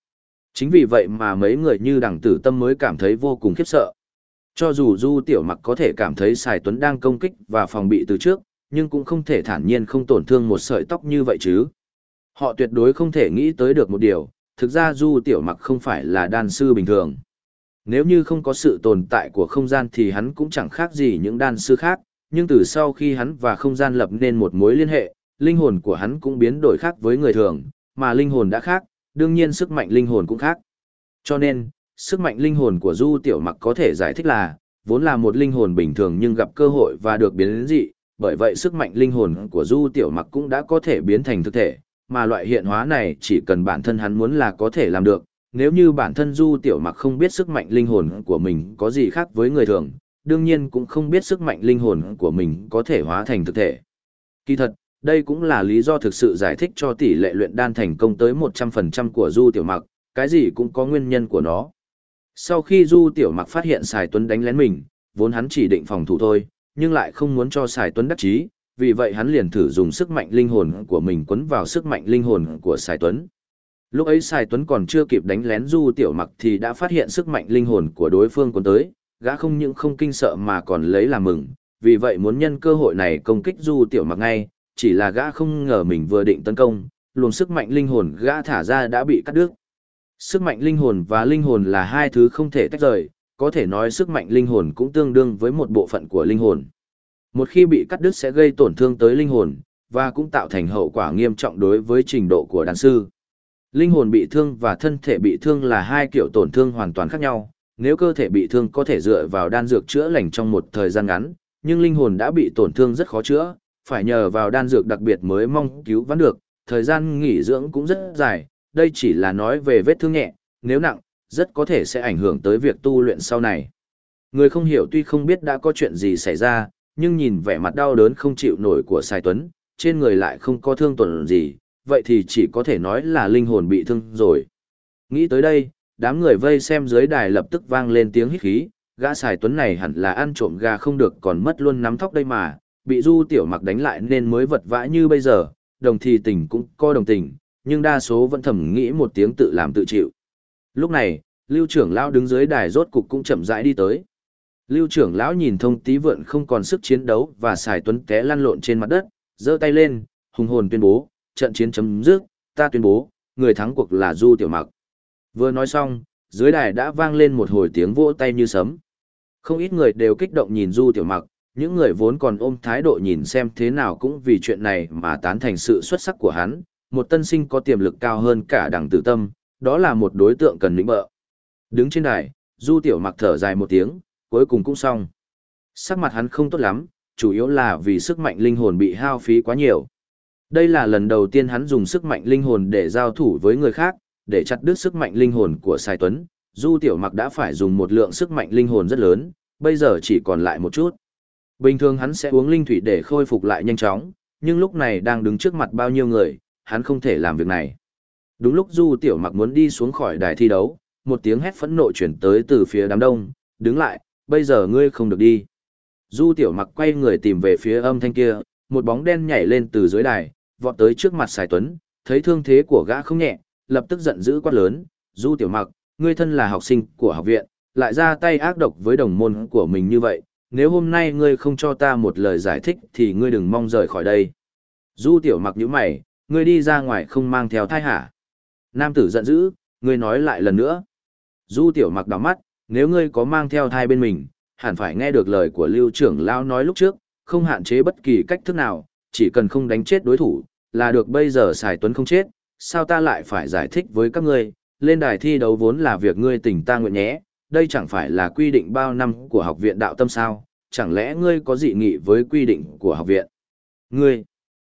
Chính vì vậy mà mấy người như đẳng tử tâm mới cảm thấy vô cùng khiếp sợ. Cho dù Du Tiểu Mặc có thể cảm thấy Sài Tuấn đang công kích và phòng bị từ trước, nhưng cũng không thể thản nhiên không tổn thương một sợi tóc như vậy chứ. Họ tuyệt đối không thể nghĩ tới được một điều, thực ra Du Tiểu Mặc không phải là đan sư bình thường. Nếu như không có sự tồn tại của không gian thì hắn cũng chẳng khác gì những đan sư khác, nhưng từ sau khi hắn và không gian lập nên một mối liên hệ, linh hồn của hắn cũng biến đổi khác với người thường, mà linh hồn đã khác, đương nhiên sức mạnh linh hồn cũng khác. Cho nên, sức mạnh linh hồn của Du Tiểu Mặc có thể giải thích là, vốn là một linh hồn bình thường nhưng gặp cơ hội và được biến đến dị, bởi vậy sức mạnh linh hồn của Du Tiểu Mặc cũng đã có thể biến thành thực thể, mà loại hiện hóa này chỉ cần bản thân hắn muốn là có thể làm được. Nếu như bản thân Du Tiểu Mặc không biết sức mạnh linh hồn của mình có gì khác với người thường, đương nhiên cũng không biết sức mạnh linh hồn của mình có thể hóa thành thực thể. Kỳ thật, đây cũng là lý do thực sự giải thích cho tỷ lệ luyện đan thành công tới 100% của Du Tiểu Mặc, cái gì cũng có nguyên nhân của nó. Sau khi Du Tiểu Mặc phát hiện Sài Tuấn đánh lén mình, vốn hắn chỉ định phòng thủ thôi, nhưng lại không muốn cho Sài Tuấn đắc chí, vì vậy hắn liền thử dùng sức mạnh linh hồn của mình quấn vào sức mạnh linh hồn của Sài Tuấn. Lúc ấy Sài Tuấn còn chưa kịp đánh lén Du Tiểu Mặc thì đã phát hiện sức mạnh linh hồn của đối phương cuốn tới, gã không những không kinh sợ mà còn lấy làm mừng, vì vậy muốn nhân cơ hội này công kích Du Tiểu Mặc ngay, chỉ là gã không ngờ mình vừa định tấn công, luồng sức mạnh linh hồn gã thả ra đã bị cắt đứt. Sức mạnh linh hồn và linh hồn là hai thứ không thể tách rời, có thể nói sức mạnh linh hồn cũng tương đương với một bộ phận của linh hồn. Một khi bị cắt đứt sẽ gây tổn thương tới linh hồn, và cũng tạo thành hậu quả nghiêm trọng đối với trình độ của đàn sư. Linh hồn bị thương và thân thể bị thương là hai kiểu tổn thương hoàn toàn khác nhau. Nếu cơ thể bị thương có thể dựa vào đan dược chữa lành trong một thời gian ngắn, nhưng linh hồn đã bị tổn thương rất khó chữa, phải nhờ vào đan dược đặc biệt mới mong cứu vãn được, thời gian nghỉ dưỡng cũng rất dài, đây chỉ là nói về vết thương nhẹ, nếu nặng, rất có thể sẽ ảnh hưởng tới việc tu luyện sau này. Người không hiểu tuy không biết đã có chuyện gì xảy ra, nhưng nhìn vẻ mặt đau đớn không chịu nổi của Sai Tuấn, trên người lại không có thương tổn gì, vậy thì chỉ có thể nói là linh hồn bị thương rồi. Nghĩ tới đây, đám người vây xem dưới đài lập tức vang lên tiếng hít khí, gã Sai Tuấn này hẳn là ăn trộm gà không được còn mất luôn nắm thóc đây mà, bị du tiểu mặc đánh lại nên mới vật vã như bây giờ, đồng thì tình cũng có đồng tình, nhưng đa số vẫn thầm nghĩ một tiếng tự làm tự chịu. Lúc này, lưu trưởng lão đứng dưới đài rốt cục cũng chậm rãi đi tới. Lưu trưởng lão nhìn thông tí vượn không còn sức chiến đấu và xài tuấn té lăn lộn trên mặt đất, giơ tay lên, hùng hồn tuyên bố, trận chiến chấm dứt, ta tuyên bố, người thắng cuộc là Du Tiểu Mặc. Vừa nói xong, dưới đài đã vang lên một hồi tiếng vỗ tay như sấm. Không ít người đều kích động nhìn Du Tiểu Mặc, những người vốn còn ôm thái độ nhìn xem thế nào cũng vì chuyện này mà tán thành sự xuất sắc của hắn, một tân sinh có tiềm lực cao hơn cả đằng tử tâm, đó là một đối tượng cần lĩnh bợ. Đứng trên đài, Du Tiểu Mặc thở dài một tiếng, cuối cùng cũng xong. Sắc mặt hắn không tốt lắm, chủ yếu là vì sức mạnh linh hồn bị hao phí quá nhiều. Đây là lần đầu tiên hắn dùng sức mạnh linh hồn để giao thủ với người khác, để chặt đứt sức mạnh linh hồn của Sai Tuấn. Du Tiểu Mặc đã phải dùng một lượng sức mạnh linh hồn rất lớn, bây giờ chỉ còn lại một chút. Bình thường hắn sẽ uống linh thủy để khôi phục lại nhanh chóng, nhưng lúc này đang đứng trước mặt bao nhiêu người, hắn không thể làm việc này. Đúng lúc Du Tiểu Mặc muốn đi xuống khỏi đài thi đấu, một tiếng hét phẫn nộ chuyển tới từ phía đám đông, đứng lại, bây giờ ngươi không được đi. Du Tiểu Mặc quay người tìm về phía âm thanh kia, một bóng đen nhảy lên từ dưới đài, vọt tới trước mặt Sài Tuấn, thấy thương thế của gã không nhẹ, lập tức giận dữ quát lớn, Du Tiểu Mặc, ngươi thân là học sinh của học viện, lại ra tay ác độc với đồng môn của mình như vậy, nếu hôm nay ngươi không cho ta một lời giải thích thì ngươi đừng mong rời khỏi đây. Du Tiểu Mặc nhíu mày, ngươi đi ra ngoài không mang theo thai hả? Nam tử giận dữ, ngươi nói lại lần nữa. Du Tiểu Mặc đỏ mắt, nếu ngươi có mang theo thai bên mình, hẳn phải nghe được lời của lưu trưởng lão nói lúc trước, không hạn chế bất kỳ cách thức nào, chỉ cần không đánh chết đối thủ, là được bây giờ xài tuấn không chết, sao ta lại phải giải thích với các ngươi, lên đài thi đấu vốn là việc ngươi tỉnh ta nguyện nhé, đây chẳng phải là quy định bao năm của học viện đạo tâm sao, chẳng lẽ ngươi có dị nghị với quy định của học viện? Ngươi!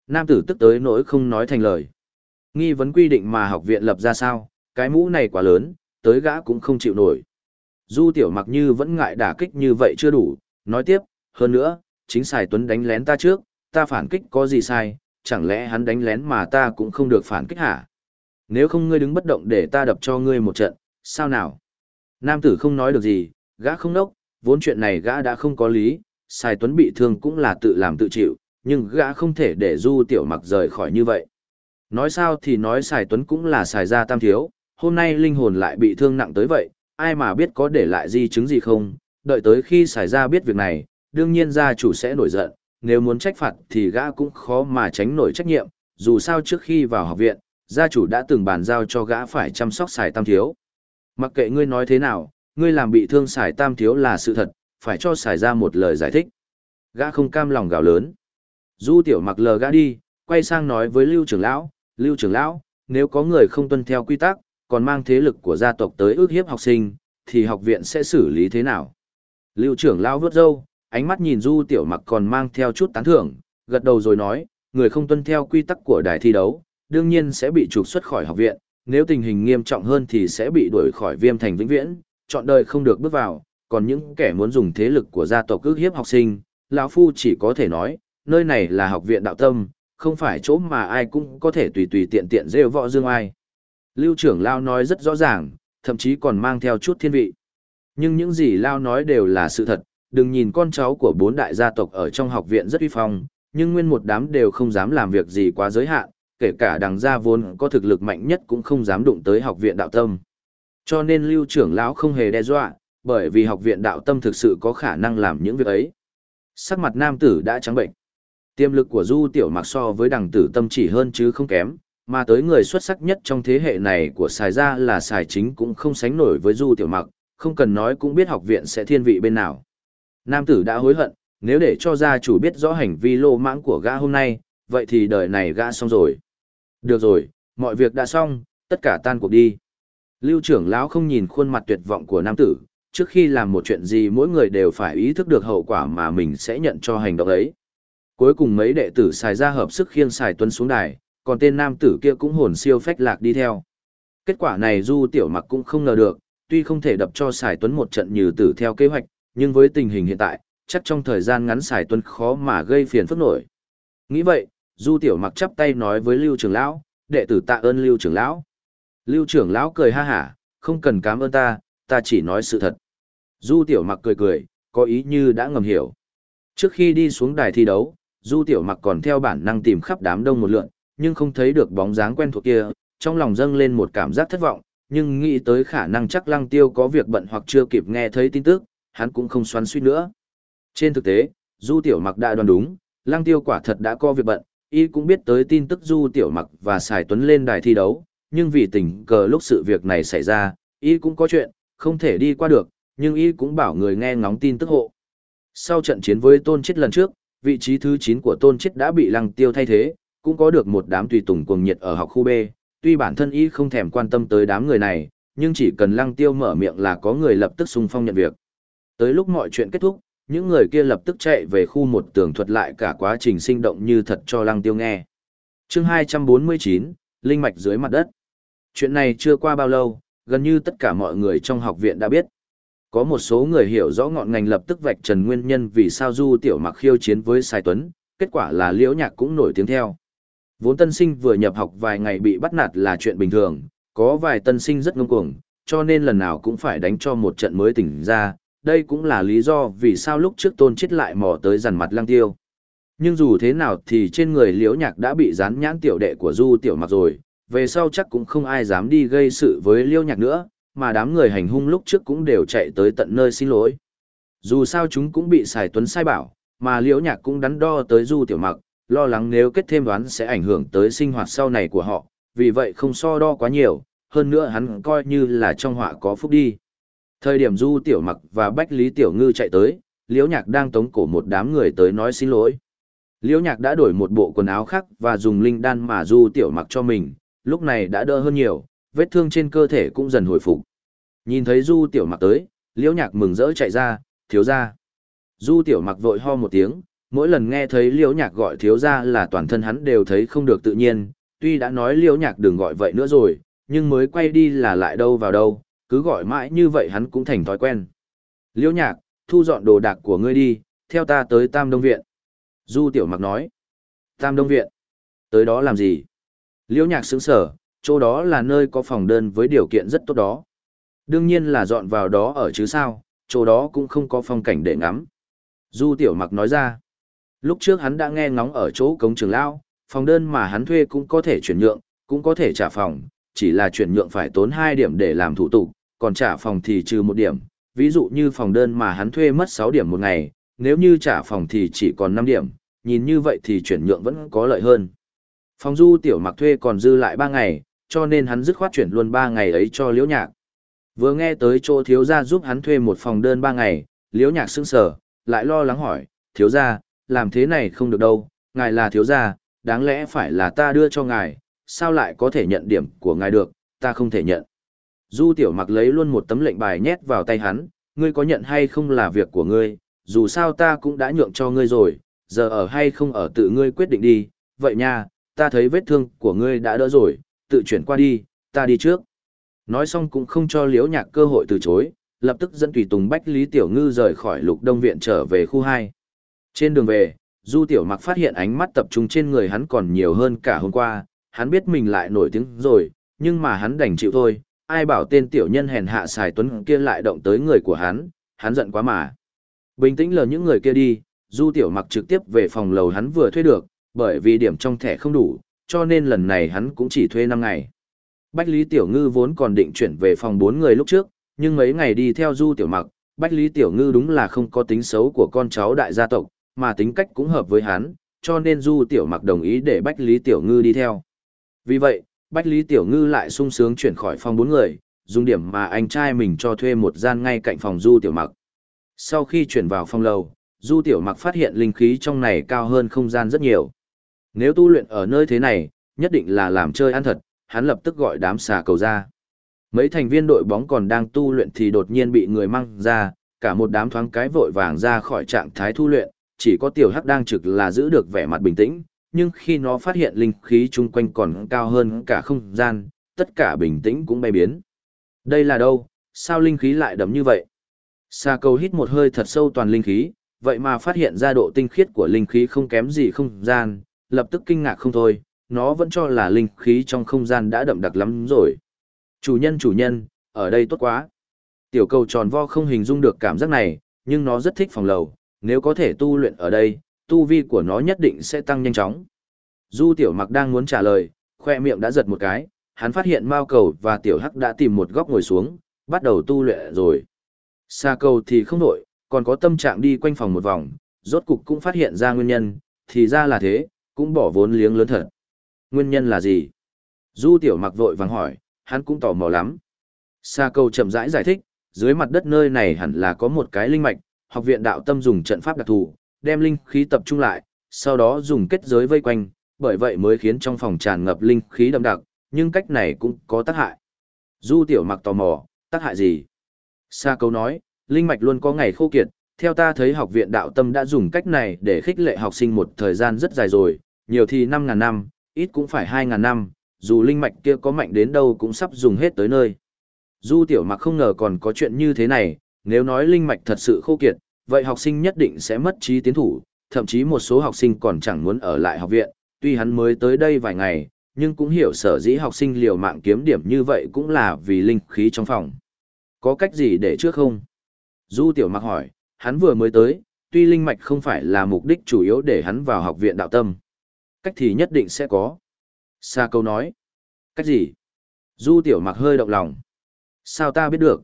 Nam tử tức tới nỗi không nói thành lời. Nghi vấn quy định mà học viện lập ra sao, cái mũ này quá lớn, tới gã cũng không chịu nổi. Du tiểu mặc như vẫn ngại đả kích như vậy chưa đủ, nói tiếp, hơn nữa, chính Sài Tuấn đánh lén ta trước, ta phản kích có gì sai, chẳng lẽ hắn đánh lén mà ta cũng không được phản kích hả? Nếu không ngươi đứng bất động để ta đập cho ngươi một trận, sao nào? Nam tử không nói được gì, gã không nốc, vốn chuyện này gã đã không có lý, Sai Tuấn bị thương cũng là tự làm tự chịu, nhưng gã không thể để Du Tiểu Mặc rời khỏi như vậy. Nói sao thì nói Sai Tuấn cũng là Sài gia tam thiếu, hôm nay linh hồn lại bị thương nặng tới vậy, ai mà biết có để lại di chứng gì không, đợi tới khi xảy ra biết việc này, đương nhiên gia chủ sẽ nổi giận, nếu muốn trách phạt thì gã cũng khó mà tránh nổi trách nhiệm, dù sao trước khi vào học viện, gia chủ đã từng bàn giao cho gã phải chăm sóc xài tam thiếu. Mặc kệ ngươi nói thế nào, ngươi làm bị thương xài tam thiếu là sự thật, phải cho xài ra một lời giải thích. Gã không cam lòng gào lớn. Du tiểu mặc lờ gã đi, quay sang nói với Lưu trưởng lão, Lưu trưởng lão, nếu có người không tuân theo quy tắc, còn mang thế lực của gia tộc tới ước hiếp học sinh, thì học viện sẽ xử lý thế nào? Lưu trưởng lão vớt râu, ánh mắt nhìn Du Tiểu Mặc còn mang theo chút tán thưởng, gật đầu rồi nói, người không tuân theo quy tắc của đài thi đấu, đương nhiên sẽ bị trục xuất khỏi học viện, nếu tình hình nghiêm trọng hơn thì sẽ bị đuổi khỏi viêm thành vĩnh viễn, chọn đời không được bước vào, còn những kẻ muốn dùng thế lực của gia tộc ước hiếp học sinh, lão phu chỉ có thể nói, nơi này là học viện đạo tâm, không phải chỗ mà ai cũng có thể tùy tùy tiện tiện rêu võ dương ai. Lưu trưởng Lao nói rất rõ ràng, thậm chí còn mang theo chút thiên vị. Nhưng những gì Lao nói đều là sự thật, đừng nhìn con cháu của bốn đại gia tộc ở trong học viện rất uy phong, nhưng nguyên một đám đều không dám làm việc gì quá giới hạn, kể cả đằng gia vốn có thực lực mạnh nhất cũng không dám đụng tới học viện đạo tâm. Cho nên lưu trưởng lão không hề đe dọa, bởi vì học viện đạo tâm thực sự có khả năng làm những việc ấy. Sắc mặt nam tử đã trắng bệnh. Tiềm lực của Du Tiểu Mặc so với đằng tử tâm chỉ hơn chứ không kém, mà tới người xuất sắc nhất trong thế hệ này của Sài Gia là Sài Chính cũng không sánh nổi với Du Tiểu Mặc, không cần nói cũng biết học viện sẽ thiên vị bên nào. Nam tử đã hối hận, nếu để cho gia chủ biết rõ hành vi lô mãng của gã hôm nay, vậy thì đời này gã xong rồi. Được rồi, mọi việc đã xong, tất cả tan cuộc đi. Lưu trưởng lão không nhìn khuôn mặt tuyệt vọng của nam tử, trước khi làm một chuyện gì mỗi người đều phải ý thức được hậu quả mà mình sẽ nhận cho hành động ấy. Cuối cùng mấy đệ tử xài ra hợp sức khiêng xài tuấn xuống đài, còn tên nam tử kia cũng hồn siêu phách lạc đi theo. Kết quả này Du Tiểu Mặc cũng không ngờ được, tuy không thể đập cho Sài Tuấn một trận như tử theo kế hoạch, nhưng với tình hình hiện tại, chắc trong thời gian ngắn Sài Tuấn khó mà gây phiền phức nổi. Nghĩ vậy, Du Tiểu Mặc chắp tay nói với Lưu trưởng lão, đệ tử tạ ơn Lưu trưởng lão. Lưu trưởng lão cười ha hả, không cần cảm ơn ta, ta chỉ nói sự thật. Du Tiểu Mặc cười cười, có ý như đã ngầm hiểu. Trước khi đi xuống đài thi đấu, Du Tiểu Mặc còn theo bản năng tìm khắp đám đông một lượn, nhưng không thấy được bóng dáng quen thuộc kia, trong lòng dâng lên một cảm giác thất vọng, nhưng nghĩ tới khả năng chắc Lăng Tiêu có việc bận hoặc chưa kịp nghe thấy tin tức, hắn cũng không xoắn suýt nữa. Trên thực tế, Du Tiểu Mặc đã đoán đúng, Lăng Tiêu quả thật đã có việc bận, y cũng biết tới tin tức Du Tiểu Mặc và Sài Tuấn lên đài thi đấu, nhưng vì tình cờ lúc sự việc này xảy ra, y cũng có chuyện, không thể đi qua được, nhưng y cũng bảo người nghe ngóng tin tức hộ. Sau trận chiến với Tôn Chết lần trước, vị trí thứ 9 của Tôn Chết đã bị Lăng Tiêu thay thế, cũng có được một đám tùy tùng cuồng nhiệt ở học khu B, tuy bản thân y không thèm quan tâm tới đám người này, nhưng chỉ cần Lăng Tiêu mở miệng là có người lập tức xung phong nhận việc. Tới lúc mọi chuyện kết thúc, những người kia lập tức chạy về khu một tường thuật lại cả quá trình sinh động như thật cho Lăng Tiêu nghe. Chương 249, Linh mạch dưới mặt đất. Chuyện này chưa qua bao lâu, gần như tất cả mọi người trong học viện đã biết. Có một số người hiểu rõ ngọn ngành lập tức vạch trần nguyên nhân vì sao Du Tiểu Mặc khiêu chiến với Sai Tuấn, kết quả là Liễu Nhạc cũng nổi tiếng theo. Vốn tân sinh vừa nhập học vài ngày bị bắt nạt là chuyện bình thường, có vài tân sinh rất ngông cuồng, cho nên lần nào cũng phải đánh cho một trận mới tỉnh ra, đây cũng là lý do vì sao lúc trước tôn chết lại mò tới dằn mặt lang tiêu. Nhưng dù thế nào thì trên người liễu nhạc đã bị dán nhãn tiểu đệ của du tiểu mặc rồi, về sau chắc cũng không ai dám đi gây sự với liễu nhạc nữa, mà đám người hành hung lúc trước cũng đều chạy tới tận nơi xin lỗi. Dù sao chúng cũng bị xài tuấn sai bảo, mà liễu nhạc cũng đắn đo tới du tiểu mặc, lo lắng nếu kết thêm đoán sẽ ảnh hưởng tới sinh hoạt sau này của họ, vì vậy không so đo quá nhiều, hơn nữa hắn coi như là trong họa có phúc đi. Thời điểm Du Tiểu Mặc và Bách Lý Tiểu Ngư chạy tới, Liễu Nhạc đang tống cổ một đám người tới nói xin lỗi. Liễu Nhạc đã đổi một bộ quần áo khác và dùng linh đan mà Du Tiểu Mặc cho mình, lúc này đã đỡ hơn nhiều, vết thương trên cơ thể cũng dần hồi phục. Nhìn thấy Du Tiểu Mặc tới, Liễu Nhạc mừng rỡ chạy ra, thiếu ra. Du Tiểu Mặc vội ho một tiếng, mỗi lần nghe thấy Liễu Nhạc gọi thiếu ra là toàn thân hắn đều thấy không được tự nhiên, tuy đã nói Liễu Nhạc đừng gọi vậy nữa rồi, nhưng mới quay đi là lại đâu vào đâu, cứ gọi mãi như vậy hắn cũng thành thói quen. Liễu nhạc, thu dọn đồ đạc của ngươi đi, theo ta tới Tam Đông Viện. Du Tiểu Mặc nói. Tam Đông Viện? Tới đó làm gì? Liễu nhạc sững sở, chỗ đó là nơi có phòng đơn với điều kiện rất tốt đó. Đương nhiên là dọn vào đó ở chứ sao, chỗ đó cũng không có phong cảnh để ngắm. Du Tiểu Mặc nói ra. Lúc trước hắn đã nghe ngóng ở chỗ cống trường lao, phòng đơn mà hắn thuê cũng có thể chuyển nhượng, cũng có thể trả phòng, chỉ là chuyển nhượng phải tốn 2 điểm để làm thủ tục, còn trả phòng thì trừ một điểm, ví dụ như phòng đơn mà hắn thuê mất 6 điểm một ngày, nếu như trả phòng thì chỉ còn 5 điểm, nhìn như vậy thì chuyển nhượng vẫn có lợi hơn. Phòng du tiểu mặc thuê còn dư lại 3 ngày, cho nên hắn dứt khoát chuyển luôn 3 ngày ấy cho liễu nhạc. Vừa nghe tới chỗ thiếu gia giúp hắn thuê một phòng đơn 3 ngày, liễu nhạc sững sờ, lại lo lắng hỏi, thiếu gia, làm thế này không được đâu, ngài là thiếu gia, đáng lẽ phải là ta đưa cho ngài, sao lại có thể nhận điểm của ngài được, ta không thể nhận. Du tiểu mặc lấy luôn một tấm lệnh bài nhét vào tay hắn, ngươi có nhận hay không là việc của ngươi, dù sao ta cũng đã nhượng cho ngươi rồi, giờ ở hay không ở tự ngươi quyết định đi, vậy nha, ta thấy vết thương của ngươi đã đỡ rồi, tự chuyển qua đi, ta đi trước. Nói xong cũng không cho liễu nhạc cơ hội từ chối, lập tức dẫn tùy tùng Bách Lý Tiểu Ngư rời khỏi lục đông viện trở về khu 2. Trên đường về, Du Tiểu Mặc phát hiện ánh mắt tập trung trên người hắn còn nhiều hơn cả hôm qua, hắn biết mình lại nổi tiếng rồi, nhưng mà hắn đành chịu thôi, ai bảo tên tiểu nhân hèn hạ xài tuấn kia lại động tới người của hắn, hắn giận quá mà. Bình tĩnh lờ những người kia đi, du tiểu mặc trực tiếp về phòng lầu hắn vừa thuê được, bởi vì điểm trong thẻ không đủ, cho nên lần này hắn cũng chỉ thuê 5 ngày. Bách Lý Tiểu Ngư vốn còn định chuyển về phòng 4 người lúc trước, nhưng mấy ngày đi theo du tiểu mặc, Bách Lý Tiểu Ngư đúng là không có tính xấu của con cháu đại gia tộc, mà tính cách cũng hợp với hắn, cho nên du tiểu mặc đồng ý để Bách Lý Tiểu Ngư đi theo. Vì vậy, Bách Lý Tiểu Ngư lại sung sướng chuyển khỏi phòng bốn người, dùng điểm mà anh trai mình cho thuê một gian ngay cạnh phòng Du Tiểu Mặc. Sau khi chuyển vào phòng lầu, Du Tiểu Mặc phát hiện linh khí trong này cao hơn không gian rất nhiều. Nếu tu luyện ở nơi thế này, nhất định là làm chơi ăn thật, hắn lập tức gọi đám xà cầu ra. Mấy thành viên đội bóng còn đang tu luyện thì đột nhiên bị người mang ra, cả một đám thoáng cái vội vàng ra khỏi trạng thái tu luyện, chỉ có Tiểu Hắc đang trực là giữ được vẻ mặt bình tĩnh, nhưng khi nó phát hiện linh khí chung quanh còn cao hơn cả không gian, tất cả bình tĩnh cũng bay biến. Đây là đâu, sao linh khí lại đậm như vậy? Sa cầu hít một hơi thật sâu toàn linh khí, vậy mà phát hiện ra độ tinh khiết của linh khí không kém gì không gian, lập tức kinh ngạc không thôi, nó vẫn cho là linh khí trong không gian đã đậm đặc lắm rồi. Chủ nhân chủ nhân, ở đây tốt quá. Tiểu cầu tròn vo không hình dung được cảm giác này, nhưng nó rất thích phòng lầu, nếu có thể tu luyện ở đây, tu vi của nó nhất định sẽ tăng nhanh chóng. Du tiểu mặc đang muốn trả lời, khoe miệng đã giật một cái, hắn phát hiện Mao cầu và tiểu hắc đã tìm một góc ngồi xuống, bắt đầu tu luyện rồi. Xa cầu thì không đổi, còn có tâm trạng đi quanh phòng một vòng, rốt cục cũng phát hiện ra nguyên nhân, thì ra là thế, cũng bỏ vốn liếng lớn thật. Nguyên nhân là gì? Du tiểu mặc vội vàng hỏi, hắn cũng tò mò lắm. Sa cầu chậm rãi giải, giải thích, dưới mặt đất nơi này hẳn là có một cái linh mạch, học viện đạo tâm dùng trận pháp đặc thù, đem linh khí tập trung lại, sau đó dùng kết giới vây quanh, bởi vậy mới khiến trong phòng tràn ngập linh khí đậm đặc, nhưng cách này cũng có tác hại. Du tiểu mặc tò mò, tác hại gì? Sa Câu nói, linh mạch luôn có ngày khô kiệt, theo ta thấy học viện đạo tâm đã dùng cách này để khích lệ học sinh một thời gian rất dài rồi, nhiều thì 5.000 năm, ít cũng phải 2.000 năm, dù linh mạch kia có mạnh đến đâu cũng sắp dùng hết tới nơi. Du tiểu mặc không ngờ còn có chuyện như thế này, nếu nói linh mạch thật sự khô kiệt, vậy học sinh nhất định sẽ mất trí tiến thủ, thậm chí một số học sinh còn chẳng muốn ở lại học viện, tuy hắn mới tới đây vài ngày, nhưng cũng hiểu sở dĩ học sinh liều mạng kiếm điểm như vậy cũng là vì linh khí trong phòng. Có cách gì để trước không? Du tiểu mặc hỏi, hắn vừa mới tới, tuy linh mạch không phải là mục đích chủ yếu để hắn vào học viện đạo tâm. Cách thì nhất định sẽ có. Sa câu nói. Cách gì? Du tiểu mặc hơi động lòng. Sao ta biết được?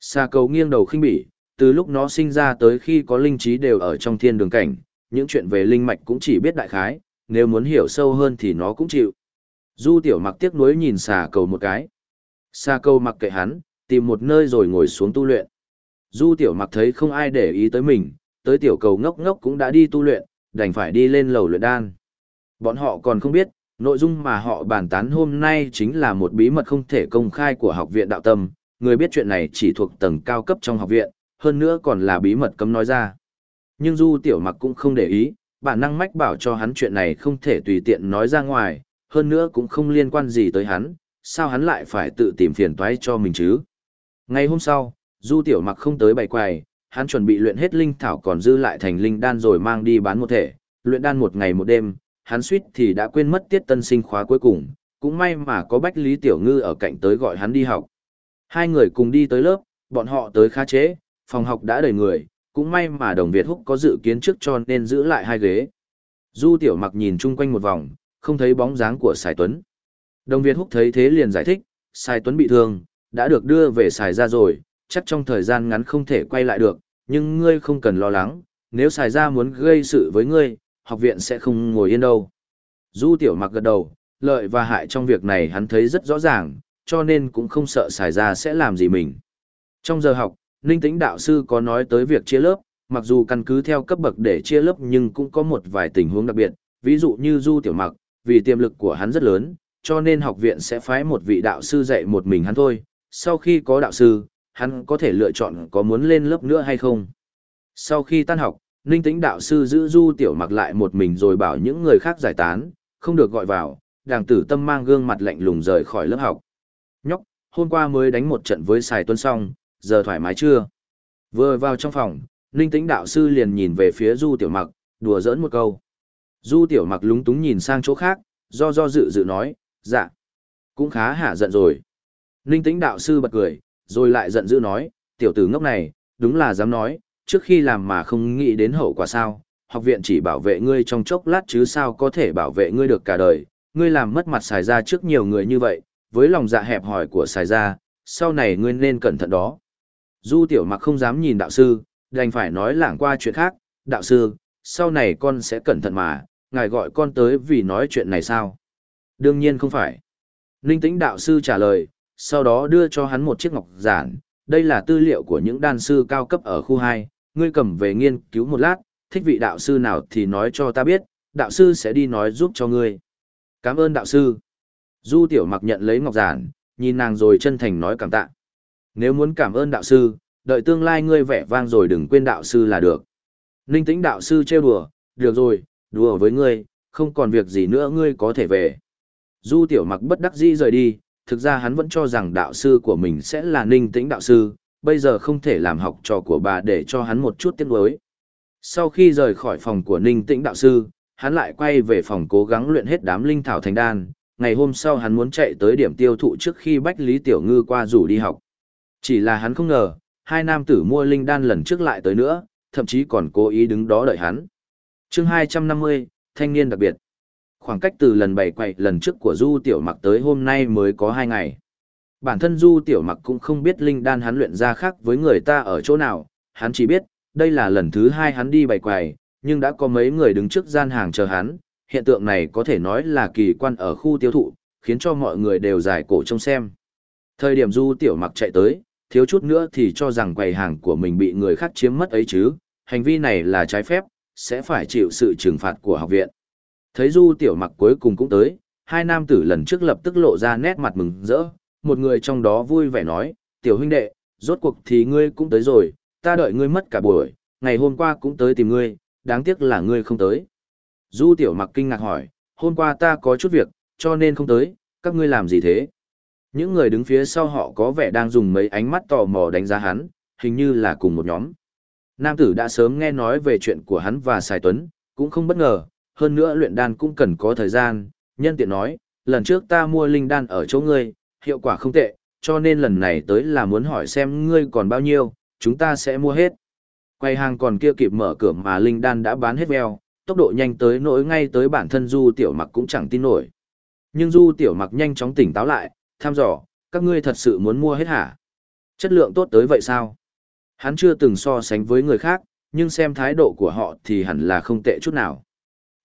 Sa cầu nghiêng đầu khinh bỉ, từ lúc nó sinh ra tới khi có linh trí đều ở trong thiên đường cảnh, những chuyện về linh mạch cũng chỉ biết đại khái, nếu muốn hiểu sâu hơn thì nó cũng chịu. Du tiểu mặc tiếc nuối nhìn xà cầu một cái. Xà cầu mặc kệ hắn, tìm một nơi rồi ngồi xuống tu luyện. Du tiểu mặc thấy không ai để ý tới mình, tới tiểu cầu ngốc ngốc cũng đã đi tu luyện, đành phải đi lên lầu luyện đan. Bọn họ còn không biết, nội dung mà họ bàn tán hôm nay chính là một bí mật không thể công khai của học viện đạo tâm, người biết chuyện này chỉ thuộc tầng cao cấp trong học viện, hơn nữa còn là bí mật cấm nói ra. Nhưng Du Tiểu Mặc cũng không để ý, bản năng mách bảo cho hắn chuyện này không thể tùy tiện nói ra ngoài, hơn nữa cũng không liên quan gì tới hắn, sao hắn lại phải tự tìm phiền toái cho mình chứ. Ngày hôm sau, Du Tiểu Mặc không tới bày quầy, hắn chuẩn bị luyện hết linh thảo còn dư lại thành linh đan rồi mang đi bán một thể, luyện đan một ngày một đêm, hắn suýt thì đã quên mất tiết tân sinh khóa cuối cùng, cũng may mà có Bách Lý Tiểu Ngư ở cạnh tới gọi hắn đi học. Hai người cùng đi tới lớp, bọn họ tới khá chế, phòng học đã đầy người, cũng may mà đồng Việt Húc có dự kiến trước cho nên giữ lại hai ghế. Du Tiểu Mặc nhìn chung quanh một vòng, không thấy bóng dáng của Sài Tuấn. Đồng Việt Húc thấy thế liền giải thích, Sài Tuấn bị thương, đã được đưa về Sài ra rồi, chắc trong thời gian ngắn không thể quay lại được, nhưng ngươi không cần lo lắng, nếu Sài ra muốn gây sự với ngươi, học viện sẽ không ngồi yên đâu. Du Tiểu Mặc gật đầu, lợi và hại trong việc này hắn thấy rất rõ ràng, cho nên cũng không sợ Sài ra sẽ làm gì mình. Trong giờ học, Ninh Tĩnh đạo sư có nói tới việc chia lớp, mặc dù căn cứ theo cấp bậc để chia lớp nhưng cũng có một vài tình huống đặc biệt, ví dụ như Du Tiểu Mặc, vì tiềm lực của hắn rất lớn, cho nên học viện sẽ phái một vị đạo sư dạy một mình hắn thôi, sau khi có đạo sư, hắn có thể lựa chọn có muốn lên lớp nữa hay không. Sau khi tan học, Ninh Tĩnh đạo sư giữ Du Tiểu Mặc lại một mình rồi bảo những người khác giải tán, không được gọi vào, đàng tử tâm mang gương mặt lạnh lùng rời khỏi lớp học. Nhóc, hôm qua mới đánh một trận với Sài Tuân xong, giờ thoải mái chưa? Vừa vào trong phòng, Ninh Tĩnh đạo sư liền nhìn về phía Du Tiểu Mặc, đùa giỡn một câu. Du Tiểu Mặc lúng túng nhìn sang chỗ khác, do do dự dự nói, dạ, cũng khá hạ giận rồi. Ninh Tĩnh đạo sư bật cười, rồi lại giận dữ nói, tiểu tử ngốc này, đúng là dám nói, trước khi làm mà không nghĩ đến hậu quả sao, học viện chỉ bảo vệ ngươi trong chốc lát chứ sao có thể bảo vệ ngươi được cả đời, ngươi làm mất mặt xài ra trước nhiều người như vậy, với lòng dạ hẹp hòi của xài ra, sau này ngươi nên cẩn thận đó. Du tiểu mặc không dám nhìn đạo sư, đành phải nói lảng qua chuyện khác, đạo sư, sau này con sẽ cẩn thận mà, ngài gọi con tới vì nói chuyện này sao? Đương nhiên không phải. Ninh tĩnh đạo sư trả lời, sau đó đưa cho hắn một chiếc ngọc giản, đây là tư liệu của những đan sư cao cấp ở khu 2, ngươi cầm về nghiên cứu một lát, thích vị đạo sư nào thì nói cho ta biết, đạo sư sẽ đi nói giúp cho ngươi. Cảm ơn đạo sư. Du tiểu mặc nhận lấy ngọc giản, nhìn nàng rồi chân thành nói cảm tạ. Nếu muốn cảm ơn đạo sư, đợi tương lai ngươi vẻ vang rồi đừng quên đạo sư là được. Ninh tĩnh đạo sư trêu đùa, được rồi, đùa với ngươi, không còn việc gì nữa ngươi có thể về. Du tiểu mặc bất đắc dĩ rời đi, thực ra hắn vẫn cho rằng đạo sư của mình sẽ là ninh tĩnh đạo sư, bây giờ không thể làm học trò của bà để cho hắn một chút tiếc nuối. Sau khi rời khỏi phòng của ninh tĩnh đạo sư, hắn lại quay về phòng cố gắng luyện hết đám linh thảo thành đan, ngày hôm sau hắn muốn chạy tới điểm tiêu thụ trước khi Bách Lý Tiểu Ngư qua rủ đi học. Chỉ là hắn không ngờ, hai nam tử mua linh đan lần trước lại tới nữa, thậm chí còn cố ý đứng đó đợi hắn. chương 250, thanh niên đặc biệt. Khoảng cách từ lần bày quậy lần trước của Du Tiểu Mặc tới hôm nay mới có hai ngày. Bản thân Du Tiểu Mặc cũng không biết linh đan hắn luyện ra khác với người ta ở chỗ nào, hắn chỉ biết, đây là lần thứ hai hắn đi bày quầy, nhưng đã có mấy người đứng trước gian hàng chờ hắn, hiện tượng này có thể nói là kỳ quan ở khu tiêu thụ, khiến cho mọi người đều giải cổ trông xem. Thời điểm Du Tiểu Mặc chạy tới, thiếu chút nữa thì cho rằng quầy hàng của mình bị người khác chiếm mất ấy chứ, hành vi này là trái phép, sẽ phải chịu sự trừng phạt của học viện. Thấy Du Tiểu Mặc cuối cùng cũng tới, hai nam tử lần trước lập tức lộ ra nét mặt mừng rỡ, một người trong đó vui vẻ nói, Tiểu huynh đệ, rốt cuộc thì ngươi cũng tới rồi, ta đợi ngươi mất cả buổi, ngày hôm qua cũng tới tìm ngươi, đáng tiếc là ngươi không tới. Du Tiểu Mặc kinh ngạc hỏi, hôm qua ta có chút việc, cho nên không tới, các ngươi làm gì thế? Những người đứng phía sau họ có vẻ đang dùng mấy ánh mắt tò mò đánh giá hắn, hình như là cùng một nhóm. Nam tử đã sớm nghe nói về chuyện của hắn và Sài Tuấn, cũng không bất ngờ, hơn nữa luyện đan cũng cần có thời gian, nhân tiện nói, lần trước ta mua linh đan ở chỗ ngươi, hiệu quả không tệ, cho nên lần này tới là muốn hỏi xem ngươi còn bao nhiêu, chúng ta sẽ mua hết. Quay hàng còn kia kịp mở cửa mà linh đan đã bán hết veo, tốc độ nhanh tới nỗi ngay tới bản thân Du Tiểu Mặc cũng chẳng tin nổi. Nhưng Du Tiểu Mặc nhanh chóng tỉnh táo lại, tham dò, các ngươi thật sự muốn mua hết hả? Chất lượng tốt tới vậy sao? Hắn chưa từng so sánh với người khác, nhưng xem thái độ của họ thì hẳn là không tệ chút nào.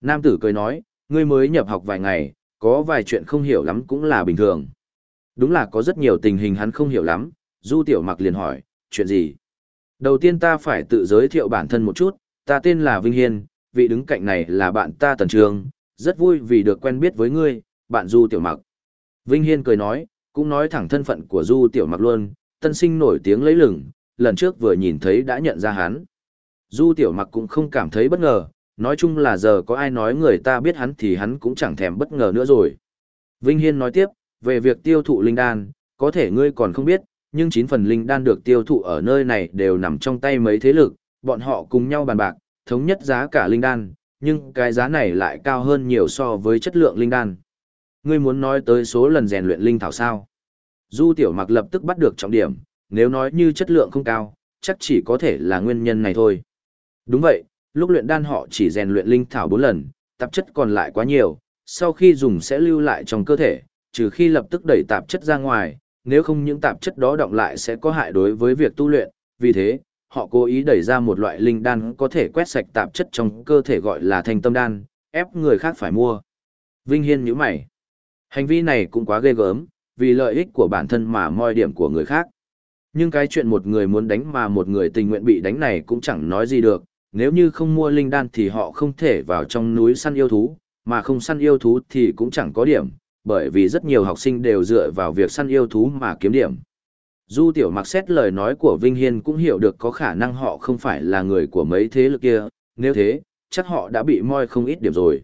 Nam tử cười nói, ngươi mới nhập học vài ngày, có vài chuyện không hiểu lắm cũng là bình thường. Đúng là có rất nhiều tình hình hắn không hiểu lắm, Du Tiểu Mặc liền hỏi, chuyện gì? Đầu tiên ta phải tự giới thiệu bản thân một chút, ta tên là Vinh Hiên, vị đứng cạnh này là bạn ta Tần Trường, rất vui vì được quen biết với ngươi, bạn Du Tiểu Mặc. Vinh Hiên cười nói, cũng nói thẳng thân phận của Du Tiểu Mặc luôn, tân sinh nổi tiếng lấy lừng, lần trước vừa nhìn thấy đã nhận ra hắn. Du Tiểu Mặc cũng không cảm thấy bất ngờ, nói chung là giờ có ai nói người ta biết hắn thì hắn cũng chẳng thèm bất ngờ nữa rồi. Vinh Hiên nói tiếp, về việc tiêu thụ linh đan, có thể ngươi còn không biết, nhưng chín phần linh đan được tiêu thụ ở nơi này đều nằm trong tay mấy thế lực, bọn họ cùng nhau bàn bạc, thống nhất giá cả linh đan, nhưng cái giá này lại cao hơn nhiều so với chất lượng linh đan. Ngươi muốn nói tới số lần rèn luyện linh thảo sao? Du Tiểu Mặc lập tức bắt được trọng điểm, nếu nói như chất lượng không cao, chắc chỉ có thể là nguyên nhân này thôi. Đúng vậy, lúc luyện đan họ chỉ rèn luyện linh thảo 4 lần, tạp chất còn lại quá nhiều, sau khi dùng sẽ lưu lại trong cơ thể, trừ khi lập tức đẩy tạp chất ra ngoài, nếu không những tạp chất đó động lại sẽ có hại đối với việc tu luyện, vì thế, họ cố ý đẩy ra một loại linh đan có thể quét sạch tạp chất trong cơ thể gọi là thanh tâm đan, ép người khác phải mua. Vinh Hiên nhíu mày. Hành vi này cũng quá ghê gớm, vì lợi ích của bản thân mà moi điểm của người khác. Nhưng cái chuyện một người muốn đánh mà một người tình nguyện bị đánh này cũng chẳng nói gì được, nếu như không mua linh đan thì họ không thể vào trong núi săn yêu thú, mà không săn yêu thú thì cũng chẳng có điểm, bởi vì rất nhiều học sinh đều dựa vào việc săn yêu thú mà kiếm điểm. Du tiểu mặc xét lời nói của Vinh Hiên cũng hiểu được có khả năng họ không phải là người của mấy thế lực kia, nếu thế, chắc họ đã bị moi không ít điểm rồi.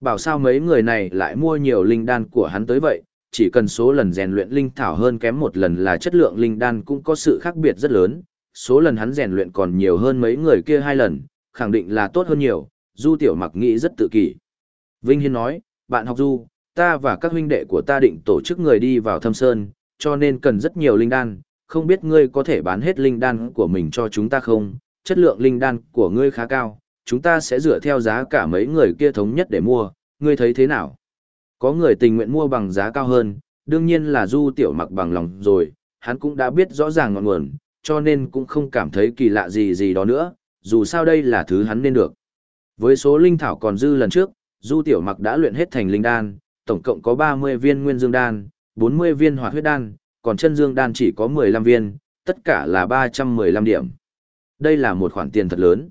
Bảo sao mấy người này lại mua nhiều linh đan của hắn tới vậy, chỉ cần số lần rèn luyện linh thảo hơn kém một lần là chất lượng linh đan cũng có sự khác biệt rất lớn, số lần hắn rèn luyện còn nhiều hơn mấy người kia hai lần, khẳng định là tốt hơn nhiều, Du Tiểu Mặc nghĩ rất tự kỷ. Vinh Hiên nói, bạn học Du, ta và các huynh đệ của ta định tổ chức người đi vào thâm sơn, cho nên cần rất nhiều linh đan, không biết ngươi có thể bán hết linh đan của mình cho chúng ta không, chất lượng linh đan của ngươi khá cao, chúng ta sẽ dựa theo giá cả mấy người kia thống nhất để mua, ngươi thấy thế nào? Có người tình nguyện mua bằng giá cao hơn, đương nhiên là du tiểu mặc bằng lòng rồi, hắn cũng đã biết rõ ràng ngọn nguồn, cho nên cũng không cảm thấy kỳ lạ gì gì đó nữa, dù sao đây là thứ hắn nên được. Với số linh thảo còn dư lần trước, du tiểu mặc đã luyện hết thành linh đan, tổng cộng có 30 viên nguyên dương đan, 40 viên hoạt huyết đan, còn chân dương đan chỉ có 15 viên, tất cả là 315 điểm. Đây là một khoản tiền thật lớn.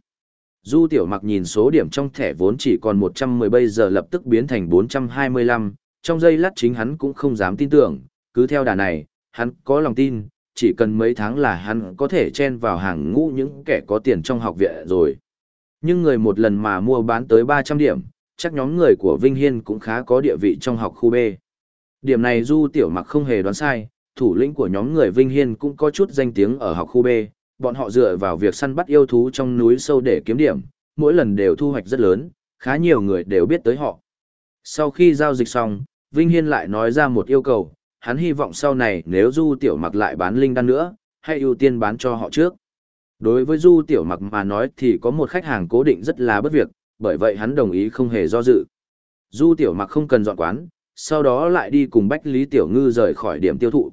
Du tiểu mặc nhìn số điểm trong thẻ vốn chỉ còn 110 bây giờ lập tức biến thành 425, trong giây lát chính hắn cũng không dám tin tưởng, cứ theo đà này, hắn có lòng tin, chỉ cần mấy tháng là hắn có thể chen vào hàng ngũ những kẻ có tiền trong học viện rồi. Nhưng người một lần mà mua bán tới 300 điểm, chắc nhóm người của Vinh Hiên cũng khá có địa vị trong học khu B. Điểm này Du Tiểu Mặc không hề đoán sai, thủ lĩnh của nhóm người Vinh Hiên cũng có chút danh tiếng ở học khu B, bọn họ dựa vào việc săn bắt yêu thú trong núi sâu để kiếm điểm, mỗi lần đều thu hoạch rất lớn, khá nhiều người đều biết tới họ. Sau khi giao dịch xong, Vinh Hiên lại nói ra một yêu cầu, hắn hy vọng sau này nếu Du Tiểu Mặc lại bán linh đan nữa, hãy ưu tiên bán cho họ trước. Đối với Du Tiểu Mặc mà nói thì có một khách hàng cố định rất là bất việc, bởi vậy hắn đồng ý không hề do dự. Du Tiểu Mặc không cần dọn quán, sau đó lại đi cùng Bách Lý Tiểu Ngư rời khỏi điểm tiêu thụ.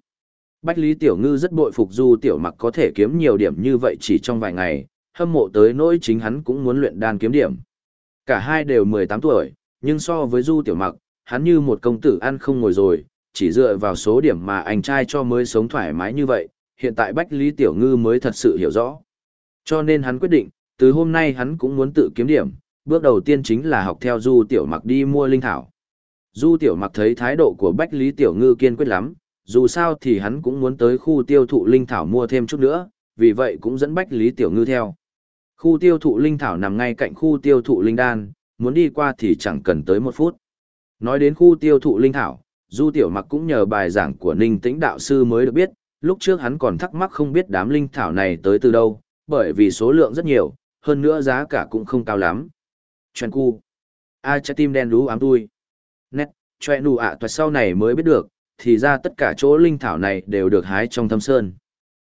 Bách Lý Tiểu Ngư rất bội phục Du Tiểu Mặc có thể kiếm nhiều điểm như vậy chỉ trong vài ngày, hâm mộ tới nỗi chính hắn cũng muốn luyện đan kiếm điểm. Cả hai đều 18 tuổi, nhưng so với Du Tiểu Mặc, hắn như một công tử ăn không ngồi rồi, chỉ dựa vào số điểm mà anh trai cho mới sống thoải mái như vậy, hiện tại Bách Lý Tiểu Ngư mới thật sự hiểu rõ. Cho nên hắn quyết định, từ hôm nay hắn cũng muốn tự kiếm điểm, bước đầu tiên chính là học theo Du Tiểu Mặc đi mua linh thảo. Du Tiểu Mặc thấy thái độ của Bách Lý Tiểu Ngư kiên quyết lắm, dù sao thì hắn cũng muốn tới khu tiêu thụ linh thảo mua thêm chút nữa, vì vậy cũng dẫn Bách Lý Tiểu Ngư theo. Khu tiêu thụ linh thảo nằm ngay cạnh khu tiêu thụ linh đan, muốn đi qua thì chẳng cần tới một phút. Nói đến khu tiêu thụ linh thảo, Du Tiểu Mặc cũng nhờ bài giảng của Ninh Tĩnh đạo sư mới được biết, lúc trước hắn còn thắc mắc không biết đám linh thảo này tới từ đâu, bởi vì số lượng rất nhiều, hơn nữa giá cả cũng không cao lắm. Chuyện cu. A trái tim đen đú ám tui. Nét, chuyện nụ ạ à sau này mới biết được, thì ra tất cả chỗ linh thảo này đều được hái trong thâm sơn.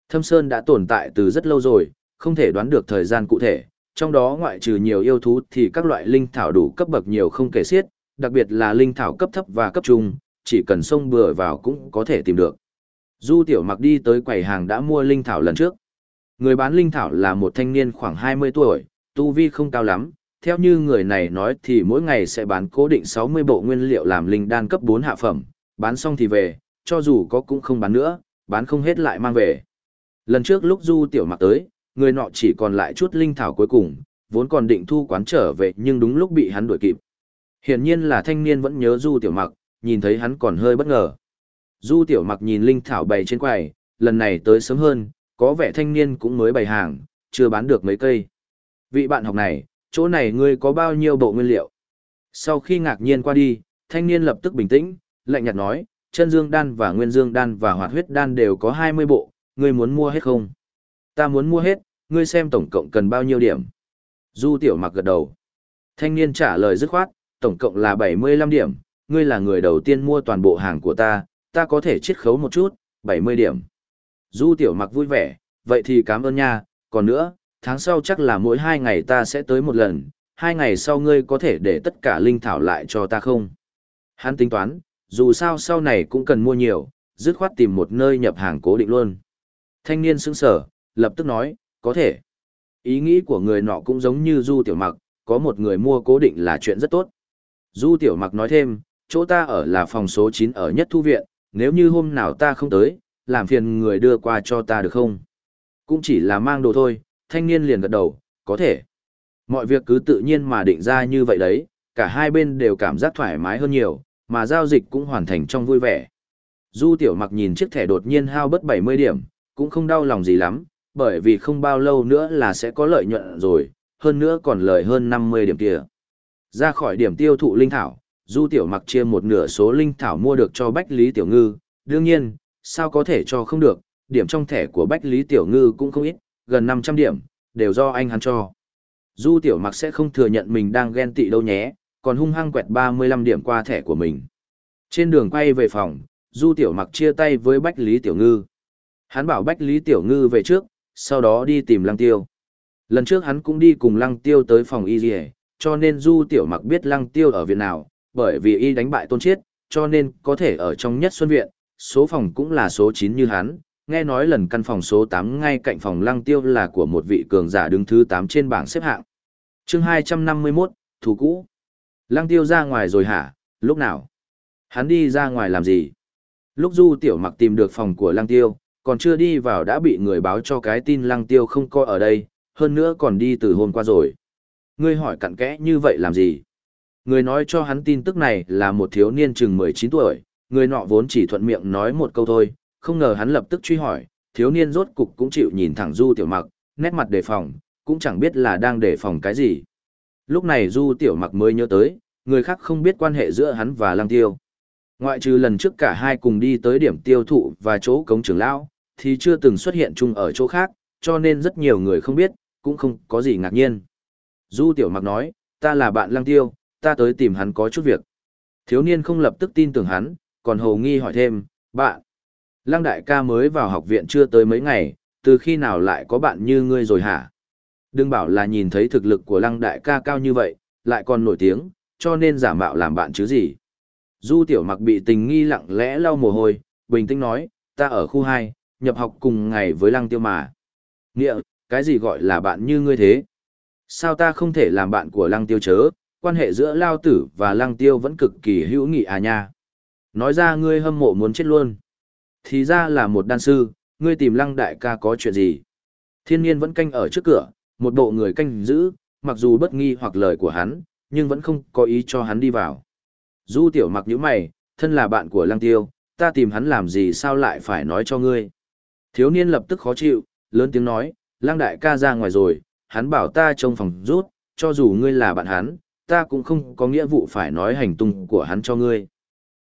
Thâm sơn đã tồn tại từ rất lâu rồi, không thể đoán được thời gian cụ thể, trong đó ngoại trừ nhiều yêu thú thì các loại linh thảo đủ cấp bậc nhiều không kể xiết, đặc biệt là linh thảo cấp thấp và cấp trung, chỉ cần sông bừa vào cũng có thể tìm được. Du Tiểu Mặc đi tới quầy hàng đã mua linh thảo lần trước. Người bán linh thảo là một thanh niên khoảng 20 tuổi, tu vi không cao lắm, theo như người này nói thì mỗi ngày sẽ bán cố định 60 bộ nguyên liệu làm linh đan cấp 4 hạ phẩm, bán xong thì về, cho dù có cũng không bán nữa, bán không hết lại mang về. Lần trước lúc Du Tiểu Mặc tới, người nọ chỉ còn lại chút linh thảo cuối cùng, vốn còn định thu quán trở về nhưng đúng lúc bị hắn đuổi kịp. Hiển nhiên là thanh niên vẫn nhớ Du Tiểu Mặc, nhìn thấy hắn còn hơi bất ngờ. Du Tiểu Mặc nhìn linh thảo bày trên quầy, lần này tới sớm hơn, có vẻ thanh niên cũng mới bày hàng, chưa bán được mấy cây. Vị bạn học này, chỗ này ngươi có bao nhiêu bộ nguyên liệu? Sau khi ngạc nhiên qua đi, thanh niên lập tức bình tĩnh, lạnh nhạt nói, chân dương đan và nguyên dương đan và hoạt huyết đan đều có 20 bộ, ngươi muốn mua hết không? Ta muốn mua hết, ngươi xem tổng cộng cần bao nhiêu điểm? Du Tiểu Mặc gật đầu. Thanh niên trả lời dứt khoát, tổng cộng là 75 điểm, ngươi là người đầu tiên mua toàn bộ hàng của ta, ta có thể chiết khấu một chút, 70 điểm. Du tiểu mặc vui vẻ, vậy thì cảm ơn nha, còn nữa, tháng sau chắc là mỗi hai ngày ta sẽ tới một lần, hai ngày sau ngươi có thể để tất cả linh thảo lại cho ta không? Hắn tính toán, dù sao sau này cũng cần mua nhiều, dứt khoát tìm một nơi nhập hàng cố định luôn. Thanh niên sững sở, lập tức nói, có thể. Ý nghĩ của người nọ cũng giống như Du Tiểu Mặc, có một người mua cố định là chuyện rất tốt. Du Tiểu Mặc nói thêm, chỗ ta ở là phòng số 9 ở nhất thu viện, nếu như hôm nào ta không tới, làm phiền người đưa qua cho ta được không? Cũng chỉ là mang đồ thôi, thanh niên liền gật đầu, có thể. Mọi việc cứ tự nhiên mà định ra như vậy đấy, cả hai bên đều cảm giác thoải mái hơn nhiều, mà giao dịch cũng hoàn thành trong vui vẻ. Du tiểu mặc nhìn chiếc thẻ đột nhiên hao bất 70 điểm, cũng không đau lòng gì lắm, bởi vì không bao lâu nữa là sẽ có lợi nhuận rồi, hơn nữa còn lời hơn 50 điểm kia. Ra khỏi điểm tiêu thụ linh thảo, Du Tiểu Mặc chia một nửa số linh thảo mua được cho Bách Lý Tiểu Ngư, đương nhiên, sao có thể cho không được, điểm trong thẻ của Bách Lý Tiểu Ngư cũng không ít, gần 500 điểm, đều do anh hắn cho. Du Tiểu Mặc sẽ không thừa nhận mình đang ghen tị đâu nhé, còn hung hăng quẹt 35 điểm qua thẻ của mình. Trên đường quay về phòng, Du Tiểu Mặc chia tay với Bách Lý Tiểu Ngư. Hắn bảo Bách Lý Tiểu Ngư về trước, sau đó đi tìm Lăng Tiêu. Lần trước hắn cũng đi cùng Lăng Tiêu tới phòng y dì cho nên Du Tiểu Mặc biết Lăng Tiêu ở viện nào, bởi vì y đánh bại tôn chiết, cho nên có thể ở trong nhất xuân viện, số phòng cũng là số 9 như hắn, nghe nói lần căn phòng số 8 ngay cạnh phòng lăng tiêu là của một vị cường giả đứng thứ 8 trên bảng xếp hạng. chương 251, thủ cũ. Lăng tiêu ra ngoài rồi hả, lúc nào? Hắn đi ra ngoài làm gì? Lúc du tiểu mặc tìm được phòng của lăng tiêu, còn chưa đi vào đã bị người báo cho cái tin lăng tiêu không coi ở đây, hơn nữa còn đi từ hôm qua rồi. Ngươi hỏi cặn kẽ như vậy làm gì? Người nói cho hắn tin tức này là một thiếu niên chừng 19 tuổi, người nọ vốn chỉ thuận miệng nói một câu thôi, không ngờ hắn lập tức truy hỏi, thiếu niên rốt cục cũng chịu nhìn thẳng Du Tiểu Mặc, nét mặt đề phòng, cũng chẳng biết là đang đề phòng cái gì. Lúc này Du Tiểu Mặc mới nhớ tới, người khác không biết quan hệ giữa hắn và Lăng Tiêu. Ngoại trừ lần trước cả hai cùng đi tới điểm tiêu thụ và chỗ cống trưởng lão, thì chưa từng xuất hiện chung ở chỗ khác, cho nên rất nhiều người không biết, cũng không có gì ngạc nhiên. Du Tiểu Mặc nói, ta là bạn Lăng Tiêu, ta tới tìm hắn có chút việc. Thiếu niên không lập tức tin tưởng hắn, còn hồ nghi hỏi thêm, bạn. Lăng đại ca mới vào học viện chưa tới mấy ngày, từ khi nào lại có bạn như ngươi rồi hả? Đừng bảo là nhìn thấy thực lực của lăng đại ca cao như vậy, lại còn nổi tiếng, cho nên giả mạo làm bạn chứ gì. Du tiểu mặc bị tình nghi lặng lẽ lau mồ hôi, bình tĩnh nói, ta ở khu 2, nhập học cùng ngày với lăng tiêu mà. Nghĩa, cái gì gọi là bạn như ngươi thế? Sao ta không thể làm bạn của lăng tiêu chớ, quan hệ giữa lao tử và lăng tiêu vẫn cực kỳ hữu nghị à nha. Nói ra ngươi hâm mộ muốn chết luôn. Thì ra là một đan sư, ngươi tìm lăng đại ca có chuyện gì? Thiên nhiên vẫn canh ở trước cửa, một bộ người canh giữ, mặc dù bất nghi hoặc lời của hắn, nhưng vẫn không có ý cho hắn đi vào. Du tiểu mặc nhíu mày, thân là bạn của lăng tiêu, ta tìm hắn làm gì sao lại phải nói cho ngươi. Thiếu niên lập tức khó chịu, lớn tiếng nói, lăng đại ca ra ngoài rồi, hắn bảo ta trong phòng rút, cho dù ngươi là bạn hắn, ta cũng không có nghĩa vụ phải nói hành tung của hắn cho ngươi.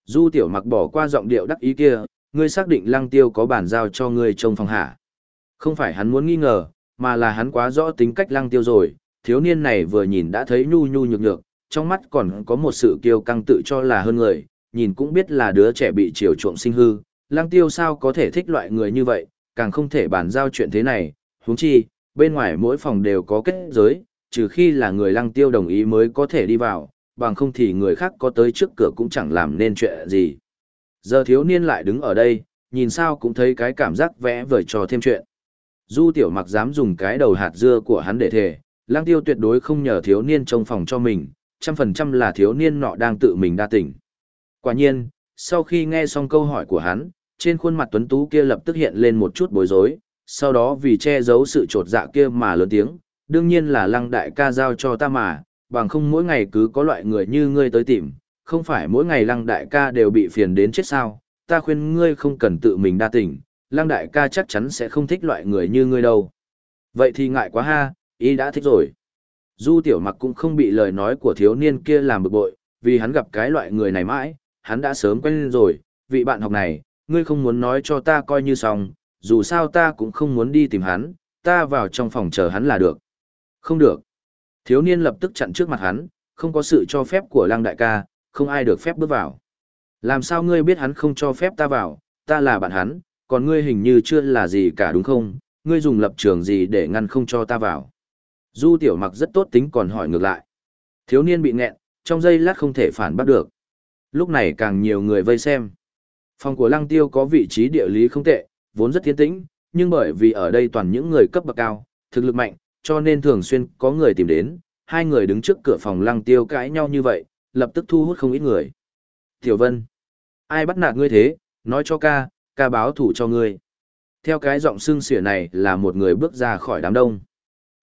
Du tiểu mặc bỏ qua giọng điệu đắc ý kia, ngươi xác định lăng tiêu có bản giao cho ngươi trong phòng hả. Không phải hắn muốn nghi ngờ, mà là hắn quá rõ tính cách lăng tiêu rồi, thiếu niên này vừa nhìn đã thấy nhu nhu nhược nhược, trong mắt còn có một sự kiêu căng tự cho là hơn người, nhìn cũng biết là đứa trẻ bị chiều chuộng sinh hư, lăng tiêu sao có thể thích loại người như vậy, càng không thể bàn giao chuyện thế này, huống chi, bên ngoài mỗi phòng đều có kết giới, trừ khi là người lăng tiêu đồng ý mới có thể đi vào, bằng không thì người khác có tới trước cửa cũng chẳng làm nên chuyện gì. Giờ thiếu niên lại đứng ở đây, nhìn sao cũng thấy cái cảm giác vẽ vời trò thêm chuyện. Du tiểu mặc dám dùng cái đầu hạt dưa của hắn để thề, lang tiêu tuyệt đối không nhờ thiếu niên trong phòng cho mình, trăm phần trăm là thiếu niên nọ đang tự mình đa tỉnh. Quả nhiên, sau khi nghe xong câu hỏi của hắn, trên khuôn mặt tuấn tú kia lập tức hiện lên một chút bối rối, sau đó vì che giấu sự trột dạ kia mà lớn tiếng, đương nhiên là lăng đại ca giao cho ta mà, bằng không mỗi ngày cứ có loại người như ngươi tới tìm, không phải mỗi ngày lăng đại ca đều bị phiền đến chết sao, ta khuyên ngươi không cần tự mình đa tỉnh, lăng đại ca chắc chắn sẽ không thích loại người như ngươi đâu. Vậy thì ngại quá ha, ý đã thích rồi. Du tiểu mặc cũng không bị lời nói của thiếu niên kia làm bực bội, vì hắn gặp cái loại người này mãi, hắn đã sớm quen lên rồi, vị bạn học này, ngươi không muốn nói cho ta coi như xong, dù sao ta cũng không muốn đi tìm hắn, ta vào trong phòng chờ hắn là được. Không được. Thiếu niên lập tức chặn trước mặt hắn, không có sự cho phép của lăng đại ca, không ai được phép bước vào. Làm sao ngươi biết hắn không cho phép ta vào, ta là bạn hắn, còn ngươi hình như chưa là gì cả đúng không, ngươi dùng lập trường gì để ngăn không cho ta vào. Du tiểu mặc rất tốt tính còn hỏi ngược lại. Thiếu niên bị nghẹn, trong giây lát không thể phản bắt được. Lúc này càng nhiều người vây xem. Phòng của lăng tiêu có vị trí địa lý không tệ, vốn rất thiên tĩnh, nhưng bởi vì ở đây toàn những người cấp bậc cao, thực lực mạnh, cho nên thường xuyên có người tìm đến, hai người đứng trước cửa phòng lăng tiêu cãi nhau như vậy, lập tức thu hút không ít người. Tiểu Vân, ai bắt nạt ngươi thế, nói cho ca, ca báo thủ cho ngươi. Theo cái giọng xương xỉa này là một người bước ra khỏi đám đông.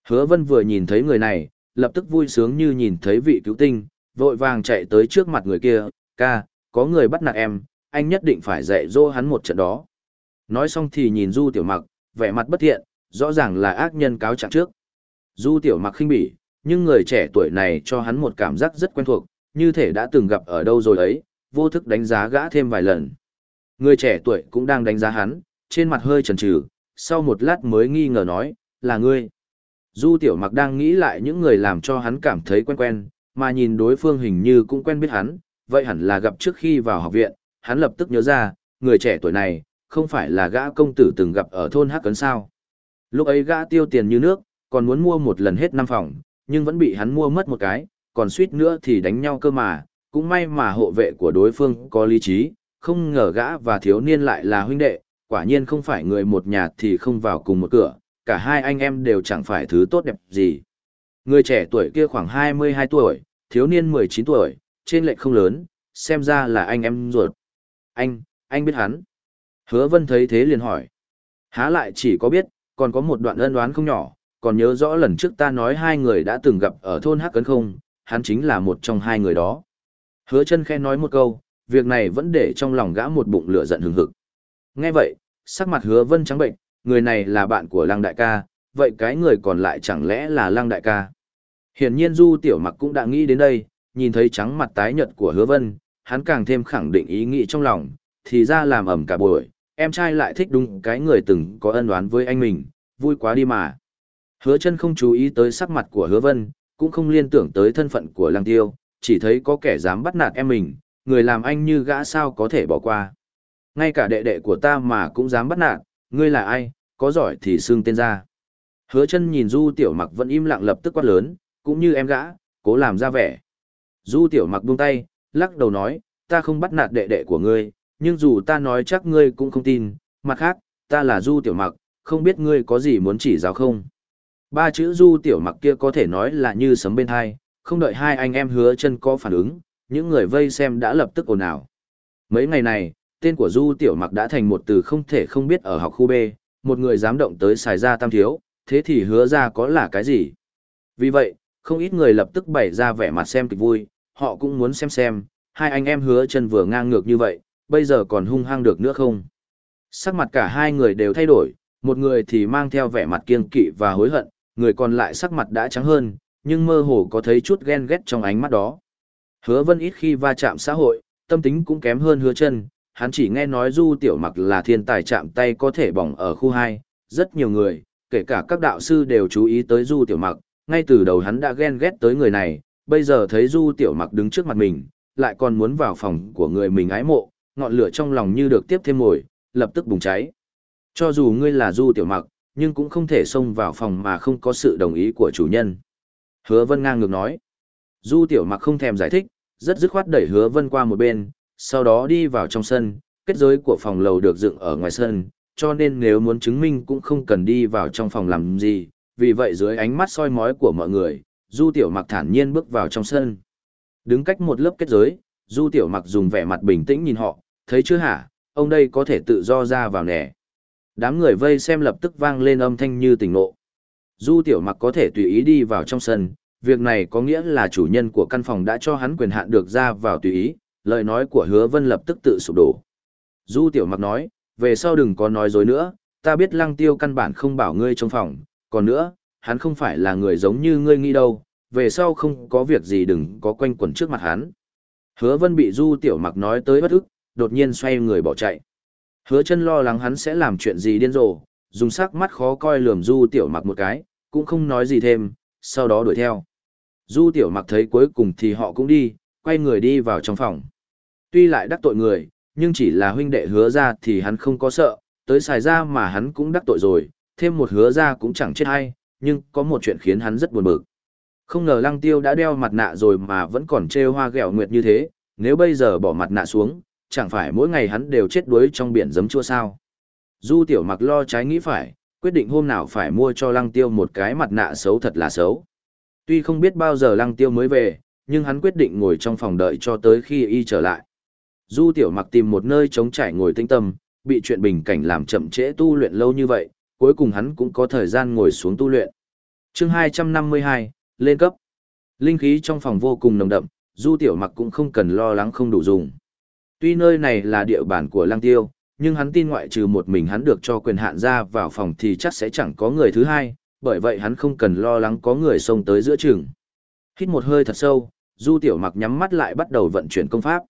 Hứa Vân vừa nhìn thấy người này, lập tức vui sướng như nhìn thấy vị cứu tinh, vội vàng chạy tới trước mặt người kia, ca, có người bắt nạt em, anh nhất định phải dạy dỗ hắn một trận đó. Nói xong thì nhìn Du Tiểu Mặc, vẻ mặt bất thiện, rõ ràng là ác nhân cáo trạng trước. Du Tiểu Mặc khinh bỉ, nhưng người trẻ tuổi này cho hắn một cảm giác rất quen thuộc, như thể đã từng gặp ở đâu rồi ấy, vô thức đánh giá gã thêm vài lần. Người trẻ tuổi cũng đang đánh giá hắn, trên mặt hơi chần chừ, sau một lát mới nghi ngờ nói, là ngươi. Du Tiểu Mặc đang nghĩ lại những người làm cho hắn cảm thấy quen quen, mà nhìn đối phương hình như cũng quen biết hắn, vậy hẳn là gặp trước khi vào học viện, hắn lập tức nhớ ra, người trẻ tuổi này, không phải là gã công tử từng gặp ở thôn Hắc Cấn sao. Lúc ấy gã tiêu tiền như nước, còn muốn mua một lần hết năm phòng, nhưng vẫn bị hắn mua mất một cái, còn suýt nữa thì đánh nhau cơ mà, cũng may mà hộ vệ của đối phương có lý trí, không ngờ gã và thiếu niên lại là huynh đệ, quả nhiên không phải người một nhà thì không vào cùng một cửa, cả hai anh em đều chẳng phải thứ tốt đẹp gì. Người trẻ tuổi kia khoảng 22 tuổi, thiếu niên 19 tuổi, trên lệch không lớn, xem ra là anh em ruột. Anh, anh biết hắn. Hứa vân thấy thế liền hỏi. Há lại chỉ có biết, còn có một đoạn ân đoán không nhỏ, còn nhớ rõ lần trước ta nói hai người đã từng gặp ở thôn Hắc Cấn không, hắn chính là một trong hai người đó. Hứa chân khen nói một câu, việc này vẫn để trong lòng gã một bụng lửa giận hừng hực. Nghe vậy, sắc mặt hứa vân trắng bệnh, người này là bạn của lăng đại ca, vậy cái người còn lại chẳng lẽ là lăng đại ca. Hiển nhiên du tiểu mặc cũng đã nghĩ đến đây, nhìn thấy trắng mặt tái nhợt của hứa vân, hắn càng thêm khẳng định ý nghĩ trong lòng, thì ra làm ẩm cả buổi, em trai lại thích đúng cái người từng có ân oán với anh mình, vui quá đi mà. Hứa chân không chú ý tới sắc mặt của hứa vân, cũng không liên tưởng tới thân phận của lăng tiêu, chỉ thấy có kẻ dám bắt nạt em mình, người làm anh như gã sao có thể bỏ qua. Ngay cả đệ đệ của ta mà cũng dám bắt nạt, ngươi là ai, có giỏi thì xưng tên ra. Hứa chân nhìn Du Tiểu Mặc vẫn im lặng lập tức quát lớn, cũng như em gã, cố làm ra vẻ. Du Tiểu Mặc buông tay, lắc đầu nói, ta không bắt nạt đệ đệ của ngươi, nhưng dù ta nói chắc ngươi cũng không tin, mặt khác, ta là Du Tiểu Mặc, không biết ngươi có gì muốn chỉ giáo không. Ba chữ Du Tiểu Mặc kia có thể nói là như sấm bên hai, không đợi hai anh em hứa chân có phản ứng, những người vây xem đã lập tức ồn ào. Mấy ngày này, tên của Du Tiểu Mặc đã thành một từ không thể không biết ở học khu B, một người dám động tới xài ra tam thiếu, thế thì hứa ra có là cái gì? Vì vậy, không ít người lập tức bày ra vẻ mặt xem kịch vui, họ cũng muốn xem xem, hai anh em hứa chân vừa ngang ngược như vậy, bây giờ còn hung hăng được nữa không? Sắc mặt cả hai người đều thay đổi, một người thì mang theo vẻ mặt kiêng kỵ và hối hận, người còn lại sắc mặt đã trắng hơn, nhưng mơ hồ có thấy chút ghen ghét trong ánh mắt đó. Hứa vân ít khi va chạm xã hội, tâm tính cũng kém hơn hứa chân, hắn chỉ nghe nói du tiểu mặc là thiên tài chạm tay có thể bỏng ở khu 2, rất nhiều người, kể cả các đạo sư đều chú ý tới du tiểu mặc, ngay từ đầu hắn đã ghen ghét tới người này, bây giờ thấy du tiểu mặc đứng trước mặt mình, lại còn muốn vào phòng của người mình ái mộ, ngọn lửa trong lòng như được tiếp thêm mồi, lập tức bùng cháy. Cho dù ngươi là du tiểu mặc, nhưng cũng không thể xông vào phòng mà không có sự đồng ý của chủ nhân. Hứa Vân ngang ngược nói. Du tiểu mặc không thèm giải thích, rất dứt khoát đẩy hứa Vân qua một bên, sau đó đi vào trong sân, kết giới của phòng lầu được dựng ở ngoài sân, cho nên nếu muốn chứng minh cũng không cần đi vào trong phòng làm gì, vì vậy dưới ánh mắt soi mói của mọi người, Du Tiểu Mặc thản nhiên bước vào trong sân. Đứng cách một lớp kết giới, Du Tiểu Mặc dùng vẻ mặt bình tĩnh nhìn họ, thấy chưa hả, ông đây có thể tự do ra vào nè. Đám người vây xem lập tức vang lên âm thanh như tỉnh ngộ. Du Tiểu Mặc có thể tùy ý đi vào trong sân, việc này có nghĩa là chủ nhân của căn phòng đã cho hắn quyền hạn được ra vào tùy ý, lời nói của Hứa Vân lập tức tự sụp đổ. Du Tiểu Mặc nói, về sau đừng có nói dối nữa, ta biết Lăng Tiêu căn bản không bảo ngươi trong phòng, còn nữa, hắn không phải là người giống như ngươi nghĩ đâu, về sau không có việc gì đừng có quanh quẩn trước mặt hắn. Hứa Vân bị Du Tiểu Mặc nói tới bất ức, đột nhiên xoay người bỏ chạy. Hứa chân lo lắng hắn sẽ làm chuyện gì điên rồ, dùng sắc mắt khó coi lườm Du Tiểu Mặc một cái, cũng không nói gì thêm, sau đó đuổi theo. Du Tiểu Mặc thấy cuối cùng thì họ cũng đi, quay người đi vào trong phòng. Tuy lại đắc tội người, nhưng chỉ là huynh đệ hứa ra thì hắn không có sợ, tới xài ra mà hắn cũng đắc tội rồi, thêm một hứa ra cũng chẳng chết hay, nhưng có một chuyện khiến hắn rất buồn bực. Không ngờ lăng tiêu đã đeo mặt nạ rồi mà vẫn còn trêu hoa ghẹo nguyệt như thế, nếu bây giờ bỏ mặt nạ xuống, chẳng phải mỗi ngày hắn đều chết đuối trong biển giấm chua sao. Du tiểu mặc lo trái nghĩ phải, quyết định hôm nào phải mua cho lăng tiêu một cái mặt nạ xấu thật là xấu. Tuy không biết bao giờ lăng tiêu mới về, nhưng hắn quyết định ngồi trong phòng đợi cho tới khi y trở lại. Du tiểu mặc tìm một nơi trống trải ngồi tinh tâm, bị chuyện bình cảnh làm chậm trễ tu luyện lâu như vậy, cuối cùng hắn cũng có thời gian ngồi xuống tu luyện. chương 252, lên cấp. Linh khí trong phòng vô cùng nồng đậm, du tiểu mặc cũng không cần lo lắng không đủ dùng. Tuy nơi này là địa bàn của lăng tiêu, nhưng hắn tin ngoại trừ một mình hắn được cho quyền hạn ra vào phòng thì chắc sẽ chẳng có người thứ hai, bởi vậy hắn không cần lo lắng có người xông tới giữa trường. Hít một hơi thật sâu, du tiểu mặc nhắm mắt lại bắt đầu vận chuyển công pháp.